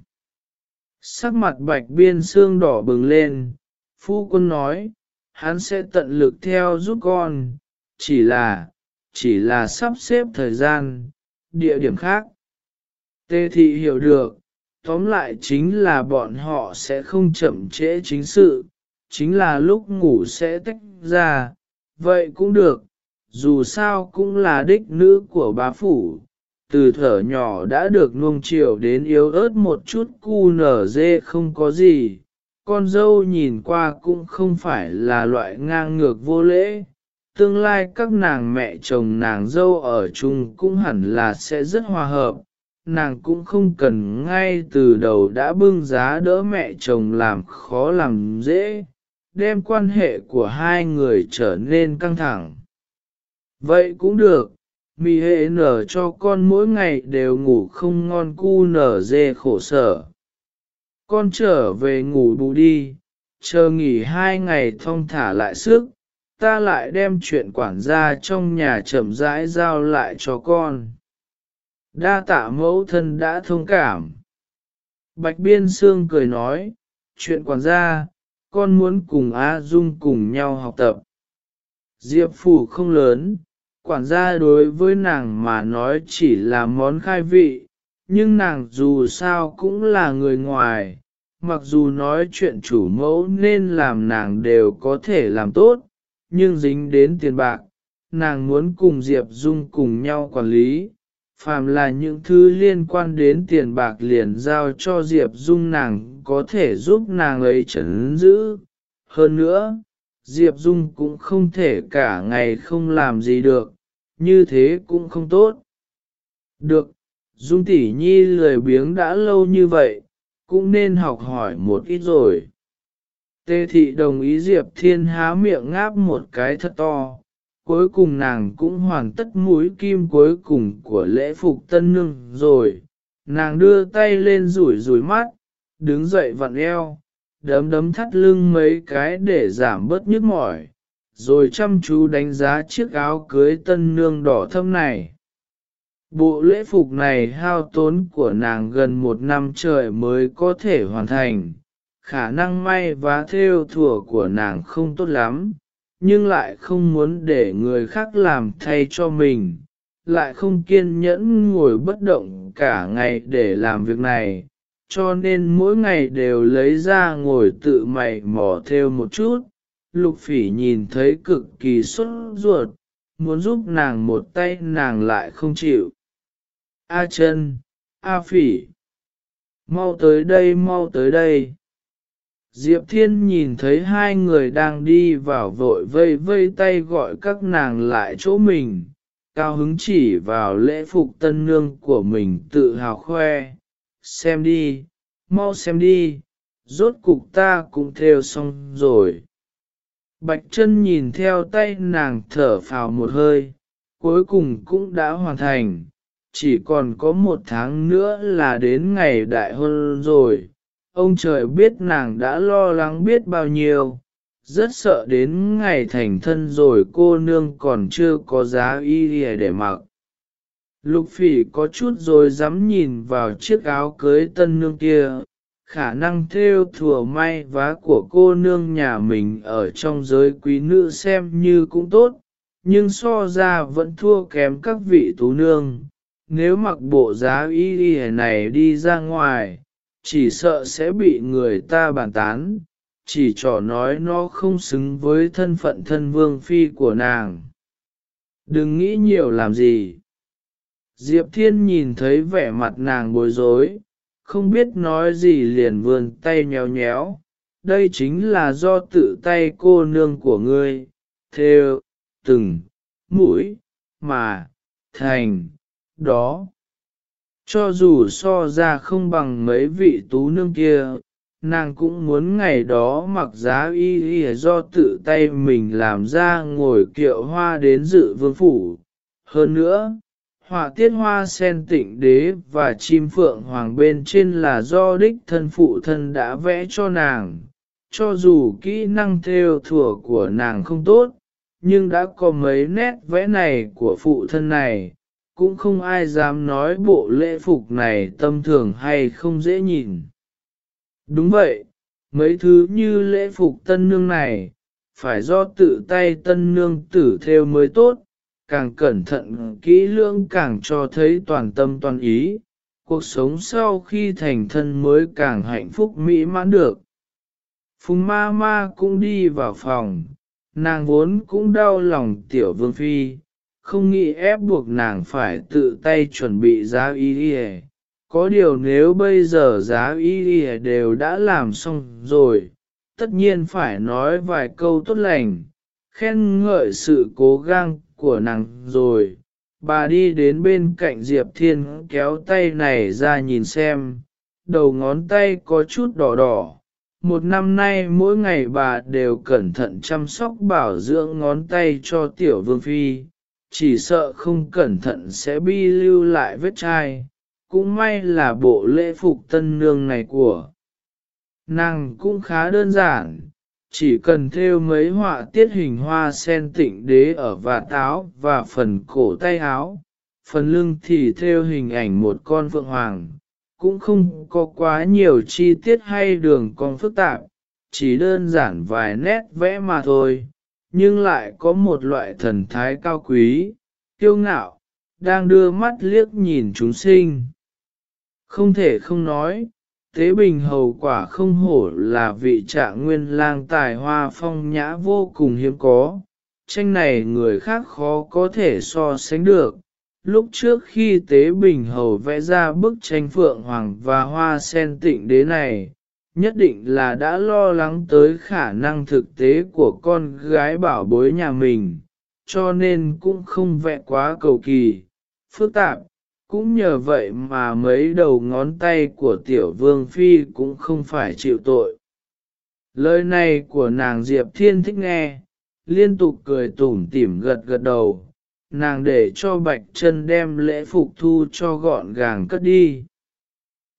Speaker 1: Sắc mặt bạch biên xương đỏ bừng lên, phu quân nói, hắn sẽ tận lực theo giúp con, chỉ là, chỉ là sắp xếp thời gian, địa điểm khác. Tê thị hiểu được, tóm lại chính là bọn họ sẽ không chậm trễ chính sự, chính là lúc ngủ sẽ tách ra, vậy cũng được, dù sao cũng là đích nữ của bá phủ, từ thở nhỏ đã được nuông chiều đến yếu ớt một chút cu nở dê không có gì, con dâu nhìn qua cũng không phải là loại ngang ngược vô lễ. Tương lai các nàng mẹ chồng nàng dâu ở chung cũng hẳn là sẽ rất hòa hợp, nàng cũng không cần ngay từ đầu đã bưng giá đỡ mẹ chồng làm khó làm dễ, đem quan hệ của hai người trở nên căng thẳng. Vậy cũng được, mì hệ nở cho con mỗi ngày đều ngủ không ngon cu nở dê khổ sở. Con trở về ngủ bù đi, chờ nghỉ hai ngày thong thả lại sức, ta lại đem chuyện quản gia trong nhà chậm rãi giao lại cho con. Đa tạ mẫu thân đã thông cảm. Bạch Biên Sương cười nói, chuyện quản gia, con muốn cùng A Dung cùng nhau học tập. Diệp phủ không lớn, quản gia đối với nàng mà nói chỉ là món khai vị, nhưng nàng dù sao cũng là người ngoài, mặc dù nói chuyện chủ mẫu nên làm nàng đều có thể làm tốt, nhưng dính đến tiền bạc, nàng muốn cùng Diệp Dung cùng nhau quản lý. Phàm là những thứ liên quan đến tiền bạc liền giao cho Diệp Dung nàng có thể giúp nàng ấy chấn giữ. Hơn nữa, Diệp Dung cũng không thể cả ngày không làm gì được, như thế cũng không tốt. Được, Dung tỷ nhi lười biếng đã lâu như vậy, cũng nên học hỏi một ít rồi. Tê thị đồng ý Diệp Thiên há miệng ngáp một cái thật to, cuối cùng nàng cũng hoàn tất mũi kim cuối cùng của lễ phục tân nương rồi. Nàng đưa tay lên rủi rủi mắt, đứng dậy vặn eo, đấm đấm thắt lưng mấy cái để giảm bớt nhức mỏi, rồi chăm chú đánh giá chiếc áo cưới tân nương đỏ thâm này. Bộ lễ phục này hao tốn của nàng gần một năm trời mới có thể hoàn thành, khả năng may và theo thùa của nàng không tốt lắm, nhưng lại không muốn để người khác làm thay cho mình, lại không kiên nhẫn ngồi bất động cả ngày để làm việc này, cho nên mỗi ngày đều lấy ra ngồi tự mày mò theo một chút. Lục phỉ nhìn thấy cực kỳ xuất ruột, muốn giúp nàng một tay nàng lại không chịu. A chân, A phỉ, mau tới đây mau tới đây. Diệp Thiên nhìn thấy hai người đang đi vào vội vây vây tay gọi các nàng lại chỗ mình, cao hứng chỉ vào lễ phục tân nương của mình tự hào khoe. Xem đi, mau xem đi, rốt cục ta cũng theo xong rồi. Bạch chân nhìn theo tay nàng thở phào một hơi, cuối cùng cũng đã hoàn thành, chỉ còn có một tháng nữa là đến ngày đại hôn rồi ông trời biết nàng đã lo lắng biết bao nhiêu, rất sợ đến ngày thành thân rồi cô nương còn chưa có giá y để mặc. Lục phỉ có chút rồi dám nhìn vào chiếc áo cưới tân nương kia, khả năng theo thừa may vá của cô nương nhà mình ở trong giới quý nữ xem như cũng tốt, nhưng so ra vẫn thua kém các vị tú nương. Nếu mặc bộ giá y này đi ra ngoài, chỉ sợ sẽ bị người ta bàn tán, chỉ trỏ nói nó không xứng với thân phận thân vương phi của nàng. Đừng nghĩ nhiều làm gì. Diệp Thiên nhìn thấy vẻ mặt nàng bối rối, không biết nói gì liền vươn tay nhéo nhéo. Đây chính là do tự tay cô nương của ngươi, theo, từng, mũi, mà, thành, đó. Cho dù so ra không bằng mấy vị tú nương kia, nàng cũng muốn ngày đó mặc giá y y do tự tay mình làm ra ngồi kiệu hoa đến dự vương phủ. Hơn nữa, họa tiết hoa sen tịnh đế và chim phượng hoàng bên trên là do đích thân phụ thân đã vẽ cho nàng. Cho dù kỹ năng theo thủa của nàng không tốt, nhưng đã có mấy nét vẽ này của phụ thân này, cũng không ai dám nói bộ lễ phục này tâm thường hay không dễ nhìn. Đúng vậy, mấy thứ như lễ phục tân nương này, phải do tự tay tân nương tử theo mới tốt, càng cẩn thận kỹ lưỡng càng cho thấy toàn tâm toàn ý, cuộc sống sau khi thành thân mới càng hạnh phúc mỹ mãn được. Phùng ma ma cũng đi vào phòng, nàng vốn cũng đau lòng tiểu vương phi, không nghĩ ép buộc nàng phải tự tay chuẩn bị giá y y e. có điều nếu bây giờ giá y y e đều đã làm xong rồi, tất nhiên phải nói vài câu tốt lành, khen ngợi sự cố gắng của nàng rồi. Bà đi đến bên cạnh Diệp Thiên kéo tay này ra nhìn xem, đầu ngón tay có chút đỏ đỏ. Một năm nay mỗi ngày bà đều cẩn thận chăm sóc bảo dưỡng ngón tay cho tiểu vương phi, chỉ sợ không cẩn thận sẽ bi lưu lại vết chai, cũng may là bộ lễ phục tân nương này của. Nàng cũng khá đơn giản, chỉ cần thêu mấy họa tiết hình hoa sen tịnh đế ở vạt áo và phần cổ tay áo, phần lưng thì thêu hình ảnh một con phượng hoàng, cũng không có quá nhiều chi tiết hay đường con phức tạp, chỉ đơn giản vài nét vẽ mà thôi, nhưng lại có một loại thần thái cao quý, kiêu ngạo, đang đưa mắt liếc nhìn chúng sinh. Không thể không nói, Tế Bình Hầu quả không hổ là vị trạng nguyên lang tài hoa phong nhã vô cùng hiếm có, tranh này người khác khó có thể so sánh được. Lúc trước khi Tế Bình Hầu vẽ ra bức tranh Phượng Hoàng và Hoa Sen tịnh đế này, nhất định là đã lo lắng tới khả năng thực tế của con gái bảo bối nhà mình, cho nên cũng không vẽ quá cầu kỳ, phức tạp, cũng nhờ vậy mà mấy đầu ngón tay của tiểu vương phi cũng không phải chịu tội. Lời này của nàng Diệp Thiên thích nghe, liên tục cười tủm tỉm gật gật đầu, nàng để cho bạch chân đem lễ phục thu cho gọn gàng cất đi.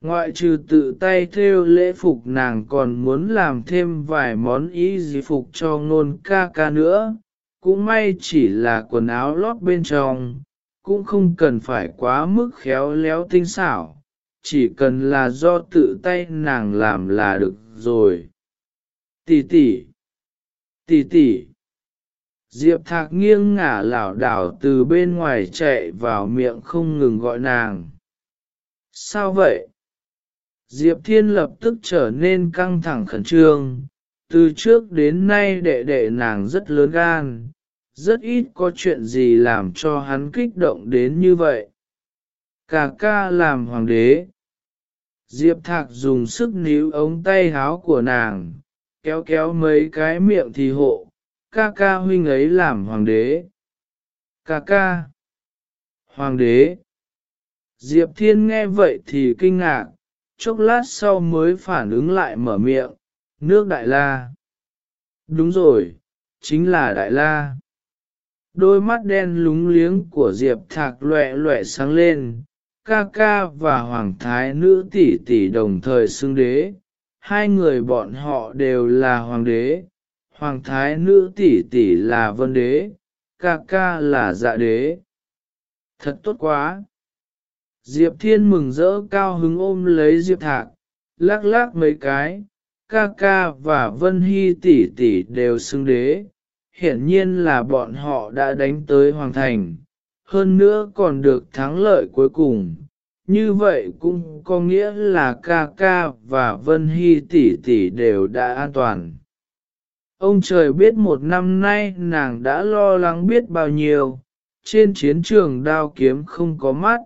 Speaker 1: Ngoại trừ tự tay theo lễ phục nàng còn muốn làm thêm vài món ý gì phục cho ngôn ca ca nữa, cũng may chỉ là quần áo lót bên trong, cũng không cần phải quá mức khéo léo tinh xảo, chỉ cần là do tự tay nàng làm là được rồi. Tỷ tỷ, tỷ tỷ. Diệp thạc nghiêng ngả lảo đảo từ bên ngoài chạy vào miệng không ngừng gọi nàng. Sao vậy? Diệp Thiên lập tức trở nên căng thẳng khẩn trương, từ trước đến nay đệ đệ nàng rất lớn gan, rất ít có chuyện gì làm cho hắn kích động đến như vậy. Cả ca làm hoàng đế. Diệp Thạc dùng sức níu ống tay háo của nàng, kéo kéo mấy cái miệng thì hộ, ca ca huynh ấy làm hoàng đế. Ca ca. Hoàng đế. Diệp Thiên nghe vậy thì kinh ngạc, chốc lát sau mới phản ứng lại mở miệng, nước Đại La. Đúng rồi, chính là Đại La. Đôi mắt đen lúng liếng của Diệp Thạc loẹ loẹ sáng lên, ca ca và Hoàng Thái nữ tỷ tỷ đồng thời xưng đế, hai người bọn họ đều là Hoàng đế, Hoàng Thái nữ tỷ tỷ là Vân đế, ca ca là Dạ đế. Thật tốt quá! Diệp Thiên mừng rỡ cao hứng ôm lấy Diệp Thạc, lắc lắc mấy cái, ca ca và Vân Hy tỷ tỷ đều xưng đế, hiển nhiên là bọn họ đã đánh tới Hoàng Thành, hơn nữa còn được thắng lợi cuối cùng. Như vậy cũng có nghĩa là ca ca và Vân Hy tỷ tỷ đều đã an toàn. Ông trời biết một năm nay nàng đã lo lắng biết bao nhiêu, trên chiến trường đao kiếm không có mắt,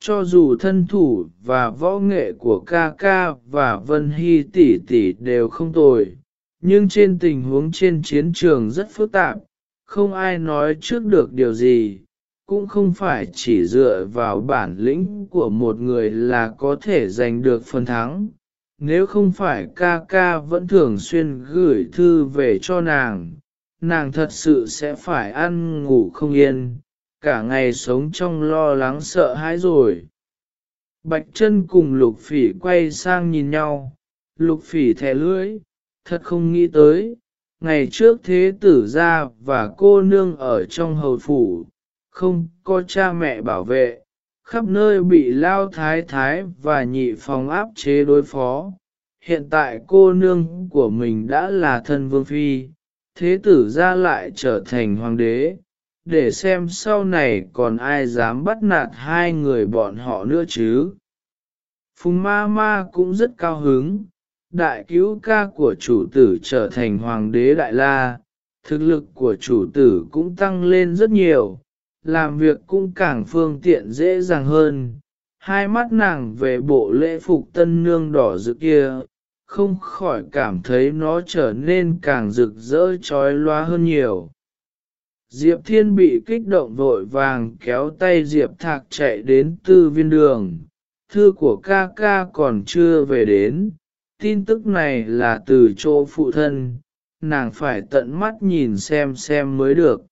Speaker 1: cho dù thân thủ và võ nghệ của ca ca và Vân Hy tỷ tỷ đều không tồi, nhưng trên tình huống trên chiến trường rất phức tạp, không ai nói trước được điều gì, cũng không phải chỉ dựa vào bản lĩnh của một người là có thể giành được phần thắng. Nếu không phải ca ca vẫn thường xuyên gửi thư về cho nàng, nàng thật sự sẽ phải ăn ngủ không yên, cả ngày sống trong lo lắng sợ hãi rồi. Bạch chân cùng lục phỉ quay sang nhìn nhau, lục phỉ thẻ lưỡi, thật không nghĩ tới, ngày trước thế tử ra và cô nương ở trong hầu phủ, không có cha mẹ bảo vệ, khắp nơi bị lao thái thái và nhị phòng áp chế đối phó. Hiện tại cô nương của mình đã là thân vương phi, thế tử ra lại trở thành hoàng đế, để xem sau này còn ai dám bắt nạt hai người bọn họ nữa chứ. Phùng ma ma cũng rất cao hứng, đại cứu ca của chủ tử trở thành hoàng đế đại la, thực lực của chủ tử cũng tăng lên rất nhiều, làm việc cũng càng phương tiện dễ dàng hơn. Hai mắt nàng về bộ lễ phục tân nương đỏ rực kia, không khỏi cảm thấy nó trở nên càng rực rỡ trói loa hơn nhiều. Diệp Thiên bị kích động vội vàng kéo tay Diệp Thạc chạy đến tư viên đường. Thư của ca ca còn chưa về đến, tin tức này là từ chỗ phụ thân, nàng phải tận mắt nhìn xem xem mới được.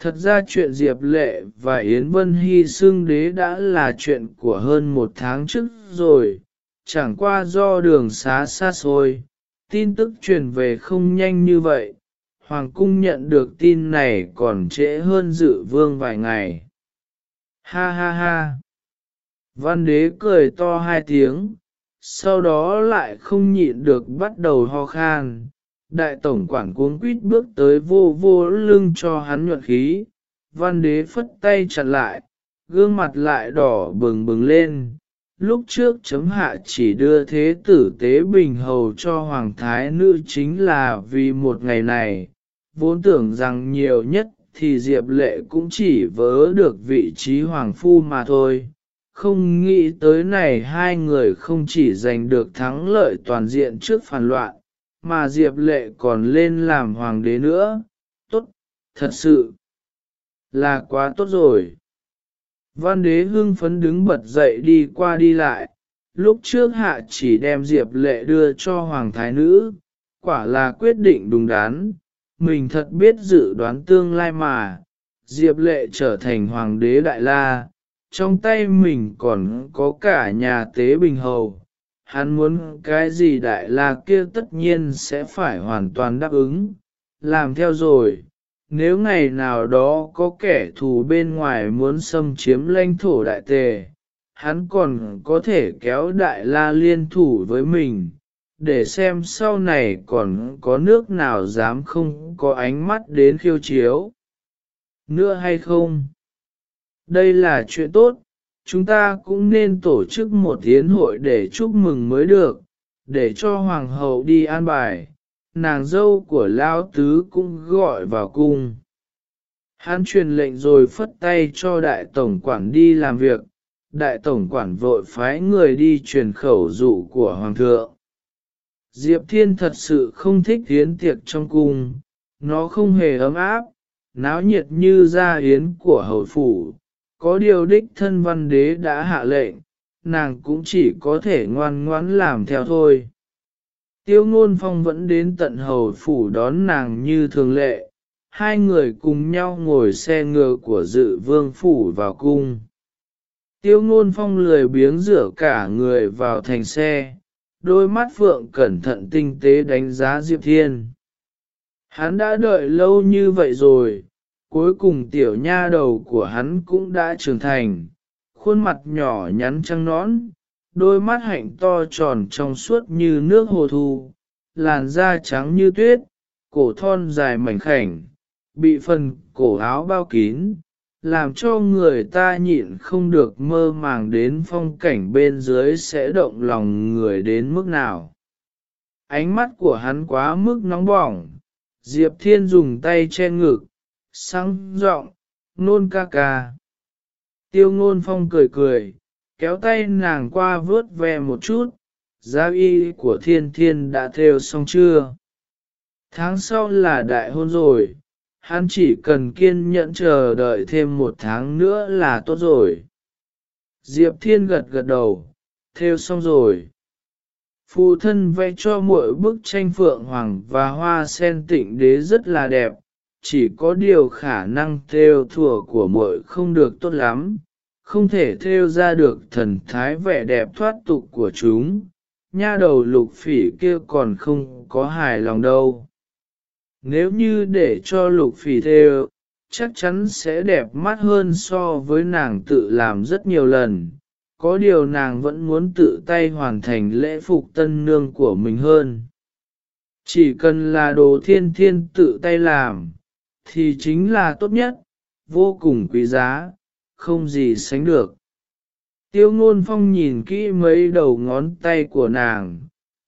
Speaker 1: Thật ra chuyện Diệp Lệ và Yến Vân Hy xưng đế đã là chuyện của hơn một tháng trước rồi, chẳng qua do đường xá xa xôi, tin tức truyền về không nhanh như vậy, Hoàng cung nhận được tin này còn trễ hơn dự vương vài ngày. Ha ha ha! Văn đế cười to hai tiếng, sau đó lại không nhịn được bắt đầu ho khan. Đại tổng quản cuống quýt bước tới vô vô lưng cho hắn nhuận khí, văn đế phất tay chặn lại, gương mặt lại đỏ bừng bừng lên. Lúc trước chấm hạ chỉ đưa thế tử tế bình hầu cho hoàng thái nữ chính là vì một ngày này, vốn tưởng rằng nhiều nhất thì Diệp Lệ cũng chỉ vớ được vị trí hoàng phu mà thôi. Không nghĩ tới này hai người không chỉ giành được thắng lợi toàn diện trước phản loạn, mà Diệp Lệ còn lên làm hoàng đế nữa. Tốt, thật sự là quá tốt rồi. Văn đế hưng phấn đứng bật dậy đi qua đi lại, lúc trước hạ chỉ đem Diệp Lệ đưa cho hoàng thái nữ, quả là quyết định đúng đắn, mình thật biết dự đoán tương lai mà, Diệp Lệ trở thành hoàng đế Đại La, trong tay mình còn có cả nhà tế bình hầu. Hắn muốn cái gì Đại La kia tất nhiên sẽ phải hoàn toàn đáp ứng, làm theo rồi. Nếu ngày nào đó có kẻ thù bên ngoài muốn xâm chiếm lãnh thổ đại tề, hắn còn có thể kéo Đại La liên thủ với mình để xem sau này còn có nước nào dám không có ánh mắt đến khiêu chiếu. Nữa hay không? Đây là chuyện tốt, chúng ta cũng nên tổ chức một hiến hội để chúc mừng mới được, để cho hoàng hậu đi an bài, nàng dâu của Lao Tứ cũng gọi vào cung. Hắn truyền lệnh rồi phất tay cho đại tổng quản đi làm việc, đại tổng quản vội phái người đi truyền khẩu dụ của hoàng thượng. Diệp Thiên thật sự không thích yến tiệc trong cung, nó không hề ấm áp, náo nhiệt như gia yến của hậu phủ. Có điều đích thân văn đế đã hạ lệnh, nàng cũng chỉ có thể ngoan ngoãn làm theo thôi. Tiêu ngôn phong vẫn đến tận hầu phủ đón nàng như thường lệ, hai người cùng nhau ngồi xe ngựa của dự vương phủ vào cung. Tiêu ngôn phong lười biếng rửa cả người vào thành xe, đôi mắt phượng cẩn thận tinh tế đánh giá Diệp Thiên. Hắn đã đợi lâu như vậy rồi, cuối cùng tiểu nha đầu của hắn cũng đã trưởng thành, khuôn mặt nhỏ nhắn trăng nõn, đôi mắt hạnh to tròn trong suốt như nước hồ thu, làn da trắng như tuyết, cổ thon dài mảnh khảnh, bị phần cổ áo bao kín, làm cho người ta nhịn không được mơ màng đến phong cảnh bên dưới sẽ động lòng người đến mức nào. Ánh mắt của hắn quá mức nóng bỏng, Diệp Thiên dùng tay che ngực, sáng giọng nôn ca ca. Tiêu ngôn phong cười cười, kéo tay nàng qua vớt ve một chút, giá y của thiên thiên đã theo xong chưa? Tháng sau là đại hôn rồi, hắn chỉ cần kiên nhẫn chờ đợi thêm một tháng nữa là tốt rồi. Diệp Thiên gật gật đầu, theo xong rồi. Phụ thân vẽ cho mỗi bức tranh phượng hoàng và hoa sen tịnh đế rất là đẹp, chỉ có điều khả năng theo thùa của mỗi không được tốt lắm, không thể theo ra được thần thái vẻ đẹp thoát tục của chúng. Nha đầu lục phỉ kia còn không có hài lòng đâu. Nếu như để cho lục phỉ theo, chắc chắn sẽ đẹp mắt hơn so với nàng tự làm rất nhiều lần. Có điều nàng vẫn muốn tự tay hoàn thành lễ phục tân nương của mình hơn. Chỉ cần là đồ thiên thiên tự tay làm, thì chính là tốt nhất, vô cùng quý giá, không gì sánh được. Tiêu ngôn phong nhìn kỹ mấy đầu ngón tay của nàng,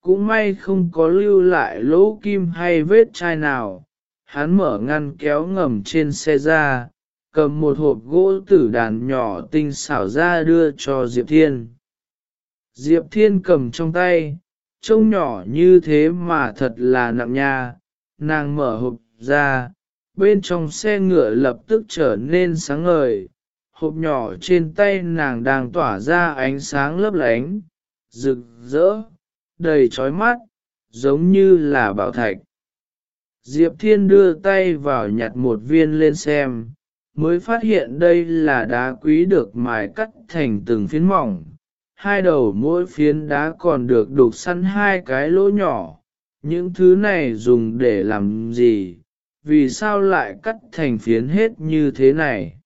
Speaker 1: cũng may không có lưu lại lỗ kim hay vết chai nào. Hắn mở ngăn kéo ngầm trên xe ra, cầm một hộp gỗ tử đàn nhỏ tinh xảo ra đưa cho Diệp Thiên. Diệp Thiên cầm trong tay, trông nhỏ như thế mà thật là nặng nha, nàng mở hộp ra, bên trong xe ngựa lập tức trở nên sáng ngời, hộp nhỏ trên tay nàng đang tỏa ra ánh sáng lấp lánh, rực rỡ đầy trói mắt, giống như là bảo thạch. Diệp Thiên đưa tay vào nhặt một viên lên xem, mới phát hiện đây là đá quý được mài cắt thành từng phiến mỏng. Hai đầu mỗi phiến đá còn được đục săn hai cái lỗ nhỏ. Những thứ này dùng để làm gì? Vì sao lại cắt thành phiến hết như thế này?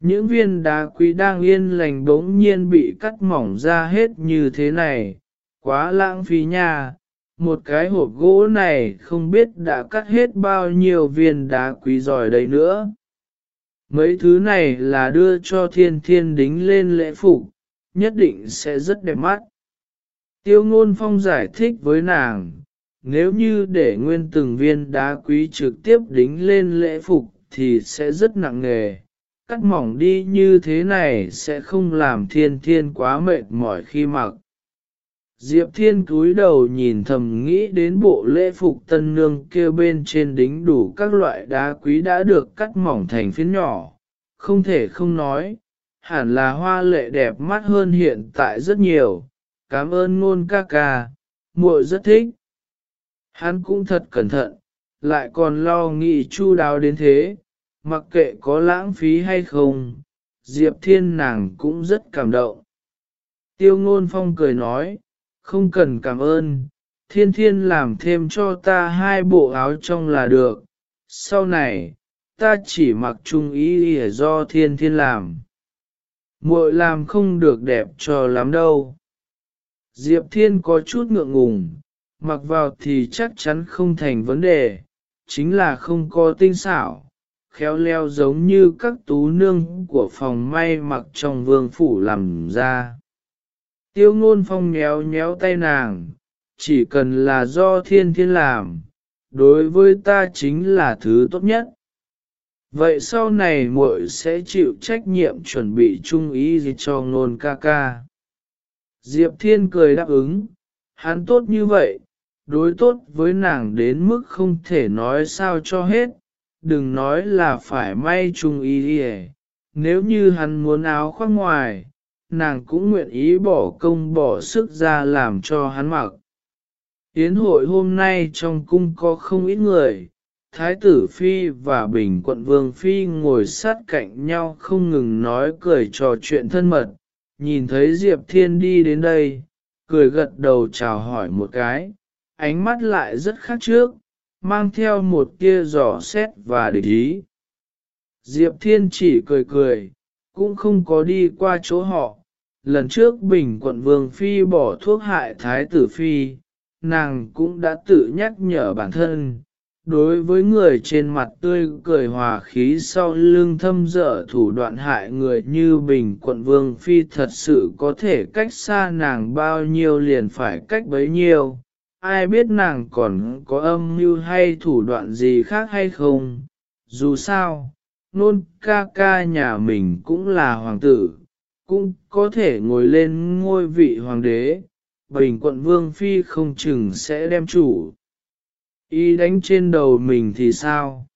Speaker 1: Những viên đá quý đang yên lành bỗng nhiên bị cắt mỏng ra hết như thế này, Quá lãng phí nha, một cái hộp gỗ này không biết đã cắt hết bao nhiêu viên đá quý giỏi đây nữa. Mấy thứ này là đưa cho thiên thiên đính lên lễ phục, nhất định sẽ rất đẹp mắt. Tiêu ngôn phong giải thích với nàng, nếu như để nguyên từng viên đá quý trực tiếp đính lên lễ phục thì sẽ rất nặng nề. Cắt mỏng đi như thế này sẽ không làm thiên thiên quá mệt mỏi khi mặc. Diệp Thiên cúi đầu nhìn thầm nghĩ đến bộ lễ phục tân nương kia bên trên đính đủ các loại đá quý đã được cắt mỏng thành phiến nhỏ, không thể không nói, hẳn là hoa lệ đẹp mắt hơn hiện tại rất nhiều, cảm ơn ngôn ca ca, muội rất thích. Hắn cũng thật cẩn thận, lại còn lo nghĩ chu đáo đến thế, mặc kệ có lãng phí hay không, Diệp Thiên nàng cũng rất cảm động. Tiêu ngôn phong cười nói, không cần cảm ơn, thiên thiên làm thêm cho ta hai bộ áo trong là được, sau này, ta chỉ mặc trung ý để do thiên thiên làm. muội làm không được đẹp cho lắm đâu. Diệp thiên có chút ngượng ngùng, mặc vào thì chắc chắn không thành vấn đề, chính là không có tinh xảo, khéo leo giống như các tú nương của phòng may mặc trong vương phủ làm ra. Tiêu ngôn phong nhéo nhéo tay nàng, chỉ cần là do thiên thiên làm, đối với ta chính là thứ tốt nhất. Vậy sau này muội sẽ chịu trách nhiệm chuẩn bị trung ý gì cho ngôn ca ca. Diệp Thiên cười đáp ứng, hắn tốt như vậy, đối tốt với nàng đến mức không thể nói sao cho hết, đừng nói là phải may trung ý gì, nếu như hắn muốn áo khoác ngoài, nàng cũng nguyện ý bỏ công bỏ sức ra làm cho hắn mặc. Yến hội hôm nay trong cung có không ít người, Thái tử Phi và Bình quận Vương Phi ngồi sát cạnh nhau không ngừng nói cười trò chuyện thân mật, nhìn thấy Diệp Thiên đi đến đây, cười gật đầu chào hỏi một cái, ánh mắt lại rất khác trước, mang theo một tia giỏ xét và địch ý. Diệp Thiên chỉ cười cười, cũng không có đi qua chỗ họ. Lần trước Bình quận Vương Phi bỏ thuốc hại Thái tử Phi, nàng cũng đã tự nhắc nhở bản thân, đối với người trên mặt tươi cười hòa khí sau lưng thâm dở thủ đoạn hại người như bình quận vương phi thật sự có thể cách xa nàng bao nhiêu liền phải cách bấy nhiêu. Ai biết nàng còn có âm mưu hay thủ đoạn gì khác hay không? Dù sao nôn ca ca nhà mình cũng là hoàng tử cũng có thể ngồi lên ngôi vị hoàng đế bình quận vương phi không chừng sẽ đem chủ y đánh trên đầu mình thì sao?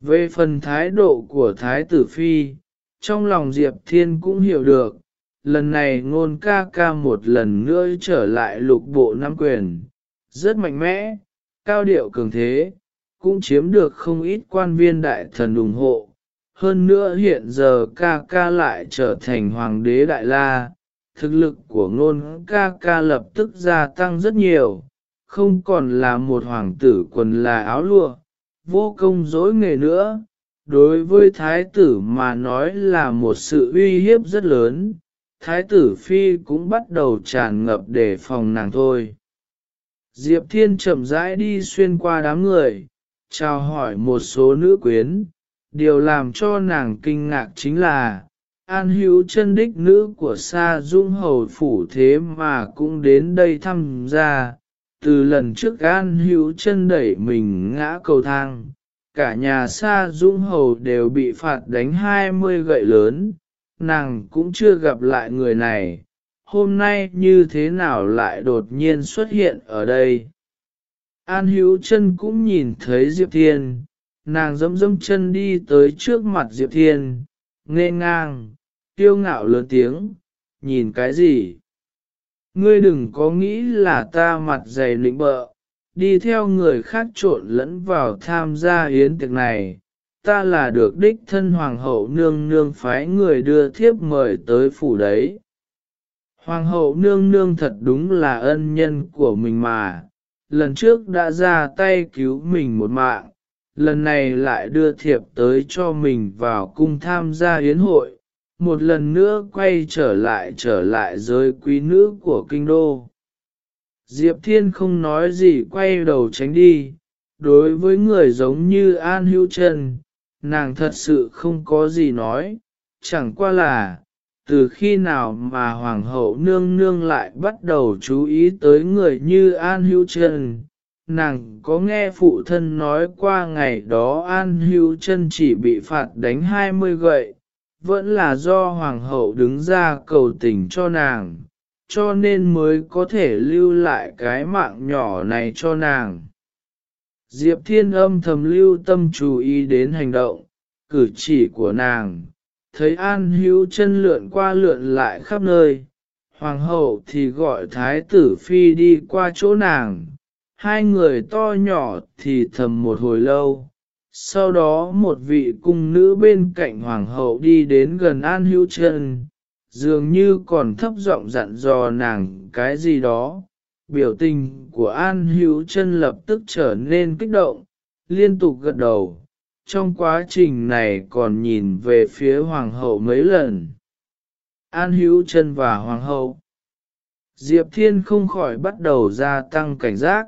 Speaker 1: Về phần thái độ của Thái tử Phi, trong lòng Diệp Thiên cũng hiểu được, lần này ngôn ca ca một lần nữa trở lại lục bộ nam quyền, rất mạnh mẽ, cao điệu cường thế, cũng chiếm được không ít quan viên đại thần ủng hộ. Hơn nữa hiện giờ ca ca lại trở thành hoàng đế đại la, thực lực của ngôn ca ca lập tức gia tăng rất nhiều, không còn là một hoàng tử quần là áo lụa, vô công dối nghề nữa. Đối với thái tử mà nói là một sự uy hiếp rất lớn, thái tử phi cũng bắt đầu tràn ngập để phòng nàng thôi. Diệp Thiên chậm rãi đi xuyên qua đám người, chào hỏi một số nữ quyến, điều làm cho nàng kinh ngạc chính là, An hữu chân đích nữ của Sa Dung Hầu Phủ thế mà cũng đến đây thăm gia, từ lần trước An hữu chân đẩy mình ngã cầu thang, cả nhà Sa Dung Hầu đều bị phạt đánh 20 gậy lớn, nàng cũng chưa gặp lại người này, hôm nay như thế nào lại đột nhiên xuất hiện ở đây. An hữu chân cũng nhìn thấy Diệp Thiên, nàng dẫm dẫm chân đi tới trước mặt Diệp Thiên, nghe ngang, tiêu ngạo lớn tiếng, nhìn cái gì? ngươi đừng có nghĩ là ta mặt dày lĩnh bợ, đi theo người khác trộn lẫn vào tham gia yến tiệc này, ta là được đích thân hoàng hậu nương nương phái người đưa thiếp mời tới phủ đấy. Hoàng hậu nương nương thật đúng là ân nhân của mình mà, lần trước đã ra tay cứu mình một mạng, lần này lại đưa thiệp tới cho mình vào cung tham gia yến hội, một lần nữa quay trở lại trở lại giới quý nữ của kinh đô. Diệp Thiên không nói gì quay đầu tránh đi, đối với người giống như An Hữu Trần nàng thật sự không có gì nói, chẳng qua là, từ khi nào mà Hoàng hậu nương nương lại bắt đầu chú ý tới người như An Hữu Trần Nàng có nghe phụ thân nói qua ngày đó An Hữu chân chỉ bị phạt đánh 20 gậy, vẫn là do Hoàng hậu đứng ra cầu tình cho nàng, cho nên mới có thể lưu lại cái mạng nhỏ này cho nàng. Diệp Thiên âm thầm lưu tâm chú ý đến hành động, cử chỉ của nàng, thấy An Hữu chân lượn qua lượn lại khắp nơi, hoàng hậu thì gọi thái tử phi đi qua chỗ nàng, hai người to nhỏ thì thầm một hồi lâu. Sau đó một vị cung nữ bên cạnh hoàng hậu đi đến gần An Hữu chân, dường như còn thấp giọng dặn dò nàng cái gì đó. Biểu tình của An Hữu chân lập tức trở nên kích động, liên tục gật đầu, trong quá trình này còn nhìn về phía hoàng hậu mấy lần. An hữu chân và hoàng hậu. Diệp Thiên không khỏi bắt đầu gia tăng cảnh giác.